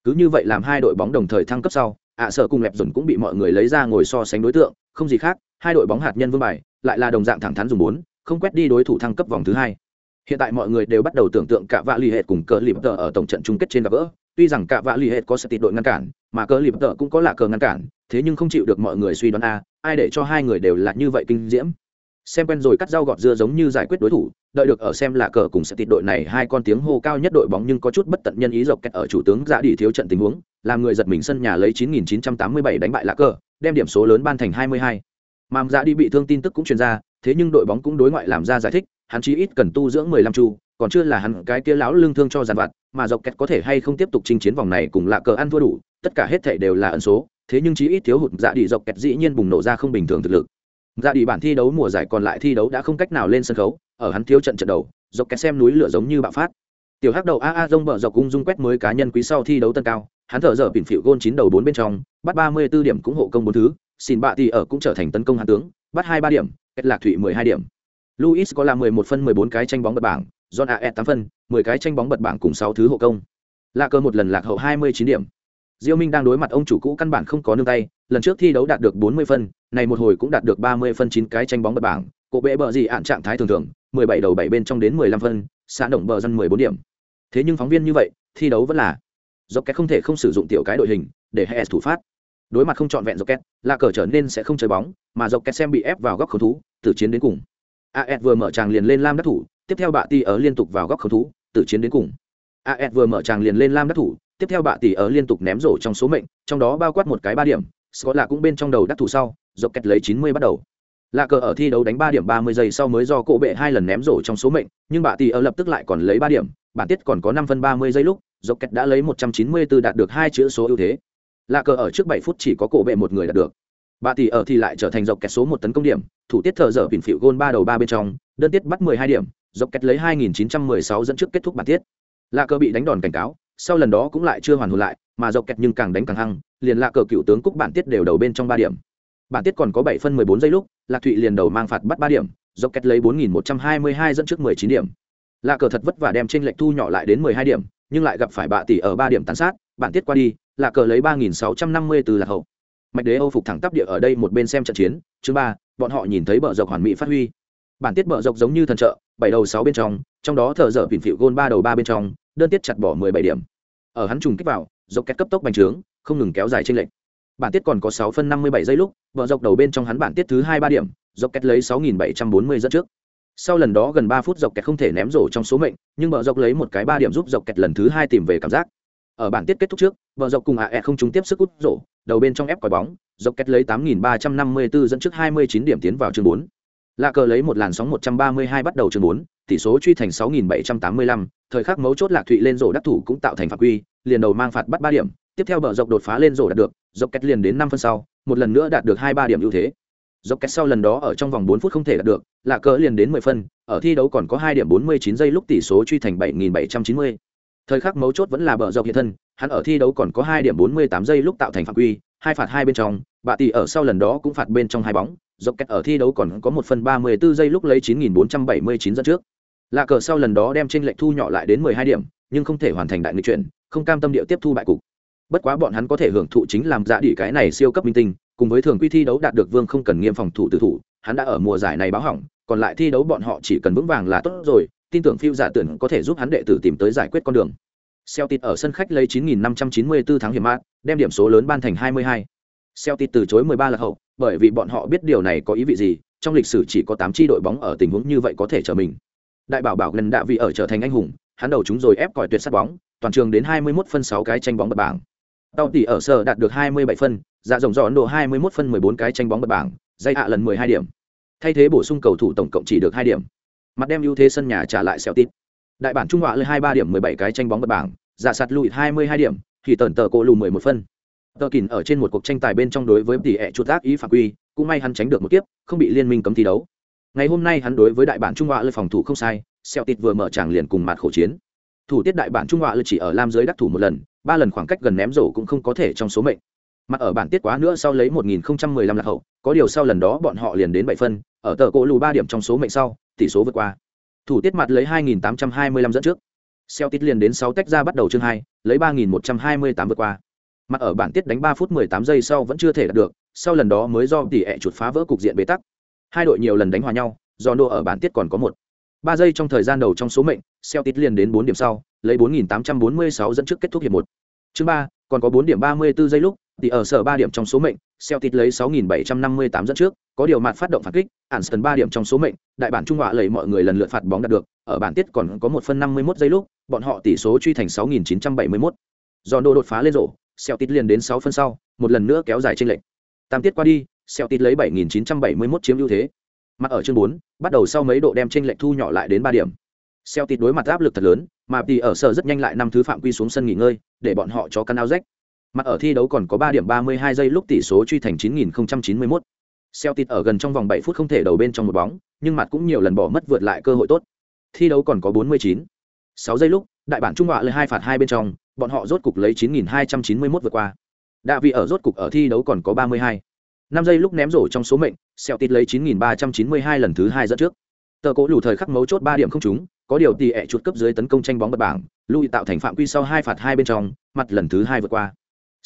Cứ như vậy làm hai đội bóng đồng thời thăng cấp sau, ạ sở cùng lẹp dồn cũng bị mọi người lấy ra ngồi so sánh đối tượng, không gì khác, hai đội bóng hạt nhân vương bài, lại là đồng dạng thẳng thắn dùng bốn, không quét đi đối thủ thăng cấp vòng thứ hai. Hiện tại mọi người đều bắt đầu tưởng tượng cả vạ lì hệt cùng cờ lịp tờ ở tổng trận chung kết trên gặp gỡ, tuy rằng cả vạ lì hệt có sự tịt đội ngăn cản, mà cờ lịp tờ cũng có là cờ ngăn cản, thế nhưng không chịu được mọi người suy đoán a, ai để cho hai người đều là như vậy kinh diễm xem quen rồi cắt rau gọt dưa giống như giải quyết đối thủ đợi được ở xem là cờ cùng sẽ tịt đội này hai con tiếng hô cao nhất đội bóng nhưng có chút bất tận nhân ý dọc kẹt ở chủ tướng dạ giả đi thiếu trận tình huống, làm người giật mình sân nhà lấy 9.987 đánh bại lá cờ, đem điểm số lớn ban thành 22. Màm dạ giả đi bị thương tin tức cũng truyền ra, thế nhưng đội bóng cũng đối ngoại làm ra giải thích, hắn chí ít cần tu dưỡng 15 chu, còn chưa là hắn cái kia lão lương thương cho giàn vặt, mà dọc kẹt có thể hay không tiếp tục chinh chiến vòng này cùng lạ cờ ăn thua đủ, tất cả hết thể đều là ẩn số, thế nhưng chí ít thiếu hụt dạ đi dọc kẹt dĩ nhiên bùng nổ ra không bình thường thực lực dạ đi bản thi đấu mùa giải còn lại thi đấu đã không cách nào lên sân khấu, ở hắn thiếu trận trận đầu, dọc kẹt xem núi lửa giống như bạo phát. Tiểu hắc đầu a a rông bờ dọc cung dung quét mới cá nhân quý sau thi đấu tân cao, hắn thở dở bỉn phỉu gôn chín đầu bốn bên trong, bắt ba mươi 34 điểm cũng hộ công bốn thứ, xin bạ thì ở cũng trở thành tấn công hắn tướng, bắt hai ba điểm kết lạc thủy mười hai điểm. Luis có là mười một phân, mười bốn cái tranh bóng bật bảng, john ae tám phân, mười cái tranh bóng bật bảng cùng sáu thứ hộ công. Lạc cơ một lần lạc hậu hai mươi chín điểm diêu minh đang đối mặt ông chủ cũ căn bản không có nương tay, lần trước thi đấu đạt được bốn mươi phân, này một hồi cũng đạt được ba mươi phân chín cái tranh bóng bật bảng, cổ bệ bờ gì ạn trạng thái thường thường, mười bảy đầu bảy bên trong đến mười lăm phân, xã động bờ dân mười bốn điểm. Thế nhưng phóng viên như vậy, thi đấu vẫn là dọc kẹt không thể không sử dụng tiểu cái đội hình để hệ thủ phát. Đối mặt không trọn vẹn dọc kẹt là cờ trở nên sẽ không chơi bóng, mà dọc kẹt xem bị ép vào góc khống thú, tử chiến đến cùng. AS vừa mở tràng liền lên lam đắc thủ, tiếp theo bạ ti ở liên tục vào góc khống thú, tử chiến đến cùng. AS vừa mở tràng liền lên lam đắc thủ tiếp theo bạ tỷ ở liên tục ném rổ trong số mệnh, trong đó bao quát một cái ba điểm, scott là cũng bên trong đầu đắc thủ sau, dọc kẹt lấy chín mươi bắt đầu. Lạ cờ ở thi đấu đánh ba điểm ba mươi giây sau mới do cổ bệ hai lần ném rổ trong số mệnh, nhưng bạ tỷ ở lập tức lại còn lấy ba điểm, bản tiết còn có năm phân ba mươi giây lúc, dọc kẹt đã lấy một trăm chín mươi 194 đạt được hai chữ số ưu thế. Lạ cờ ở trước bảy phút chỉ có cổ bệ một người đạt được. Bạ tỷ ở thì lại trở thành dọc kẹt số một tấn công điểm, thủ tiết thợ dở bình phịu gôn ba đầu ba bên trong, đơn tiết bắt mười hai điểm, dọc kẹt lấy hai nghìn chín trăm mười sáu dẫn trước kết thúc bản tiết. Lạ cờ bị đánh đòn cảnh cáo sau lần đó cũng lại chưa hoàn hồn lại, mà dọc kẹt nhưng càng đánh càng hăng, liền lạ cờ cựu tướng cúc bản tiết đều đầu bên trong ba điểm. Bản tiết còn có bảy phân mười bốn giây lúc, lạc thụy liền đầu mang phạt bắt ba điểm, dọc kẹt lấy bốn nghìn một trăm hai mươi hai dẫn trước mười chín điểm. Lạ cờ thật vất vả đem trên lệch thu nhỏ lại đến mười hai điểm, nhưng lại gặp phải bạ tỷ ở ba điểm tàn sát, bản tiết qua đi lạ cờ lấy ba nghìn sáu trăm năm mươi từ lạc hậu. Mạch đế âu phục thẳng tắp địa ở đây một bên xem trận chiến, chương ba, bọn họ nhìn thấy bờ dọc hoàn mỹ phát huy. Bản tiết bờ dọc giống như thần trợ, bảy đầu sáu bên trong trong đó thợ dở vịn phịu gôn ba đầu ba bên trong đơn tiết chặt bỏ mười bảy điểm. Ở hắn trùng kích vào dọc kết cấp tốc bành trướng, không ngừng kéo dài chênh lệnh bản tiết còn có sáu phân năm mươi bảy giây lúc, vợ dọc đầu bên trong hắn bản tiết thứ hai ba điểm dọc kết lấy sáu nghìn bảy trăm bốn mươi dẫn trước. Sau lần đó gần ba phút dọc kẹt không thể ném rổ trong số mệnh, nhưng vợ dọc lấy một cái ba điểm giúp dọc kẹt lần thứ hai tìm về cảm giác. Ở bản tiết kết thúc trước, vợ dọc cùng ae không trúng tiếp sức út rổ, đầu bên trong ép còi bóng dọc kẹt lấy tám nghìn ba trăm năm mươi bốn dẫn trước hai mươi chín điểm tiến vào chương bốn. Lạc cờ lấy một làn sóng 132 bắt đầu chương 4, tỷ số truy thành 6785, thời khắc mấu chốt Lạc Thụy lên rổ đắc thủ cũng tạo thành phạt quy, liền đầu mang phạt bắt 3 điểm, tiếp theo bờ dọc đột phá lên rổ đạt được, dọc kết liền đến 5 phân sau, một lần nữa đạt được 23 điểm ưu thế. Dọc kết sau lần đó ở trong vòng 4 phút không thể đạt được, Lạc cờ liền đến 10 phân, ở thi đấu còn có 2 điểm 49 giây lúc tỷ số truy thành 7790. Thời khắc mấu chốt vẫn là bờ dọc hiện thân, hắn ở thi đấu còn có 2 điểm 48 giây lúc tạo thành phạt quy, hai phạt hai bên trong, bạ tỷ ở sau lần đó cũng phạt bên trong hai bóng dọc kẹt ở thi đấu còn có một phần ba mươi 34 giây lúc lấy chín nghìn bốn trăm bảy mươi chín dẫn trước. Lạ cờ sau lần đó đem trên lệch thu nhỏ lại đến mười hai điểm nhưng không thể hoàn thành đại nghịch chuyển không cam tâm địa tiếp thu bại cục. Bất quá bọn hắn có thể hưởng thụ chính làm dạ đỉ cái này siêu cấp minh tinh cùng với thường quy thi đấu đạt được vương không cần nghiêm phòng thủ tử thủ hắn đã ở mùa giải này báo hỏng còn lại thi đấu bọn họ chỉ cần vững vàng là tốt rồi tin tưởng phiêu giả tưởng có thể giúp hắn đệ tử tìm tới giải quyết con đường. Celtic ở sân khách lấy 9.594 thắng hiểm mát, đem điểm số lớn ban thành 22. Celtic từ chối 13 lạc hậu, bởi vì bọn họ biết điều này có ý vị gì, trong lịch sử chỉ có 8 chi đội bóng ở tình huống như vậy có thể trở mình. Đại bảo bảo gần đạ vị ở trở thành anh hùng, hắn đầu chúng rồi ép còi tuyệt sát bóng, toàn trường đến 21 phân 6 cái tranh bóng bật bảng. Tao tỷ ở sở đạt được 27 phân, dạ rồng dọn độ 21 phân 14 cái tranh bóng bật bảng, dây hạ lần 12 điểm. Thay thế bổ sung cầu thủ tổng cộng chỉ được 2 điểm. Mặt đem ưu thế sân nhà trả lại Celtic. Đại bản trung họa lời 23 điểm 17 cái tranh bóng bật bảng, dạ sạt lùi 22 điểm, thì tẩn tờ cổ lù 11 phân. Tờ Kình ở trên một cuộc tranh tài bên trong đối với tỷ ệ chuột ác ý phạm quy, cũng may hắn tránh được một kiếp, không bị liên minh cấm thi đấu. Ngày hôm nay hắn đối với đại bản trung họa lời phòng thủ không sai, Celtic vừa mở tràng liền cùng mặt khổ chiến. Thủ tiết đại bản trung họa lời chỉ ở lam giới đắc thủ một lần, ba lần khoảng cách gần ném rổ cũng không có thể trong số mệnh mặt ở bản tiết quá nữa sau lấy 1015 lạc hậu có điều sau lần đó bọn họ liền đến bảy phân ở tờ cỗ lù ba điểm trong số mệnh sau tỷ số vượt qua thủ tiết mặt lấy 2825 dẫn trước Celtic liền đến 6 tách ra bắt đầu chương 2, lấy 3128 vượt qua. Mặt ở bản tiết đánh 3 phút 18 giây sau vẫn chưa thể đạt được, sau lần đó mới do tỷ ẹ chuột phá vỡ cục diện bế tắc. Hai đội nhiều lần đánh hòa nhau, do nô ở bản tiết còn có một. 3 giây trong thời gian đầu trong số mệnh, Celtic liền đến 4 điểm sau, lấy 4846 dẫn trước kết thúc hiệp 1. Chương 3, còn có 4 điểm 34 giây lúc, thì ở sở 3 điểm trong số mệnh, Celtic lấy 6758 dẫn trước, có điều mặt phát động phản kích, Anston 3 điểm trong số mệnh, đại bản trung họa lấy mọi người lần lượt phạt bóng đạt được, ở bản tiết còn có 1 phân 51 giây lúc, bọn họ tỷ số truy thành 6971. Do đô đột phá lên rổ, Celtic liền đến 6 phân sau, một lần nữa kéo dài trên lệch. Tam tiết qua đi, Celtic lấy 7971 chiếm ưu thế. Mặt ở chương bốn, bắt đầu sau mấy độ đem trên lệch thu nhỏ lại đến ba điểm. Celtic đối mặt áp lực thật lớn, mà tỷ ở sở rất nhanh lại năm thứ phạm quy xuống sân nghỉ ngơi, để bọn họ cho căn áo rách. Mặt ở thi đấu còn có ba điểm 32 giây lúc tỷ số truy thành 9091. tít ở gần trong vòng 7 phút không thể đầu bên trong một bóng, nhưng mặt cũng nhiều lần bỏ mất vượt lại cơ hội tốt. Thi đấu còn có 49. 6 giây lúc, đại bản trung họa lời hai phạt hai bên trong, bọn họ rốt cục lấy 9291 vượt qua. Đạ vị ở rốt cục ở thi đấu còn có 32. 5 giây lúc ném rổ trong số mệnh, Celtic lấy 9392 lần thứ hai dẫn trước. Tờ cố lù thời khắc mấu chốt 3 điểm không trúng, có điều tỷ ệ chuột cấp dưới tấn công tranh bóng bật bảng, lui tạo thành phạm quy sau hai phạt hai bên trong, mặt lần thứ hai vượt qua.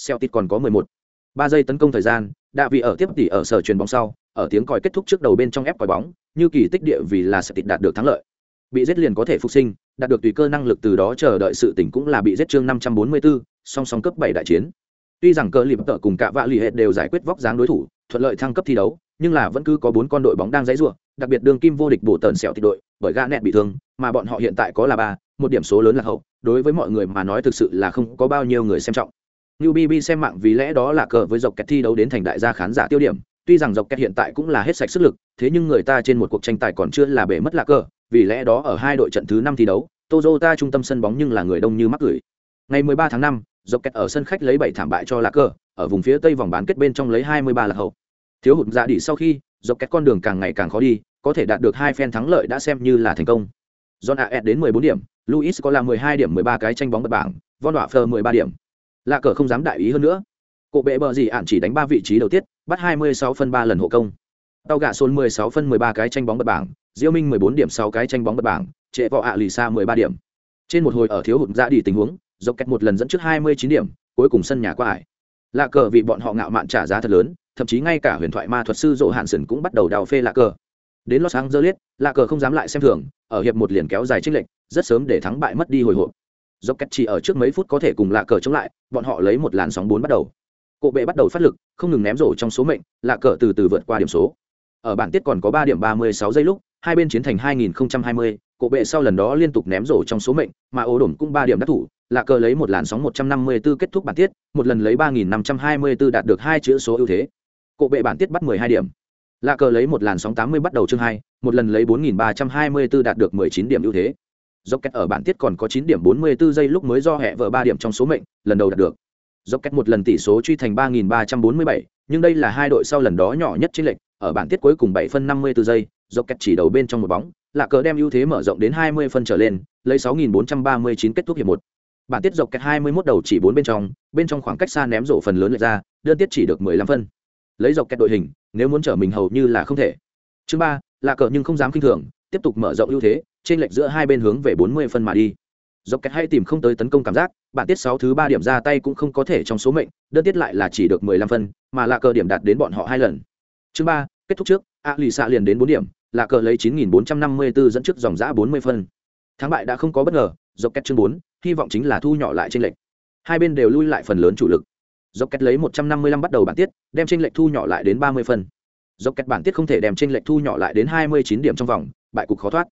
Celtic còn có 11. 3 giây tấn công thời gian, đạ vị ở tiếp tỷ ở sở truyền bóng sau, ở tiếng còi kết thúc trước đầu bên trong ép còi bóng, như kỳ tích địa vì là Celtic đạt được thắng lợi. Bị giết liền có thể phục sinh, đạt được tùy cơ năng lực từ đó chờ đợi sự tỉnh cũng là bị giết chương 544, song song cấp 7 đại chiến. Tuy rằng cờ liệp tợ cùng cả vạ lì hệ đều giải quyết vóc dáng đối thủ, thuận lợi thăng cấp thi đấu, nhưng là vẫn cứ có bốn con đội bóng đang dãy rủa, đặc biệt đường kim vô địch bổ tần sẹo thịt đội, bởi gã nẹt bị thương, mà bọn họ hiện tại có là ba, một điểm số lớn là hậu, đối với mọi người mà nói thực sự là không có bao nhiêu người xem trọng. New BB xem mạng vì lẽ đó là cờ với dọc kẹt thi đấu đến thành đại gia khán giả tiêu điểm, tuy rằng dọc kẹt hiện tại cũng là hết sạch sức lực, thế nhưng người ta trên một cuộc tranh tài còn chưa là bể mất lạc cờ, vì lẽ đó ở hai đội trận thứ năm thi đấu, tozota trung tâm sân bóng nhưng là người đông như mắc gửi. Ngày 13 tháng 5, dọc kẹt ở sân khách lấy 7 thảm bại cho lạc cờ, ở vùng phía tây vòng bán kết bên trong lấy 23 lạc hậu. Thiếu hụt dạ ra đi sau khi, dọc kẹt con đường càng ngày càng khó đi, có thể đạt được hai phen thắng lợi đã xem như là thành công. John aed đến 14 điểm, Luis có là 12 điểm 13 cái tranh bóng bật bảng, Von Dọa 13 điểm. lạc cờ không dám đại ý hơn nữa. Cổ bệ bờ gì ạn chỉ đánh ba vị trí đầu tiết, bắt 26 phân 3 lần hộ công. tao gạ Sôn 16 phân 13 cái tranh bóng bật bảng, Diêu Minh 14 điểm 6 cái tranh bóng bật bảng, trệ vọ ạ lì xa 13 điểm. Trên một hồi ở thiếu hụt ra đi tình huống, dọc kẹt một lần dẫn trước 29 điểm, cuối cùng sân nhà qua ải. Lạ cờ vì bọn họ ngạo mạn trả giá thật lớn, thậm chí ngay cả huyền thoại ma thuật sư Dỗ Hạn Sẩn cũng bắt đầu đào phê lạ cờ. Đến Los Angeles, lạ cờ không dám lại xem thường, ở hiệp một liền kéo dài chênh lệch, rất sớm để thắng bại mất đi hồi hộp. Dốc chỉ ở trước mấy phút có thể cùng lạ cờ chống lại, bọn họ lấy một làn sóng bốn bắt đầu cộ bệ bắt đầu phát lực, không ngừng ném rổ trong số mệnh, lạ cờ từ từ vượt qua điểm số. Ở bản tiết còn có ba điểm ba mươi sáu giây lúc, hai bên chiến thành hai nghìn hai mươi. cổ bệ sau lần đó liên tục ném rổ trong số mệnh, mà ố đổm cũng ba điểm đắc thủ, lạ cờ lấy một làn sóng một trăm năm mươi 154 kết thúc bản tiết, một lần lấy ba nghìn năm trăm hai mươi 3524 đạt được hai chữ số ưu thế. Cổ bệ bản tiết bắt mười hai điểm. Lạ cờ lấy một làn sóng tám mươi bắt đầu chương hai, một lần lấy bốn nghìn ba trăm hai mươi 4324 đạt được mười chín điểm ưu thế. Dốc kết ở bản tiết còn có chín điểm bốn mươi 44 giây lúc mới do hệ vợ ba điểm trong số mệnh, lần đầu đạt được dốc cách một lần tỷ số truy thành 3.347, nhưng đây là hai đội sau lần đó nhỏ nhất trên lệch ở bản tiết cuối cùng 7 phân 54 giây dốc cách chỉ đầu bên trong một bóng là cờ đem ưu thế mở rộng đến 20 phân trở lên lấy 6.439 kết thúc hiệp một. Bản tiết dọc kẹt 21 đầu chỉ bốn bên trong bên trong khoảng cách xa ném rổ phần lớn lệch ra đơn tiết chỉ được 15 phân. Lấy dọc kẹt đội hình nếu muốn trở mình hầu như là không thể. Chương ba là cờ nhưng không dám kinh thường tiếp tục mở rộng ưu thế trên lệch giữa hai bên hướng về 40 phân mà đi. Dọc kẹt hay tìm không tới tấn công cảm giác bản tiết sáu thứ ba điểm ra tay cũng không có thể trong số mệnh đơn tiết lại là chỉ được mười lăm phân mà là cờ điểm đạt đến bọn họ hai lần. Chương ba kết thúc trước a lì xạ liền đến bốn điểm là cờ lấy chín nghìn bốn trăm năm mươi 9454 dẫn trước dòng giã bốn mươi phân. Thắng bại đã không có bất ngờ dọc kết chương bốn hy vọng chính là thu nhỏ lại chênh lệch. hai bên đều lui lại phần lớn chủ lực. Dọc kết lấy một trăm năm mươi lăm bắt đầu bản tiết đem chênh lệch thu nhỏ lại đến ba mươi phân. Dọc kết bản tiết không thể đem chênh lệch thu nhỏ lại đến hai mươi chín điểm trong vòng bại cục khó thoát.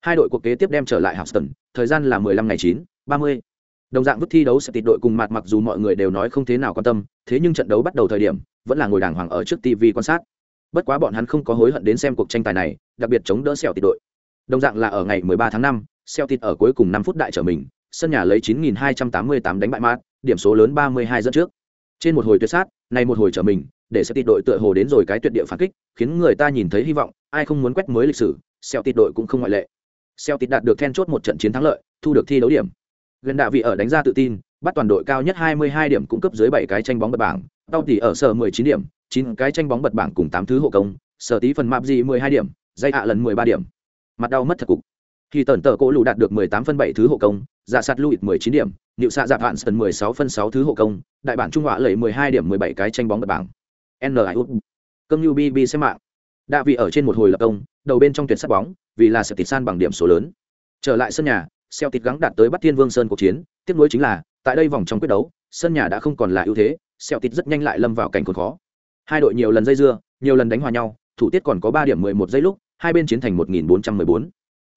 Hai đội cuộc kế tiếp đem trở lại Houston, thời gian là 15 ngày 9, 30. Đồng dạng vứt thi đấu sẽ tịt đội cùng mặt mặc dù mọi người đều nói không thế nào quan tâm, thế nhưng trận đấu bắt đầu thời điểm, vẫn là ngồi đàng hoàng ở trước TV quan sát. Bất quá bọn hắn không có hối hận đến xem cuộc tranh tài này, đặc biệt chống đỡ sẹo tịt đội. Đồng dạng là ở ngày 13 tháng 5, sẹo tịt ở cuối cùng 5 phút đại trở mình, sân nhà lấy 9288 đánh bại mát, điểm số lớn 32 dẫn trước. Trên một hồi tuyệt sát, này một hồi trở mình, để sẽ tịt đội tựa hồ đến rồi cái tuyệt địa phản kích, khiến người ta nhìn thấy hy vọng, ai không muốn quét mới lịch sử, sẹo tịt đội cũng không ngoại lệ. Celtic đạt được then chốt một trận chiến thắng lợi, thu được thi đấu điểm. Gần đạ vị ở đánh ra tự tin, bắt toàn đội cao nhất 22 điểm cung cấp dưới 7 cái tranh bóng bật bảng, Tao tỷ ở sở 19 điểm, 9 cái tranh bóng bật bảng cùng 8 thứ hộ công, sở tí phần map gì 12 điểm, dây hạ lần 13 điểm. Mặt đau mất thật cục. Khi tẩn tờ cổ lù đạt được 18 phân 7 thứ hộ công, dạ sạt lùi 19 điểm, Niệu xạ giả hạn sân 16 phân 6 thứ hộ công, đại bản trung họa lấy 12 điểm 17 cái tranh bóng bật bảng. NIU. Cơm bb xem mạng. Đạ vị ở trên một hồi lập công, đầu bên trong tuyệt sát bóng, vì là sẽ tịt san bằng điểm số lớn. Trở lại sân nhà, xeo tịt gắng đạt tới bắt Thiên Vương Sơn cuộc chiến, tiếp nối chính là, tại đây vòng trong quyết đấu, sân nhà đã không còn là ưu thế, xeo tịt rất nhanh lại lâm vào cảnh khốn khó. Hai đội nhiều lần dây dưa, nhiều lần đánh hòa nhau, thủ tiết còn có ba điểm mười một giây lúc, hai bên chiến thành một nghìn bốn trăm mười bốn.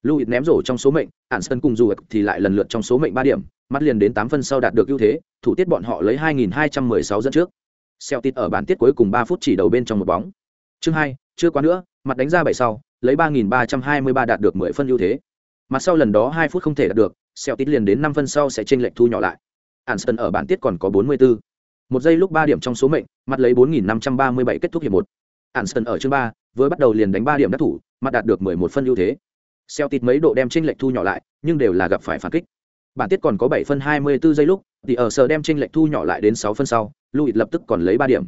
Louis ném rổ trong số mệnh, Anderson cùng dù thì lại lần lượt trong số mệnh ba điểm, mắt liền đến tám phân sau đạt được ưu thế, thủ tiết bọn họ lấy hai nghìn hai trăm mười sáu dẫn trước. Celtic ở bản tiết cuối cùng ba phút chỉ đầu bên trong một bóng. Chương hai, chưa quá nữa, mặt đánh ra bảy sau, lấy 3.323 đạt được 10 phân ưu thế. Mặt sau lần đó 2 phút không thể đạt được, xeo tít liền đến 5 phân sau sẽ chênh lệch thu nhỏ lại. Anston ở bản tiết còn có 44. Một giây lúc 3 điểm trong số mệnh, mặt lấy 4.537 kết thúc hiệp 1. Anston ở chương 3, vừa bắt đầu liền đánh 3 điểm đắc thủ, mặt đạt được 11 phân ưu thế. Xeo tít mấy độ đem chênh lệch thu nhỏ lại, nhưng đều là gặp phải phản kích. Bản tiết còn có 7 phân 24 giây lúc, thì ở sở đem chênh lệch thu nhỏ lại đến 6 phân sau, Louis lập tức còn lấy 3 điểm.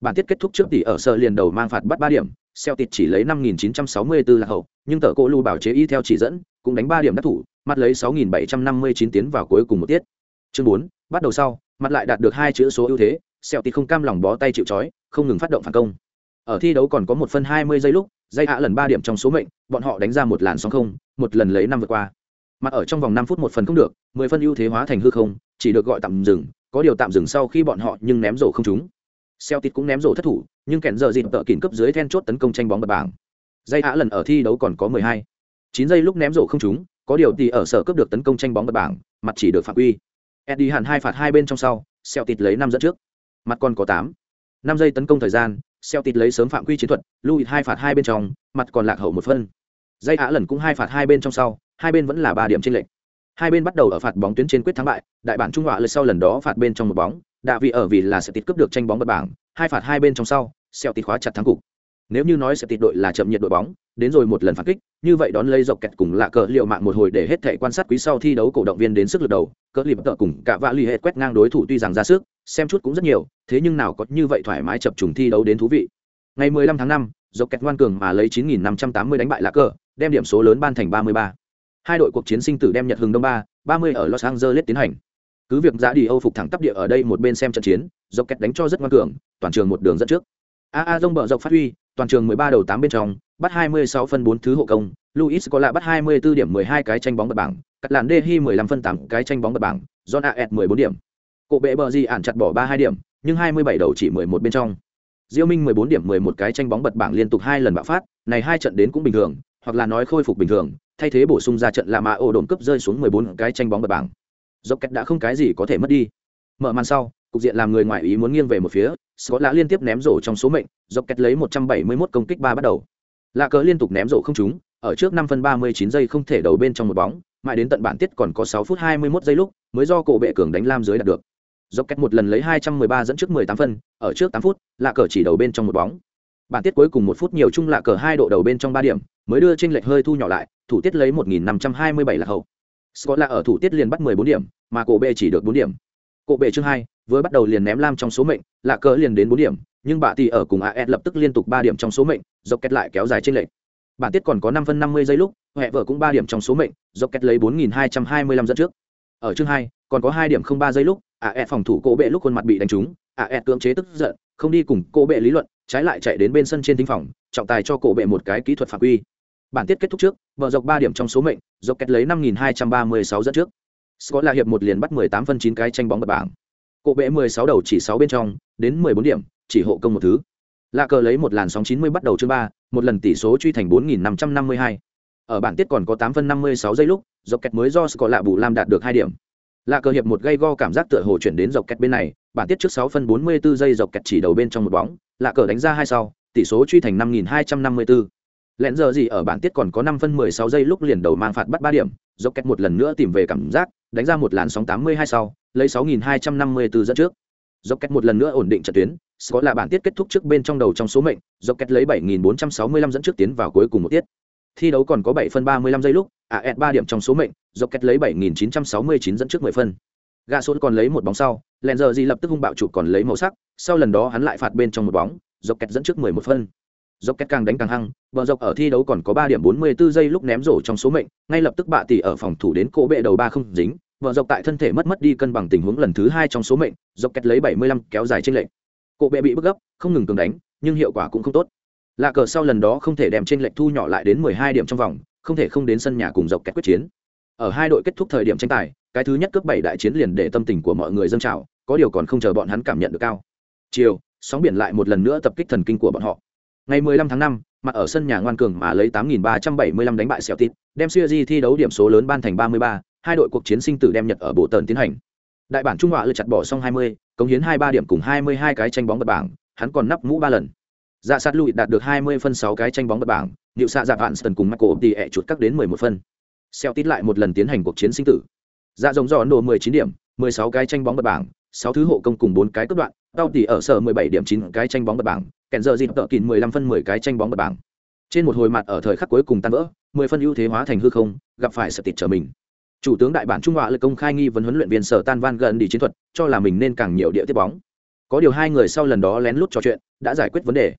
Bản tiết kết thúc trước thì ở sở liền đầu mang phạt bắt 3 điểm, Celtic chỉ lấy 5964 là hậu, nhưng tờ cô lưu bảo chế y theo chỉ dẫn, cũng đánh 3 điểm đắc thủ, mặt lấy 6759 tiến vào cuối cùng một tiết. Chương 4, bắt đầu sau, mặt lại đạt được hai chữ số ưu thế, Celtic không cam lòng bó tay chịu trói, không ngừng phát động phản công. Ở thi đấu còn có 1 phân 20 giây lúc, dây hạ lần 3 điểm trong số mệnh, bọn họ đánh ra một làn sóng không, một lần lấy năm vượt qua. Mặt ở trong vòng 5 phút một phần không được, 10 phân ưu thế hóa thành hư không, chỉ được gọi tạm dừng, có điều tạm dừng sau khi bọn họ nhưng ném rổ không trúng. Celtic cũng ném rổ thất thủ, nhưng kèn giờ dịp tợ kỉnh cấp dưới then chốt tấn công tranh bóng bật bảng. Dây hạ lần ở thi đấu còn có 12. 9 giây lúc ném rổ không trúng, có điều thì ở sở cướp được tấn công tranh bóng bật bảng, mặt chỉ được phạm quy. Eddie hẳn hai phạt hai bên trong sau, Celtic lấy 5 dẫn trước. Mặt còn có 8. 5 giây tấn công thời gian, Celtic lấy sớm phạm quy chiến thuật, Louis hai phạt hai bên trong, mặt còn lạc hậu một phân. Dây Á lần cũng hai phạt hai bên trong sau, hai bên vẫn là 3 điểm trên lệnh. Hai bên bắt đầu ở phạt bóng tuyến trên quyết thắng bại, đại bản trung họa lượt sau lần đó phạt bên trong một bóng, đại vị ở vì là sẽ tịt cướp được tranh bóng bật bảng hai phạt hai bên trong sau Celtic tịt khóa chặt thắng cục nếu như nói sẽ tịt đội là chậm nhiệt đội bóng đến rồi một lần phản kích như vậy đón lấy dọc kẹt cùng lạ cờ liệu mạng một hồi để hết thể quan sát quý sau thi đấu cổ động viên đến sức lực đầu cỡ lịp tợ cùng cả vạ lì hệ quét ngang đối thủ tuy rằng ra sức xem chút cũng rất nhiều thế nhưng nào có như vậy thoải mái chập trùng thi đấu đến thú vị. Ngày 15 tháng 5, dọc kẹt ngoan cường mà lấy 9.580 đánh bại lạ cờ đem điểm số lớn ban thành 33. hai đội cuộc chiến sinh tử đem nhật hừng đông ba 30 ở los angeles tiến hành. Cứ việc giá đi âu phục thẳng tắp địa ở đây một bên xem trận chiến dọc kẹt đánh cho rất ngoan cường toàn trường một đường dẫn trước. A a dông bờ dọc phát huy toàn trường 13 đầu 8 bên trong bắt 26 phân 4 thứ hộ công luis có lại bắt 24 điểm 12 cái tranh bóng bật bảng cắt làn Dehi 15 phân 8 cái tranh bóng bật bảng john aet 14 điểm Cổ bệ bờ gì ản chặt bỏ 32 điểm nhưng 27 đầu chỉ 11 bên trong. Diêu Minh 14 điểm 11 cái tranh bóng bật bảng liên tục hai lần bạo phát, này hai trận đến cũng bình thường, hoặc là nói khôi phục bình thường, thay thế bổ sung ra trận là mà ổ đồn cấp rơi xuống 14 cái tranh bóng bật bảng. Dốc kết đã không cái gì có thể mất đi. Mở màn sau, cục diện làm người ngoài ý muốn nghiêng về một phía, Scott đã liên tiếp ném rổ trong số mệnh, dọc kẹt lấy 171 công kích ba bắt đầu. Lạ cờ liên tục ném rổ không trúng, ở trước 5 phân 39 giây không thể đầu bên trong một bóng, mãi đến tận bản tiết còn có 6 phút 21 giây lúc, mới do cổ bệ cường đánh lam dưới đạt được. dọc kẹt một lần lấy 213 dẫn trước 18 phân, ở trước 8 phút, lạ cờ chỉ đầu bên trong một bóng. Bản tiết cuối cùng một phút nhiều chung lạ cờ hai độ đầu bên trong 3 điểm, mới đưa chênh lệch hơi thu nhỏ lại, thủ tiết lấy 1527 là hậu. Scott là ở thủ tiết liền bắt 14 điểm, mà cổ bệ chỉ được 4 điểm. Cổ bệ chương hai, vừa bắt đầu liền ném lam trong số mệnh, lạ cỡ liền đến bốn điểm, nhưng bà tỷ ở cùng AS lập tức liên tục ba điểm trong số mệnh, dọc kết lại kéo dài trên lệch. Bản tiết còn có năm phân 50 giây lúc, hệ vợ cũng ba điểm trong số mệnh, dọc kết lấy 4225 dẫn trước. Ở chương hai, còn có hai điểm không ba giây lúc, AS phòng thủ cổ bệ lúc khuôn mặt bị đánh trúng, AS cưỡng chế tức giận, không đi cùng cổ bệ lý luận, trái lại chạy đến bên sân trên thính phòng, trọng tài cho cổ bệ một cái kỹ thuật phạm quy. Bản tiết kết thúc trước, vợ dọc ba điểm trong số mệnh, dọc kết lấy 5236 dẫn trước. Scott là hiệp một liền bắt 18 phân 9 cái tranh bóng bật bảng. Cổ bệ 16 đầu chỉ 6 bên trong, đến 14 điểm, chỉ hộ công một thứ. Lạ cờ lấy một làn sóng 90 bắt đầu chương 3, một lần tỷ số truy thành 4552. Ở bản tiết còn có 8 phân 56 giây lúc, dọc kẹt mới do Scott lạ bù làm đạt được 2 điểm. Lạ cờ hiệp một gây go cảm giác tựa hồ chuyển đến dọc kẹt bên này, bản tiết trước 6 phân 44 giây dọc kẹt chỉ đầu bên trong một bóng, lạ cờ đánh ra hai sau, tỷ số truy thành 5254. Lẹn giờ gì ở bản tiết còn có 5 phân 16 giây lúc liền đầu mang phạt bắt 3 điểm, dọc kẹt một lần nữa tìm về cảm giác, đánh ra một làn sóng 82 sau, lấy 6254 dẫn trước. Rocket một lần nữa ổn định trận tuyến, có là bản tiết kết thúc trước bên trong đầu trong số mệnh, Rocket lấy 7465 dẫn trước tiến vào cuối cùng một tiết. Thi đấu còn có 7 phân 35 giây lúc, AS 3 điểm trong số mệnh, Rocket lấy 7969 dẫn trước 10 phân. Gà sốt còn lấy một bóng sau, Lenzer gì lập tức hung bạo chụp còn lấy màu sắc, sau lần đó hắn lại phạt bên trong một bóng, Rocket dẫn trước 11 phân. Dọc kẹt càng đánh càng hăng, bờ dọc ở thi đấu còn có ba điểm 44 giây lúc ném rổ trong số mệnh, ngay lập tức bạ tỷ ở phòng thủ đến cỗ bệ đầu ba không dính, vợ dọc tại thân thể mất mất đi cân bằng tình huống lần thứ hai trong số mệnh dọc kẹt lấy 75 kéo dài trên lệnh cỗ bệ bị bức gấp không ngừng cường đánh nhưng hiệu quả cũng không tốt. Lạ cờ sau lần đó không thể đem trên lệnh thu nhỏ lại đến 12 điểm trong vòng không thể không đến sân nhà cùng dọc kẹt quyết chiến. Ở hai đội kết thúc thời điểm tranh tài cái thứ nhất cướp bảy đại chiến liền để tâm tình của mọi người dâng trào có điều còn không chờ bọn hắn cảm nhận được cao. Chiều sóng biển lại một lần nữa tập kích thần kinh của bọn họ ngày 15 tháng 5, mặt ở sân nhà ngoan cường mà lấy 8.375 đánh bại xẻo tít đem siêu thi đấu điểm số lớn ban thành 33, hai đội cuộc chiến sinh tử đem nhật ở bộ tần tiến hành. Đại bản trung họa lựa chặt bỏ xong 20, cống hiến 23 điểm cùng 22 cái tranh bóng bật bảng hắn còn nắp mũ ba lần. Dạ sát lụi đạt được 20 phân 6 cái tranh bóng bật bảng Niệu xạ dạ vạn Sơn cùng michael tỷ ẹ chuột các đến 11 phân. Xeo tít lại một lần tiến hành cuộc chiến sinh tử. Dạ rồng giò nổ 19 điểm 16 cái tranh bóng bật bảng 6 thứ hộ công cùng 4 cái cấp đoạn tao tỷ ở sở 17 điểm 9 cái tranh bóng bật bảng kèn giờ dịp tợ kín 15 phân 10 cái tranh bóng bật bảng. Trên một hồi mặt ở thời khắc cuối cùng tan vỡ 10 phân ưu thế hóa thành hư không, gặp phải sợ tịt trở mình. Chủ tướng đại bản trung họa lực công khai nghi vấn huấn luyện viên sở tan van gần đi chiến thuật, cho là mình nên càng nhiều địa tiếp bóng. Có điều hai người sau lần đó lén lút trò chuyện, đã giải quyết vấn đề.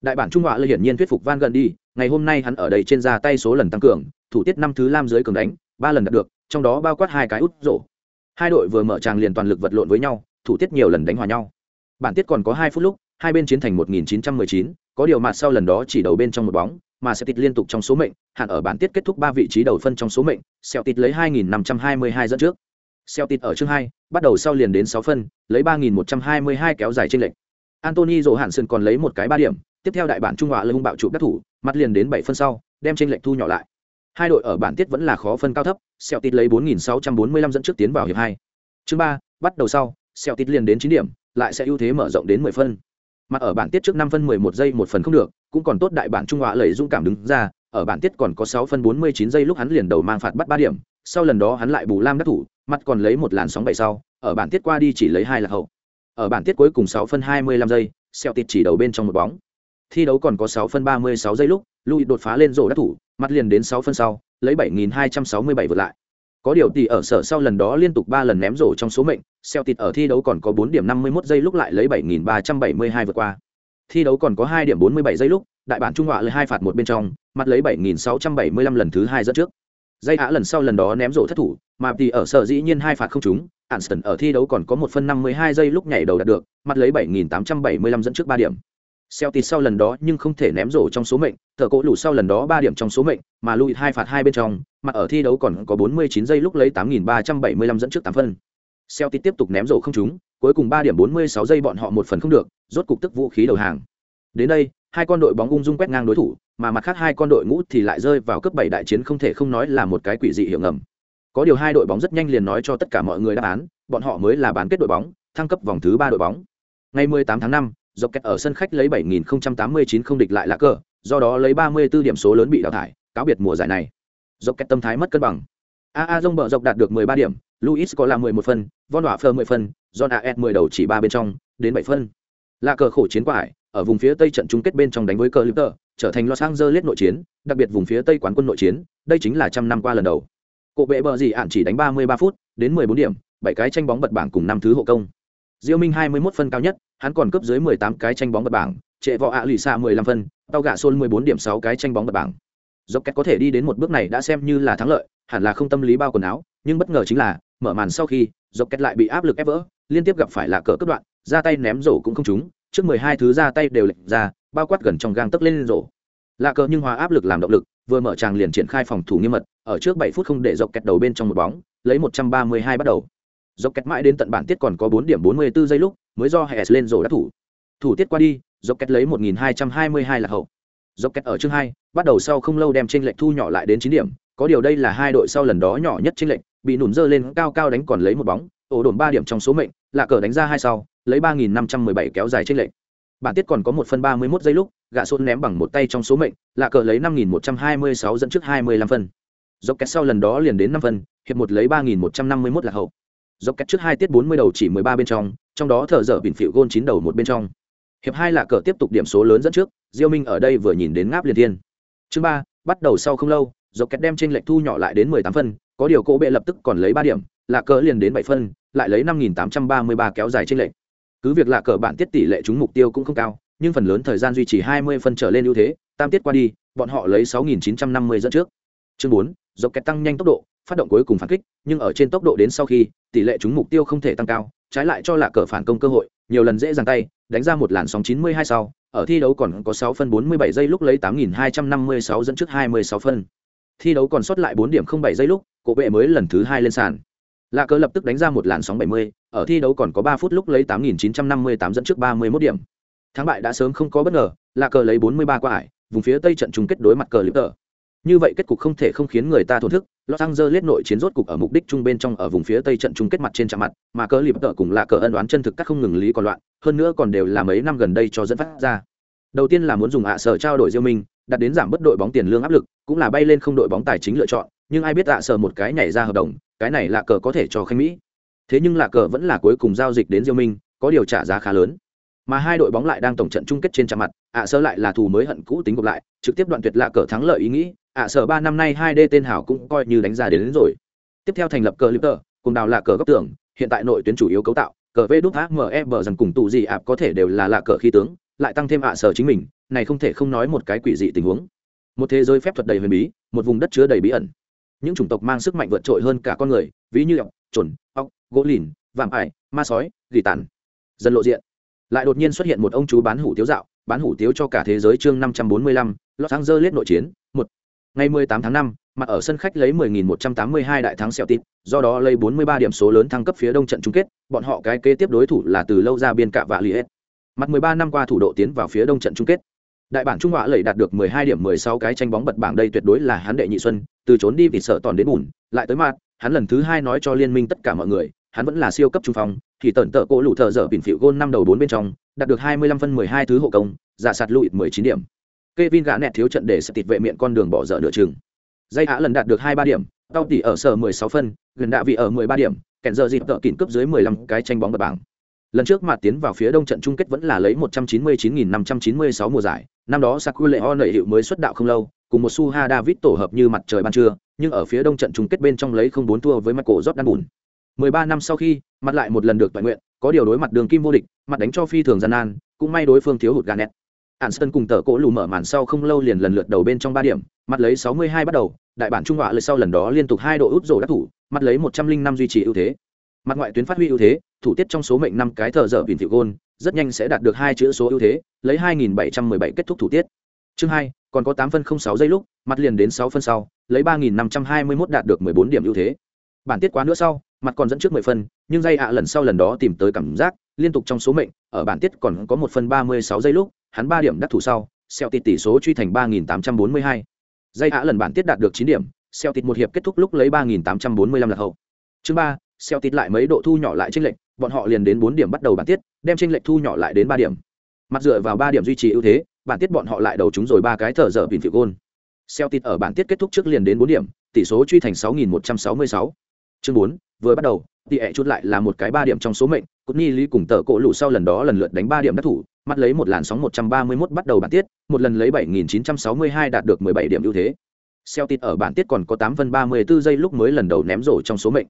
Đại bản trung họa lực hiển nhiên thuyết phục van gần đi ngày hôm nay hắn ở đây trên ra tay số lần tăng cường, thủ tiết năm thứ lam dưới cường đánh, ba lần đạt được, trong đó bao quát hai cái út rổ. Hai đội vừa mở tràng liền toàn lực vật lộn với nhau, thủ tiết nhiều lần đánh hòa nhau. Bản tiết còn có hai phút lúc hai bên chiến thành 1919, có điều mà sau lần đó chỉ đầu bên trong một bóng mà sẽ tịt liên tục trong số mệnh, hạn ở bản tiết kết thúc ba vị trí đầu phân trong số mệnh, Xeo tịt lấy 2522 dẫn trước. Xeo tịt ở chương 2, bắt đầu sau liền đến 6 phân, lấy 3122 kéo dài trên lệnh. Anthony Johansson còn lấy một cái 3 điểm, tiếp theo đại bản trung họa lưng bạo trụ đắc thủ, mặt liền đến 7 phân sau, đem trên lệnh thu nhỏ lại. Hai đội ở bản tiết vẫn là khó phân cao thấp, Xeo tịt lấy 4645 dẫn trước tiến vào hiệp 2. Chương 3, bắt đầu sau, Xeo tịt liền đến 9 điểm, lại sẽ ưu thế mở rộng đến 10 phân mà ở bản tiết trước năm phân mười một giây một phần không được, cũng còn tốt đại bản trung họa lầy dũng cảm đứng ra, ở bản tiết còn có sáu phân bốn mươi chín giây lúc hắn liền đầu mang phạt bắt ba điểm, sau lần đó hắn lại bù lam đắc thủ, mặt còn lấy một làn sóng bảy sau, ở bản tiết qua đi chỉ lấy hai là hậu. Ở bản tiết cuối cùng sáu phân hai mươi lăm giây xeo tịt chỉ đầu bên trong một bóng. Thi đấu còn có sáu phân ba mươi sáu giây lúc, louis đột phá lên rổ đắc thủ, mặt liền đến sáu phân sau, lấy bảy nghìn hai trăm sáu mươi bảy vượt lại có điều tỷ ở sở sau lần đó liên tục ba lần ném rổ trong số mệnh Celtic ở thi đấu còn có 4 điểm 51 giây lúc lại lấy 7372 vượt qua. Thi đấu còn có 2 điểm 47 giây lúc, đại bản trung họa lấy hai phạt một bên trong, mặt lấy 7675 lần thứ hai dẫn trước. Dây hạ lần sau lần đó ném rổ thất thủ, mà tỷ ở sở dĩ nhiên hai phạt không trúng, Anston ở thi đấu còn có 1 phân 52 giây lúc nhảy đầu đạt được, mặt lấy 7875 dẫn trước 3 điểm. Celtic sau lần đó nhưng không thể ném rổ trong số mệnh, thở cỗ lù sau lần đó 3 điểm trong số mệnh, mà Louis hai phạt hai bên trong, mặt ở thi đấu còn có 49 giây lúc lấy 8375 dẫn trước 8 phân. Celtic tiếp tục ném rổ không trúng, cuối cùng 3 điểm bốn mươi sáu giây bọn họ một phần không được rốt cục tức vũ khí đầu hàng. Đến đây hai con đội bóng ung dung quét ngang đối thủ mà mặt khác hai con đội ngũ thì lại rơi vào cấp 7 đại chiến không thể không nói là một cái quỷ dị hiệu ngầm. Có điều hai đội bóng rất nhanh liền nói cho tất cả mọi người đáp án bọn họ mới là bán kết đội bóng thăng cấp vòng thứ ba đội bóng. Ngày 18 tháng 5, dọc kẹt ở sân khách lấy 7089 không địch lại là cờ do đó lấy 34 điểm số lớn bị đào thải cáo biệt mùa giải này dọc kẹt tâm thái mất cân bằng a a dông bờ dọc đạt được 13 điểm luis có là 11 phân von đỏa phơ 10 phân john A aed 10 đầu chỉ ba bên trong đến 7 phân Lạ cờ khổ chiến quải ở vùng phía tây trận chung kết bên trong đánh với cờ trở thành Los Angeles nội chiến, đặc biệt vùng phía tây quán quân nội chiến, đây chính là trăm năm qua lần đầu. Cổ bệ bờ gì ạn chỉ đánh 33 phút, đến 14 điểm, bảy cái tranh bóng bật bảng cùng năm thứ hộ công. Diêu Minh 21 phân cao nhất, hắn còn cấp dưới 18 cái tranh bóng bật bảng, trệ võ ạ lì xạ 15 phân, tao gạ xôn 14 điểm 6 cái tranh bóng bật bảng. Dốc Kẹt có thể đi đến một bước này đã xem như là thắng lợi, hẳn là không tâm lý bao quần áo, nhưng bất ngờ chính là, mở màn sau khi, Dốc Kẹt lại bị áp lực ép vỡ, liên tiếp gặp phải là cờ cất đoạn, ra tay ném rổ cũng không trúng, trước 12 thứ ra tay đều lệch ra, bao quát gần trong gang tấc lên rổ. Lạ cờ nhưng hòa áp lực làm động lực, vừa mở tràng liền triển khai phòng thủ nghiêm mật, ở trước bảy phút không để dọc kẹt đầu bên trong một bóng, lấy 132 bắt đầu. Dọc kẹt mãi đến tận bản tiết còn có bốn điểm 44 giây lúc, mới do Hess lên rổ đã thủ. Thủ tiết qua đi, dọc kẹt lấy 1222 là hậu. Dọc kẹt ở chương hai bắt đầu sau không lâu đem tranh lệch thu nhỏ lại đến 9 điểm, có điều đây là hai đội sau lần đó nhỏ nhất tranh lệch, bị nủn dơ lên cao cao đánh còn lấy một bóng, ổ đồn 3 điểm trong số mệnh, là cờ đánh ra hai sau, lấy 3517 kéo dài tranh lệch. Bản tiết còn có 1 phân 31 giây lúc, gạ sôn ném bằng một tay trong số mệnh, là cờ lấy 5126 dẫn trước 25 phân. Dốc kẹt sau lần đó liền đến 5 phân, hiệp một lấy 3151 là hậu. Dốc kẹt trước hai tiết 40 đầu chỉ 13 bên trong, trong đó thở dở bình phịu gôn 9 đầu một bên trong. Hiệp hai là cờ tiếp tục điểm số lớn dẫn trước, Diêu Minh ở đây vừa nhìn đến ngáp liền thiên. Chương 3, bắt đầu sau không lâu, dọc kẹt đem trên lệch thu nhỏ lại đến 18 phân, có điều cổ bệ lập tức còn lấy 3 điểm, lạ cờ liền đến 7 phân, lại lấy 5833 kéo dài trên lệch. Cứ việc là cờ bạn tiết tỷ lệ trúng mục tiêu cũng không cao nhưng phần lớn thời gian duy trì 20 phân trở lên ưu thế tam tiết qua đi bọn họ lấy 6.950 dẫn trước. Chương 4, dọc kẹt tăng nhanh tốc độ phát động cuối cùng phản kích nhưng ở trên tốc độ đến sau khi tỷ lệ trúng mục tiêu không thể tăng cao trái lại cho là cờ phản công cơ hội nhiều lần dễ dàng tay đánh ra một làn sóng 92 sau ở thi đấu còn có 6 phân 47 giây lúc lấy 8.256 dẫn trước 26 phân thi đấu còn sót lại 4 điểm 07 giây lúc cổ vệ mới lần thứ hai lên sàn lạ cờ lập tức đánh ra một làn sóng 70, ở thi đấu còn có 3 phút lúc lấy 8.958 dẫn trước 31 điểm. Thắng bại đã sớm không có bất ngờ, lạ cờ lấy 43 qua ải, vùng phía tây trận chung kết đối mặt cờ liệp tờ. Như vậy kết cục không thể không khiến người ta thổn thức, Los Angeles nội chiến rốt cục ở mục đích trung bên trong ở vùng phía tây trận chung kết mặt trên chạm mặt, mà cờ liệp tờ cùng lạ cờ ân đoán chân thực các không ngừng lý còn loạn, hơn nữa còn đều là mấy năm gần đây cho dẫn phát ra. Đầu tiên là muốn dùng ạ sở trao đổi Diêu Minh, đặt đến giảm bất đội bóng tiền lương áp lực, cũng là bay lên không đội bóng tài chính lựa chọn, nhưng ai biết ạ sở một cái nhảy ra hợp đồng, cái này là cờ có thể cho khanh mỹ. Thế nhưng là cờ vẫn là cuối cùng giao dịch đến diêu minh có điều trả giá khá lớn. Mà hai đội bóng lại đang tổng trận chung kết trên trận mặt ạ sở lại là thù mới hận cũ tính gộp lại trực tiếp đoạn tuyệt lạ cờ thắng lợi ý nghĩ ạ sở ba năm nay hai d tên hảo cũng coi như đánh ra đến, đến rồi. Tiếp theo thành lập cờ liper cùng đào lạ cờ góc tưởng hiện tại nội tuyến chủ yếu cấu tạo cờ vê đúc hme bờ rằng cùng tụ gì ạp có thể đều là lạ cờ khí tướng, lại tăng thêm ạ sở chính mình, này không thể không nói một cái quỷ dị tình huống. Một thế giới phép thuật đầy huyền bí, một vùng đất chứa đầy bí ẩn. Những chủng tộc mang sức mạnh vượt trội hơn cả con người, ví như ọc, trồn, ọc, gỗ lìn, vạm ải, ma sói, gỉ tàn. Dần lộ diện. Lại đột nhiên xuất hiện một ông chú bán hủ tiếu dạo, bán hủ tiếu cho cả thế giới chương năm trăm bốn mươi lăm, los angeles nội chiến, một. Ngày mười tám tháng năm mặt ở sân khách lấy mười nghìn một trăm tám mươi hai đại thắng xẹo tít do đó lấy bốn mươi ba điểm số lớn thăng cấp phía đông trận chung kết, bọn họ cái kế tiếp đối thủ là từ lâu ra biên cạ và Liet. mặt mười ba năm qua thủ độ tiến vào phía đông trận chung kết. Đại bản trung họa lẩy đạt được 12 điểm 16 cái tranh bóng bật bảng đây tuyệt đối là hắn đệ nhị xuân, từ trốn đi vì sợ toàn đến bùn, lại tới mặt hắn lần thứ hai nói cho liên minh tất cả mọi người, hắn vẫn là siêu cấp trung phong, thì tẩn tợ cổ lũ thở dở bình phịu gôn năm đầu bốn bên trong, đạt được 25 phân 12 thứ hộ công, giả sạt lụi 19 điểm. Kevin gã nẹt thiếu trận để sẽ tịt vệ miệng con đường bỏ dở nửa chừng dây á lần đạt được 23 điểm, tao tỉ ở sở 16 phân, gần đạ vị ở 13 điểm, kèn giờ dịp tợ kỉnh cướp dưới 15 cái tranh bóng bật bảng. Lần trước mặt tiến vào phía đông trận chung kết vẫn là lấy 199.596 mùa giải. Năm đó Sakuleo nảy hiệu mới xuất đạo không lâu, cùng một Suha David tổ hợp như mặt trời ban trưa, nhưng ở phía đông trận chung kết bên trong lấy không bốn thua với Michael Jordan bùn. 13 năm sau khi, mặt lại một lần được toàn nguyện, có điều đối mặt đường kim vô địch, mặt đánh cho phi thường gian nan, cũng may đối phương thiếu hụt Garnett. Anston cùng tờ cỗ lù mở màn sau không lâu liền lần lượt đầu bên trong ba điểm, mặt lấy 62 bắt đầu đại bản trung họa lời sau lần đó liên tục hai độ út rổ đắc thủ, mặt lấy 105 duy trì ưu thế. Mặt ngoại tuyến phát huy ưu thế, thủ tiết trong số mệnh năm cái thợ dở bình thị gôn, rất nhanh sẽ đạt được hai chữ số ưu thế, lấy 2.717 kết thúc thủ tiết. Chương hai, còn có tám phân không sáu giây lúc, mặt liền đến sáu phân sau, lấy 3.521 đạt được 14 điểm ưu thế. Bản tiết quá nữa sau, mặt còn dẫn trước mười phân, nhưng dây ạ lần sau lần đó tìm tới cảm giác, liên tục trong số mệnh, ở bản tiết còn có một phân ba mươi sáu giây lúc, hắn ba điểm đắc thủ sau xẹo tịt tỷ số truy thành ba nghìn tám trăm bốn mươi hai dây hạ lần bản tiết đạt được chín điểm xeo tịt một hiệp kết thúc lúc lấy ba nghìn tám trăm bốn mươi lăm lạc hậu. Chương ba xeo tịt lại mấy độ thu nhỏ lại tranh lệch bọn họ liền đến bốn điểm bắt đầu bản tiết đem tranh lệch thu nhỏ lại đến ba điểm. Mặt dựa vào ba điểm duy trì ưu thế bản tiết bọn họ lại đầu chúng rồi ba cái thở dở bình phiệu gôn. Celtic ở bản tiết kết thúc trước liền đến bốn điểm, tỷ số truy thành 6166. Chương Bốn, vừa bắt đầu, tỷ ệ chút lại là một cái ba điểm trong số mệnh, Cút Ni Lý cùng tờ cổ lũ sau lần đó lần lượt đánh ba điểm đắc thủ, mắt lấy một làn sóng 131 bắt đầu bản tiết, một lần lấy 7962 đạt được 17 điểm ưu thế. Celtic ở bản tiết còn có 8 phân 34 giây lúc mới lần đầu ném rổ trong số mệnh.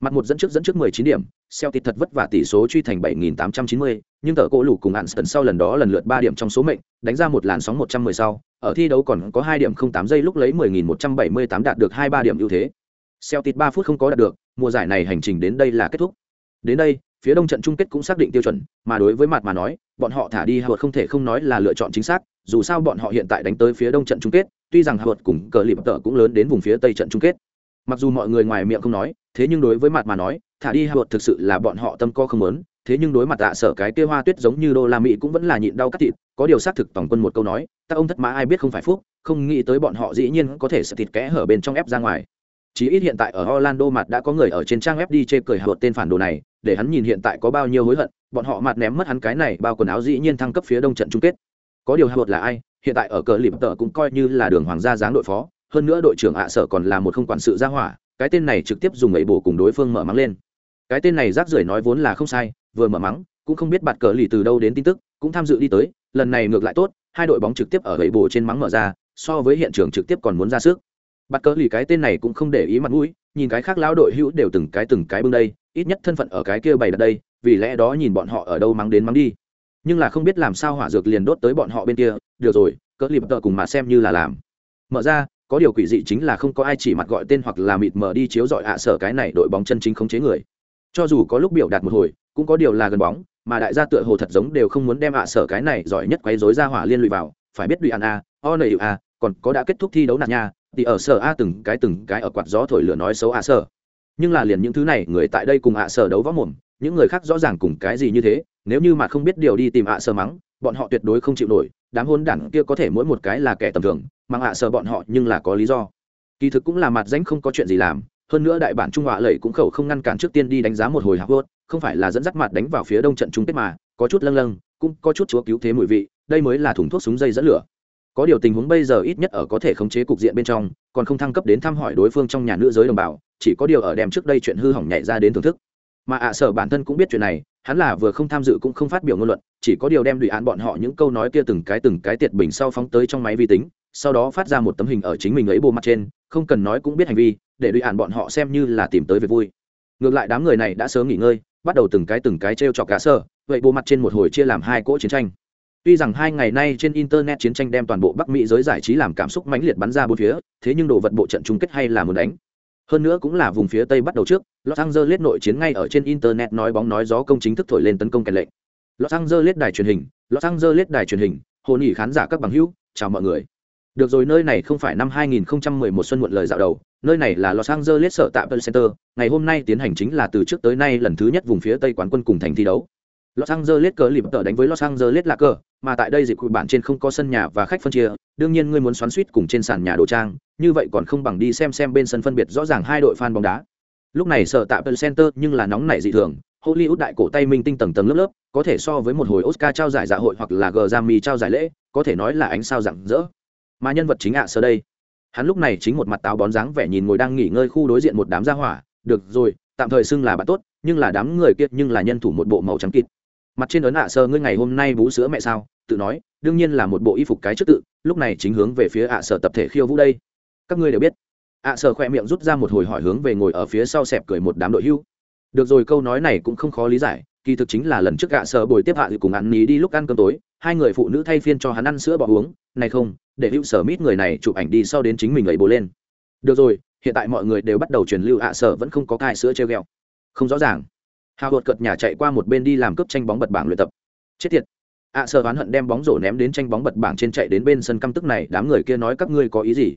Mặt một dẫn trước dẫn trước 19 điểm, Celtic thật vất vả tỷ số truy thành 7890, nhưng tờ cổ lũ cùng Anston sau lần đó lần lượt 3 điểm trong số mệnh, đánh ra một làn sóng 110 sau, ở thi đấu còn có 2 điểm 08 giây lúc lấy 10178 đạt được 23 điểm ưu thế. Celtic 3 phút không có đạt được, mùa giải này hành trình đến đây là kết thúc. Đến đây, phía đông trận chung kết cũng xác định tiêu chuẩn, mà đối với mặt mà nói, bọn họ thả đi Howard không thể không nói là lựa chọn chính xác, dù sao bọn họ hiện tại đánh tới phía đông trận chung kết, tuy rằng Howard cùng cờ lịp tợ cũng lớn đến vùng phía tây trận chung kết. Mặc dù mọi người ngoài miệng không nói, thế nhưng đối với mặt mà nói, thả đi Howard thực sự là bọn họ tâm co không muốn, thế nhưng đối mặt tạ sở cái kia hoa tuyết giống như đô la Mỹ cũng vẫn là nhịn đau cắt thịt, có điều xác thực tổng quân một câu nói, ta ông thất mã ai biết không phải phúc, không nghĩ tới bọn họ dĩ nhiên có thể sẽ thịt kẽ hở bên trong ép ra ngoài chỉ ít hiện tại ở Orlando mặt đã có người ở trên trang web đi chê cười hạ tên phản đồ này, để hắn nhìn hiện tại có bao nhiêu hối hận, bọn họ mặt ném mất hắn cái này bao quần áo dĩ nhiên thăng cấp phía đông trận chung kết. Có điều hạ là ai, hiện tại ở cờ lìm tờ cũng coi như là đường hoàng gia giáng đội phó, hơn nữa đội trưởng ạ sở còn là một không quản sự gia hỏa, cái tên này trực tiếp dùng ấy bổ cùng đối phương mở mắng lên. Cái tên này rác rưởi nói vốn là không sai, vừa mở mắng, cũng không biết bạt cờ lì từ đâu đến tin tức, cũng tham dự đi tới, lần này ngược lại tốt, hai đội bóng trực tiếp ở ấy bổ trên mắng mở ra, so với hiện trường trực tiếp còn muốn ra sức bạt cỡ lì cái tên này cũng không để ý mặt mũi nhìn cái khác lão đội hữu đều từng cái từng cái bưng đây ít nhất thân phận ở cái kia bày đặt đây, vì lẽ đó nhìn bọn họ ở đâu mắng đến mắng đi. Nhưng là không biết làm sao hỏa dược liền đốt tới bọn họ bên kia, được rồi, cỡ lịp tợ cùng mà xem như là làm. Mở ra, có điều quỷ dị chính là không có ai chỉ mặt gọi tên hoặc là mịt mờ đi chiếu dọi hạ sở cái này đội bóng chân chính không chế người. Cho dù có lúc biểu đạt một hồi, cũng có điều là gần bóng, mà đại gia tựa hồ thật giống đều không muốn đem hạ sở cái này giỏi nhất quấy rối ra hỏa liên lụy vào, phải biết đùi ăn a, o nầy a, còn có đã kết thúc thi đấu nạt nha, thì ở sở a từng cái từng cái ở quạt gió thổi lửa nói xấu a sở nhưng là liền những thứ này, người tại đây cùng ạ sở đấu võ mồm, những người khác rõ ràng cùng cái gì như thế, nếu như mà không biết điều đi tìm ạ sở mắng, bọn họ tuyệt đối không chịu nổi, đám hôn đản kia có thể mỗi một cái là kẻ tầm thường mang ạ sở bọn họ nhưng là có lý do. Kỳ thực cũng là mặt danh không có chuyện gì làm, hơn nữa đại bản trung họa lầy cũng khẩu không ngăn cản trước tiên đi đánh giá một hồi hạc vớt không phải là dẫn dắt mặt đánh vào phía đông trận chung kết mà, có chút lâng lâng, cũng có chút chúa cứu thế mùi vị, đây mới là thùng thuốc súng dây dẫn lửa. Có điều tình huống bây giờ ít nhất ở có thể khống chế cục diện bên trong còn không thăng cấp đến thăm hỏi đối phương trong nhà nữ giới đồng bào, chỉ có điều ở đem trước đây chuyện hư hỏng nhảy ra đến thưởng thức. Mà ạ sở bản thân cũng biết chuyện này, hắn là vừa không tham dự cũng không phát biểu ngôn luận, chỉ có điều đem đùi án bọn họ những câu nói kia từng cái từng cái tiệt bình sau phóng tới trong máy vi tính, sau đó phát ra một tấm hình ở chính mình ấy bộ mặt trên, không cần nói cũng biết hành vi, để đùi án bọn họ xem như là tìm tới về vui. Ngược lại đám người này đã sớm nghỉ ngơi, bắt đầu từng cái từng cái t r e o chọc cả sơ vậy bộ mặt trên một hồi chia làm hai cỗ chiến tranh. Tuy rằng hai ngày nay trên internet chiến tranh đem toàn bộ Bắc Mỹ giới giải trí làm cảm xúc mãnh liệt bắn ra bốn phía, thế nhưng đồ vật bộ trận chung kết hay là muốn đánh. Hơn nữa cũng là vùng phía Tây bắt đầu trước, Los Angeles nội chiến ngay ở trên internet nói bóng nói gió công chính thức thổi lên tấn công kèn lệnh. Los Angeles đài truyền hình, Los Angeles đài truyền hình, hồn nghỉ khán giả các bằng hữu, chào mọi người. Được rồi nơi này không phải năm 2011 xuân muộn lời dạo đầu, nơi này là Los Angeles sở tạm Center, ngày hôm nay tiến hành chính là từ trước tới nay lần thứ nhất vùng phía Tây quán quân cùng thành thi đấu. Los Angeles cờ lìm tờ đánh với Los Angeles là cờ, mà tại đây dịp bản trên không có sân nhà và khách phân chia, đương nhiên ngươi muốn xoắn suýt cùng trên sàn nhà đồ trang, như vậy còn không bằng đi xem xem bên sân phân biệt rõ ràng hai đội fan bóng đá. Lúc này sở tại Center nhưng là nóng nảy dị thường, Hollywood đại cổ tay minh tinh tầng tầng lớp lớp, có thể so với một hồi Oscar trao giải dạ hội hoặc là Grammy trao giải lễ, có thể nói là ánh sao rạng rỡ. Mà nhân vật chính ạ à đây, hắn lúc này chính một mặt táo bón dáng vẻ nhìn ngồi đang nghỉ ngơi khu đối diện một đám gia hỏa, được rồi, tạm thời xưng là bạn tốt, nhưng là đám người kia nhưng là nhân thủ một bộ màu trắng kịt mặt trên ấn ạ sơ ngươi ngày hôm nay bú sữa mẹ sao? Tự nói, đương nhiên là một bộ y phục cái trước tự, lúc này chính hướng về phía ạ sở tập thể khiêu vũ đây. Các ngươi đều biết. ạ sở khoe miệng rút ra một hồi hỏi hướng về ngồi ở phía sau xẹp cười một đám đội hưu. Được rồi, câu nói này cũng không khó lý giải, kỳ thực chính là lần trước ạ sở bồi tiếp hạ thì cùng ăn ní đi lúc ăn cơm tối, hai người phụ nữ thay phiên cho hắn ăn sữa bỏ uống. Này không, để hữu sở mít người này chụp ảnh đi sau đến chính mình ấy bố lên. Được rồi, hiện tại mọi người đều bắt đầu truyền lưu ạ sở vẫn không có cai sữa treo gheo không rõ ràng hào hột cợt nhà chạy qua một bên đi làm cướp tranh bóng bật bảng luyện tập. Chết tiệt. Ạ à, sợ oán hận đem bóng rổ ném đến tranh bóng bật bảng trên chạy đến bên sân căm tức này đám người kia nói các ngươi có ý gì?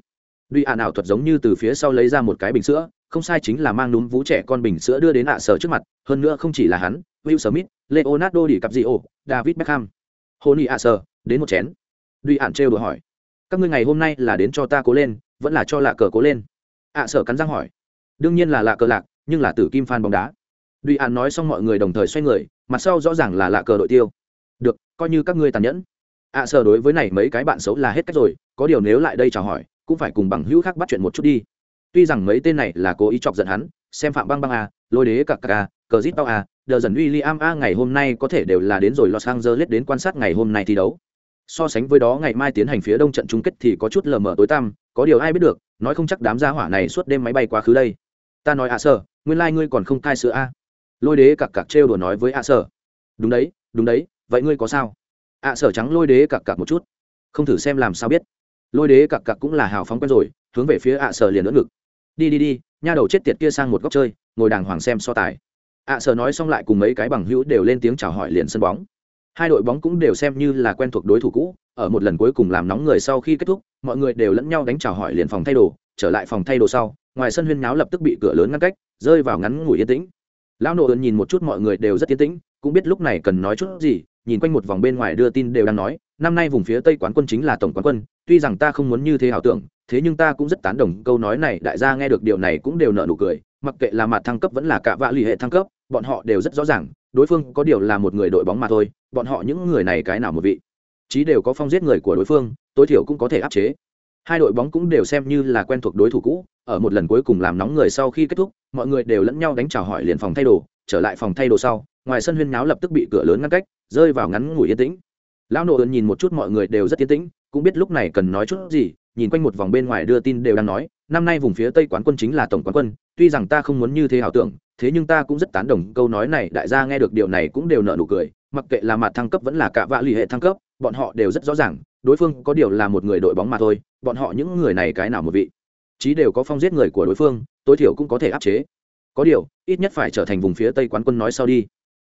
Duy à nảo thuật giống như từ phía sau lấy ra một cái bình sữa không sai chính là mang núm vú trẻ con bình sữa đưa đến ạ sở trước mặt hơn nữa không chỉ là hắn will smith leonardo đi cặp gì ồ david beckham. Hôn ạ sở đến một chén. Duy ạn trêu đùa hỏi. Các ngươi ngày hôm nay là đến cho ta cố lên vẫn là cho lạ cờ cố lên? Ạ sở cắn răng hỏi. Đương nhiên là lạ cờ lạc nhưng là tử kim phan bóng đá. Duy An nói xong mọi người đồng thời xoay người mặt sau rõ ràng là lạ cờ đội tiêu. Được coi như các ngươi tàn nhẫn. À, ạ sở đối với này mấy cái bạn xấu là hết cách rồi có điều nếu lại đây chào hỏi cũng phải cùng bằng hữu khác bắt chuyện một chút đi. Tuy rằng mấy tên này là cố ý chọc giận hắn xem phạm băng băng à, lôi đế cặc cặc à, cờ zit tao à, đờ dần William i a ngày hôm nay có thể đều là đến rồi los angeles đến quan sát ngày hôm nay thi đấu. So sánh với đó ngày mai tiến hành phía đông trận chung kết thì có chút lờ mờ tối tăm có điều ai biết được nói không chắc đám gia hỏa này suốt đêm máy bay quá khứ đây. Ta nói ạ à sở nguyên lai ngươi còn không cai sữa a lôi đế cặc cặc trêu đùa nói với ạ à sở. Đúng đấy đúng đấy, vậy ngươi có sao? Ạ sở trắng lôi đế cặc cặc một chút. Không thử xem làm sao biết. Lôi đế cặc cặc cũng là hào phóng quen rồi, hướng về phía ạ sở liền đỡ ngực. Đi đi đi, nha đầu chết tiệt kia sang một góc chơi, ngồi đàng hoàng xem so tài. Ạ sở nói xong lại cùng mấy cái bằng hữu đều lên tiếng chào hỏi liền sân bóng. Hai đội bóng cũng đều xem như là quen thuộc đối thủ cũ, ở một lần cuối cùng làm nóng người sau khi kết thúc, mọi người đều lẫn nhau đánh chào hỏi liền phòng thay đồ, trở lại phòng thay đồ sau, ngoài sân huyên náo lập tức bị cửa lớn ngăn cách, rơi vào ngắn ngủi yên tĩnh lão nộ ơn nhìn một chút mọi người đều rất tiến tĩnh, cũng biết lúc này cần nói chút gì, nhìn quanh một vòng bên ngoài đưa tin đều đang nói, năm nay vùng phía tây quán quân chính là tổng quán quân, tuy rằng ta không muốn như thế ảo tưởng, thế nhưng ta cũng rất tán đồng câu nói này, đại gia nghe được điều này cũng đều nợ nụ cười, mặc kệ là mặt thăng cấp vẫn là cả vạ lì hệ thăng cấp, bọn họ đều rất rõ ràng, đối phương có điều là một người đội bóng mà thôi, bọn họ những người này cái nào một vị. Chí đều có phong giết người của đối phương, tối thiểu cũng có thể áp chế hai đội bóng cũng đều xem như là quen thuộc đối thủ cũ, ở một lần cuối cùng làm nóng người sau khi kết thúc, mọi người đều lẫn nhau đánh chào hỏi liền phòng thay đồ, trở lại phòng thay đồ sau, ngoài sân huyên náo lập tức bị cửa lớn ngăn cách, rơi vào ngắn ngủi yên tĩnh. Lão nộ ơn nhìn một chút mọi người đều rất yên tĩnh, cũng biết lúc này cần nói chút gì, nhìn quanh một vòng bên ngoài đưa tin đều đang nói, năm nay vùng phía tây quán quân chính là tổng quán quân, tuy rằng ta không muốn như thế ảo tưởng, thế nhưng ta cũng rất tán đồng câu nói này, đại gia nghe được điều này cũng đều nợ nụ cười, mặc kệ là mặt thăng cấp vẫn là cả vạ lì hệ thăng cấp, bọn họ đều rất rõ ràng đối phương có điều là một người đội bóng mà thôi, bọn họ những người này cái nào một vị. Chí đều có phong giết người của đối phương, tối thiểu cũng có thể áp chế. Có điều, ít nhất phải trở thành vùng phía tây quán quân nói sau đi.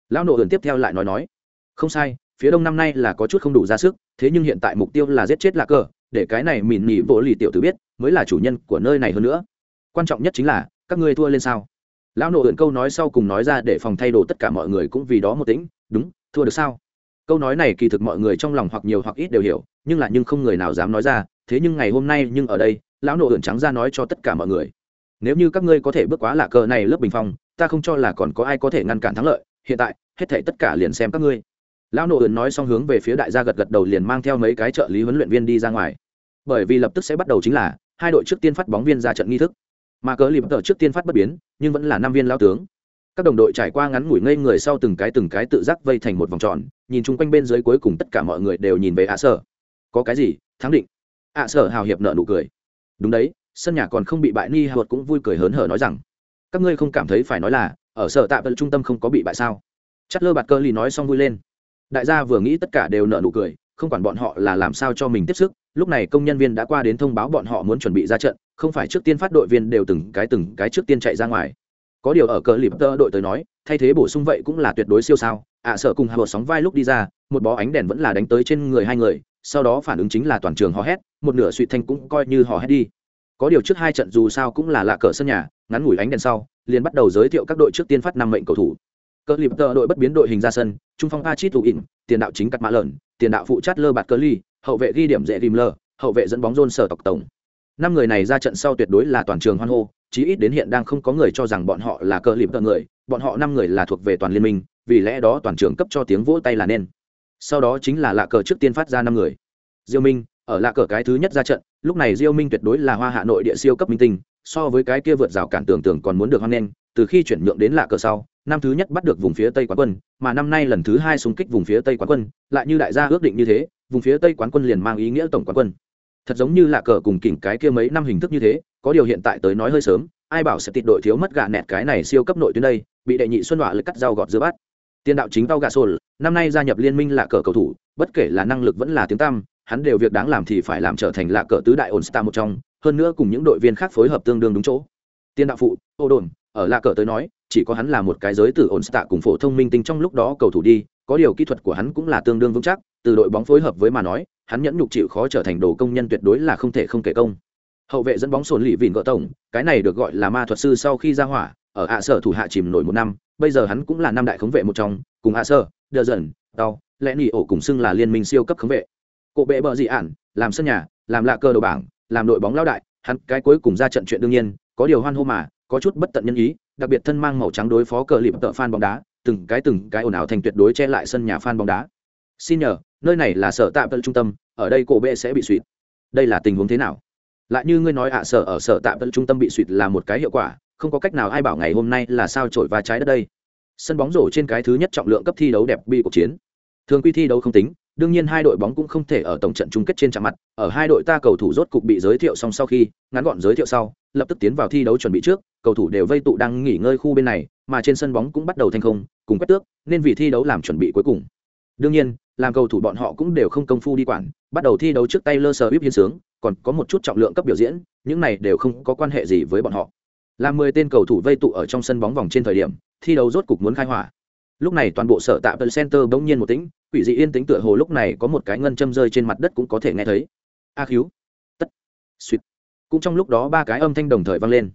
Lão nộ ẩn tiếp theo lại nói nói, không sai, phía đông năm nay là có chút không đủ ra sức, thế nhưng hiện tại mục tiêu là giết chết lạc cờ, để cái này mỉn mỉ vỗ lì tiểu tử biết, mới là chủ nhân của nơi này hơn nữa. Quan trọng nhất chính là, các ngươi thua lên sao? Lão nộ ẩn câu nói sau cùng nói ra để phòng thay đồ tất cả mọi người cũng vì đó một tính. đúng, thua được sao? Câu nói này kỳ thực mọi người trong lòng hoặc nhiều hoặc ít đều hiểu, nhưng là nhưng không người nào dám nói ra, thế nhưng ngày hôm nay nhưng ở đây, lão nộ hưởng trắng ra nói cho tất cả mọi người. Nếu như các ngươi có thể bước quá lạ cờ này lớp bình phong, ta không cho là còn có ai có thể ngăn cản thắng lợi, hiện tại, hết thảy tất cả liền xem các ngươi. Lão nộ hưởng nói xong hướng về phía đại gia gật gật đầu liền mang theo mấy cái trợ lý huấn luyện viên đi ra ngoài. Bởi vì lập tức sẽ bắt đầu chính là, hai đội trước tiên phát bóng viên ra trận nghi thức. Mà cờ liệm tờ trước tiên phát bất biến, nhưng vẫn là năm viên lao tướng các đồng đội trải qua ngắn ngủi ngây người sau từng cái từng cái tự giác vây thành một vòng tròn, nhìn chung quanh bên dưới cuối cùng tất cả mọi người đều nhìn về ạ sở. Có cái gì? Thắng định. ạ sở hào hiệp nợ nụ cười. Đúng đấy, sân nhà còn không bị bại ni hột cũng vui cười hớn hở nói rằng, các ngươi không cảm thấy phải nói là, ở sở tạ vận trung tâm không có bị bại sao? Chất lơ bạt cơ lì nói xong vui lên. Đại gia vừa nghĩ tất cả đều nợ nụ cười, không quản bọn họ là làm sao cho mình tiếp sức, lúc này công nhân viên đã qua đến thông báo bọn họ muốn chuẩn bị ra trận, không phải trước tiên phát đội viên đều từng cái từng cái trước tiên chạy ra ngoài có điều ở cờ lip tơ đội tới nói, thay thế bổ sung vậy cũng là tuyệt đối siêu sao. Ạ sợ cùng hạ bột sóng vai lúc đi ra, một bó ánh đèn vẫn là đánh tới trên người hai người, sau đó phản ứng chính là toàn trường hò hét, một nửa suy thanh cũng coi như hò hét đi. Có điều trước hai trận dù sao cũng là lạ cờ sân nhà, ngắn ngủi ánh đèn sau, liền bắt đầu giới thiệu các đội trước tiên phát năm mệnh cầu thủ. Cờ lip tơ đội bất biến đội hình ra sân, trung phong a chít tụ ỉn tiền đạo chính cắt mã lợn, tiền đạo phụ chát lơ bạt cờ ly hậu vệ ghi điểm dễ rìm lơ, hậu vệ dẫn bóng rôn sở tộc tổng năm người này ra trận sau tuyệt đối là toàn trường hoan hô, chí ít đến hiện đang không có người cho rằng bọn họ là cờ lịp tận người, bọn họ năm người là thuộc về toàn liên minh, vì lẽ đó toàn trường cấp cho tiếng vỗ tay là nên. Sau đó chính là lạ cờ trước tiên phát ra năm người. Diêu minh, ở lạ cờ cái thứ nhất ra trận, lúc này diêu minh tuyệt đối là hoa hạ nội địa siêu cấp minh tinh, so với cái kia vượt rào cản tưởng tưởng còn muốn được hoan nghênh, từ khi chuyển nhượng đến lạ cờ sau, năm thứ nhất bắt được vùng phía tây quán quân, mà năm nay lần thứ hai xung kích vùng phía tây quán quân, lại như đại gia ước định như thế, vùng phía tây quán quân liền mang ý nghĩa tổng quán quân thật giống như là cờ cùng kỉnh cái kia mấy năm hình thức như thế, có điều hiện tại tới nói hơi sớm, ai bảo sẽ tịt đội thiếu mất gạ nẹt cái này siêu cấp nội tuyến đây, bị đệ nhị xuân đọa lực cắt dao gọt giữa bát. Tiền đạo chính tao gạ sồn, năm nay gia nhập liên minh là cờ cầu thủ, bất kể là năng lực vẫn là tiếng tăm, hắn đều việc đáng làm thì phải làm trở thành là cờ tứ đại ổn star một trong, hơn nữa cùng những đội viên khác phối hợp tương đương đúng chỗ. Tiền đạo phụ, ô đồn, ở là cờ tới nói, chỉ có hắn là một cái giới từ ổn star cùng phổ thông minh tinh trong lúc đó cầu thủ đi, có điều kỹ thuật của hắn cũng là tương đương vững chắc, từ đội bóng phối hợp với mà nói hắn nhẫn nhục chịu khó trở thành đồ công nhân tuyệt đối là không thể không kể công. Hậu vệ dẫn bóng sồn lì vịn gỡ tổng, cái này được gọi là ma thuật sư sau khi ra hỏa, ở ạ sở thủ hạ chìm nổi một năm, bây giờ hắn cũng là năm đại khống vệ một trong, cùng ạ sở, đờ dần đau lẽ nỉ ổ cùng xưng là liên minh siêu cấp khống vệ. Cộ bệ bờ dị ản, làm sân nhà, làm lạ cơ đầu bảng, làm đội bóng lao đại, hắn cái cuối cùng ra trận chuyện đương nhiên, có điều hoan hô mà, có chút bất tận nhân ý, đặc biệt thân mang màu trắng đối phó cờ lịp tợ fan bóng đá, từng cái từng cái ồn ào thành tuyệt đối che lại sân nhà fan bóng đá. Xin nhờ, nơi này là sở tạm tận trung tâm ở đây cổ bệ sẽ bị suỵt đây là tình huống thế nào? Lại như ngươi nói ạ, sở ở sở tạm tận trung tâm bị suỵt là một cái hiệu quả, không có cách nào ai bảo ngày hôm nay là sao trổi và trái đất đây. Sân bóng rổ trên cái thứ nhất trọng lượng cấp thi đấu đẹp bị cuộc chiến. Thường quy thi đấu không tính, đương nhiên hai đội bóng cũng không thể ở tổng trận chung kết trên chạm mặt, ở hai đội ta cầu thủ rốt cục bị giới thiệu xong sau khi, ngắn gọn giới thiệu sau, lập tức tiến vào thi đấu chuẩn bị trước, cầu thủ đều vây tụ đang nghỉ ngơi khu bên này, mà trên sân bóng cũng bắt đầu thành không, cùng quét tước, nên vì thi đấu làm chuẩn bị cuối cùng. Đương nhiên làm cầu thủ bọn họ cũng đều không công phu đi quản, bắt đầu thi đấu trước tay lơ sờ bíp hiến sướng, còn có một chút trọng lượng cấp biểu diễn, những này đều không có quan hệ gì với bọn họ. Làm mười tên cầu thủ vây tụ ở trong sân bóng vòng trên thời điểm, thi đấu rốt cục muốn khai hỏa. Lúc này toàn bộ sở tạ tận center bỗng nhiên một tĩnh, quỷ dị yên tĩnh tựa hồ lúc này có một cái ngân châm rơi trên mặt đất cũng có thể nghe thấy. A cứu tất. Suýt. Cũng trong lúc đó ba cái âm thanh đồng thời vang lên.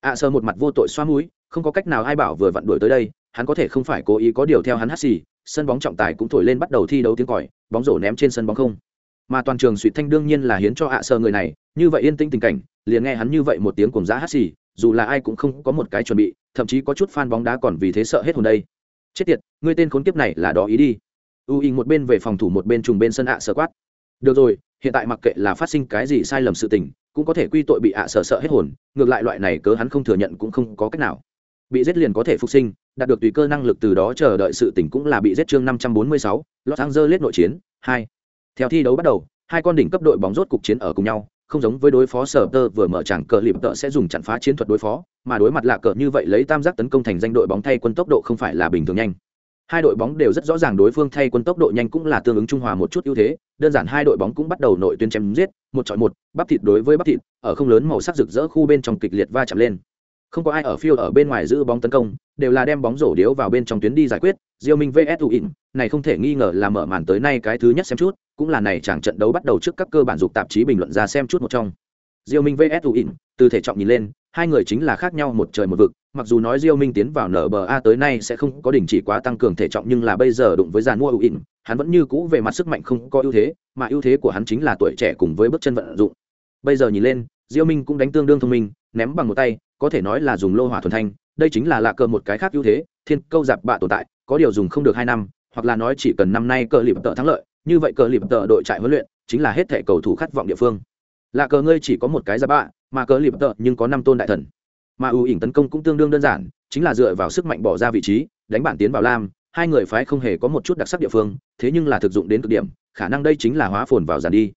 Ạ sơ một mặt vô tội xoa mũi, không có cách nào ai bảo vừa vặn đuổi tới đây hắn có thể không phải cố ý có điều theo hắn hắt xì, sân bóng trọng tài cũng thổi lên bắt đầu thi đấu tiếng còi, bóng rổ ném trên sân bóng không. Mà toàn trường suy thanh đương nhiên là hiến cho ạ sơ người này, như vậy yên tĩnh tình cảnh, liền nghe hắn như vậy một tiếng cùng giá hắt xì, dù là ai cũng không có một cái chuẩn bị, thậm chí có chút fan bóng đá còn vì thế sợ hết hồn đây. Chết tiệt, người tên khốn kiếp này là đó ý đi. U in một bên về phòng thủ một bên trùng bên sân ạ sơ quát. Được rồi, hiện tại mặc kệ là phát sinh cái gì sai lầm sự tình, cũng có thể quy tội bị ạ sợ sợ hết hồn, ngược lại loại này cớ hắn không thừa nhận cũng không có cách nào. Bị giết liền có thể phục sinh đạt được tùy cơ năng lực từ đó chờ đợi sự tỉnh cũng là bị giết chương năm trăm bốn mươi sáu, Los Angeles nội chiến, hai. Theo thi đấu bắt đầu, hai con đỉnh cấp đội bóng rốt cục chiến ở cùng nhau, không giống với đối phó sở tơ vừa mở chẳng cờ liệm tợ sẽ dùng chặn phá chiến thuật đối phó, mà đối mặt lạ cờ như vậy lấy tam giác tấn công thành danh đội bóng thay quân tốc độ không phải là bình thường nhanh. Hai đội bóng đều rất rõ ràng đối phương thay quân tốc độ nhanh cũng là tương ứng trung hòa một chút ưu thế, đơn giản hai đội bóng cũng bắt đầu nội tuyến chém giết, một chọi một, bắp thịt đối với bắp thịt, ở không lớn màu sắc rực rỡ khu bên trong kịch liệt va chạm lên không có ai ở phiêu ở bên ngoài giữ bóng tấn công, đều là đem bóng rổ điếu vào bên trong tuyến đi giải quyết, diêu minh vs u in này không thể nghi ngờ là mở màn tới nay cái thứ nhất xem chút, cũng là này chẳng trận đấu bắt đầu trước các cơ bản dục tạp chí bình luận ra xem chút một trong. Diêu minh vs u in từ thể trọng nhìn lên, hai người chính là khác nhau một trời một vực, mặc dù nói diêu minh tiến vào nba tới nay sẽ không có đình chỉ quá tăng cường thể trọng nhưng là bây giờ đụng với giàn mua u in hắn vẫn như cũ về mặt sức mạnh không có ưu thế, mà ưu thế của hắn chính là tuổi trẻ cùng với bước chân vận dụng. Bây giờ nhìn lên, diêu minh cũng đánh tương đương thông minh, ném bằng một tay có thể nói là dùng lô hỏa thuần thanh, đây chính là lạ cờ một cái khác ưu thế, thiên câu giặc bạ tồn tại, có điều dùng không được hai năm, hoặc là nói chỉ cần năm nay cờ lịp tợ thắng lợi, như vậy cờ lịp tợ đội trại huấn luyện chính là hết thể cầu thủ khát vọng địa phương. Lạ cờ ngươi chỉ có một cái giặc bạ, mà cờ lịp tợ nhưng có năm tôn đại thần. Mà ưu ỉnh tấn công cũng tương đương đơn giản, chính là dựa vào sức mạnh bỏ ra vị trí, đánh bản tiến vào lam, hai người phái không hề có một chút đặc sắc địa phương, thế nhưng là thực dụng đến cực điểm, khả năng đây chính là hóa phồn vào giàn đi.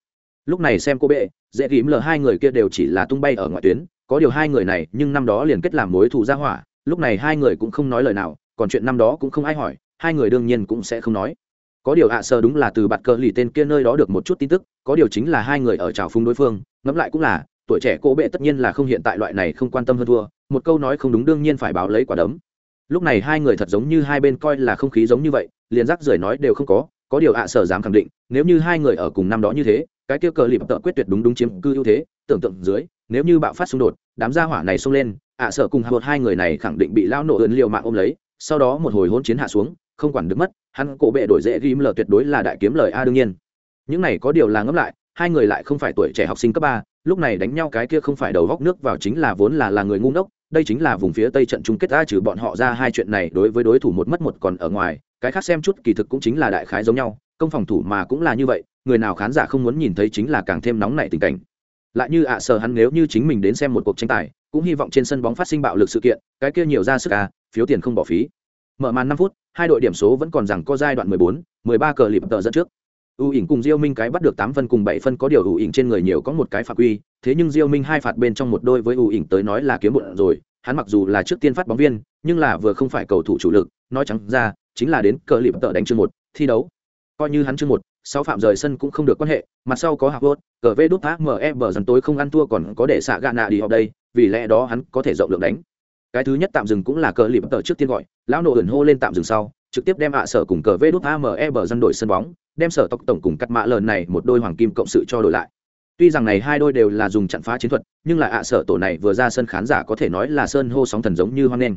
Lúc này xem cô bệ, dễ ghím lờ hai người kia đều chỉ là tung bay ở ngoại tuyến có điều hai người này nhưng năm đó liền kết làm mối thù gia hỏa, lúc này hai người cũng không nói lời nào, còn chuyện năm đó cũng không ai hỏi, hai người đương nhiên cũng sẽ không nói. Có điều ạ à sơ đúng là từ bạt cờ lì tên kia nơi đó được một chút tin tức, có điều chính là hai người ở trào phung đối phương, ngẫm lại cũng là, tuổi trẻ cô bệ tất nhiên là không hiện tại loại này không quan tâm hơn thua, một câu nói không đúng đương nhiên phải báo lấy quả đấm. Lúc này hai người thật giống như hai bên coi là không khí giống như vậy, liền rắc rưởi nói đều không có có điều ạ à sở dám khẳng định, nếu như hai người ở cùng năm đó như thế, cái kia cờ lịp tợ quyết tuyệt đúng đúng chiếm cư ưu thế, tưởng tượng dưới nếu như bạo phát xung đột, đám gia hỏa này xông lên, ạ à sở cùng một hai người này khẳng định bị lao nổ ơn liều mạng ôm lấy, sau đó một hồi hôn chiến hạ xuống, không quản được mất, hắn cổ bệ đổi dễ ghim lờ tuyệt đối là đại kiếm lời a đương nhiên. Những này có điều là ngẫm lại, hai người lại không phải tuổi trẻ học sinh cấp ba, lúc này đánh nhau cái kia không phải đầu góc nước vào chính là vốn là là người ngu ngốc, đây chính là vùng phía tây trận chung kết ta trừ bọn họ ra hai chuyện này đối với đối thủ một mất một còn ở ngoài, cái khác xem chút kỳ thực cũng chính là đại khái giống nhau, công phòng thủ mà cũng là như vậy, người nào khán giả không muốn nhìn thấy chính là càng thêm nóng nảy tình cảnh lại như ạ à hắn nếu như chính mình đến xem một cuộc tranh tài cũng hy vọng trên sân bóng phát sinh bạo lực sự kiện cái kia nhiều ra sức à phiếu tiền không bỏ phí. Mở màn năm phút hai đội điểm số vẫn còn rằng có giai đoạn 14, 13 cờ lịp tờ dẫn trước. Ưu ỉn cùng diêu minh cái bắt được tám phân cùng bảy phân có điều ưu ỉn trên người nhiều có một cái phạt quy thế nhưng diêu minh hai phạt bên trong một đôi với ưu ỉn tới nói là kiếm bụng rồi hắn mặc dù là trước tiên phát bóng viên nhưng là vừa không phải cầu thủ chủ lực nói trắng ra chính là đến cờ lịp tờ đánh chương một thi đấu. Coi như hắn chương một sáu phạm rời sân cũng không được quan hệ, mặt sau có hạc vốt cờ vê đút ác me bờ dần tối không ăn thua còn có để xạ gạ nạ đi học đây, vì lẽ đó hắn có thể rộng lượng đánh. Cái thứ nhất tạm dừng cũng là cờ lịp tờ trước tiên gọi, lão nổ ẩn hô lên tạm dừng sau, trực tiếp đem ạ sở cùng cờ vê đút ame bờ dân đổi sân bóng, đem sở tộc tổng cùng cắt mạ lợn này một đôi hoàng kim cộng sự cho đổi lại. Tuy rằng này hai đôi đều là dùng chặn phá chiến thuật, nhưng là ạ sở tổ này vừa ra sân khán giả có thể nói là sơn hô sóng thần giống như hoang nghênh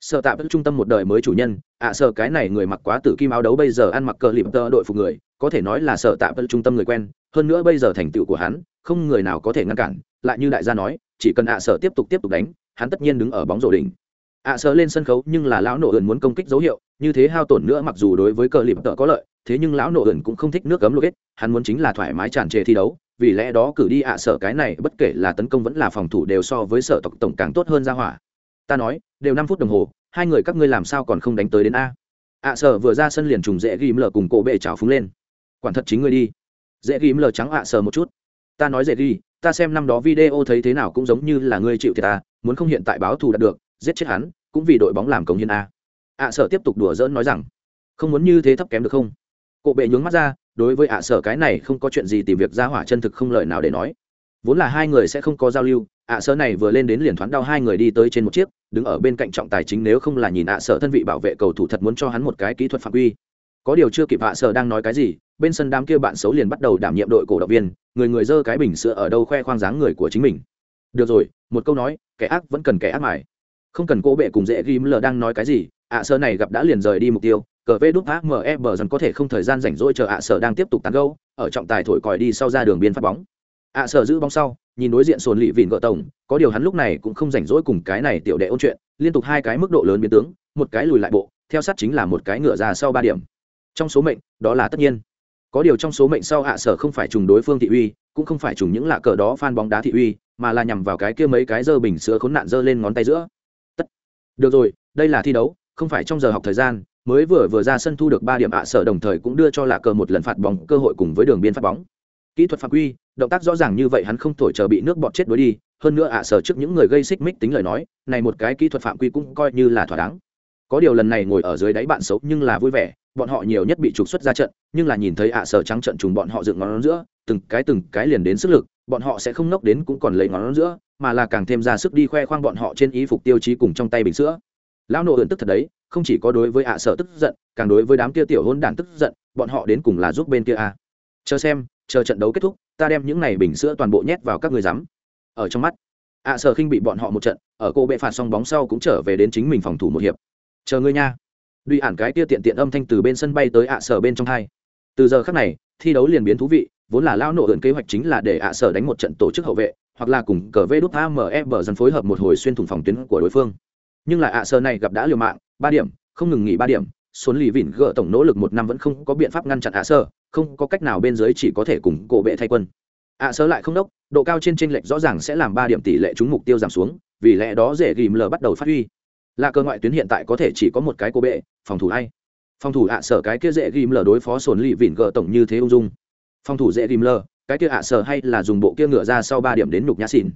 sợ tạ vẫn trung tâm một đời mới chủ nhân, ạ sợ cái này người mặc quá tử kim áo đấu bây giờ ăn mặc cờ lịp tơ đội phục người, có thể nói là sợ tạ vẫn trung tâm người quen, hơn nữa bây giờ thành tựu của hắn, không người nào có thể ngăn cản, lại như đại gia nói, chỉ cần ạ sợ tiếp tục tiếp tục đánh, hắn tất nhiên đứng ở bóng rổ đỉnh. Ạ sợ lên sân khấu nhưng là lão nổ ẩn muốn công kích dấu hiệu, như thế hao tổn nữa mặc dù đối với cờ lịp tơ có lợi, thế nhưng lão nổ ẩn cũng không thích nước cấm lô kết hắn muốn chính là thoải mái tràn trề thi đấu, vì lẽ đó cử đi ạ sợ cái này, bất kể là tấn công vẫn là phòng thủ đều so với sở tộc tổng càng tốt hơn ra hỏa ta nói, đều năm phút đồng hồ, hai người các ngươi làm sao còn không đánh tới đến a? À, ạ sở vừa ra sân liền trùng dễ ghim lờ cùng cổ bệ trào phúng lên. Quản thật chính ngươi đi. Dễ ghim lờ trắng ạ sở một chút. Ta nói dễ ghi, ta xem năm đó video thấy thế nào cũng giống như là ngươi chịu thiệt ta, muốn không hiện tại báo thù đạt được, giết chết hắn, cũng vì đội bóng làm công hiến a. À, ạ sở tiếp tục đùa dỡn nói rằng, không muốn như thế thấp kém được không? Cổ bệ nhướng mắt ra, đối với ạ sở cái này không có chuyện gì tìm việc ra hỏa chân thực không lời nào để nói. Vốn là hai người sẽ không có giao lưu ạ sở này vừa lên đến liền thoáng đau hai người đi tới trên một chiếc, đứng ở bên cạnh trọng tài chính nếu không là nhìn ạ sở thân vị bảo vệ cầu thủ thật muốn cho hắn một cái kỹ thuật phạm quy. Có điều chưa kịp ạ sở đang nói cái gì, bên sân đám kia bạn xấu liền bắt đầu đảm nhiệm đội cổ động viên, người người dơ cái bình sữa ở đâu khoe khoang dáng người của chính mình. Được rồi, một câu nói, kẻ ác vẫn cần kẻ ác mải không cần cố bệ cùng dễ ghim lờ đang nói cái gì, ạ sở này gặp đã liền rời đi mục tiêu, cờ vê đúc ác me bờ dần có thể không thời gian rảnh rỗi chờ ạ sở đang tiếp tục tán gâu ở trọng tài thổi còi đi sau ra đường biên phát bóng. Ạ sở giữ bóng sau nhìn đối diện sồn lì vịn gợ tổng, có điều hắn lúc này cũng không rảnh rỗi cùng cái này tiểu đệ ôn chuyện, liên tục hai cái mức độ lớn biến tướng, một cái lùi lại bộ, theo sát chính là một cái ngựa ra sau ba điểm. Trong số mệnh, đó là tất nhiên. Có điều trong số mệnh sau hạ sở không phải trùng đối phương thị uy, cũng không phải trùng những lạ cờ đó phan bóng đá thị uy, mà là nhằm vào cái kia mấy cái dơ bình sữa khốn nạn dơ lên ngón tay giữa. Tất. Được rồi, đây là thi đấu, không phải trong giờ học thời gian, mới vừa vừa ra sân thu được ba điểm hạ sở đồng thời cũng đưa cho lạ cờ một lần phạt bóng, cơ hội cùng với đường biên phát bóng. Kỹ thuật phạm quy động tác rõ ràng như vậy hắn không thổi chờ bị nước bọt chết đuối đi, hơn nữa ạ sở trước những người gây xích mích tính lời nói, này một cái kỹ thuật phạm quy cũng coi như là thỏa đáng. Có điều lần này ngồi ở dưới đáy bạn xấu nhưng là vui vẻ, bọn họ nhiều nhất bị trục xuất ra trận, nhưng là nhìn thấy ạ sở trắng trận trùng bọn họ dựng ngón giữa, từng cái từng cái liền đến sức lực, bọn họ sẽ không nốc đến cũng còn lấy ngón giữa, mà là càng thêm ra sức đi khoe khoang bọn họ trên ý phục tiêu chí cùng trong tay bình sữa. Lão nộ ẩn tức thật đấy, không chỉ có đối với ạ sở tức giận, càng đối với đám kia tiểu hôn đản tức giận, bọn họ đến cùng là giúp bên kia a chờ xem chờ trận đấu kết thúc ta đem những này bình sữa toàn bộ nhét vào các người dám. ở trong mắt ạ à, sở khinh bị bọn họ một trận ở cô bệ phạt xong bóng sau cũng trở về đến chính mình phòng thủ một hiệp. Chờ ngươi nha. Duy ản cái tia tiện tiện âm thanh từ bên sân bay tới ạ sở bên trong hai. Từ giờ khác này thi đấu liền biến thú vị vốn là lao nổ ẩn kế hoạch chính là để ạ sở đánh một trận tổ chức hậu vệ hoặc là cùng cờ vê đút ame bờ dần phối hợp một hồi xuyên thủng phòng tuyến của đối phương. Nhưng là ạ sở này gặp đã liều mạng ba điểm không ngừng nghỉ ba điểm xuống lì vỉn gỡ tổng nỗ lực một năm vẫn không có biện pháp ngăn chặn ạ sở không có cách nào bên dưới chỉ có thể cùng cổ bệ thay quân. À, ạ sở lại không đốc, độ cao trên tranh lệch rõ ràng sẽ làm ba điểm tỷ lệ trúng mục tiêu giảm xuống, vì lẽ đó dễ ghìm lờ bắt đầu phát huy. Là cơ ngoại tuyến hiện tại có thể chỉ có một cái cổ bệ, phòng thủ hay phòng thủ ạ sở cái kia dễ ghìm lờ đối phó sồn lì vỉn gỡ tổng như thế ung dung. Phòng thủ dễ ghìm lờ cái kia ạ sở hay là dùng bộ kia ngựa ra sau ba điểm đến nhục nhã xỉn.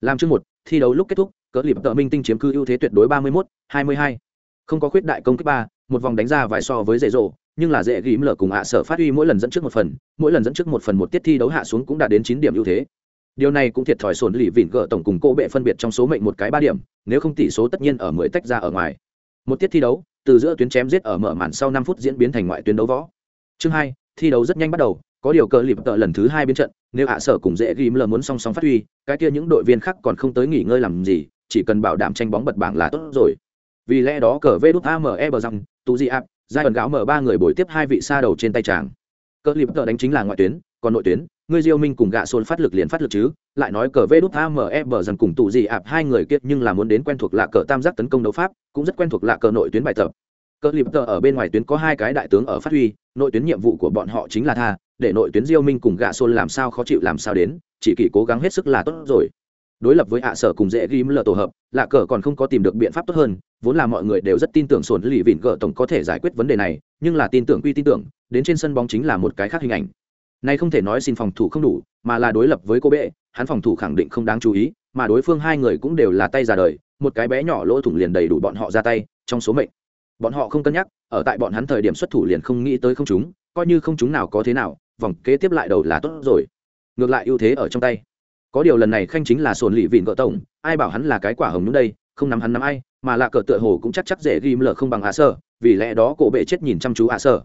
Làm chương một, thi đấu lúc kết thúc, cỡ lịp tợ minh tinh chiếm cư ưu thế tuyệt đối ba mươi mốt, hai mươi hai. Không có khuyết đại công kích ba, một vòng đánh ra vài so với dễ dỗ nhưng là dễ ghim lở cùng hạ sở phát huy mỗi lần dẫn trước một phần, mỗi lần dẫn trước một phần một tiết thi đấu hạ xuống cũng đã đến chín điểm ưu thế. Điều này cũng thiệt thòi sồn lì vỉn gỡ tổng cùng cô bệ phân biệt trong số mệnh một cái ba điểm, nếu không tỷ số tất nhiên ở mười tách ra ở ngoài. Một tiết thi đấu, từ giữa tuyến chém giết ở mở màn sau năm phút diễn biến thành ngoại tuyến đấu võ. Chương hai, thi đấu rất nhanh bắt đầu, có điều cờ lịp tợ lần thứ hai biến trận, nếu hạ sở cùng dễ ghim lờ muốn song song phát huy, cái kia những đội viên khác còn không tới nghỉ ngơi làm gì, chỉ cần bảo đảm tranh bóng bật bảng là tốt rồi. Vì lẽ đó cờ vê đút ame bờ răng, tu di áp giai ẩn gáo mở ba người bồi tiếp hai vị xa đầu trên tay tràng cờ lip cờ đánh chính là ngoại tuyến, còn nội tuyến, ngươi diêu minh cùng gạ xôn phát lực liền phát lực chứ, lại nói cờ vê đút ame bờ dần cùng tụ gì ạp hai người kia nhưng là muốn đến quen thuộc lạ cờ tam giác tấn công đấu pháp, cũng rất quen thuộc lạ cờ nội tuyến bài tập. Cờ lip cờ ở bên ngoài tuyến có hai cái đại tướng ở phát huy, nội tuyến nhiệm vụ của bọn họ chính là tha, để nội tuyến diêu minh cùng gạ xôn làm sao khó chịu làm sao đến, chỉ kỳ cố gắng hết sức là tốt rồi. Đối lập với hạ sở cùng dễ ghim lờ tổ hợp lạ cờ còn không có tìm được biện pháp tốt hơn, vốn là mọi người đều rất tin tưởng sổn lì vịn gờ tổng có thể giải quyết vấn đề này, nhưng là tin tưởng quy tin tưởng, đến trên sân bóng chính là một cái khác hình ảnh. Này không thể nói xin phòng thủ không đủ, mà là đối lập với cô bệ, hắn phòng thủ khẳng định không đáng chú ý, mà đối phương hai người cũng đều là tay già đời, một cái bé nhỏ lỗ thủng liền đầy đủ bọn họ ra tay, trong số mệnh. Bọn họ không cân nhắc, ở tại bọn hắn thời điểm xuất thủ liền không nghĩ tới không chúng, coi như không chúng nào có thế nào, vòng kế tiếp lại đầu là tốt rồi. Ngược lại ưu thế ở trong tay có điều lần này khanh chính là sồn lì vịn cỡ tổng, ai bảo hắn là cái quả hồng nhúng đây, không nắm hắn nắm ai, mà là cờ tựa hồ cũng chắc chắc dễ ghim lờ không bằng hạ sơ, vì lẽ đó cổ bệ chết nhìn chăm chú hạ sơ.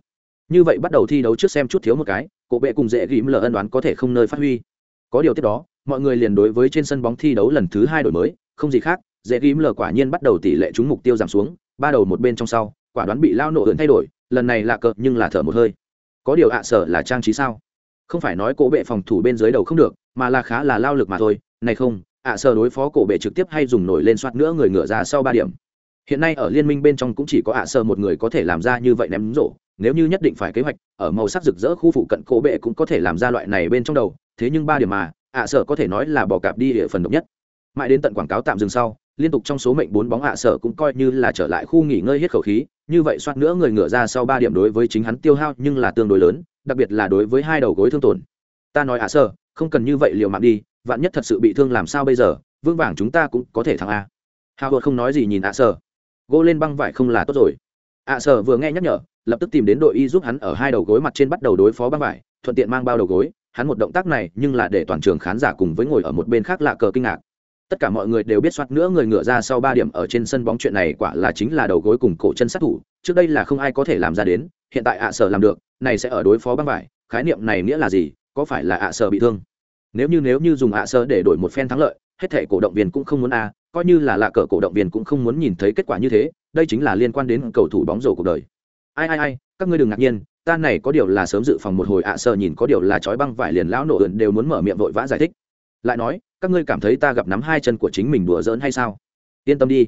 Như vậy bắt đầu thi đấu trước xem chút thiếu một cái, cổ bệ cùng dễ ghim lờ ân đoán có thể không nơi phát huy. Có điều tiếp đó, mọi người liền đối với trên sân bóng thi đấu lần thứ hai đổi mới, không gì khác, dễ ghim lờ quả nhiên bắt đầu tỷ lệ trúng mục tiêu giảm xuống, ba đầu một bên trong sau, quả đoán bị lao nổ ưỡn thay đổi, lần này là cờ nhưng là thở một hơi. Có điều ạ sở là trang trí sao? Không phải nói cổ bệ phòng thủ bên dưới đầu không được mà là khá là lao lực mà thôi. Này không, ạ sở đối phó cổ bệ trực tiếp hay dùng nổi lên soát nữa người ngựa ra sau ba điểm. Hiện nay ở liên minh bên trong cũng chỉ có ạ sở một người có thể làm ra như vậy ném rổ. Nếu như nhất định phải kế hoạch, ở màu sắc rực rỡ khu phụ cận cổ bệ cũng có thể làm ra loại này bên trong đầu. Thế nhưng ba điểm mà, ạ sở có thể nói là bỏ cạp đi ở phần độc nhất. Mãi đến tận quảng cáo tạm dừng sau, liên tục trong số mệnh bốn bóng ạ sở cũng coi như là trở lại khu nghỉ ngơi hết khẩu khí. Như vậy soát nữa người ngựa ra sau ba điểm đối với chính hắn tiêu hao nhưng là tương đối lớn, đặc biệt là đối với hai đầu gối thương tổn. Ta nói ạ sở không cần như vậy liều mạng đi, vạn nhất thật sự bị thương làm sao bây giờ vương vàng chúng ta cũng có thể thắng a. Hào hột không nói gì nhìn ạ sở gỗ lên băng vải không là tốt rồi. Ạ sở vừa nghe nhắc nhở, lập tức tìm đến đội y giúp hắn ở hai đầu gối mặt trên bắt đầu đối phó băng vải, thuận tiện mang bao đầu gối. Hắn một động tác này nhưng là để toàn trường khán giả cùng với ngồi ở một bên khác lạ cờ kinh ngạc. Tất cả mọi người đều biết soát nữa người ngựa ra sau ba điểm ở trên sân bóng chuyện này quả là chính là đầu gối cùng cổ chân sát thủ, trước đây là không ai có thể làm ra đến, hiện tại ạ sở làm được, này sẽ ở đối phó băng vải, khái niệm này nghĩa là gì, có phải là ạ sở bị thương? Nếu như nếu như dùng ạ sơ để đổi một phen thắng lợi, hết thể cổ động viên cũng không muốn a, coi như là lạ cờ cổ động viên cũng không muốn nhìn thấy kết quả như thế, đây chính là liên quan đến cầu thủ bóng rổ cuộc đời. Ai ai ai, các ngươi đừng ngạc nhiên, ta này có điều là sớm dự phòng một hồi ạ sơ nhìn có điều là trói băng vải liền lão nổ ượn đều muốn mở miệng vội vã giải thích. Lại nói, các ngươi cảm thấy ta gặp nắm hai chân của chính mình đùa giỡn hay sao? Yên tâm đi.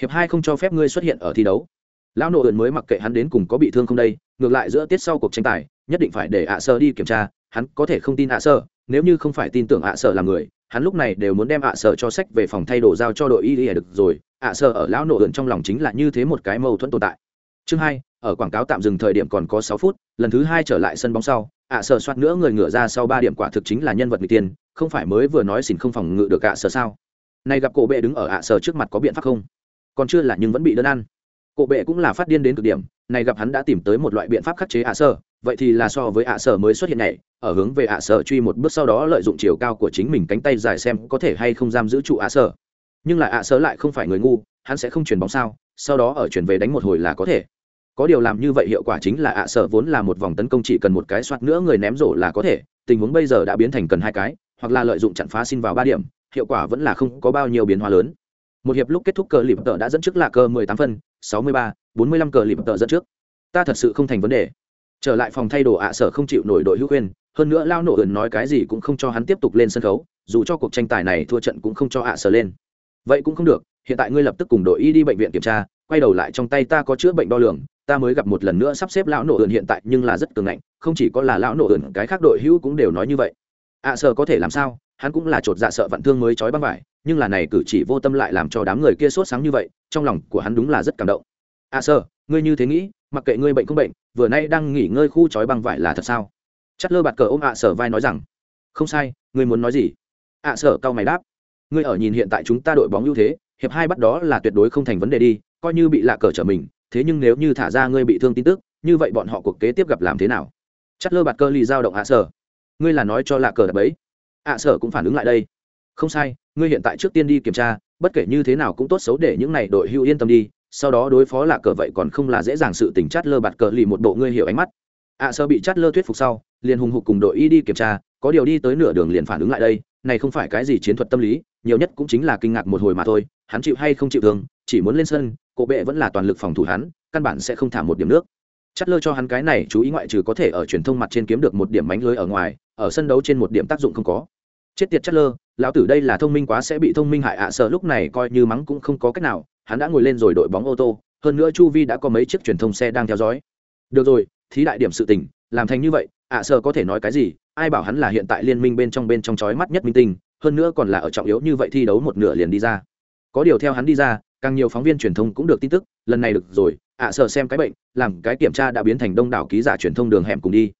Hiệp hai không cho phép ngươi xuất hiện ở thi đấu. Lão nổ ượn mới mặc kệ hắn đến cùng có bị thương không đây, ngược lại giữa tiết sau cuộc tranh tài, nhất định phải để ạ sơ đi kiểm tra, hắn có thể không tin ạ sơ nếu như không phải tin tưởng ạ sở là người, hắn lúc này đều muốn đem ạ sở cho sách về phòng thay đồ giao cho đội y y được rồi. ạ sở ở lão nổ ẩn trong lòng chính là như thế một cái mâu thuẫn tồn tại. Chương hai, ở quảng cáo tạm dừng thời điểm còn có sáu phút, lần thứ hai trở lại sân bóng sau, ạ sở soát nữa người ngựa ra sau ba điểm quả thực chính là nhân vật người tiên, không phải mới vừa nói xỉn không phòng ngự được ạ sở sao? Này gặp cổ bệ đứng ở ạ sở trước mặt có biện pháp không? Còn chưa là nhưng vẫn bị đơn ăn. Cổ bệ cũng là phát điên đến cực điểm, này gặp hắn đã tìm tới một loại biện pháp khắc chế ạ sở vậy thì là so với ạ sở mới xuất hiện này ở hướng về ạ sở truy một bước sau đó lợi dụng chiều cao của chính mình cánh tay dài xem có thể hay không giam giữ trụ ạ sở. Nhưng lại ạ sở lại không phải người ngu hắn sẽ không chuyển bóng sao sau đó ở chuyển về đánh một hồi là có thể. Có điều làm như vậy hiệu quả chính là ạ sở vốn là một vòng tấn công chỉ cần một cái soạt nữa người ném rổ là có thể tình huống bây giờ đã biến thành cần hai cái hoặc là lợi dụng chặn phá xin vào ba điểm hiệu quả vẫn là không có bao nhiêu biến hóa lớn. Một hiệp lúc kết thúc cờ lịp tợ đã dẫn trước là cờ 18 phân 63, 45 cờ lịp tợ dẫn trước. Ta thật sự không thành vấn đề trở lại phòng thay đồ ạ sở không chịu nổi đội hữu khuyên hơn nữa lao nổ ẩn nói cái gì cũng không cho hắn tiếp tục lên sân khấu dù cho cuộc tranh tài này thua trận cũng không cho ạ sở lên. Vậy cũng không được hiện tại ngươi lập tức cùng đội y đi bệnh viện kiểm tra quay đầu lại trong tay ta có chữa bệnh đo lường ta mới gặp một lần nữa sắp xếp lão nổ ẩn hiện tại nhưng là rất cường ngạnh không chỉ có là lão nổ ẩn cái khác đội hữu cũng đều nói như vậy. Ạ à, có thể làm sao hắn cũng là chột dạ sợ vạn thương mới trói băng vải nhưng là này cử chỉ vô tâm lại làm cho đám người kia sốt sáng như vậy trong lòng của hắn đúng là rất cảm động. Ạ à, ngươi như thế nghĩ mặc kệ ngươi bệnh không bệnh, vừa nay đang nghỉ ngơi khu trói băng vải là thật sao? Chất lơ bạt cờ ôm ạ à sở vai nói rằng, không sai, ngươi muốn nói gì? Ạ à sở cao mày đáp, ngươi ở nhìn hiện tại chúng ta đội bóng ưu thế, hiệp hai bắt đó là tuyệt đối không thành vấn đề đi, coi như bị lạ cờ trở mình, thế nhưng nếu như thả ra ngươi bị thương tin tức, như vậy bọn họ cuộc kế tiếp gặp làm thế nào? Chất lơ bạt cơ lì dao động ạ sở, ngươi là nói cho lạ cờ đập ấy. Ạ sở cũng phản ứng lại đây, không sai, ngươi hiện tại trước tiên đi kiểm tra, bất kể như thế nào cũng tốt xấu để những này đội hưu yên tâm đi sau đó đối phó lạ cờ vậy còn không là dễ dàng sự tình chát lơ bạt cờ lì một bộ ngươi hiểu ánh mắt. Ạ sơ bị chát lơ thuyết phục sau, liền hùng hục cùng đội y đi kiểm tra, có điều đi tới nửa đường liền phản ứng lại đây, này không phải cái gì chiến thuật tâm lý, nhiều nhất cũng chính là kinh ngạc một hồi mà thôi, hắn chịu hay không chịu thương, chỉ muốn lên sân, cổ bệ vẫn là toàn lực phòng thủ hắn, căn bản sẽ không thả một điểm nước. Chất lơ cho hắn cái này chú ý ngoại trừ có thể ở truyền thông mặt trên kiếm được một điểm mánh lưới ở ngoài, ở sân đấu trên một điểm tác dụng không có. Chết tiệt chất lơ, lão tử đây là thông minh quá sẽ bị thông minh hại ạ sợ lúc này coi như mắng cũng không có cách nào hắn đã ngồi lên rồi đội bóng ô tô, hơn nữa chu vi đã có mấy chiếc truyền thông xe đang theo dõi. Được rồi, thí đại điểm sự tình, làm thành như vậy, ạ sợ có thể nói cái gì? Ai bảo hắn là hiện tại liên minh bên trong bên trong chói mắt nhất minh tinh, hơn nữa còn là ở trọng yếu như vậy thi đấu một nửa liền đi ra. Có điều theo hắn đi ra, càng nhiều phóng viên truyền thông cũng được tin tức, lần này được rồi, ạ sợ xem cái bệnh, làm cái kiểm tra đã biến thành đông đảo ký giả truyền thông đường hẻm cùng đi.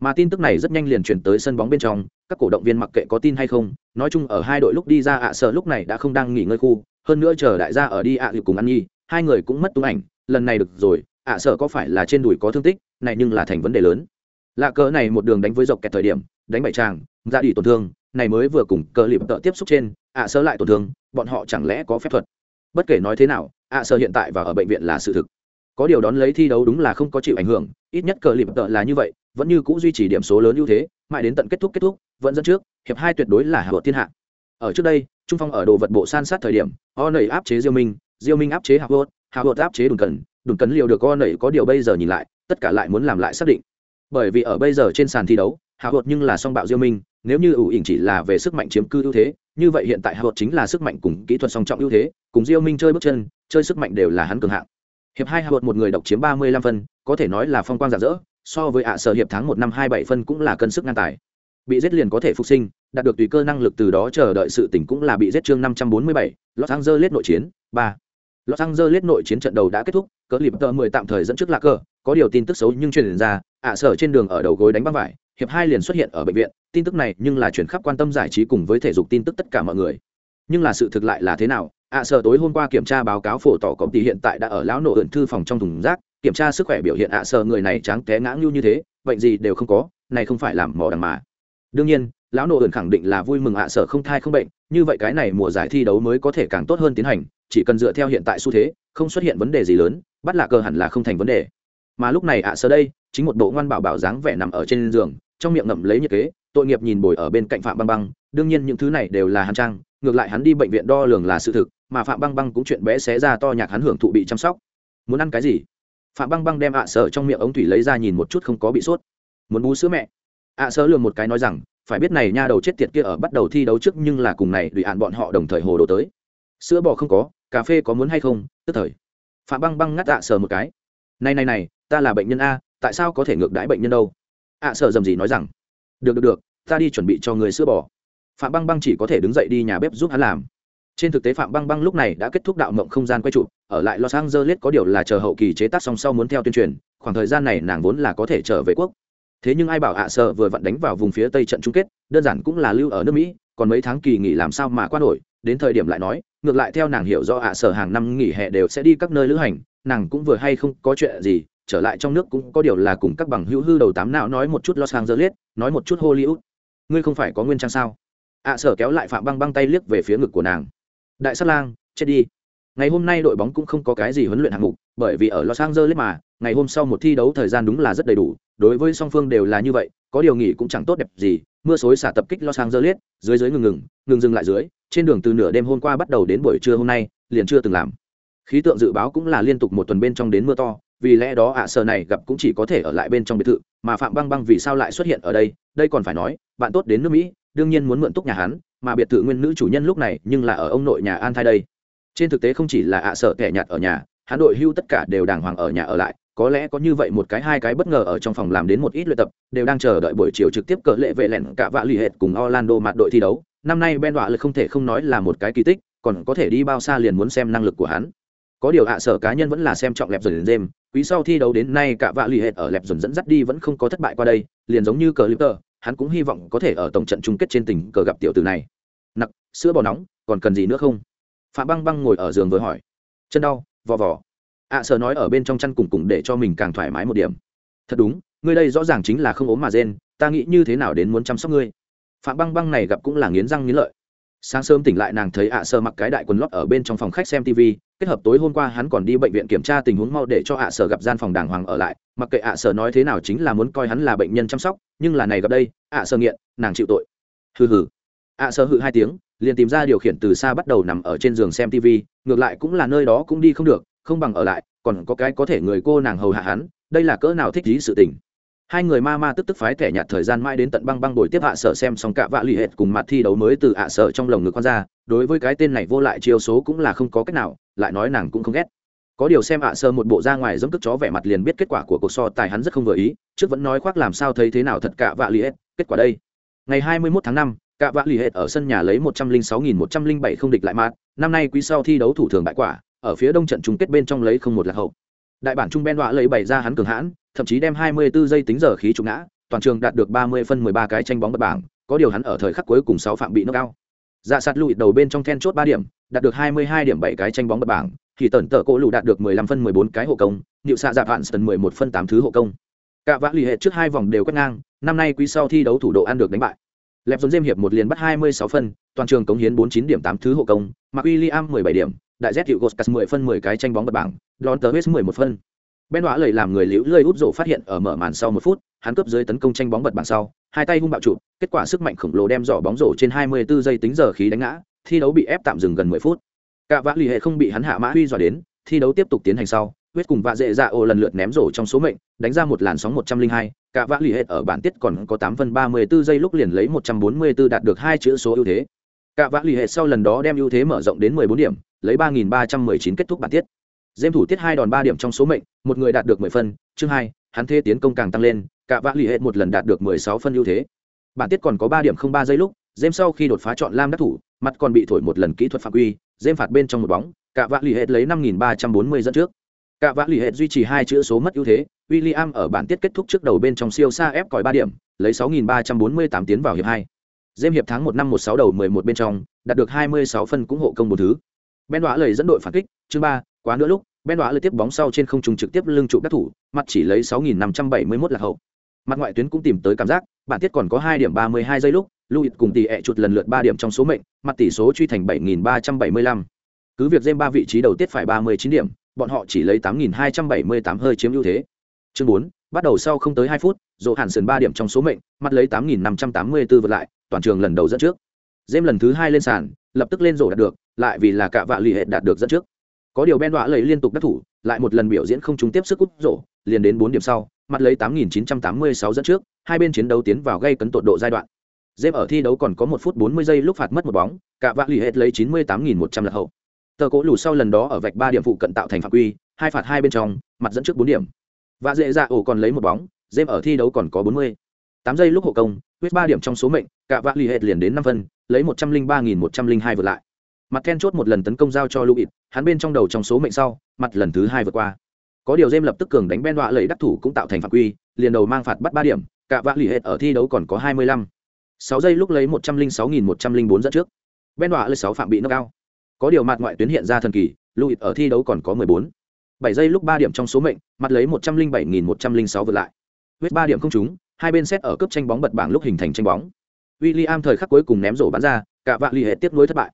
Mà tin tức này rất nhanh liền chuyển tới sân bóng bên trong, các cổ động viên mặc kệ có tin hay không, nói chung ở hai đội lúc đi ra ạ sợ lúc này đã không đang nghỉ ngơi khu hơn nữa chờ đại gia ở đi ạ à cùng ăn nhi, hai người cũng mất tung ảnh, lần này được rồi, ạ sợ có phải là trên đùi có thương tích, này nhưng là thành vấn đề lớn. Lạ cỡ này một đường đánh với dọc kẹt thời điểm, đánh bại tràng, ra đi tổn thương, này mới vừa cùng cờ lịp tợ tiếp xúc trên, ạ sợ lại tổn thương, bọn họ chẳng lẽ có phép thuật? Bất kể nói thế nào, ạ sợ hiện tại và ở bệnh viện là sự thực. Có điều đón lấy thi đấu đúng là không có chịu ảnh hưởng, ít nhất cờ lịp tợ là như vậy, vẫn như c ũ duy trì điểm số lớn ưu thế, mãi đến tận kết thúc kết thúc, vẫn dẫn trước, hiệp hai tuyệt đối là hạ thiên hạ ở trước đây, trung phong ở đồ vật bộ san sát thời điểm o nẩy áp chế diêu minh diêu minh áp chế hạc vợt hạc vợt áp chế đùn cần đùn cần liều được o nẩy có điều bây giờ nhìn lại, tất cả lại muốn làm lại xác định. Bởi vì ở bây giờ trên sàn thi đấu hạc vợt nhưng là song bạo diêu minh, nếu như ủ ỉn chỉ là về sức mạnh chiếm cư ưu thế, như vậy hiện tại hạc vợt chính là sức mạnh cùng kỹ thuật song trọng ưu thế, cùng diêu minh chơi bước chân, chơi sức mạnh đều là hắn cường hạng. Hiệp hai hạc vợt một người độc chiếm ba mươi lăm phân, có thể nói là phong quang rạng rỡ, so với ạ sở hiệp tháng một năm hai bảy phân cũng là cân sức ngang tài bị giết liền có thể phục sinh đạt được tùy cơ năng lực từ đó chờ đợi sự tỉnh cũng là bị giết chương năm trăm bốn mươi bảy los angeles nội chiến ba. Los angeles nội chiến trận đầu đã kết thúc cỡ lịp tờ mười tạm thời dẫn trước lạc cờ, có điều tin tức xấu nhưng truyền ra ạ sở trên đường ở đầu gối đánh băng vải hiệp hai liền xuất hiện ở bệnh viện tin tức này nhưng là chuyển khắp quan tâm giải trí cùng với thể dục tin tức tất cả mọi người. Nhưng là sự thực lại là thế nào? ạ sở tối hôm qua kiểm tra báo cáo phổ tỏ công ty hiện tại đã ở lão nổ ẩn thư phòng trong thùng rác kiểm tra sức khỏe biểu hiện ạ sở người này tráng té ngã ngưu như thế bệnh gì đều không có này không phải làm mỏ đằng mà đương nhiên, lão nộ ẩn khẳng định là vui mừng hạ sở không thai không bệnh, như vậy cái này mùa giải thi đấu mới có thể càng tốt hơn tiến hành, chỉ cần dựa theo hiện tại xu thế, không xuất hiện vấn đề gì lớn, bắt là cờ hẳn là không thành vấn đề. Mà lúc này ạ, sở đây, chính một bộ ngoan bảo bảo dáng vẻ nằm ở trên giường, trong miệng ngậm lấy nhiệt kế, tội nghiệp nhìn bồi ở bên cạnh phạm băng băng, đương nhiên những thứ này đều là hàn trang, ngược lại hắn đi bệnh viện đo lường là sự thực, mà phạm băng băng cũng chuyện bé xé ra to nhạc hắn hưởng thụ bị chăm sóc. Muốn ăn cái gì? Phạm băng băng đem ạ, sở trong miệng ống thủy lấy ra nhìn một chút không có bị sốt. Muốn bú sữa mẹ ạ sơ lường một cái nói rằng, phải biết này nha đầu chết tiệt kia ở bắt đầu thi đấu trước nhưng là cùng này đùi ạn bọn họ đồng thời hồ đồ tới. Sữa bò không có, cà phê có muốn hay không, tức thời. Phạm băng băng ngắt ạ sờ một cái. Này này này, ta là bệnh nhân a, tại sao có thể ngược đãi bệnh nhân đâu? Ạ sờ dầm gì nói rằng. Được được được, ta đi chuẩn bị cho người sữa bò. Phạm băng băng chỉ có thể đứng dậy đi nhà bếp giúp hắn làm. Trên thực tế phạm băng băng lúc này đã kết thúc đạo mộng không gian quay trụ, ở lại los angeles có điều là chờ hậu kỳ chế tác song sau muốn theo tuyên truyền, khoảng thời gian này nàng vốn là có thể trở về quốc thế nhưng ai bảo ạ sợ vừa vặn đánh vào vùng phía tây trận chung kết, đơn giản cũng là lưu ở nước mỹ, còn mấy tháng kỳ nghỉ làm sao mà qua nổi, đến thời điểm lại nói, ngược lại theo nàng hiểu do ạ sợ hàng năm nghỉ hè đều sẽ đi các nơi lữ hành, nàng cũng vừa hay không có chuyện gì, trở lại trong nước cũng có điều là cùng các bằng hữu hư đầu tám nào nói một chút los angeles, nói một chút hollywood. Ngươi không phải có nguyên trang sao? Ạ sợ kéo lại phạm băng băng tay liếc về phía ngực của nàng. Đại sát lang, chết đi. Ngày hôm nay đội bóng cũng không có cái gì huấn luyện hạng mục, bởi vì ở los angeles mà, ngày hôm sau một thi đấu thời gian đúng là rất đầy đủ đối với song phương đều là như vậy, có điều nghỉ cũng chẳng tốt đẹp gì, mưa xối xả tập kích lo sang dơ liết dưới dưới ngừng ngừng ngừng dừng lại dưới, trên đường từ nửa đêm hôm qua bắt đầu đến buổi trưa hôm nay, liền chưa từng làm. Khí tượng dự báo cũng là liên tục một tuần bên trong đến mưa to, vì lẽ đó ạ à này gặp cũng chỉ có thể ở lại bên trong biệt thự, mà phạm băng băng vì sao lại xuất hiện ở đây đây còn phải nói, bạn tốt đến nước mỹ, đương nhiên muốn mượn túc nhà hắn, mà biệt thự nguyên nữ chủ nhân lúc này nhưng là ở ông nội nhà an thai đây. Trên thực tế không chỉ là ạ à kẻ nhạt ở nhà, hắn đội hưu tất cả đều đàng hoàng ở nhà ở lại có lẽ có như vậy một cái hai cái bất ngờ ở trong phòng làm đến một ít luyện tập, đều đang chờ đợi buổi chiều trực tiếp cỡ lệ vệ lẹn cả vạ lì hệt cùng orlando mặt đội thi đấu. Năm nay ben đọa lực không thể không nói là một cái kỳ tích, còn có thể đi bao xa liền muốn xem năng lực của hắn. Có điều hạ sở cá nhân vẫn là xem trọng lẹp dần dêm quý sau thi đấu đến nay cả vạ lì hệt ở lẹp dần dẫn dắt đi vẫn không có thất bại qua đây, liền giống như cờ litter hắn cũng hy vọng có thể ở tổng trận chung kết trên tỉnh cờ gặp tiểu tử này. Nặc, sữa bò nóng, còn cần gì nữa không? Phạm băng băng ngồi ở giường vừa hỏi. Chân đau, vò vò ạ sợ nói ở bên trong chăn cùng cùng để cho mình càng thoải mái một điểm. Thật đúng, ngươi đây rõ ràng chính là không ốm mà rên, ta nghĩ như thế nào đến muốn chăm sóc ngươi. Phạm băng băng này gặp cũng là nghiến răng nghiến lợi. Sáng sớm tỉnh lại nàng thấy ạ sợ mặc cái đại quần lót ở bên trong phòng khách xem tv kết hợp tối hôm qua hắn còn đi bệnh viện kiểm tra tình huống mau để cho ạ sợ gặp gian phòng đàng hoàng ở lại, mặc kệ ạ sợ nói thế nào chính là muốn coi hắn là bệnh nhân chăm sóc, nhưng là này gặp đây, ạ sợ nghiện, nàng chịu tội. Hừ hừ. Ạ sợ hừ hai tiếng, liền tìm ra điều khiển từ xa bắt đầu nằm ở trên giường xem tv ngược lại cũng là nơi đó cũng đi không được không bằng ở lại còn có cái có thể người cô nàng hầu hạ hắn đây là cỡ nào thích lý sự tình. Hai người ma ma tức tức phái thẻ nhạt thời gian mãi đến tận băng băng đổi tiếp hạ sở xem xong cả vạ lì hệt cùng mặt thi đấu mới từ hạ sở trong lồng ngực con ra đối với cái tên này vô lại chiêu số cũng là không có cách nào lại nói nàng cũng không ghét. Có điều xem hạ sơ một bộ ra ngoài giống tức chó vẻ mặt liền biết kết quả của cuộc so tài hắn rất không vừa ý trước vẫn nói khoác làm sao thấy thế nào thật cả vạ lì hệt kết quả đây. Ngày 21 tháng 5, cả vạ lì hệt ở sân nhà lấy 106.107 không địch lại mát năm nay quý sau thi đấu thủ thường bại quả ở phía đông trận chung kết bên trong lấy không một lạc hậu. Đại bản trung ben đọa lấy bày ra hắn cường hãn, thậm chí đem 24 giây tính giờ khí trục ngã, toàn trường đạt được 30 phân 13 cái tranh bóng bật bảng, có điều hắn ở thời khắc cuối cùng 6 phạm bị knock cao dạ sạt lùi đầu bên trong then chốt 3 điểm, đạt được 22 điểm 7 cái tranh bóng bật bảng, thì tẩn tờ cổ lù đạt được 15 phân 14 cái hộ công nịu xạ dạp vạn tần 11 phân 8 thứ hộ công. Cả vã lì hệ trước hai vòng đều quét ngang, năm nay quý sau thi đấu thủ độ ăn được đánh bại lẹp dồn dêm hiệp một liền bắt 26 phân, toàn trường cống hiến 49 điểm 8 thứ hộ công, Mark William 17 điểm, đại z hiệu goscas mười phân mười cái tranh bóng bật bảng, lon tờ hết mười một phân. Ben đoá lời làm người liễu lơi út rổ phát hiện ở mở màn sau 1 phút, hắn cướp dưới tấn công tranh bóng bật bảng sau, hai tay hung bạo trụ kết quả sức mạnh khổng lồ đem giỏ bóng rổ trên 24 giây tính giờ khí đánh ngã, thi đấu bị ép tạm dừng gần 10 phút. Cả vã lì hệ không bị hắn hạ mã huy dọa đến, thi đấu tiếp tục tiến hành sau huyết cùng vạ dễ dạ ô lần lượt ném rổ trong số mệnh đánh ra một làn sóng 102, cả vã lì hết ở bản tiết còn có 8 phân 34 giây lúc liền lấy 144 đạt được hai chữ số ưu thế. Cả vã lì hệ sau lần đó đem ưu thế mở rộng đến 14 điểm lấy 3.319 kết thúc bản tiết. Dêm thủ tiết hai đòn ba điểm trong số mệnh một người đạt được 10 phân chương hai hắn thế tiến công càng tăng lên cả vã lì hệ một lần đạt được 16 phân ưu thế. Bản tiết còn có ba điểm không ba giây lúc dêm sau khi đột phá chọn lam đắc thủ mặt còn bị thổi một lần kỹ thuật phạm quy dêm phạt bên trong một bóng cả vã lì hệ lấy 5.340 dẫn trước cả vã lì hệ duy trì hai chữ số mất ưu thế, William ở bản tiết kết thúc trước đầu bên trong siêu xa ép còi ba điểm, lấy 6.348 tiến vào hiệp hai. Dêm hiệp tháng một năm một sáu đầu 11 bên trong, đạt được 26 phân cũng hộ công một thứ. Ben đoá lời dẫn đội phản kích, chương ba, quá nữa lúc, ben đoá lời tiếp bóng sau trên không trung trực tiếp lưng trụ đắc thủ, mặt chỉ lấy 6.571 là hậu. Mặt ngoại tuyến cũng tìm tới cảm giác, bản tiết còn có hai điểm ba mươi hai giây lúc Louis cùng tỷ ẹ chuột lần lượt ba điểm trong số mệnh, mặt tỷ số truy thành bảy nghìn ba trăm bảy mươi lăm. Cứ việc dêm ba vị trí đầu tiết phải ba mươi chín điểm bọn họ chỉ lấy tám nghìn hai trăm bảy mươi tám hơi chiếm ưu thế chương bốn bắt đầu sau không tới hai phút dỗ hàn sườn ba điểm trong số mệnh mặt lấy tám nghìn năm trăm tám mươi bốn vượt lại toàn trường lần đầu dẫn trước dêm lần thứ hai lên sàn lập tức lên rổ đạt được lại vì là cả vạ lì hệt đạt được dẫn trước có điều ben đọa lấy liên tục đắc thủ lại một lần biểu diễn không trúng tiếp sức cút rổ liền đến bốn điểm sau mặt lấy 8.986 dẫn trước, hai bên chiến đấu tiến vào gây cấn tột độ giai đoạn. Dêm ở thi đấu còn có một phút 40 giây lúc phạt mất một bóng, cả vạ lì hết lấy 98.100 lật hậu. Tờ cỗ lù sau lần đó ở vạch ba điểm phụ cận tạo thành phạm quy, hai phạt hai bên trong, mặt dẫn trước bốn điểm. Và dễ dạ ổ còn lấy một bóng, Dêm ở thi đấu còn có 40. 8 giây lúc hộ công, huyết ba điểm trong số mệnh, cả vạ lì hết liền đến năm phân, lấy 103.102 vượt lại. Mặt Ken chốt một lần tấn công giao cho Louis, hắn bên trong đầu trong số mệnh sau, mặt lần thứ hai vượt qua có điều dêm lập tức cường đánh ben đọa lầy đắc thủ cũng tạo thành phạm quy liền đầu mang phạt bắt ba điểm cả vạ lì hết ở thi đấu còn có hai mươi lăm sáu giây lúc lấy một trăm linh sáu nghìn một trăm linh bốn dẫn trước ben đọa lấy sáu phạm bị nâng cao có điều mặt ngoại tuyến hiện ra thần kỳ louis ở thi đấu còn có mười bốn. Bảy giây lúc ba điểm trong số mệnh, mặt lấy một trăm linh bảy nghìn một trăm linh sáu vượt lại. Huyết ba điểm không trúng, hai bên xét ở cướp tranh bóng bật bảng lúc hình thành tranh bóng. William thời khắc cuối cùng ném rổ bắn ra, cả vạ ly hệ tiếp nối thất bại.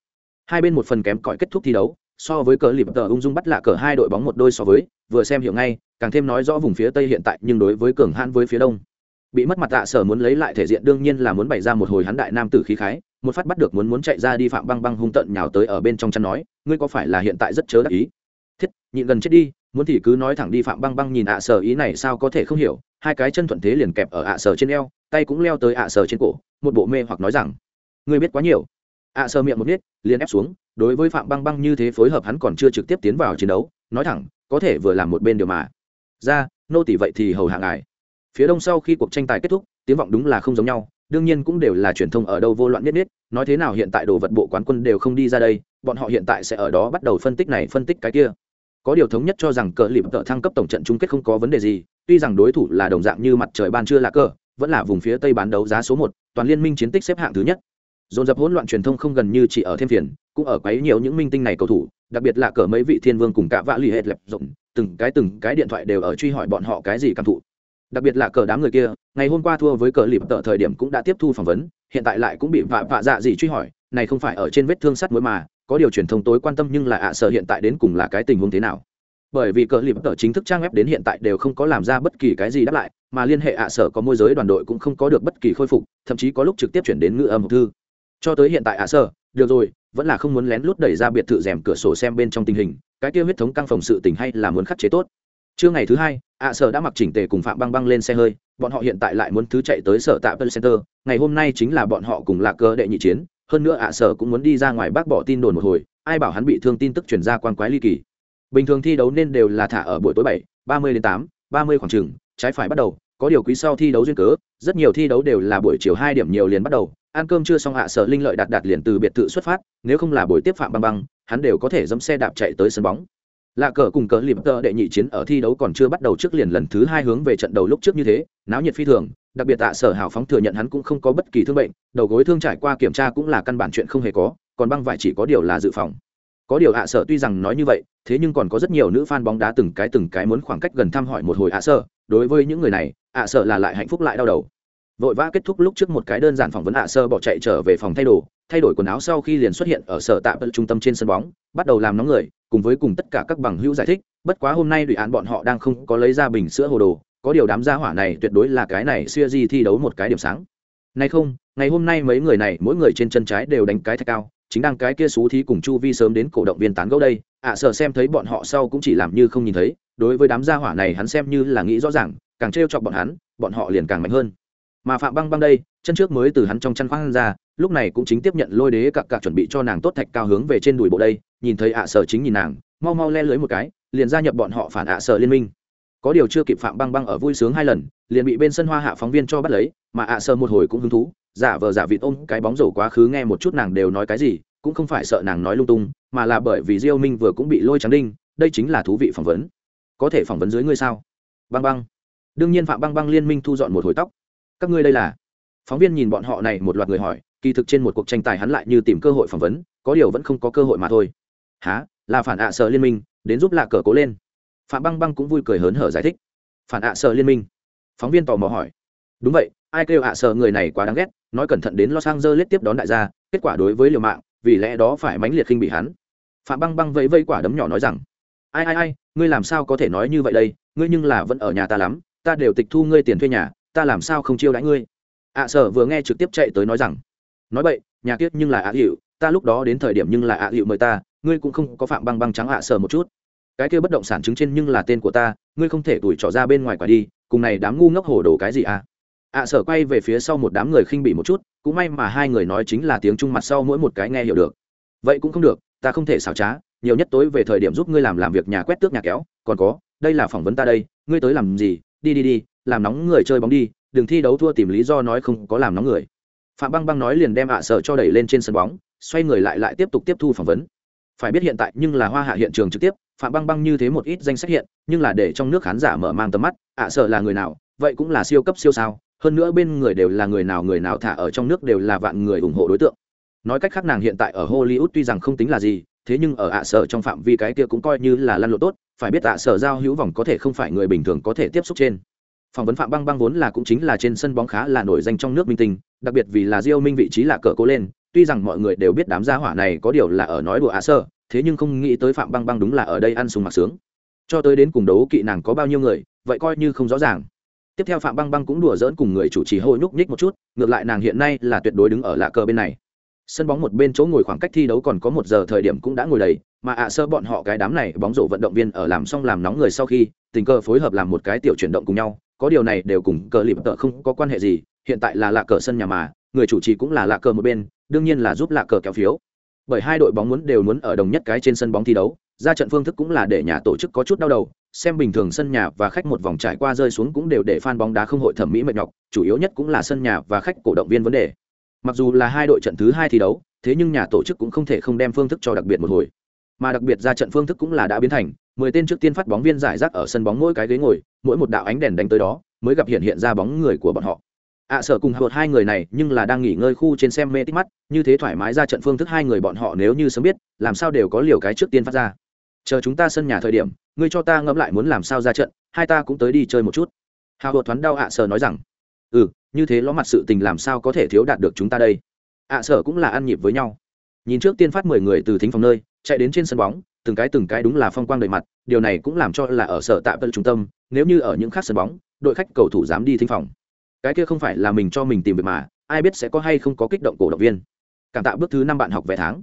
Hai bên một phần kém cỏi kết thúc thi đấu, so với cờ lịp tờ ung dung bắt lạ cờ hai đội bóng một đôi so với, vừa xem hiểu ngay, càng thêm nói rõ vùng phía tây hiện tại, nhưng đối với cường hãn với phía đông bị mất mặt tạ sở muốn lấy lại thể diện đương nhiên là muốn bày ra một hồi hắn đại nam tử khí khái, một phát bắt được muốn muốn chạy ra đi phạm băng băng hung tận nhào tới ở bên trong chăn nói, ngươi có phải là hiện tại rất chớ đắc ý? Thiết, nhịn gần chết đi, muốn thì cứ nói thẳng đi phạm băng băng nhìn ạ sở ý này sao có thể không hiểu, hai cái chân thuận thế liền kẹp ở ạ sở trên eo, tay cũng leo tới ạ sở trên cổ, một bộ mê hoặc nói rằng, ngươi biết quá nhiều. ạ sở miệng một nít liền ép xuống, đối với phạm băng băng như thế phối hợp hắn còn chưa trực tiếp tiến vào chiến đấu, nói thẳng, có thể vừa làm một bên điều mà. Ra, nô tỷ vậy thì hầu hạ ngài phía đông sau khi cuộc tranh tài kết thúc, tiếng vọng đúng là không giống nhau, đương nhiên cũng đều là truyền thông ở đâu vô loạn nhất nhất, nói thế nào hiện tại đồ vật bộ quán quân đều không đi ra đây, bọn họ hiện tại sẽ ở đó bắt đầu phân tích này, phân tích cái kia. Có điều thống nhất cho rằng cờ lịp tợ thăng cấp tổng trận chung kết không có vấn đề gì, tuy rằng đối thủ là đồng dạng như mặt trời ban chưa là cờ, vẫn là vùng phía tây bán đấu giá số một, toàn liên minh chiến tích xếp hạng thứ nhất. Dồn dập hỗn loạn truyền thông không gần như chỉ ở thêm phiền, cũng ở quấy nhiều những minh tinh này cầu thủ, đặc biệt là cờ mấy vị thiên vương cùng cả vã lì hệt lẹp rộng, từng cái từng cái điện thoại đều ở truy hỏi bọn họ cái gì cảm thụ đặc biệt là cờ đám người kia, ngày hôm qua thua với cờ lịp tợ thời điểm cũng đã tiếp thu phỏng vấn, hiện tại lại cũng bị vạ vạ dạ gì truy hỏi, này không phải ở trên vết thương sắt mới mà, có điều truyền thông tối quan tâm nhưng là ạ, sợ hiện tại đến cùng là cái tình huống thế nào. Bởi vì cờ lịp tợ chính thức trang web đến hiện tại đều không có làm ra bất kỳ cái gì đáp lại, mà liên hệ ạ sở có môi giới đoàn đội cũng không có được bất kỳ khôi phục, thậm chí có lúc trực tiếp chuyển đến ngữ âm thư. Cho tới hiện tại ạ sở được rồi, vẫn là không muốn lén lút đẩy ra biệt thự rèm cửa sổ xem bên trong tình hình, cái kia huyết thống căng phòng sự tình hay là muốn khắc chế tốt. Trưa ngày thứ hai ạ sở đã mặc chỉnh tề cùng phạm băng băng lên xe hơi, bọn họ hiện tại lại muốn thứ chạy tới sở tạ pel center. Ngày hôm nay chính là bọn họ cùng lạc cơ đệ nhị chiến. Hơn nữa ạ, sở cũng muốn đi ra ngoài bác bỏ tin đồn một hồi. Ai bảo hắn bị thương tin tức chuyển ra quan quái ly kỳ. Bình thường thi đấu nên đều là thả ở buổi tối bảy, ba mươi đến tám, ba mươi khoảng chừng, trái phải bắt đầu. Có điều quý sau thi đấu duyên cớ, rất nhiều thi đấu đều là buổi chiều hai điểm nhiều liền bắt đầu. Ăn cơm chưa xong hạ sở linh lợi đạt đạt liền từ biệt thự xuất phát. Nếu không là buổi tiếp phạm băng băng, hắn đều có thể dẫm xe đạp chạy tới sân bóng lạ cờ cùng cờ lịp tơ đệ nhị chiến ở thi đấu còn chưa bắt đầu trước liền lần thứ hai hướng về trận đầu lúc trước như thế, náo nhiệt phi thường, đặc biệt tạ sở hào phóng thừa nhận hắn cũng không có bất kỳ thương bệnh, đầu gối thương trải qua kiểm tra cũng là căn bản chuyện không hề có, còn băng vải chỉ có điều là dự phòng. Có điều ạ sở tuy rằng nói như vậy, thế nhưng còn có rất nhiều nữ fan bóng đá từng cái từng cái muốn khoảng cách gần thăm hỏi một hồi ạ sở, đối với những người này, ạ sở là lại hạnh phúc lại đau đầu. Vội vã kết thúc lúc trước một cái đơn giản phỏng vấn ạ sơ bỏ chạy trở về phòng thay đồ, thay đổi quần áo sau khi liền xuất hiện ở sở tạm trung tâm trên sân bóng, bắt đầu làm nóng người cùng với cùng tất cả các bằng hữu giải thích, bất quá hôm nay đội án bọn họ đang không có lấy ra bình sữa hồ đồ, có điều đám gia hỏa này tuyệt đối là cái này xuya di thi đấu một cái điểm sáng. Nay không, ngày hôm nay mấy người này, mỗi người trên chân trái đều đánh cái thạch cao, chính đang cái kia xú thí cùng chu vi sớm đến cổ động viên tán gẫu đây, ạ sợ xem thấy bọn họ sau cũng chỉ làm như không nhìn thấy, đối với đám gia hỏa này hắn xem như là nghĩ rõ ràng, càng trêu chọc bọn hắn, bọn họ liền càng mạnh hơn mà phạm băng băng đây, chân trước mới từ hắn trong chăn khoang ra, lúc này cũng chính tiếp nhận lôi đế cặc cặc chuẩn bị cho nàng tốt thạch cao hướng về trên đùi bộ đây, nhìn thấy ạ sở chính nhìn nàng, mau mau le lưới một cái, liền gia nhập bọn họ phản ạ sở liên minh. Có điều chưa kịp phạm băng băng ở vui sướng hai lần, liền bị bên sân hoa hạ phóng viên cho bắt lấy, mà ạ sở một hồi cũng hứng thú, giả vờ giả vịt ôm cái bóng rổ quá khứ nghe một chút nàng đều nói cái gì, cũng không phải sợ nàng nói lung tung, mà là bởi vì diêu minh vừa cũng bị lôi trắng đinh, đây chính là thú vị phỏng vấn. Có thể phỏng vấn dưới ngươi sao? Băng băng. Đương nhiên phạm băng băng liên minh thu dọn một hồi tóc các ngươi đây là? Phóng viên nhìn bọn họ này một loạt người hỏi, kỳ thực trên một cuộc tranh tài hắn lại như tìm cơ hội phỏng vấn, có điều vẫn không có cơ hội mà thôi. Há là phản ạ à sợ liên minh, đến giúp lạ cờ cố lên. Phạm băng băng cũng vui cười hớn hở giải thích. Phản ạ à sợ liên minh. Phóng viên tò mò hỏi. Đúng vậy, ai kêu ạ sợ người này quá đáng ghét, nói cẩn thận đến los angeles tiếp đón đại gia, kết quả đối với liều mạng, vì lẽ đó phải mãnh liệt khinh bị hắn. Phạm băng băng vẫy vây quả đấm nhỏ nói rằng, ai ai ai, ngươi làm sao có thể nói như vậy đây? Ngươi nhưng là vẫn ở nhà ta lắm, ta đều tịch thu ngươi tiền thuê nhà ta làm sao không chiêu đãi ngươi? Ạ sở vừa nghe trực tiếp chạy tới nói rằng, nói vậy nhà kiết nhưng là ạ hiệu ta lúc đó đến thời điểm nhưng là ạ hiệu mời ta, ngươi cũng không có phạm băng băng trắng ạ sở một chút. Cái kia bất động sản chứng trên nhưng là tên của ta, ngươi không thể tuổi trỏ ra bên ngoài quả đi, cùng này đám ngu ngốc hồ đồ cái gì à? Ạ sở quay về phía sau một đám người khinh bỉ một chút, cũng may mà hai người nói chính là tiếng trung mặt sau mỗi một cái nghe hiểu được. Vậy cũng không được, ta không thể xảo trá, nhiều nhất tối về thời điểm giúp ngươi làm làm việc nhà quét tước nhà kéo, còn có, đây là phỏng vấn ta đây, ngươi tới làm gì? Đi đi đi làm nóng người chơi bóng đi, đừng thi đấu thua tìm lý do nói không có làm nóng người. Phạm băng băng nói liền đem ạ sở cho đẩy lên trên sân bóng, xoay người lại lại tiếp tục tiếp thu phỏng vấn. Phải biết hiện tại nhưng là hoa hạ hiện trường trực tiếp, phạm băng băng như thế một ít danh sách hiện, nhưng là để trong nước khán giả mở mang tầm mắt, ạ sở là người nào, vậy cũng là siêu cấp siêu sao, hơn nữa bên người đều là người nào người nào thả ở trong nước đều là vạn người ủng hộ đối tượng. Nói cách khác nàng hiện tại ở hollywood tuy rằng không tính là gì, thế nhưng ở ạ sở trong phạm vi cái kia cũng coi như là lăn lộ tốt, phải biết ạ sở giao hữu vòng có thể không phải người bình thường có thể tiếp xúc trên phỏng vấn phạm băng băng vốn là cũng chính là trên sân bóng khá là nổi danh trong nước minh tinh đặc biệt vì là diêu minh vị trí là cờ cố lên tuy rằng mọi người đều biết đám gia hỏa này có điều là ở nói đùa ạ sơ, thế nhưng không nghĩ tới phạm băng băng đúng là ở đây ăn sùng mặc sướng. Cho tới đến cùng đấu kỵ nàng có bao nhiêu người vậy coi như không rõ ràng. Tiếp theo phạm băng băng cũng đùa dỡn cùng người chủ trì hôi nhúc nhích một chút ngược lại nàng hiện nay là tuyệt đối đứng ở lạ cờ bên này. Sân bóng một bên chỗ ngồi khoảng cách thi đấu còn có một giờ thời điểm cũng đã ngồi đầy mà ạ sơ bọn họ cái đám này bóng rổ vận động viên ở làm xong làm nóng người sau khi tình cờ phối hợp làm một cái tiểu chuyển động cùng nhau có điều này đều cùng cờ lịp tợ không có quan hệ gì, hiện tại là lạ cờ sân nhà mà, người chủ trì cũng là lạ cờ một bên, đương nhiên là giúp lạ cờ kéo phiếu. Bởi hai đội bóng muốn đều muốn ở đồng nhất cái trên sân bóng thi đấu, ra trận phương thức cũng là để nhà tổ chức có chút đau đầu, xem bình thường sân nhà và khách một vòng trải qua rơi xuống cũng đều để fan bóng đá không hội thẩm mỹ mệt nhọc, chủ yếu nhất cũng là sân nhà và khách cổ động viên vấn đề. Mặc dù là hai đội trận thứ hai thi đấu, thế nhưng nhà tổ chức cũng không thể không đem phương thức cho đặc biệt một hồi. Mà đặc biệt ra trận phương thức cũng là đã biến thành mười tên trước tiên phát bóng viên giải rác ở sân bóng mỗi cái ghế ngồi mỗi một đạo ánh đèn đánh tới đó mới gặp hiện hiện ra bóng người của bọn họ. Ạ à, sở cùng hợp hai người này nhưng là đang nghỉ ngơi khu trên xem mê tích mắt như thế thoải mái ra trận phương thức hai người bọn họ nếu như sớm biết làm sao đều có liều cái trước tiên phát ra. Chờ chúng ta sân nhà thời điểm ngươi cho ta ngẫm lại muốn làm sao ra trận hai ta cũng tới đi chơi một chút. Hào hột thoáng đau ạ à sở nói rằng ừ như thế ló mặt sự tình làm sao có thể thiếu đạt được chúng ta đây? Ạ à sở cũng là ăn nhịp với nhau. Nhìn trước tiên phát mười người từ thính phòng nơi chạy đến trên sân bóng từng cái từng cái đúng là phong quang đầy mặt, điều này cũng làm cho là ở sở tạm vân trung tâm, nếu như ở những khác sân bóng, đội khách cầu thủ dám đi thính phòng. Cái kia không phải là mình cho mình tìm việc mà, ai biết sẽ có hay không có kích động cổ động viên. Cảm tạ bước thứ năm bạn học vẽ tháng.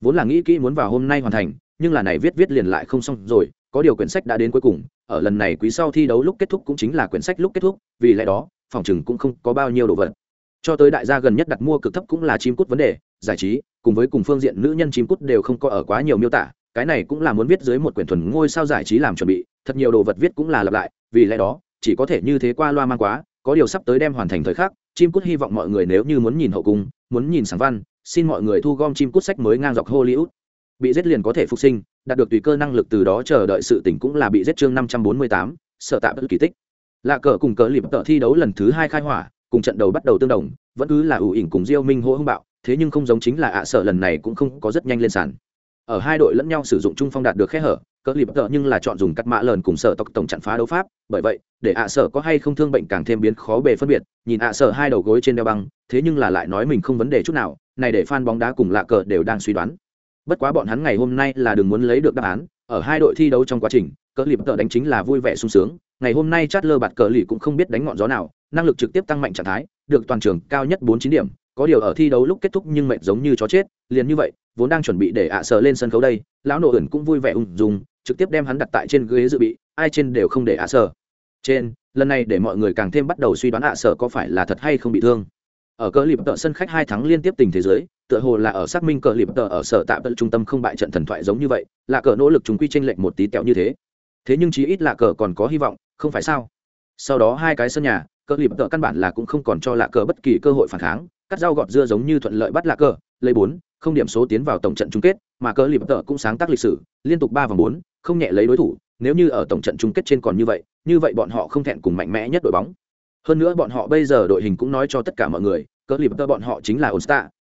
Vốn là nghĩ kỹ muốn vào hôm nay hoàn thành, nhưng là này viết viết liền lại không xong rồi, có điều quyển sách đã đến cuối cùng, ở lần này quý sau thi đấu lúc kết thúc cũng chính là quyển sách lúc kết thúc, vì lẽ đó, phòng chừng cũng không có bao nhiêu đồ vật. Cho tới đại gia gần nhất đặt mua cực thấp cũng là chim cút vấn đề, giải trí, cùng với cùng phương diện nữ nhân chim cút đều không có ở quá nhiều miêu tả cái này cũng là muốn viết dưới một quyển thuần ngôi sao giải trí làm chuẩn bị, thật nhiều đồ vật viết cũng là lặp lại, vì lẽ đó, chỉ có thể như thế qua loa mang quá, có điều sắp tới đem hoàn thành thời khắc, chim cút hy vọng mọi người nếu như muốn nhìn hậu cung, muốn nhìn sáng văn, xin mọi người thu gom chim cút sách mới ngang dọc hollywood. Bị giết liền có thể phục sinh, đạt được tùy cơ năng lực từ đó chờ đợi sự tỉnh cũng là bị giết chương năm trăm bốn mươi tám, sợ tạm bất kỳ tích. Lạ cờ cùng cờ lịp tợ thi đấu lần thứ hai khai hỏa, cùng trận đầu bắt đầu tương đồng, vẫn cứ là ủ ỉn cùng diêu minh hô hưng bạo, thế nhưng không giống chính là ạ, sợ lần này cũng không có rất nhanh lên sàn ở hai đội lẫn nhau sử dụng trung phong đạt được khe hở, cỡ lịp tợ nhưng là chọn dùng cắt mã lờn cùng sở tộc tổng chặn phá đấu pháp. Bởi vậy, để ạ sở có hay không thương bệnh càng thêm biến khó bề phân biệt, nhìn ạ sở hai đầu gối trên đeo băng, thế nhưng là lại nói mình không vấn đề chút nào, này để fan bóng đá cùng lạ cờ đều đang suy đoán. Bất quá bọn hắn ngày hôm nay là đừng muốn lấy được đáp án, ở hai đội thi đấu trong quá trình, cỡ lịp tợ đánh chính là vui vẻ sung sướng, ngày hôm nay chát lơ bạt cờ lì cũng không biết đánh ngọn gió nào, năng lực trực tiếp tăng mạnh trạng thái, được toàn trường cao nhất bốn chín điểm có điều ở thi đấu lúc kết thúc nhưng mệt giống như chó chết, liền như vậy, vốn đang chuẩn bị để ạ sợ lên sân khấu đây, lão nổ ẩn cũng vui vẻ ung dung, trực tiếp đem hắn đặt tại trên ghế dự bị, ai trên đều không để ạ sợ. Trên, lần này để mọi người càng thêm bắt đầu suy đoán ạ sợ có phải là thật hay không bị thương. Ở cờ lịp tợ sân khách hai tháng liên tiếp tình thế giới, tựa hồ là ở xác minh cờ lịp tợ ở sở tạm tận trung tâm không bại trận thần thoại giống như vậy, là cờ nỗ lực chúng quy tranh lệch một tí tẹo như thế. Thế nhưng chí ít là cờ còn có hy vọng, không phải sao? Sau đó hai cái sân nhà, cờ lịp tợ căn bản là cũng không còn cho lạ cờ bất kỳ cơ hội phản kháng cắt rau gọt dưa giống như thuận lợi bắt lạc cờ, lấy bốn, không điểm số tiến vào tổng trận chung kết, mà cờ lịp tợ cũng sáng tác lịch sử, liên tục ba vòng bốn, không nhẹ lấy đối thủ, nếu như ở tổng trận chung kết trên còn như vậy như vậy bọn họ không thẹn cùng mạnh mẽ nhất đội bóng. Hơn nữa bọn họ bây giờ đội hình cũng nói cho tất cả mọi người, cờ lịp tợ bọn họ chính là ổn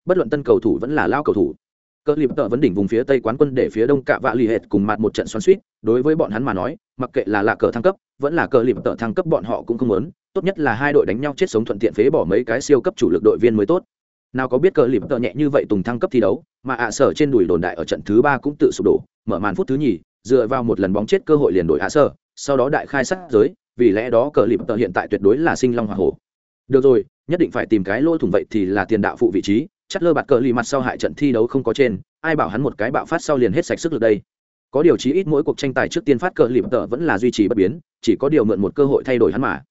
bất luận tân cầu thủ vẫn là lao cầu thủ. Cờ lịp tợ vẫn đỉnh vùng phía tây quán quân để phía đông cạ vạ lì hệt cùng mặt một trận xoắn suýt, đối với bọn hắn mà nói, mặc kệ là lạ cờ thăng cấp, vẫn là cờ lịp tợ thăng cấp bọn họ cũng không muốn tốt nhất là hai đội đánh nhau chết sống thuận tiện phế bỏ mấy cái siêu cấp chủ lực đội viên mới tốt. Nào có biết cờ lìm tợ nhẹ như vậy tùng thăng cấp thi đấu, mà ạ sở trên đùi đồn đại ở trận thứ ba cũng tự sụp đổ, mở màn phút thứ nhì, dựa vào một lần bóng chết cơ hội liền đổi ạ sở, sau đó đại khai sát giới, vì lẽ đó cờ lìm tợ hiện tại tuyệt đối là sinh long hoa hổ. Được rồi, nhất định phải tìm cái lỗ thủng vậy thì là tiền đạo phụ vị trí, chắc lơ bạt cờ lì mặt sau hại trận thi đấu không có trên, ai bảo hắn một cái bạo phát sau liền hết sạch sức lực đây. Có điều chí ít mỗi cuộc tranh tài trước tiên phát cờ lìm tợ vẫn là duy trì bất biến, chỉ có điều mượn một cơ hội thay đổi hắn mà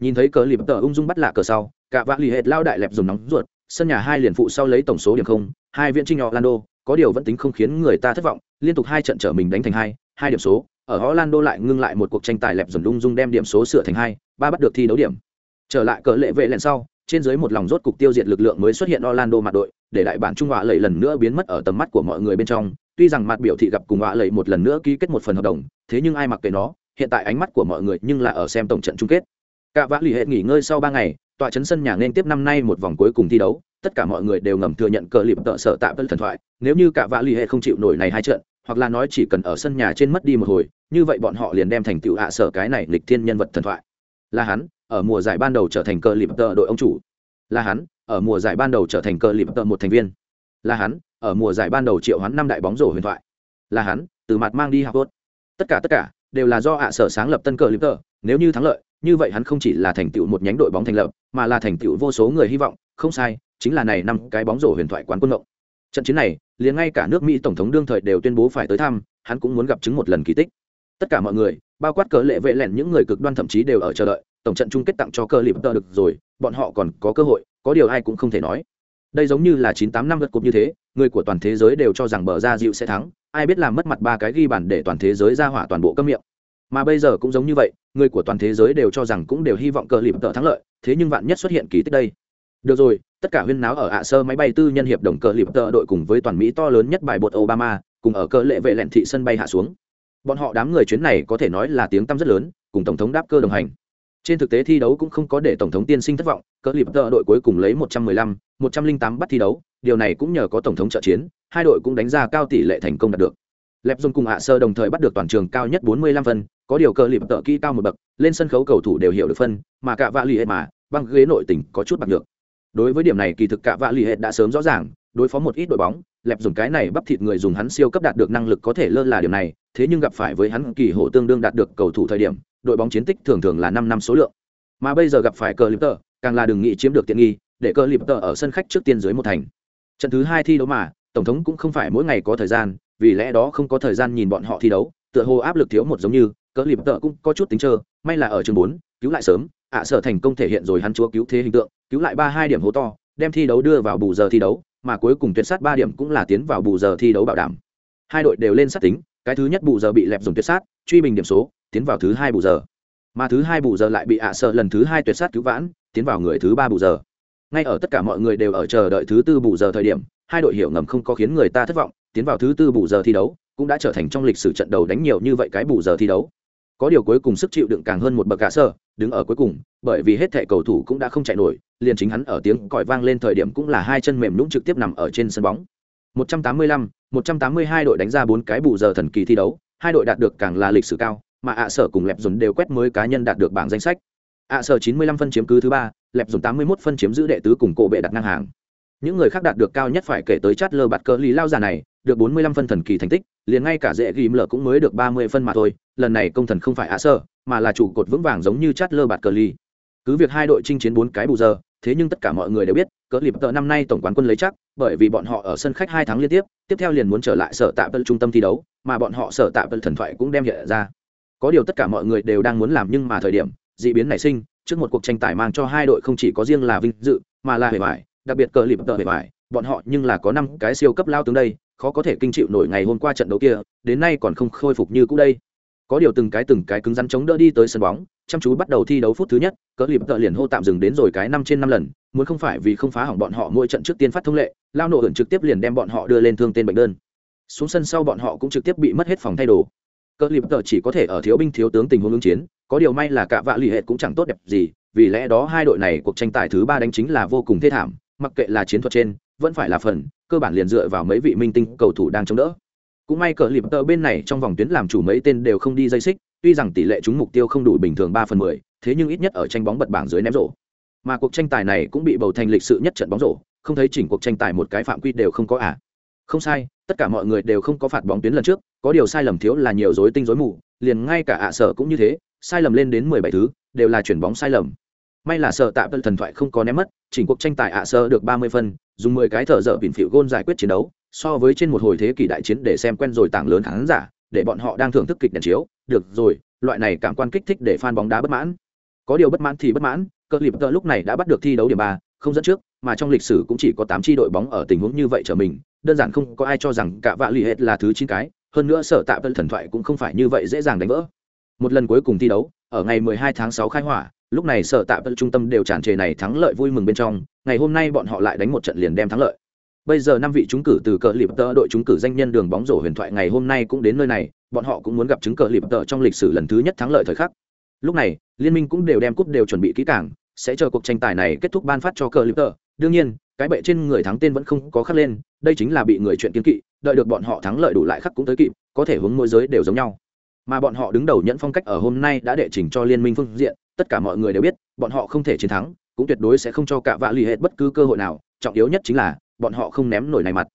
nhìn thấy cờ lịp tợ ung dung bắt lạ cờ sau cả vạn lì hệt lao đại lẹp dùng nóng ruột sân nhà hai liền phụ sau lấy tổng số điểm không hai viện trinh orlando có điều vẫn tính không khiến người ta thất vọng liên tục hai trận trở mình đánh thành hai hai điểm số ở orlando lại ngưng lại một cuộc tranh tài lẹp dùng ung dung đem điểm số sửa thành hai ba bắt được thi đấu điểm trở lại cờ lệ vệ lẹn sau trên dưới một lòng rốt cục tiêu diệt lực lượng mới xuất hiện Orlando mặt đội, để đại bản Trung Họa lầy lần nữa biến mất ở tầm mắt của mọi người bên trong. Tuy rằng mặt biểu thị gặp cùng Họa lầy một lần nữa ký kết một phần hợp đồng, thế nhưng ai mặc kệ nó, hiện tại ánh mắt của mọi người nhưng là ở xem tổng trận chung kết. Cả vã lì hệ nghỉ ngơi sau ba ngày, tòa chấn sân nhà nên tiếp năm nay một vòng cuối cùng thi đấu, tất cả mọi người đều ngầm thừa nhận cờ lịp tợ sở tạ vân thần thoại, nếu như cả vã lì hệ không chịu nổi này hai trận, hoặc là nói chỉ cần ở sân nhà trên mất đi một hồi, như vậy bọn họ liền đem thành tựu hạ sở cái này lịch thiên nhân vật thần thoại. Là hắn, ở mùa giải ban đầu trở thành cờ lịp tợ đội ông chủ. Là hắn ở mùa giải ban đầu trở thành cờ lịp tợ một thành viên. Là hắn ở mùa giải ban đầu triệu hắn năm đại bóng rổ huyền thoại. Là hắn từ mặt mang đi học tốt. Tất cả tất cả đều là do ạ sở sáng lập tân cờ lịp tợ. Nếu như thắng lợi như vậy hắn không chỉ là thành tựu một nhánh đội bóng thành lập, mà là thành tựu vô số người hy vọng, không sai, chính là này năm cái bóng rổ huyền thoại quán quân ngộng trận chiến này, liền ngay cả nước mỹ tổng thống đương thời đều tuyên bố phải tới thăm, hắn cũng muốn gặp chứng một lần kỳ tích. Tất cả mọi người, bao quát cờ lệ vệ lẻn những người cực đoan thậm chí đều ở chờ đợi, tổng trận chung kết tặng cho cơ lip tờ được rồi, bọn họ còn có cơ hội, có điều ai cũng không thể nói. Đây giống như là chín tám năm lượt cục như thế, người của toàn thế giới đều cho rằng bờ ra dịu sẽ thắng, ai biết làm mất mặt ba cái ghi bàn để toàn thế giới ra hỏa toàn bộ cấm miệng mà bây giờ cũng giống như vậy người của toàn thế giới đều cho rằng cũng đều hy vọng cờ lip tợ thắng lợi thế nhưng vạn nhất xuất hiện kỳ tích đây. Được rồi tất cả huyên náo ở ạ sơ máy bay tư nhân hiệp đồng cờ lip tợ đội cùng với toàn mỹ to lớn nhất bài bột obama cùng ở cờ lệ vệ lẹn thị sân bay hạ xuống. Bọn họ đám người chuyến này có thể nói là tiếng tăm rất lớn cùng tổng thống đáp cơ đồng hành. Trên thực tế thi đấu cũng không có để tổng thống tiên sinh thất vọng cờ lip tợ đội cuối cùng lấy 115, 108 bắt thi đấu điều này cũng nhờ có tổng thống trợ chiến hai đội cũng đánh ra cao tỷ lệ thành công đạt được lẹp dồn cùng hạ sơ đồng thời bắt được toàn trường cao nhất 45 phân, có điều cờ Liệp Tợ kỹ cao một bậc, lên sân khấu cầu thủ đều hiểu được phân, mà cả vạ lì hệ mà, băng ghế nội tỉnh có chút bạc được đối với điểm này kỳ thực cả vạ lì hệ đã sớm rõ ràng, đối phó một ít đội bóng, lẹp dùng cái này bắp thịt người dùng hắn siêu cấp đạt được năng lực có thể lơ là điều này, thế nhưng gặp phải với hắn kỳ hổ tương đương đạt được cầu thủ thời điểm, đội bóng chiến tích thường thường là năm năm số lượng. Mà bây giờ gặp phải cờ lip tờ càng là đừng nghĩ chiếm được tiện nghi, để cờ lip tờ ở sân khách trước tiên dưới một thành. Trận thứ hai thi đấu mà, tổng thống cũng không phải mỗi ngày có thời gian vì lẽ đó không có thời gian nhìn bọn họ thi đấu, tựa hồ áp lực thiếu một giống như, cỡ lip tợ cũng có chút tính trơ may là ở trường bốn, cứu lại sớm, ạ sở thành công thể hiện rồi hắn chúa cứu thế hình tượng, cứu lại ba hai điểm hố to, đem thi đấu đưa vào bù giờ thi đấu, mà cuối cùng tuyệt sát ba điểm cũng là tiến vào bù giờ thi đấu bảo đảm. Hai đội đều lên sát tính, cái thứ nhất bù giờ bị lẹp dùng tuyệt sát, truy bình điểm số, tiến vào thứ hai bù giờ. Mà thứ hai bù giờ lại bị ạ sợ lần thứ hai tuyệt sát cứu vãn, tiến vào người thứ ba bù giờ. Ngay ở tất cả mọi người đều ở chờ đợi thứ tư bù giờ thời điểm, hai đội hiểu ngầm không có khiến người ta thất vọng tiến vào thứ tư bù giờ thi đấu cũng đã trở thành trong lịch sử trận đầu đánh nhiều như vậy cái bù giờ thi đấu. Có điều cuối cùng sức chịu đựng càng hơn một bậc cả sơ đứng ở cuối cùng bởi vì hết thẻ cầu thủ cũng đã không chạy nổi liền chính hắn ở tiếng còi vang lên thời điểm cũng là hai chân mềm nhũng trực tiếp nằm ở trên sân bóng. 185, 182 đội đánh ra bốn cái bù giờ thần kỳ thi đấu hai đội đạt được càng là lịch sử cao mà ạ sở cùng lẹp dồn đều quét mới cá nhân đạt được bảng danh sách. ạ sở 95 phân chiếm cứ thứ ba lẹp dồn 81 phân chiếm giữ đệ tứ cùng cổ bệ đặt ngang hàng những người khác đạt được cao nhất phải kể tới chát lơ bạt cờ lý lao già này được 45 phân thần kỳ thành tích liền ngay cả dễ ghim lờ cũng mới được 30 phân mà thôi lần này công thần không phải ạ sơ, mà là chủ cột vững vàng giống như chát lơ bạt cờ lý cứ việc hai đội chinh chiến bốn cái bù giờ thế nhưng tất cả mọi người đều biết cỡ lịp tợ năm nay tổng quán quân lấy chắc bởi vì bọn họ ở sân khách hai tháng liên tiếp tiếp theo liền muốn trở lại sở tạ trung tâm thi đấu mà bọn họ sở tạ thần thoại cũng đem hiện ra. Có điều tất cả mọi người đều đang muốn làm nhưng mà thời điểm d ị biến nảy sinh trước một cuộc tranh tài mang cho hai đội không chỉ có riêng là vinh dự mà là hề vải đặc biệt cờ lịp tợ bề bài bọn họ nhưng là có năm cái siêu cấp lao tướng đây, khó có thể kinh chịu nổi ngày hôm qua trận đấu kia, đến nay còn không khôi phục như cũ đây. Có điều từng cái từng cái cứng rắn chống đỡ đi tới sân bóng, chăm chú bắt đầu thi đấu phút thứ nhất cỡ lịp tợ liền hô tạm dừng đến rồi cái năm trên năm lần, muốn không phải vì không phá hỏng bọn họ mỗi trận trước tiên phát thông lệ, lao nổ hưởng trực tiếp liền đem bọn họ đưa lên thương tên bệnh đơn. Xuống sân sau bọn họ cũng trực tiếp bị mất hết phòng thay đồ. Cỡ lịp tợ chỉ có thể ở thiếu binh thiếu tướng tình huống ứng chiến, có điều may là cả vạ lì hệ cũng chẳng tốt đẹp gì, vì lẽ đó hai đội này cuộc tranh tài thứ ba đánh chính là vô cùng thê thảm mặc kệ là chiến thuật trên, vẫn phải là phần, cơ bản liền dựa vào mấy vị minh tinh cầu thủ đang chống đỡ. Cũng may cờ lip tờ bên này trong vòng tuyến làm chủ mấy tên đều không đi dây xích, tuy rằng tỷ lệ trúng mục tiêu không đủ bình thường ba phần mười, thế nhưng ít nhất ở tranh bóng bật bảng dưới ném rổ. Mà cuộc tranh tài này cũng bị bầu thành lịch sự nhất trận bóng rổ, không thấy chỉnh cuộc tranh tài một cái phạm quy đều không có à. Không sai, tất cả mọi người đều không có phạt bóng tuyến lần trước, có điều sai lầm thiếu là nhiều dối tinh dối mù, liền ngay cả ạ sở cũng như thế, sai lầm lên đến mười bảy thứ, đều là chuyển bóng sai lầm may là sợ tạ thần thoại không có ném mất, chỉnh cuộc tranh tài ạ sơ được ba mươi phân, dùng mười cái thợ dở bỉn phịu gôn giải quyết chiến đấu, so với trên một hồi thế kỷ đại chiến để xem quen rồi tảng lớn khán giả, để bọn họ đang thưởng thức kịch đèn chiếu. Được rồi, loại này cảm quan kích thích để fan bóng đá bất mãn. Có điều bất mãn thì bất mãn, cơ lip tờ lúc này đã bắt được thi đấu điểm ba, không dẫn trước, mà trong lịch sử cũng chỉ có tám tri đội bóng ở tình huống như vậy trở mình. Đơn giản không có ai cho rằng cả vạ lì hết là thứ chín cái, hơn nữa sở tạ tân thần thoại cũng không phải như vậy dễ dàng đánh vỡ. Một lần cuối cùng thi đấu, ở ngày 12 tháng 6 khai hỏa lúc này sở tạ tân trung tâm đều tràn trề này thắng lợi vui mừng bên trong, ngày hôm nay bọn họ lại đánh một trận liền đem thắng lợi. Bây giờ năm vị trúng cử từ cờ lip tờ đội trúng cử danh nhân đường bóng rổ huyền thoại ngày hôm nay cũng đến nơi này, bọn họ cũng muốn gặp chứng cờ lip tờ trong lịch sử lần thứ nhất thắng lợi thời khắc. Lúc này, liên minh cũng đều đem cúp đều chuẩn bị kỹ càng, sẽ chờ cuộc tranh tài này kết thúc ban phát cho cờ lip tờ. Đương nhiên, cái bệ trên người thắng tên vẫn không có khắc lên, đây chính là bị người chuyện kiến kỵ, đợi được bọn họ thắng lợi đủ lại khắc cũng tới kịp, có thể hướng mỗi giới đều giống nhau mà bọn họ đứng đầu nhận phong cách ở hôm nay đã đệ trình cho liên minh phương diện, tất cả mọi người đều biết, bọn họ không thể chiến thắng, cũng tuyệt đối sẽ không cho cả vạ lì hết bất cứ cơ hội nào, trọng yếu nhất chính là, bọn họ không ném nổi này mặt.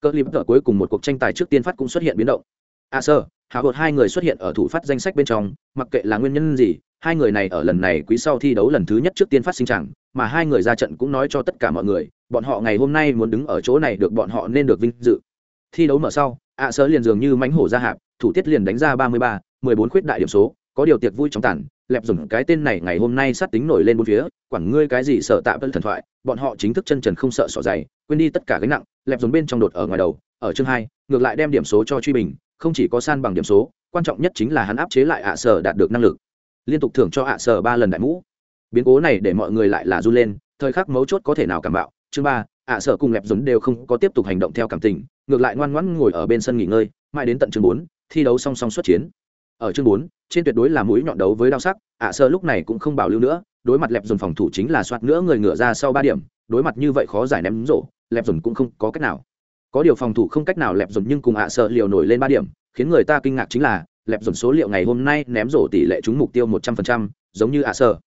Cờ lip tờ cuối cùng một cuộc tranh tài trước tiên phát cũng xuất hiện biến động. A sơ hạ hột hai người xuất hiện ở thủ phát danh sách bên trong, mặc kệ là nguyên nhân gì, hai người này ở lần này quý sau thi đấu lần thứ nhất trước tiên phát sinh chẳng, mà hai người ra trận cũng nói cho tất cả mọi người, bọn họ ngày hôm nay muốn đứng ở chỗ này được bọn họ nên được vinh dự. Thi đấu mở sau ạ sơ liền dường như mánh hổ ra hạp thủ tiết liền đánh ra ba mươi ba, mười bốn khuyết đại điểm số, có điều tiệc vui trong tản lẹp dùng cái tên này ngày hôm nay sát tính nổi lên bốn phía, quản ngươi cái gì sợ tạ vân thần thoại, bọn họ chính thức chân trần không sợ sỏ dày, quên đi tất cả gánh nặng, lẹp dùng bên trong đột ở ngoài đầu, ở chương hai, ngược lại đem điểm số cho truy bình, không chỉ có san bằng điểm số, quan trọng nhất chính là hắn áp chế lại ạ sở đạt được năng lực. Liên tục thưởng cho ạ sở ba lần đại mũ. Biến cố này để mọi người lại là run lên, thời khắc mấu chốt có thể nào cảm bạo. Chương ba, ạ sở cùng lẹp dồn đều không có tiếp tục hành động theo cảm tình, ngược lại ngoan ngoãn ngồi ở bên sân nghỉ ngơi, mãi đến tận chương bốn thi đấu song song xuất chiến. Ở chương bốn trên tuyệt đối là mũi nhọn đấu với đao sắc ạ sơ lúc này cũng không bảo lưu nữa đối mặt lẹp dồn phòng thủ chính là soạt nữa người ngựa ra sau ba điểm đối mặt như vậy khó giải ném rổ lẹp dồn cũng không có cách nào. Có điều phòng thủ không cách nào lẹp dồn nhưng cùng ạ sơ liều nổi lên ba điểm khiến người ta kinh ngạc chính là lẹp dồn số liệu ngày hôm nay ném rổ tỷ lệ trúng mục tiêu một trăm phần trăm giống như ạ sơ,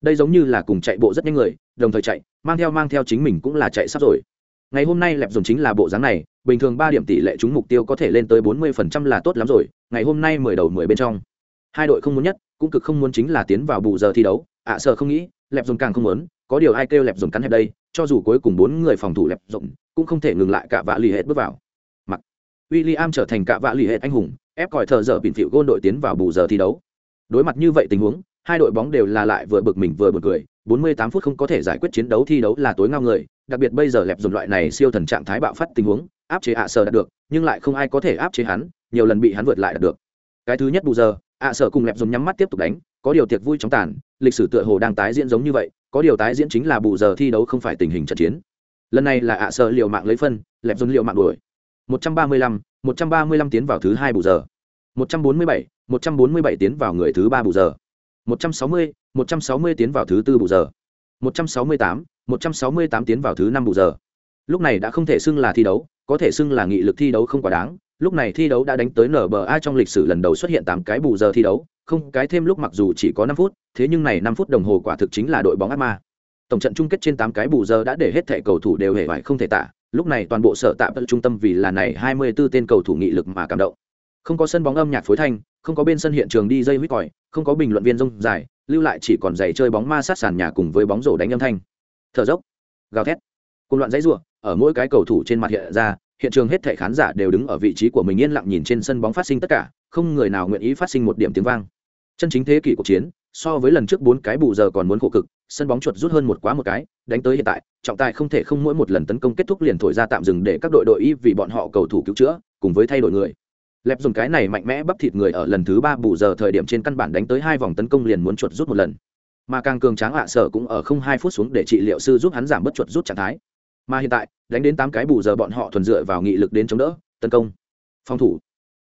đây giống như là cùng chạy bộ rất nhanh người đồng thời chạy mang theo mang theo chính mình cũng là chạy sắp rồi ngày hôm nay lẹp dồn chính là bộ dáng này, bình thường ba điểm tỷ lệ trúng mục tiêu có thể lên tới bốn mươi phần trăm là tốt lắm rồi, ngày hôm nay mười đầu mười bên trong. Hai đội không muốn nhất, cũng cực không muốn chính là tiến vào bù giờ thi đấu, ạ, sợ không nghĩ, lẹp dồn càng không muốn, có điều ai kêu lẹp dồn cắn hẹp đây, cho dù cuối cùng bốn người phòng thủ lẹp dồn cũng không thể ngừng lại cả vạ lì hết bước vào. Mặc, William trở thành cả vạ lì hết anh hùng, ép còi thợ dở bịn phịu gôn đội tiến vào bù giờ thi đấu. Đối mặt như vậy tình huống, hai đội bóng đều là lại vừa bực mình vừa bực cười 48 phút không có thể giải quyết chiến đấu thi đấu là tối ngao người, đặc biệt bây giờ lẹp dùng loại này siêu thần trạng thái bạo phát tình huống, áp chế ạ sở đạt được, nhưng lại không ai có thể áp chế hắn, nhiều lần bị hắn vượt lại đạt được. Cái thứ nhất bù giờ, ạ sở cùng lẹp dùng nhắm mắt tiếp tục đánh, có điều tiệc vui chóng tàn, lịch sử tựa hồ đang tái diễn giống như vậy, có điều tái diễn chính là bù giờ thi đấu không phải tình hình trận chiến. Lần này là ạ sở liều mạng lấy phân, lẹp dùng liều mạng đuổi. Một trăm ba mươi lăm, một trăm ba mươi lăm tiến vào thứ hai bù giờ. Một trăm bốn mươi bảy, một trăm bốn mươi bảy tiến vào người thứ ba bù giờ. 160 trăm sáu mươi một trăm sáu mươi tiến vào thứ tư bù giờ. một trăm sáu mươi tám, một trăm sáu mươi tám tiến vào thứ năm bù giờ. Lúc này đã không thể xưng là thi đấu, có thể xưng là nghị lực thi đấu không quá đáng. Lúc này thi đấu đã đánh tới nba trong lịch sử lần đầu xuất hiện tám cái bù giờ thi đấu, không, cái thêm lúc mặc dù chỉ có năm phút, thế nhưng này năm phút đồng hồ quả thực chính là đội bóng ác ma. Tổng trận chung kết trên tám cái bù giờ đã để hết thẻ cầu thủ đều hề vải không thể tả. Lúc này toàn bộ sở tạm trung tâm vì là này 24 tên cầu thủ nghị lực mà cảm động không có sân bóng âm nhạc phối thanh, không có bên sân hiện trường đi dây huýt còi, không có bình luận viên rông dài, lưu lại chỉ còn giày chơi bóng ma sát sàn nhà cùng với bóng rổ đánh âm thanh. Thở dốc, gào thét, cùng loạn dãy ruộng ở mỗi cái cầu thủ trên mặt hiện ra, hiện trường hết thể khán giả đều đứng ở vị trí của mình yên lặng nhìn trên sân bóng phát sinh tất cả, không người nào nguyện ý phát sinh một điểm tiếng vang. Chân chính thế kỷ cuộc chiến, so với lần trước bốn cái bù giờ còn muốn khổ cực, sân bóng chuột rút hơn một quá một cái, đánh tới hiện tại, trọng tài không thể không mỗi một lần tấn công kết thúc liền thổi ra tạm dừng để các đội đội y vì bọn họ cầu thủ cứu chữa, cùng với thay đổi người lẹp dùng cái này mạnh mẽ bắp thịt người ở lần thứ ba bù giờ thời điểm trên căn bản đánh tới hai vòng tấn công liền muốn chuột rút một lần. Mà càng cường tráng hạ sở cũng ở không hai phút xuống để trị liệu sư giúp hắn giảm bớt chuột rút trạng thái. Mà hiện tại, đánh đến tám cái bù giờ bọn họ thuần dựa vào nghị lực đến chống đỡ, tấn công. Phòng thủ.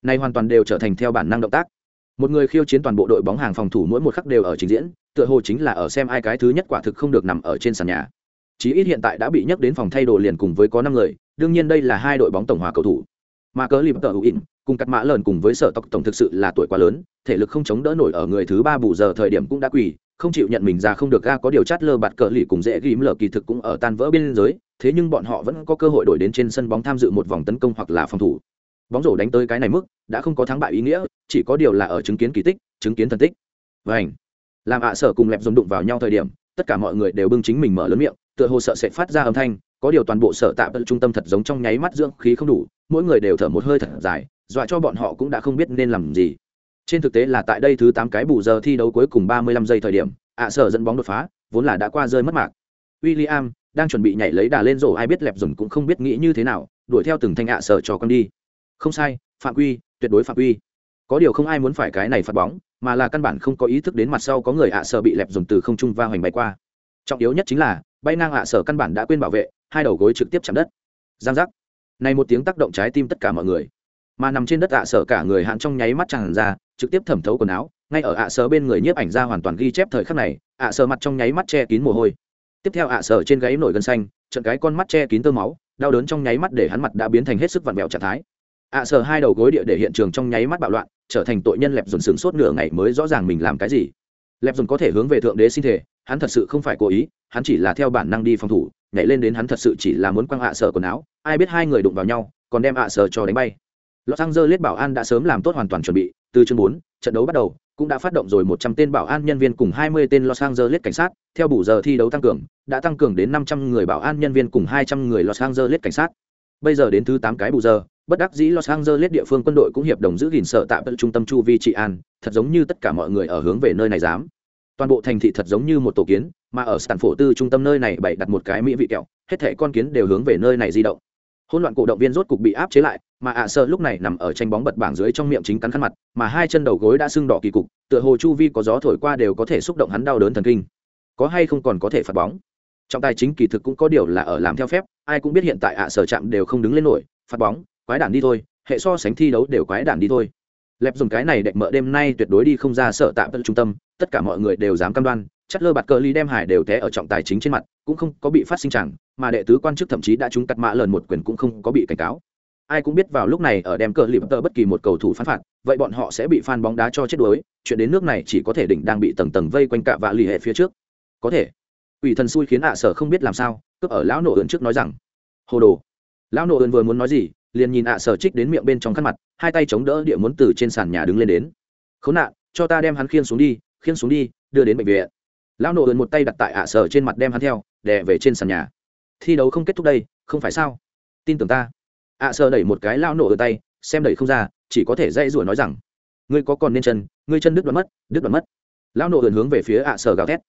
Này hoàn toàn đều trở thành theo bản năng động tác. Một người khiêu chiến toàn bộ đội bóng hàng phòng thủ mỗi một khắc đều ở trình diễn, tựa hồ chính là ở xem ai cái thứ nhất quả thực không được nằm ở trên sàn nhà. Chí ít hiện tại đã bị nhắc đến phòng thay đồ liền cùng với có năm người, đương nhiên đây là hai đội bóng tổng hòa cầu thủ. Mà cớ lìm tờ hữu in cùng cắt mã lợn cùng với sở tộc tổng thực sự là tuổi quá lớn, thể lực không chống đỡ nổi ở người thứ ba bù giờ thời điểm cũng đã quỳ, không chịu nhận mình ra không được ga có điều chát lơ bạt cờ lì cùng dễ ghim lờ kỳ thực cũng ở tan vỡ biên giới, thế nhưng bọn họ vẫn có cơ hội đổi đến trên sân bóng tham dự một vòng tấn công hoặc là phòng thủ. Bóng rổ đánh tới cái này mức, đã không có thắng bại ý nghĩa, chỉ có điều là ở chứng kiến kỳ tích, chứng kiến thần tích. Và ảnh làm ạ à sở cùng lẹp dồn đụng vào nhau thời điểm, tất cả mọi người đều bưng chính mình mở lớn miệng, tựa hồ sợ sẽ phát ra âm thanh, có điều toàn bộ sở tạm trung tâm thật giống trong nháy mắt dưỡng khí không đủ, mỗi người đều thở một hơi thật dài dọa cho bọn họ cũng đã không biết nên làm gì. Trên thực tế là tại đây thứ tám cái bù giờ thi đấu cuối cùng ba mươi lăm giây thời điểm, ạ sở dẫn bóng đột phá, vốn là đã qua rơi mất mạc William đang chuẩn bị nhảy lấy đà lên rổ ai biết lẹp dùn cũng không biết nghĩ như thế nào, đuổi theo từng thanh ạ sở cho con đi. Không sai, phạm quy, tuyệt đối phạm quy. Có điều không ai muốn phải cái này phạt bóng, mà là căn bản không có ý thức đến mặt sau có người ạ sở bị lẹp dùn từ không trung va hoành bay qua. Trọng yếu nhất chính là, bay ngang ạ sở căn bản đã quên bảo vệ, hai đầu gối trực tiếp chạm đất. Giang giác. Này một tiếng tác động trái tim tất cả mọi người mà nằm trên đất ạ sở cả người hạn trong nháy mắt tràn ra, trực tiếp thẩm thấu quần áo, ngay ở ạ sở bên người nhiếp ảnh ra hoàn toàn ghi chép thời khắc này, ạ sở mặt trong nháy mắt che kín mồ hôi. Tiếp theo ạ sở trên gáy nổi gân xanh, trận cái con mắt che kín tơ máu, đau đớn trong nháy mắt để hắn mặt đã biến thành hết sức vặn vẹo trạng thái. Ạ sở hai đầu gối địa để hiện trường trong nháy mắt bạo loạn, trở thành tội nhân lẹp dồn sướng suốt nửa ngày mới rõ ràng mình làm cái gì. Lẹp dồn có thể hướng về thượng đế xin thể hắn thật sự không phải cố ý, hắn chỉ là theo bản năng đi phòng thủ, nhảy lên đến hắn thật sự chỉ là muốn quăng ạ sở quần áo, ai biết hai người đụng vào nhau, còn đem ạ sở cho đánh bay. Los Angeles bảo an đã sớm làm tốt hoàn toàn chuẩn bị, từ chương 4, trận đấu bắt đầu, cũng đã phát động rồi 100 tên bảo an nhân viên cùng 20 tên Los Angeles cảnh sát, theo bù giờ thi đấu tăng cường, đã tăng cường đến 500 người bảo an nhân viên cùng 200 người Los Angeles cảnh sát. Bây giờ đến thứ 8 cái bù giờ, bất đắc dĩ Los Angeles địa phương quân đội cũng hiệp đồng giữ gìn sở tạm trung tâm chu vi trị an, thật giống như tất cả mọi người ở hướng về nơi này dám. Toàn bộ thành thị thật giống như một tổ kiến, mà ở Stanford tư trung tâm nơi này bày đặt một cái mỹ vị kẹo, hết thảy con kiến đều hướng về nơi này di động hỗn loạn cổ động viên rốt cục bị áp chế lại mà ạ sợ lúc này nằm ở tranh bóng bật bảng dưới trong miệng chính cắn khăn mặt, mà hai chân đầu gối đã sưng đỏ kỳ cục, tựa hồ chu vi có gió thổi qua đều có thể xúc động hắn đau đớn thần kinh. Có hay không còn có thể phạt bóng? Trọng tài chính kỳ thực cũng có điều là ở làm theo phép, ai cũng biết hiện tại ạ sở chạm đều không đứng lên nổi, phạt bóng, quái đản đi thôi, hệ so sánh thi đấu đều quái đản đi thôi. Lẹp dùng cái này đệm mỡ đêm nay tuyệt đối đi không ra sợ tạm trung tâm, tất cả mọi người đều dám cam đoan, chất lơ bạt cờ ly đem hải đều té ở trọng tài chính trên mặt, cũng không có bị phát sinh chẳng, mà đệ tứ quan chức thậm chí đã trúng cắt mã lần một quyền cũng không có bị cảnh cáo ai cũng biết vào lúc này ở đem cờ lip tờ bất kỳ một cầu thủ phán phạt, vậy bọn họ sẽ bị fan bóng đá cho chết đuối, chuyện đến nước này chỉ có thể đỉnh đang bị tầng tầng vây quanh cạ vạ lì hệ phía trước. Có thể. Ủy thần xui khiến ạ sở không biết làm sao, cướp ở lão nổ ơn trước nói rằng, hồ đồ. Lão nổ ơn vừa muốn nói gì, liền nhìn ạ sở trích đến miệng bên trong khăn mặt, hai tay chống đỡ địa muốn từ trên sàn nhà đứng lên đến. Khốn nạn, cho ta đem hắn khiên xuống đi khiên xuống đi, đưa đến bệnh viện. Lão nổ ơn một tay đặt tại ạ sở trên mặt đem hắn theo, đè về trên sàn nhà. Thi đấu không kết thúc đây, không phải sao? Tin tưởng ta ạ sở đẩy một cái lão nổ ở tay, xem đẩy không ra, chỉ có thể dây rủa nói rằng, ngươi có còn nên chân, ngươi chân đứt đoạn mất, đứt đoạn mất. Lão nổ ườn hướng về phía ạ sở gào thét.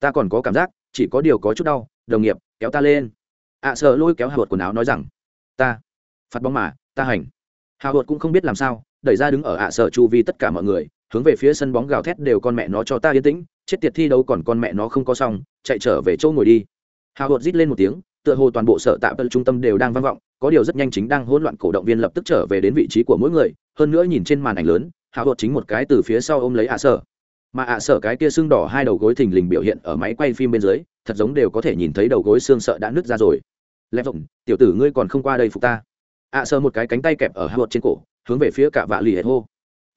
Ta còn có cảm giác, chỉ có điều có chút đau, đồng nghiệp, kéo ta lên. Ạ sở lôi kéo hạ quần áo nói rằng, ta, phạt bóng mà, ta hành. Hào hột cũng không biết làm sao, đẩy ra đứng ở ạ sở chu vi tất cả mọi người, hướng về phía sân bóng gào thét đều con mẹ nó cho ta yên tĩnh, chết tiệt thi đấu còn con mẹ nó không có xong, chạy trở về chỗ ngồi đi. Hào hột rít lên một tiếng, tựa hồ toàn bộ sở tạm tân trung tâm đều đang vang vọng có điều rất nhanh chính đang hỗn loạn cổ động viên lập tức trở về đến vị trí của mỗi người, hơn nữa nhìn trên màn ảnh lớn, hào hột chính một cái từ phía sau ôm lấy ạ sở. Mà ạ sở cái kia xương đỏ hai đầu gối thình lình biểu hiện ở máy quay phim bên dưới, thật giống đều có thể nhìn thấy đầu gối xương sợ đã nứt ra rồi. Lẹp vọng, tiểu tử ngươi còn không qua đây phục ta. ạ sở một cái cánh tay kẹp ở hai trên cổ, hướng về phía cả vạ lì hệt hô.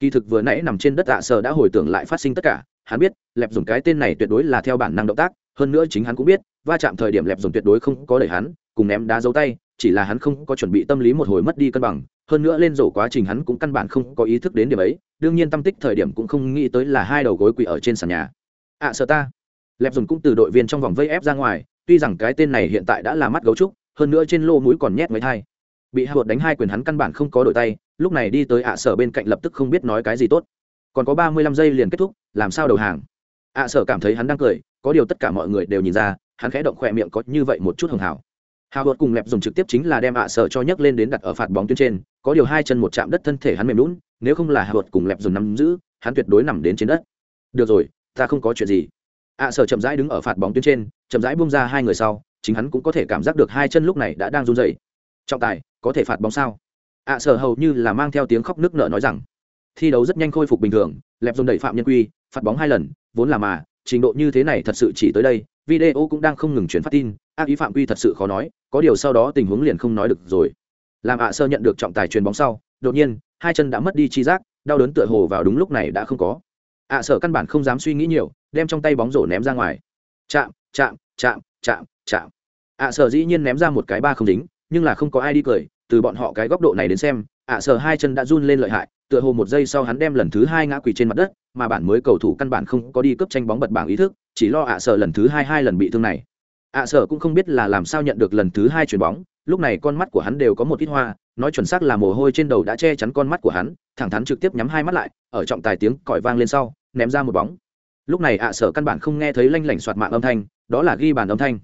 Kỳ thực vừa nãy nằm trên đất ạ sở đã hồi tưởng lại phát sinh tất cả, hắn biết, lẹp dùng cái tên này tuyệt đối là theo bản năng động tác, hơn nữa chính hắn cũng biết, va chạm thời điểm lẹp dùng tuyệt đối không có đẩy hắn cùng ném đá dấu tay chỉ là hắn không có chuẩn bị tâm lý một hồi mất đi cân bằng, hơn nữa lên rổ quá trình hắn cũng căn bản không có ý thức đến điểm ấy, đương nhiên tâm tích thời điểm cũng không nghĩ tới là hai đầu gối quỳ ở trên sàn nhà. Ạ sợ ta. Lẹp dùng cũng từ đội viên trong vòng vây ép ra ngoài, tuy rằng cái tên này hiện tại đã là mắt gấu trúc, hơn nữa trên lô mũi còn nhét mấy thai. Bị hạ vợt đánh hai quyền hắn căn bản không có đổi tay, lúc này đi tới ạ sở bên cạnh lập tức không biết nói cái gì tốt. Còn có ba mươi lăm giây liền kết thúc, làm sao đầu hàng? ạ sở cảm thấy hắn đang cười, có điều tất cả mọi người đều nhìn ra, hắn khẽ động khỏe miệng có như vậy một chút hưởng hảo hào hột cùng lẹp dùng trực tiếp chính là đem ạ sở cho nhấc lên đến đặt ở phạt bóng tuyến trên, có điều hai chân một chạm đất thân thể hắn mềm lún nếu không là hào hột cùng lẹp dùng nắm giữ, hắn tuyệt đối nằm đến trên đất. Được rồi, ta không có chuyện gì. ạ sở chậm rãi đứng ở phạt bóng tuyến trên, chậm rãi bung ra hai người sau, chính hắn cũng có thể cảm giác được hai chân lúc này đã đang run rẩy. Trọng tài, có thể phạt bóng sao? ạ sở hầu như là mang theo tiếng khóc nước nợ nói rằng. Thi đấu rất nhanh khôi phục bình thường, lẹp dùng đẩy phạm nhân quy, phạt bóng hai lần, vốn là mà, trình độ như thế này thật sự chỉ tới đây, video cũng đang không ngừng chuyển phát tin ác ý phạm quy thật sự khó nói, có điều sau đó tình huống liền không nói được rồi. Làm ạ sơ nhận được trọng tài truyền bóng sau, đột nhiên, hai chân đã mất đi chi giác, đau đớn tựa hồ vào đúng lúc này đã không có. Ạ sở căn bản không dám suy nghĩ nhiều, đem trong tay bóng rổ ném ra ngoài. Chạm chạm chạm chạm chạm. Ạ sở dĩ nhiên ném ra một cái ba không dính nhưng là không có ai đi cười, từ bọn họ cái góc độ này đến xem, ạ sở hai chân đã run lên lợi hại, tựa hồ một giây sau hắn đem lần thứ hai ngã quỳ trên mặt đất, mà bản mới cầu thủ căn bản không có đi cướp tranh bóng bật bảng ý thức, chỉ lo ạ sở lần thứ hai hai lần bị thương này ạ sở cũng không biết là làm sao nhận được lần thứ hai chuyền bóng lúc này con mắt của hắn đều có một ít hoa nói chuẩn xác là mồ hôi trên đầu đã che chắn con mắt của hắn thẳng thắn trực tiếp nhắm hai mắt lại ở trọng tài tiếng còi vang lên sau ném ra một bóng. Lúc này ạ sở căn bản không nghe thấy lanh lảnh soạt mạng âm thanh đó là ghi bàn âm thanh.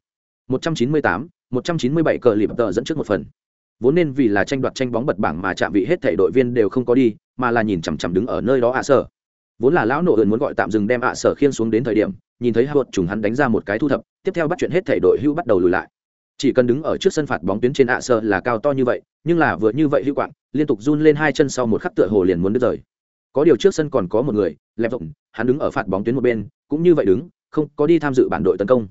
198, 197 cờ lịp tờ dẫn trước một phần. Vốn nên vì là tranh đoạt tranh bóng bật bảng mà chạm vị hết thảy đội viên đều không có đi mà là nhìn chằm chằm đứng ở nơi đó ạ sở. Vốn là lão nội ườn muốn gọi tạm dừng đem ạ sở khiên xuống đến thời điểm nhìn thấy hạ trùng hắn đánh ra một cái thu thập, tiếp theo bắt chuyện hết thảy đội hưu bắt đầu lùi lại. Chỉ cần đứng ở trước sân phạt bóng tuyến trên ạ sở là cao to như vậy, nhưng là vừa như vậy hữu quạng, liên tục run lên hai chân sau một khắc tựa hồ liền muốn đứt rời. Có điều trước sân còn có một người, lẹp rộng hắn đứng ở phạt bóng tuyến một bên, cũng như vậy đứng, không có đi tham dự bản đội tấn công.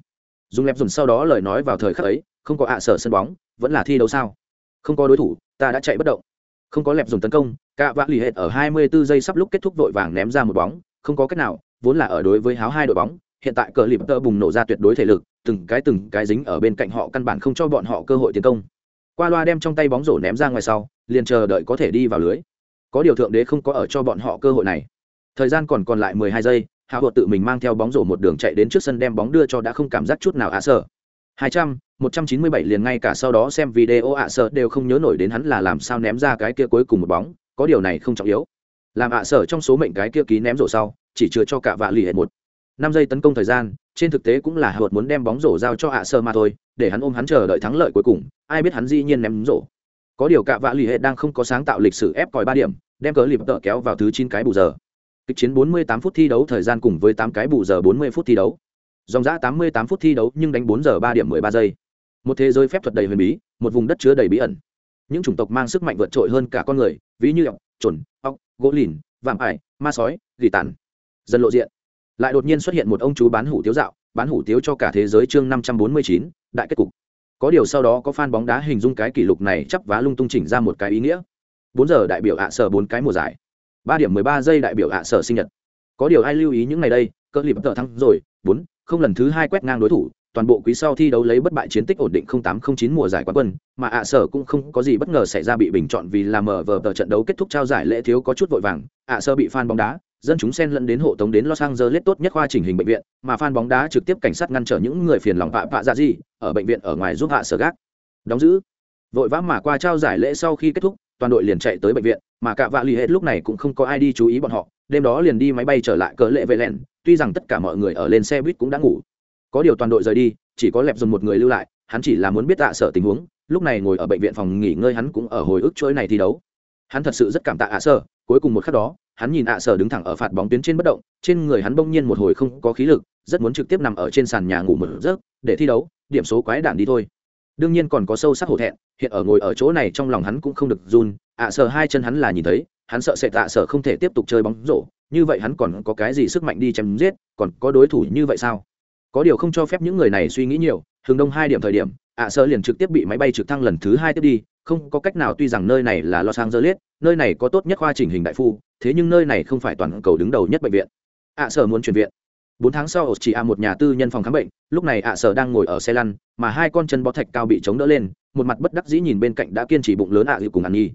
Dùng lẹp dùng sau đó lời nói vào thời khắc ấy, không có ạ sở sân bóng, vẫn là thi đấu sao? Không có đối thủ, ta đã chạy bất động. Không có lẹp dùng tấn công cả vạ lì hệt ở 24 giây sắp lúc kết thúc vội vàng ném ra một bóng, không có cách nào, vốn là ở đối với háo hai đội bóng hiện tại cờ lịp tơ bùng nổ ra tuyệt đối thể lực từng cái từng cái dính ở bên cạnh họ căn bản không cho bọn họ cơ hội tiến công. Qua loa đem trong tay bóng rổ ném ra ngoài sau liền chờ đợi có thể đi vào lưới. Có điều thượng đế không có ở cho bọn họ cơ hội này. Thời gian còn còn lại 12 giây hạ vợt tự mình mang theo bóng rổ một đường chạy đến trước sân đem bóng đưa cho đã không cảm giác chút nào ạ sợ. 200, 197 liền ngay cả sau đó xem video ạ sợ đều không nhớ nổi đến hắn là làm sao ném ra cái kia cuối cùng một bóng có điều này không trọng yếu. Làm ạ sở trong số mệnh cái kia ký ném rổ sau chỉ chứa cho cả vạ lì hết một năm giây tấn công thời gian, trên thực tế cũng là hợt muốn đem bóng rổ giao cho ạ sơ mà thôi, để hắn ôm hắn chờ đợi thắng lợi cuối cùng, ai biết hắn dĩ nhiên ném rổ. Có điều cả vạ lì hệ đang không có sáng tạo lịch sử ép còi ba điểm, đem cớ lịp tợ kéo vào thứ chín cái bù giờ. Kịch chiến 48 phút thi đấu, thời gian cùng với 8 cái bù giờ 40 phút thi đấu. Dòng giã 88 phút thi đấu, nhưng đánh 4 giờ 3 điểm 13 giây. Một thế giới phép thuật đầy huyền bí, một vùng đất chứa đầy bí ẩn. Những chủng tộc mang sức mạnh vượt trội hơn cả con người, ví như ọc trồn ọc gỗ lìn, vạm ải, ma sói, gỉ tàn. Dần lộ diện lại đột nhiên xuất hiện một ông chú bán hủ tiếu dạo bán hủ tiếu cho cả thế giới chương 549, đại kết cục. Có điều sau đó có fan bóng đá hình dung cái kỷ lục này chắp vá lung tung chỉnh ra một cái ý nghĩa. Bốn giờ đại biểu ạ sở bốn cái mùa giải. Ba điểm 13 giây đại biểu ạ sở sinh nhật. Có điều ai lưu ý những ngày đây cơ lip tờ thắng rồi bốn không lần thứ hai quét ngang đối thủ toàn bộ quý sau thi đấu lấy bất bại chiến tích ổn định 0809 mùa giải quán quân, mà ạ sở cũng không có gì bất ngờ xảy ra bị bình chọn vì là mở vở tờ trận đấu kết thúc trao giải lễ thiếu có chút vội vàng, ạ sở bị fan bóng đá, dân chúng xen lẫn đến hộ tống đến Los Angeles tốt nhất khoa chỉnh hình bệnh viện, mà fan bóng đá trực tiếp cảnh sát ngăn trở những người phiền lòng vạ vạ ra gì, ở bệnh viện ở ngoài giúp hạ sở gác. Đóng giữ. Vội vã mà qua trao giải lễ sau khi kết thúc, toàn đội liền chạy tới bệnh viện, mà cả vạ lì hết lúc này cũng không có ai đi chú ý bọn họ, đêm đó liền đi máy bay trở lại cỡ lệ về lẹn, tuy rằng tất cả mọi người ở lên xe buýt cũng đã ngủ. Có điều toàn đội rời đi, chỉ có lẹp dồn một người lưu lại hắn chỉ là muốn biết hạ sở tình huống lúc này ngồi ở bệnh viện phòng nghỉ ngơi hắn cũng ở hồi ức chuỗi này thi đấu hắn thật sự rất cảm tạ ạ sở cuối cùng một khắc đó, hắn nhìn ạ sở đứng thẳng ở phạt bóng tuyến trên bất động, trên người hắn bỗng nhiên một hồi không có khí lực, rất muốn trực tiếp nằm ở trên sàn nhà ngủ một giấc, để thi đấu, điểm số quái đản đi thôi. Đương nhiên còn có sâu sắc hổ thẹn, hiện ở ngồi ở chỗ này trong lòng hắn cũng không được run, ạ sở hai chân hắn là nhìn thấy, hắn sợ sệt ạ sở không thể tiếp tục chơi bóng rổ, như vậy hắn còn có cái gì sức mạnh đi chém giết, còn có đối thủ như vậy sao? Có điều không cho phép những người này suy nghĩ nhiều, hướng đông hai điểm thời điểm, ạ sở liền trực tiếp bị máy bay trực thăng lần thứ hai tiếp đi không có cách nào tuy rằng nơi này là los angeles, nơi này có tốt nhất khoa chỉnh hình đại phu, thế nhưng nơi này không phải toàn cầu đứng đầu nhất bệnh viện. Ạ sở muốn chuyển viện. Bốn tháng sau chỉ a một nhà tư nhân phòng khám bệnh, lúc này ạ sở đang ngồi ở xe lăn, mà hai con chân bó thạch cao bị chống đỡ lên, một mặt bất đắc dĩ nhìn bên cạnh đã kiên trì bụng lớn ạ dịu cùng ăn nhi.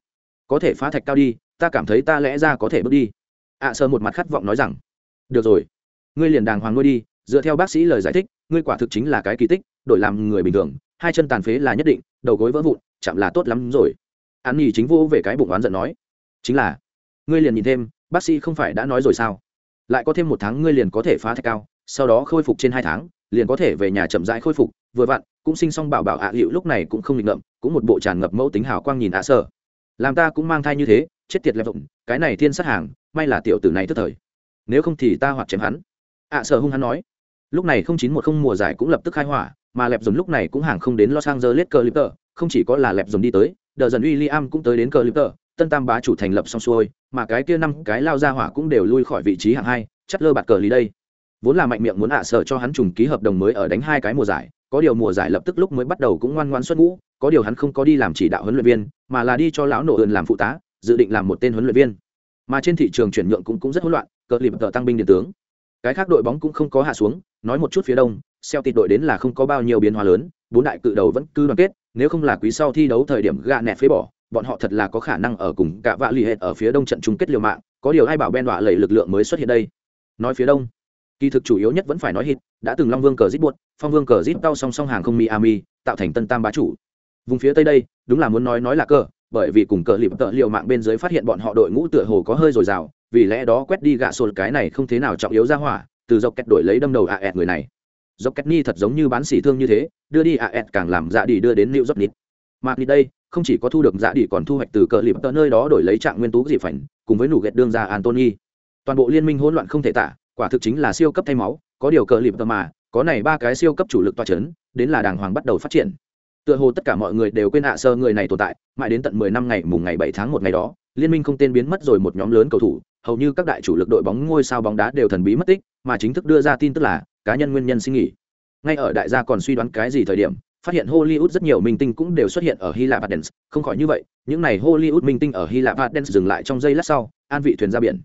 Có thể phá thạch cao đi, ta cảm thấy ta lẽ ra có thể bước đi. Ạ sở một mặt khát vọng nói rằng, được rồi, ngươi liền đàng hoàng nuôi đi, dựa theo bác sĩ lời giải thích, ngươi quả thực chính là cái kỳ tích, đổi làm người bình thường, hai chân tàn phế là nhất định, đầu gối vỡ vụn chạm là tốt lắm rồi. An nhi chính vô về cái bụng oán giận nói. Chính là, ngươi liền nhìn thêm, bác sĩ không phải đã nói rồi sao? Lại có thêm một tháng ngươi liền có thể phá thạch cao, sau đó khôi phục trên hai tháng, liền có thể về nhà chậm rãi khôi phục, vừa vặn, cũng sinh xong bảo bảo ạ à hiệu lúc này cũng không nghịch ngợm, cũng một bộ tràn ngập mẫu tính hào quang nhìn ạ à làm ta cũng mang thai như thế, chết tiệt lẹp rộng cái này thiên sát hàng, may là tiểu tử này tức thời. Nếu không thì ta hoặc chém hắn. Ạ sợ hung hắn nói. Lúc này không chín một không mùa giải cũng lập tức khai hỏa, mà lẹp dùng lúc này cũng hàng không đến los angeles clipper không chỉ có là lẹp dồn đi tới, đờ dần uy liam cũng tới đến cờ lip tờ tân tam bá chủ thành lập xong xuôi, mà cái kia năm cái lao ra hỏa cũng đều lui khỏi vị trí hạng hai chất lơ bạt cờ lý đây. Vốn là mạnh miệng muốn ạ sợ cho hắn trùng ký hợp đồng mới ở đánh hai cái mùa giải, có điều mùa giải lập tức lúc mới bắt đầu cũng ngoan ngoan xuất ngũ, có điều hắn không có đi làm chỉ đạo huấn luyện viên, mà là đi cho lão nổ ươn làm phụ tá, dự định làm một tên huấn luyện viên. Mà trên thị trường chuyển nhượng cũng cũng rất hỗn loạn, cờ lịp tờ tăng binh điện tướng. Cái khác đội bóng cũng không có hạ xuống, nói một chút phía đông xeo tịt đội đến là không có bao nhiêu biến hóa lớn bốn đại cự đầu vẫn cứ đoàn kết, nếu không là quý sau thi đấu thời điểm gạ nẹt phế bỏ, bọn họ thật là có khả năng ở cùng cả vạ lì hệt ở phía đông trận chung kết liều mạng, có điều ai bảo ben đọa lầy lực lượng mới xuất hiện đây? Nói phía đông, kỳ thực chủ yếu nhất vẫn phải nói hít đã từng long vương cờ rít buốt phong vương cờ rít tao song song hàng không miami, tạo thành tân tam bá chủ. Vùng phía tây đây, đúng là muốn nói nói là cơ bởi vì cùng cờ lịp tợ liệu mạng bên dưới phát hiện bọn họ đội ngũ tựa hồ có hơi dồi dào, vì lẽ đó quét đi gạ sột cái này không thế nào trọng yếu ra hỏa, từ dọc kẹt đổi lấy đâm đầu ạ ẹt người này dọc kẹt ni thật giống như bán xỉ thương như thế, đưa đi a ẹt càng làm dạ đi đưa đến new york nít mà đi đây, không chỉ có thu được dạ đi còn thu hoạch từ cờ lịp tờ nơi đó đổi lấy trạng nguyên tú dị phảnh, cùng với nụ ghẹt đương ra antony toàn bộ liên minh hỗn loạn không thể tả, quả thực chính là siêu cấp thay máu, có điều cờ lịp tờ mà, có này ba cái siêu cấp chủ lực toa chấn, đến là đàng hoàng bắt đầu phát triển. Tựa hồ tất cả mọi người đều quên hạ sơ người này tồn tại, mãi đến tận mười năm ngày, mùng ngày bảy tháng một ngày đó, liên minh không tên biến mất rồi một nhóm lớn cầu thủ, hầu như các đại chủ lực đội bóng ngôi sao bóng đá đều thần bí mất tích, mà chính thức đưa ra tin tức là cá nhân nguyên nhân xin nghỉ. Ngay ở đại gia còn suy đoán cái gì thời điểm, phát hiện hollywood rất nhiều minh tinh cũng đều xuất hiện ở hy lạp Athens. không khỏi như vậy, những này hollywood minh tinh ở hy lạp Athens dừng lại trong giây lát sau, an vị thuyền ra biển.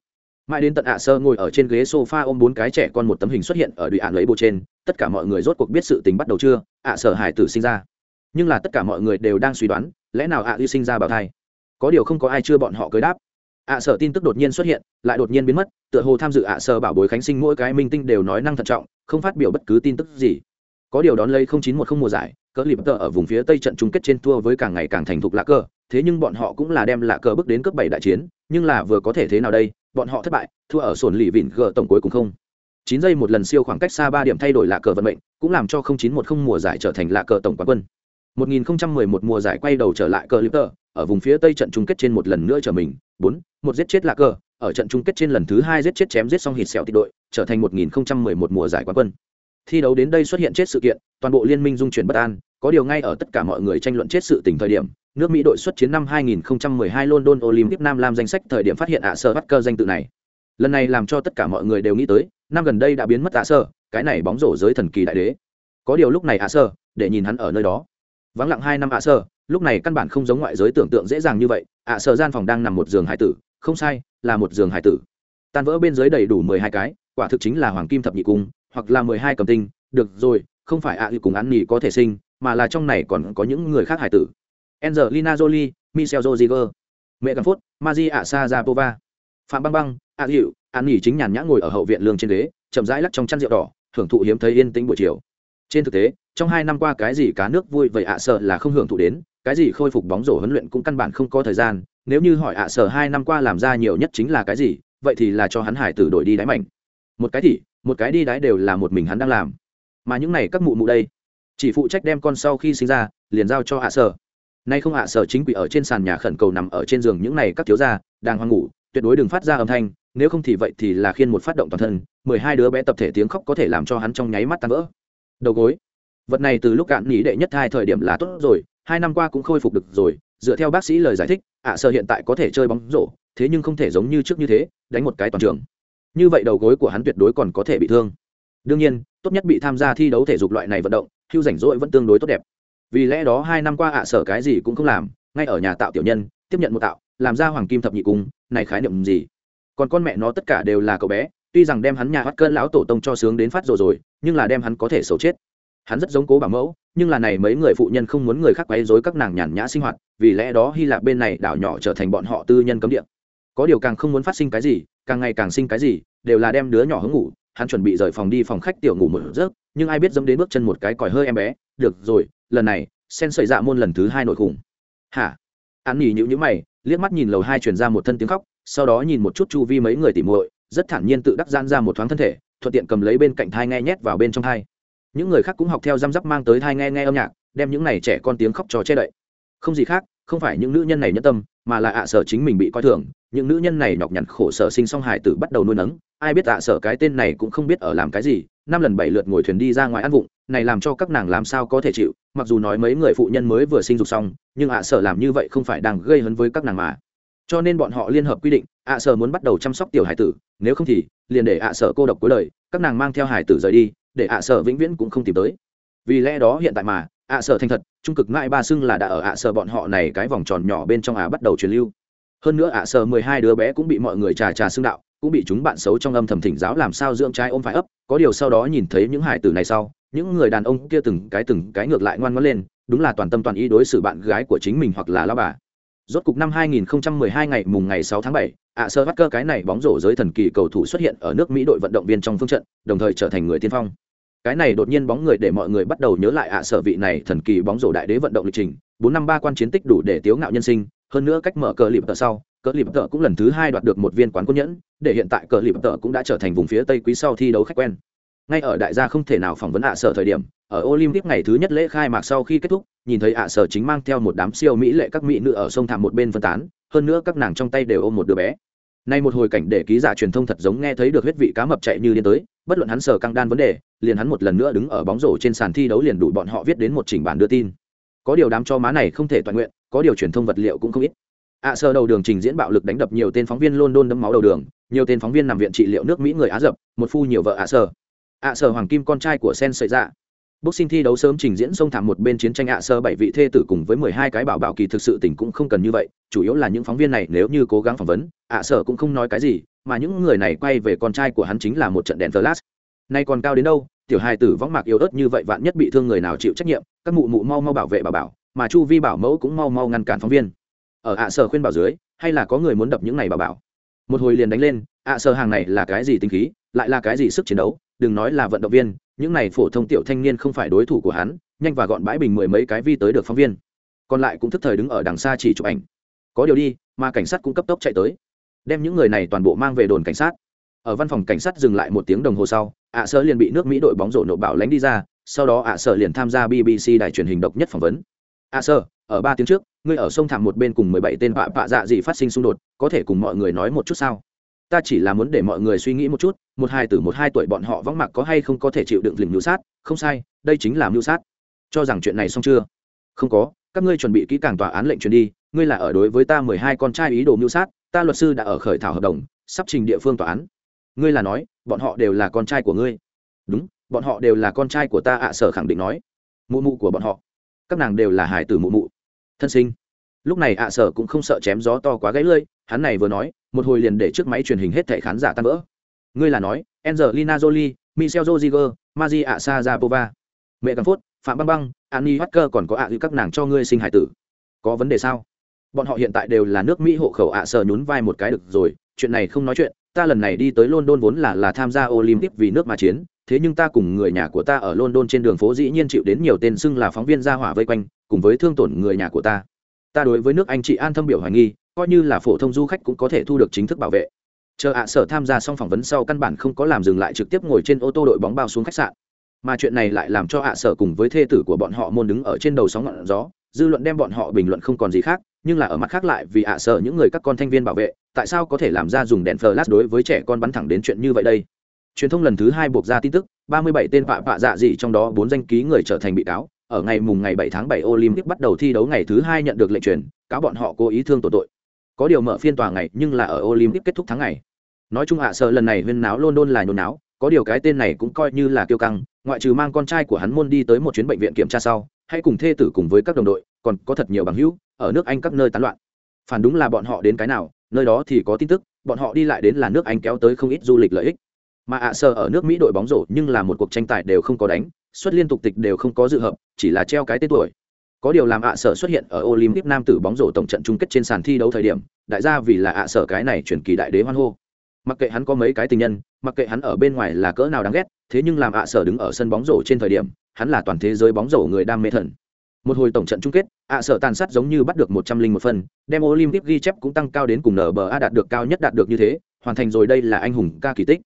Mãi đến tận ạ sơ ngồi ở trên ghế sofa ôm bốn cái trẻ con một tấm hình xuất hiện ở đùi ạn lấy bộ trên, tất cả mọi người rốt cuộc biết sự tình bắt đầu chưa, ạ sở hải tử sinh ra. Nhưng là tất cả mọi người đều đang suy đoán, lẽ nào ạ à sinh ra bảo thai? Có điều không có ai chưa bọn họ cưới đáp ạ sở tin tức đột nhiên xuất hiện lại đột nhiên biến mất tựa hồ tham dự ạ sở bảo bối khánh sinh mỗi cái minh tinh đều nói năng thận trọng không phát biểu bất cứ tin tức gì. Có điều đón lấy không chín một không mùa giải cỡ lip tờ ở vùng phía tây trận chung kết trên tour với càng ngày càng thành thục lạ cờ thế nhưng bọn họ cũng là đem lạ cờ bước đến cấp bảy đại chiến nhưng là vừa có thể thế nào đây bọn họ thất bại thua ở sổn lì vịn gờ tổng cuối cùng không. Chín giây một lần siêu khoảng cách xa ba điểm thay đổi lạ cờ vận mệnh cũng làm cho không chín một không mùa giải trở thành lạ cờ tổng quán quân. 1011 mùa giải quay đầu trở lại cờ Litter, ở vùng phía tây trận chung kết trên một lần nữa trở mình, bốn một giết chết lạc cờ, ở trận chung kết trên lần thứ hai giết chết chém giết xong hít sẹo tịt đội, trở thành 1011 mùa giải quán quân. Thi đấu đến đây xuất hiện chết sự kiện, toàn bộ liên minh dung chuyển bất an, có điều ngay ở tất cả mọi người tranh luận chết sự tình thời điểm, nước Mỹ đội xuất chiến năm 2012 London Olympic Nam làm danh sách thời điểm phát hiện ạ sơ bắt cơ danh tự này. Lần này làm cho tất cả mọi người đều nghĩ tới, năm gần đây đã biến mất ạ sơ, cái này bóng rổ giới thần kỳ đại đế. Có điều lúc này ạ sơ, để nhìn hắn ở nơi đó vắng lặng hai năm ạ sơ lúc này căn bản không giống ngoại giới tưởng tượng dễ dàng như vậy ạ sơ gian phòng đang nằm một giường hải tử không sai là một giường hải tử. Tan vỡ bên dưới đầy đủ mười hai cái quả thực chính là hoàng kim thập nhị cung hoặc là mười hai cầm tinh được rồi không phải ạ à cùng ăn nhì có thể sinh mà là trong này còn có những người khác hải tử. Angelina Jolie, michel joziger mẹ Cam Phốt, Maria Sajapova, Phạm Băng Băng, ạ hiệu An nhì chính nhàn nhã ngồi ở hậu viện lương trên ghế, chậm rãi lắc trong chăn rượu đỏ, thưởng thụ hiếm thấy yên tĩnh buổi chiều. Trên thực tế, trong hai năm qua cái gì cá nước vui vậy ạ sợ là không hưởng thụ đến cái gì khôi phục bóng rổ huấn luyện cũng căn bản không có thời gian. Nếu như hỏi ạ sợ hai năm qua làm ra nhiều nhất chính là cái gì vậy thì là cho hắn hải tử đổi đi đáy mảnh. Một cái thì một cái đi đáy đều là một mình hắn đang làm. Mà những này các mụ mụ đây chỉ phụ trách đem con sau khi sinh ra liền giao cho ạ sợ. Nay không ạ sợ chính quỷ ở trên sàn nhà khẩn cầu nằm ở trên giường những này các thiếu gia đang hoang ngủ tuyệt đối đừng phát ra âm thanh nếu không thì vậy thì là khiên một phát động toàn thân mười hai đứa bé tập thể tiếng khóc có thể làm cho hắn trong nháy mắt tan vỡ đầu gối. Vật này từ lúc cạn nghỉ đệ nhất hai thời điểm là tốt rồi hai năm qua cũng khôi phục được rồi dựa theo bác sĩ lời giải thích ạ à, sợ hiện tại có thể chơi bóng rổ thế nhưng không thể giống như trước như thế đánh một cái toàn trường. Như vậy đầu gối của hắn tuyệt đối còn có thể bị thương. Đương nhiên tốt nhất bị tham gia thi đấu thể dục loại này vận động hưu rảnh rỗi vẫn tương đối tốt đẹp. Vì lẽ đó hai năm qua ạ à, sở cái gì cũng không làm ngay ở nhà tạo tiểu nhân tiếp nhận một tạo làm ra hoàng kim thập nhị cung này khái niệm gì? Còn con mẹ nó tất cả đều là cậu bé tuy rằng đem hắn nhà bắt cơn lão tổ tông cho sướng đến phát rồi rồi, nhưng là đem hắn có thể xấu chết. Hắn rất giống cố bảo mẫu, nhưng là này mấy người phụ nhân không muốn người khác quấy rối các nàng nhàn nhã sinh hoạt, vì lẽ đó hy lạp bên này đảo nhỏ trở thành bọn họ tư nhân cấm địa. Có điều càng không muốn phát sinh cái gì, càng ngày càng sinh cái gì, đều là đem đứa nhỏ hứng ngủ, hắn chuẩn bị rời phòng đi phòng khách tiểu ngủ một giấc, nhưng ai biết dẫm đến bước chân một cái còi hơi em bé, được rồi, lần này sen sợi dạ môn lần thứ hai nổi khủng. Hả? Hắn nhỉ nhữ nhữ mày, liếc mắt nhìn lầu hai truyền ra một thân tiếng khóc, sau đó nhìn một chút chu vi mấy người tỉ muội rất thản nhiên tự đắc gian ra một thoáng thân thể, thuận tiện cầm lấy bên cạnh thai nghe nhét vào bên trong thai. Những người khác cũng học theo răm rắp mang tới thai nghe nghe âm nhạc, đem những này trẻ con tiếng khóc trò che đậy. Không gì khác, không phải những nữ nhân này nhân tâm, mà là ạ sở chính mình bị coi thường, những nữ nhân này nhọc nhằn khổ sở sinh song hải tử bắt đầu nuôi nấng, ai biết ạ sở cái tên này cũng không biết ở làm cái gì, năm lần bảy lượt ngồi thuyền đi ra ngoài ăn vụng, này làm cho các nàng làm sao có thể chịu, mặc dù nói mấy người phụ nhân mới vừa sinh dục xong, nhưng ạ sở làm như vậy không phải đang gây hấn với các nàng mà cho nên bọn họ liên hợp quy định, ạ sở muốn bắt đầu chăm sóc tiểu hải tử, nếu không thì, liền để ạ sở cô độc cuối đời, các nàng mang theo hải tử rời đi, để ạ sở vĩnh viễn cũng không tìm tới. Vì lẽ đó hiện tại mà, ạ sở thành thật, trung cực mãi ba xưng là đã ở ạ sở bọn họ này cái vòng tròn nhỏ bên trong ạ bắt đầu truyền lưu. Hơn nữa ạ sở mười hai đứa bé cũng bị mọi người trà trà xưng đạo, cũng bị chúng bạn xấu trong âm thầm thỉnh giáo làm sao dưỡng trái ôm phải ấp, có điều sau đó nhìn thấy những hải tử này sau, những người đàn ông kia từng cái từng cái ngược lại ngoan ngoãn lên, đúng là toàn tâm toàn ý đối xử bạn gái của chính mình hoặc là lao bà rốt cục năm 2012 ngày mùng ngày 6 tháng 7, ạ sơ bắt cơ cái này bóng rổ giới thần kỳ cầu thủ xuất hiện ở nước mỹ đội vận động viên trong phương trận đồng thời trở thành người tiên phong. Cái này đột nhiên bóng người để mọi người bắt đầu nhớ lại ạ sở vị này thần kỳ bóng rổ đại đế vận động lịch trình bốn năm ba quan chiến tích đủ để tiếu ngạo nhân sinh hơn nữa cách mở cờ lịp tờ sau cờ lịp tờ cũng lần thứ hai đoạt được một viên quán quân nhẫn để hiện tại cờ lịp tờ cũng đã trở thành vùng phía tây quý sau thi đấu khách quen ngay ở đại gia không thể nào phỏng vấn ạ sở thời điểm, ở olympic ngày thứ nhất lễ khai mạc sau khi kết thúc, nhìn thấy ạ sở chính mang theo một đám siêu mỹ lệ các mỹ nữ ở sông thảm một bên phân tán, hơn nữa các nàng trong tay đều ôm một đứa bé. Nay một hồi cảnh để ký giả truyền thông thật giống nghe thấy được huyết vị cá mập chạy như điên tới, bất luận hắn sở căng đan vấn đề, liền hắn một lần nữa đứng ở bóng rổ trên sàn thi đấu liền đủ bọn họ viết đến một trình bản đưa tin. Có điều đám cho má này không thể toàn nguyện, có điều truyền thông vật liệu cũng không ít. Ạ sở đầu đường trình diễn bạo lực đánh đập nhiều tên phóng viên london đấm máu đầu đường, nhiều tên phóng viên nằm viện trị liệu nước mỹ người á dập một phu nhiều vợ ạ sở ạ sở hoàng kim con trai của sen sợi dạ. Boxing thi đấu sớm trình diễn sông thảm một bên chiến tranh ạ sơ bảy vị thê tử cùng với mười hai cái bảo bảo kỳ thực sự tình cũng không cần như vậy, chủ yếu là những phóng viên này nếu như cố gắng phỏng vấn, ạ sở cũng không nói cái gì, mà những người này quay về con trai của hắn chính là một trận đèn flash. Nay còn cao đến đâu, tiểu hài tử võng mạc yếu ớt như vậy vạn nhất bị thương người nào chịu trách nhiệm, các mụ mụ mau mau bảo vệ bảo bảo, mà chu vi bảo mẫu cũng mau mau ngăn cản phóng viên. Ở ạ sở khuyên bảo dưới, hay là có người muốn đập những này bảo bảo? Một hồi liền đánh lên, ạ sở hàng này là cái gì tinh khí, lại là cái gì sức chiến đấu? Đừng nói là vận động viên, những này phổ thông tiểu thanh niên không phải đối thủ của hắn, nhanh và gọn bãi bình mười mấy cái vi tới được phóng viên. Còn lại cũng thức thời đứng ở đằng xa chỉ chụp ảnh. Có điều đi, mà cảnh sát cũng cấp tốc chạy tới. Đem những người này toàn bộ mang về đồn cảnh sát. Ở văn phòng cảnh sát dừng lại một tiếng đồng hồ sau, ạ à liền bị nước mỹ đội bóng rổ nộp bảo lánh đi ra, sau đó ạ à liền tham gia bbc đài truyền hình độc nhất phỏng vấn. Ạ à ở ba tiếng trước, ngươi ở sông thảm một bên cùng mười bảy tên vạ vạ dạ gì phát sinh xung đột, có thể cùng mọi người nói một chút sao? Ta chỉ là muốn để mọi người suy nghĩ một chút, một hai từ một hai tuổi bọn họ vắng mặt có hay không có thể chịu đựng lình mưu sát? Không sai, đây chính là mưu sát. Cho rằng chuyện này xong chưa? Không có, các ngươi chuẩn bị kỹ càng tòa án lệnh truyền đi, ngươi là ở đối với ta mười hai con trai ý đồ mưu sát, ta luật sư đã ở khởi thảo hợp đồng, sắp trình địa phương tòa án. Ngươi là nói, bọn họ đều là con trai của ngươi. Đúng, bọn họ đều là con trai của ta ạ, sở khẳng định nói. Mụ mụ của bọn họ. Các nàng đều là hải tử mụ mụ. Thân sinh lúc này ạ sở cũng không sợ chém gió to quá gãy lơi hắn này vừa nói, một hồi liền để trước máy truyền hình hết thảy khán giả tan vỡ. Ngươi là nói, angelina jolie, michel joziger maji ạ sa zapova mẹ cắm phốt phạm băng băng, annie hacker còn có ạ à các nàng cho ngươi sinh hải tử. Có vấn đề sao? Bọn họ hiện tại đều là nước mỹ hộ khẩu ạ sở nhún vai một cái được rồi, chuyện này không nói chuyện, ta lần này đi tới london vốn là là tham gia olympic vì nước mà chiến, thế nhưng ta cùng người nhà của ta ở london trên đường phố dĩ nhiên chịu đến nhiều tên xưng là phóng viên ra hỏa vây quanh, cùng với thương tổn người nhà của ta ta đối với nước anh chị an thâm biểu hoài nghi, coi như là phổ thông du khách cũng có thể thu được chính thức bảo vệ. Chờ ạ sở tham gia xong phỏng vấn sau căn bản không có làm dừng lại trực tiếp ngồi trên ô tô đội bóng bao xuống khách sạn. Mà chuyện này lại làm cho ạ sở cùng với thê tử của bọn họ môn đứng ở trên đầu sóng ngọn gió, dư luận đem bọn họ bình luận không còn gì khác, nhưng là ở mặt khác lại vì ạ sở những người các con thanh viên bảo vệ, tại sao có thể làm ra dùng đèn flash đối với trẻ con bắn thẳng đến chuyện như vậy đây? Truyền thông lần thứ hai buộc ra tin tức 37 tên vạ vạ dạ dị trong đó bốn danh ký người trở thành bị cáo ở ngày mùng ngày 7 tháng 7 Olympic bắt đầu thi đấu ngày thứ hai nhận được lệnh truyền, cáo bọn họ cố ý thương tổ tội. Có điều mở phiên tòa ngày nhưng là ở Olympic kết thúc tháng ngày. Nói chung hạ sợ lần này huyên náo London là nhốn náo, có điều cái tên này cũng coi như là kiêu căng, ngoại trừ mang con trai của hắn môn đi tới một chuyến bệnh viện kiểm tra sau, hay cùng thê tử cùng với các đồng đội, còn có thật nhiều bằng hữu ở nước Anh các nơi tán loạn. Phản đúng là bọn họ đến cái nào, nơi đó thì có tin tức, bọn họ đi lại đến là nước Anh kéo tới không ít du lịch lợi ích. Mà ạ sợ ở nước Mỹ đội bóng rổ nhưng là một cuộc tranh tài đều không có đánh, xuất liên tục tịch đều không có dự hợp, chỉ là treo cái tên tuổi. Có điều làm ạ sở xuất hiện ở olympic nam tử bóng rổ tổng trận chung kết trên sàn thi đấu thời điểm, đại gia vì là ạ sở cái này chuyển kỳ đại đế hoan hô. Mặc kệ hắn có mấy cái tình nhân, mặc kệ hắn ở bên ngoài là cỡ nào đáng ghét, thế nhưng làm ạ sở đứng ở sân bóng rổ trên thời điểm, hắn là toàn thế giới bóng rổ người đam mê thần. Một hồi tổng trận chung kết, ạ sở tàn sát giống như bắt được một trăm linh một phần, đem olympic ghi chép cũng tăng cao đến cùng nở bờ a đạt được cao nhất đạt được như thế, hoàn thành rồi đây là anh hùng ca kỳ tích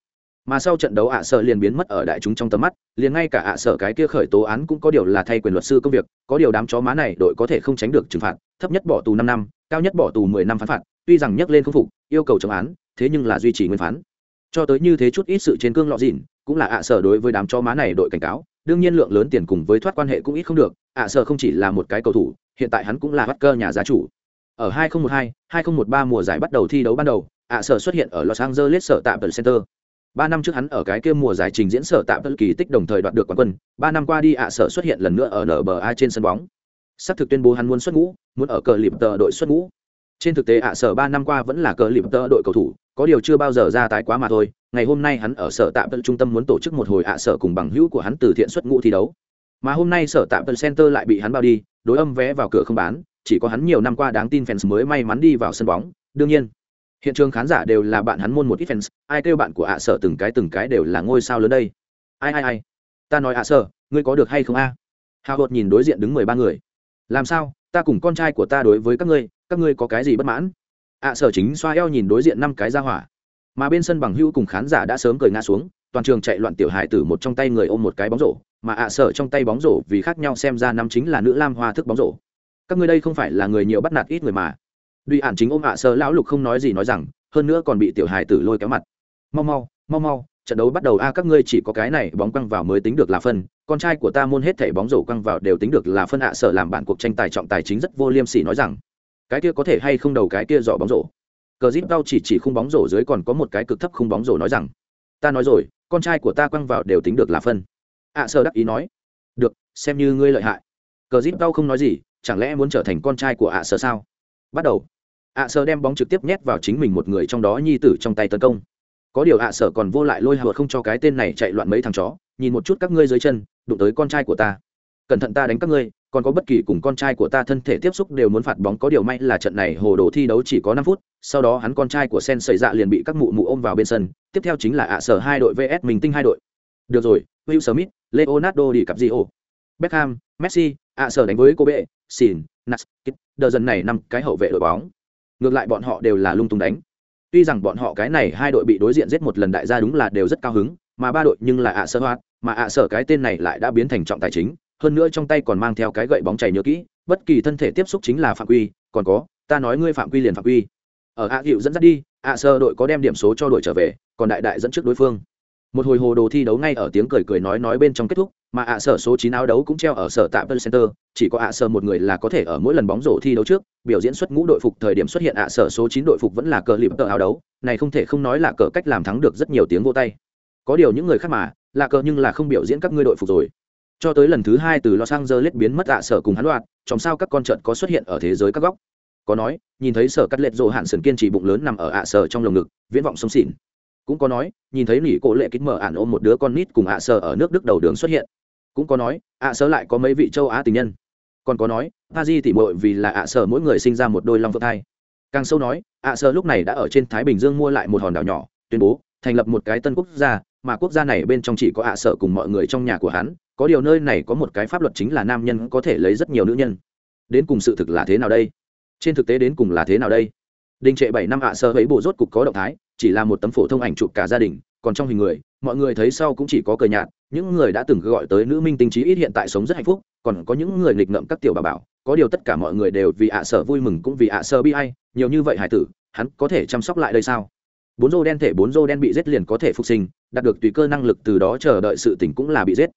mà sau trận đấu ạ sợ liền biến mất ở đại chúng trong tầm mắt, liền ngay cả ạ sợ cái kia khởi tố án cũng có điều là thay quyền luật sư công việc, có điều đám chó má này đội có thể không tránh được trừng phạt, thấp nhất bỏ tù năm năm, cao nhất bỏ tù mười năm phán phạt, tuy rằng nhắc lên không phục, yêu cầu chống án, thế nhưng là duy trì nguyên phán. Cho tới như thế chút ít sự trên cương lọ dịn, cũng là ạ sợ đối với đám chó má này đội cảnh cáo, đương nhiên lượng lớn tiền cùng với thoát quan hệ cũng ít không được, ạ sợ không chỉ là một cái cầu thủ, hiện tại hắn cũng là bắt cơ nhà giá chủ. Ở 2012 2013 mùa giải bắt đầu thi đấu ban đầu, ạ sợ xuất hiện ở los angeles sở tạm center ba năm trước hắn ở cái kia mùa giải trình diễn sở tạm tận kỳ tích đồng thời đoạt được quán quân, ba năm qua đi ạ sở xuất hiện lần nữa ở nba trên sân bóng. Sắp thực tuyên bố hắn muốn xuất ngũ, muốn ở cờ liệp tờ đội xuất ngũ. Trên thực tế ạ sở ba năm qua vẫn là cờ liệp tờ đội cầu thủ, có điều chưa bao giờ ra tái quá mà thôi. Ngày hôm nay hắn ở sở tạm tận trung tâm muốn tổ chức một hồi ạ sở cùng bằng hữu của hắn từ thiện xuất ngũ thi đấu. Mà hôm nay sở tạm tận center lại bị hắn bao đi, đối âm vé vào cửa không bán, chỉ có hắn nhiều năm qua đáng tin fans mới may mắn đi vào sân bóng, đương nhiên hiện trường khán giả đều là bạn hắn môn một ít fans, ai kêu bạn của ạ sở từng cái từng cái đều là ngôi sao lớn đây. Ai ai ai? Ta nói ạ sở, ngươi có được hay không a? Hào hột nhìn đối diện đứng mười ba người. Làm sao? Ta cùng con trai của ta đối với các ngươi các ngươi có cái gì bất mãn? Ạ sở chính xoa eo nhìn đối diện năm cái ra hỏa. Mà bên sân bằng hữu cùng khán giả đã sớm cười ngã xuống, toàn trường chạy loạn tiểu hải tử một trong tay người ôm một cái bóng rổ, mà ạ sở trong tay bóng rổ vì khác nhau xem ra năm chính là nữ lam hoa thức bóng rổ. Các ngươi đây không phải là người nhiều bắt nạt ít người mà duy ản chính ôm ạ sơ lão lục không nói gì nói rằng, hơn nữa còn bị tiểu hải tử lôi kéo mặt. Mau mau mau mau, trận đấu bắt đầu a, các ngươi chỉ có cái này bóng quăng vào mới tính được là phân. Con trai của ta môn hết thảy bóng rổ quăng vào đều tính được là phân ạ sở làm bản cuộc tranh tài trọng tài chính rất vô liêm sỉ nói rằng, cái kia có thể hay không đầu cái kia dọ bóng rổ. Cờ zip đau chỉ chỉ khung bóng rổ dưới còn có một cái cực thấp khung bóng rổ nói rằng, ta nói rồi, con trai của ta quăng vào đều tính được là phân. Ạ sở đắc ý nói, được, xem như ngươi lợi hại. Cờ zip đau không nói gì, chẳng lẽ muốn trở thành con trai của ạ sở sao? Bắt đầu ạ sở đem bóng trực tiếp nhét vào chính mình một người trong đó nhi tử trong tay tấn công. Có điều ạ sở còn vô lại lôi hụt không cho cái tên này chạy loạn mấy thằng chó, nhìn một chút các ngươi dưới chân, đụng tới con trai của ta. Cẩn thận ta đánh các ngươi, còn có bất kỳ cùng con trai của ta thân thể tiếp xúc đều muốn phạt bóng, có điều may là trận này hồ đồ thi đấu chỉ có năm phút, sau đó hắn con trai của sen xảy dạ liền bị các mụ mụ ôm vào bên sân, tiếp theo chính là ạ sở hai đội vs mình tinh hai đội. Được rồi, will smith, leonardo đi cặp gì ồ beckham, messi, ạ sở đánh với cô bệ xin nas đờ dần này năm cái hậu vệ đội bóng ngược lại bọn họ đều là lung tung đánh. Tuy rằng bọn họ cái này hai đội bị đối diện giết một lần đại gia đúng là đều rất cao hứng, mà ba đội nhưng là ạ sơ hoạt, mà ạ sở cái tên này lại đã biến thành trọng tài chính, hơn nữa trong tay còn mang theo cái gậy bóng chảy nhớ kỹ, bất kỳ thân thể tiếp xúc chính là phạm quy, còn có, ta nói ngươi phạm quy liền phạm quy. Ở ạ hiệu dẫn dắt đi, ạ sơ đội có đem điểm số cho đội trở về, còn đại đại dẫn trước đối phương một hồi hồ đồ thi đấu ngay ở tiếng cười cười nói nói bên trong kết thúc mà ạ sở số chín áo đấu cũng treo ở sở tạ vân Center, chỉ có ạ sở một người là có thể ở mỗi lần bóng rổ thi đấu trước, biểu diễn xuất ngũ đội phục thời điểm xuất hiện ạ sở số chín đội phục vẫn là cờ lịp tờ áo đấu, này không thể không nói là cờ cách làm thắng được rất nhiều tiếng vô tay. Có điều những người khác mà, là cờ nhưng là không biểu diễn các ngươi đội phục rồi. Cho tới lần thứ hai từ los angeles biến mất ạ sở cùng hắn loạt trong sao các con trận có xuất hiện ở thế giới các góc. Có nói nhìn thấy sở cắt lệch rộ hạn sần kiên trì bụng lớn nằm ở ạ sở trong lồng ngực viễn vọng sông xỉn cũng có nói, nhìn thấy nỉ cổ lệ kích mở ản ôm một đứa con nít cùng ạ sơ ở nước đức đầu đường xuất hiện. Cũng có nói, ạ sơ lại có mấy vị châu á tình nhân. Còn có nói pa di tỉ mội vì là ạ sơ mỗi người sinh ra một đôi long phượng thai. Càng sâu nói, ạ sơ lúc này đã ở trên thái bình dương mua lại một hòn đảo nhỏ, tuyên bố, thành lập một cái tân quốc gia, mà quốc gia này bên trong chỉ có ạ sở cùng mọi người trong nhà của hắn, có điều nơi này có một cái pháp luật chính là nam nhân có thể lấy rất nhiều nữ nhân. Đến cùng sự thực là thế nào đây? Trên thực tế đến cùng là thế nào đây? Đình trệ bảy năm ạ sơ ấy bộ rốt cục có động thái chỉ là một tấm phổ thông ảnh chụp cả gia đình, còn trong hình người, mọi người thấy sau cũng chỉ có cờ nhạt, những người đã từng gọi tới nữ minh tinh trí ít hiện tại sống rất hạnh phúc, còn có những người nghịch ngợm các tiểu bà bảo, có điều tất cả mọi người đều vì ạ sở vui mừng cũng vì ạ sở bi hay nhiều như vậy hải tử, hắn có thể chăm sóc lại đây sao? Bốn rô đen thể bốn rô đen bị giết liền có thể phục sinh, đạt được tùy cơ năng lực từ đó chờ đợi sự tỉnh cũng là bị giết.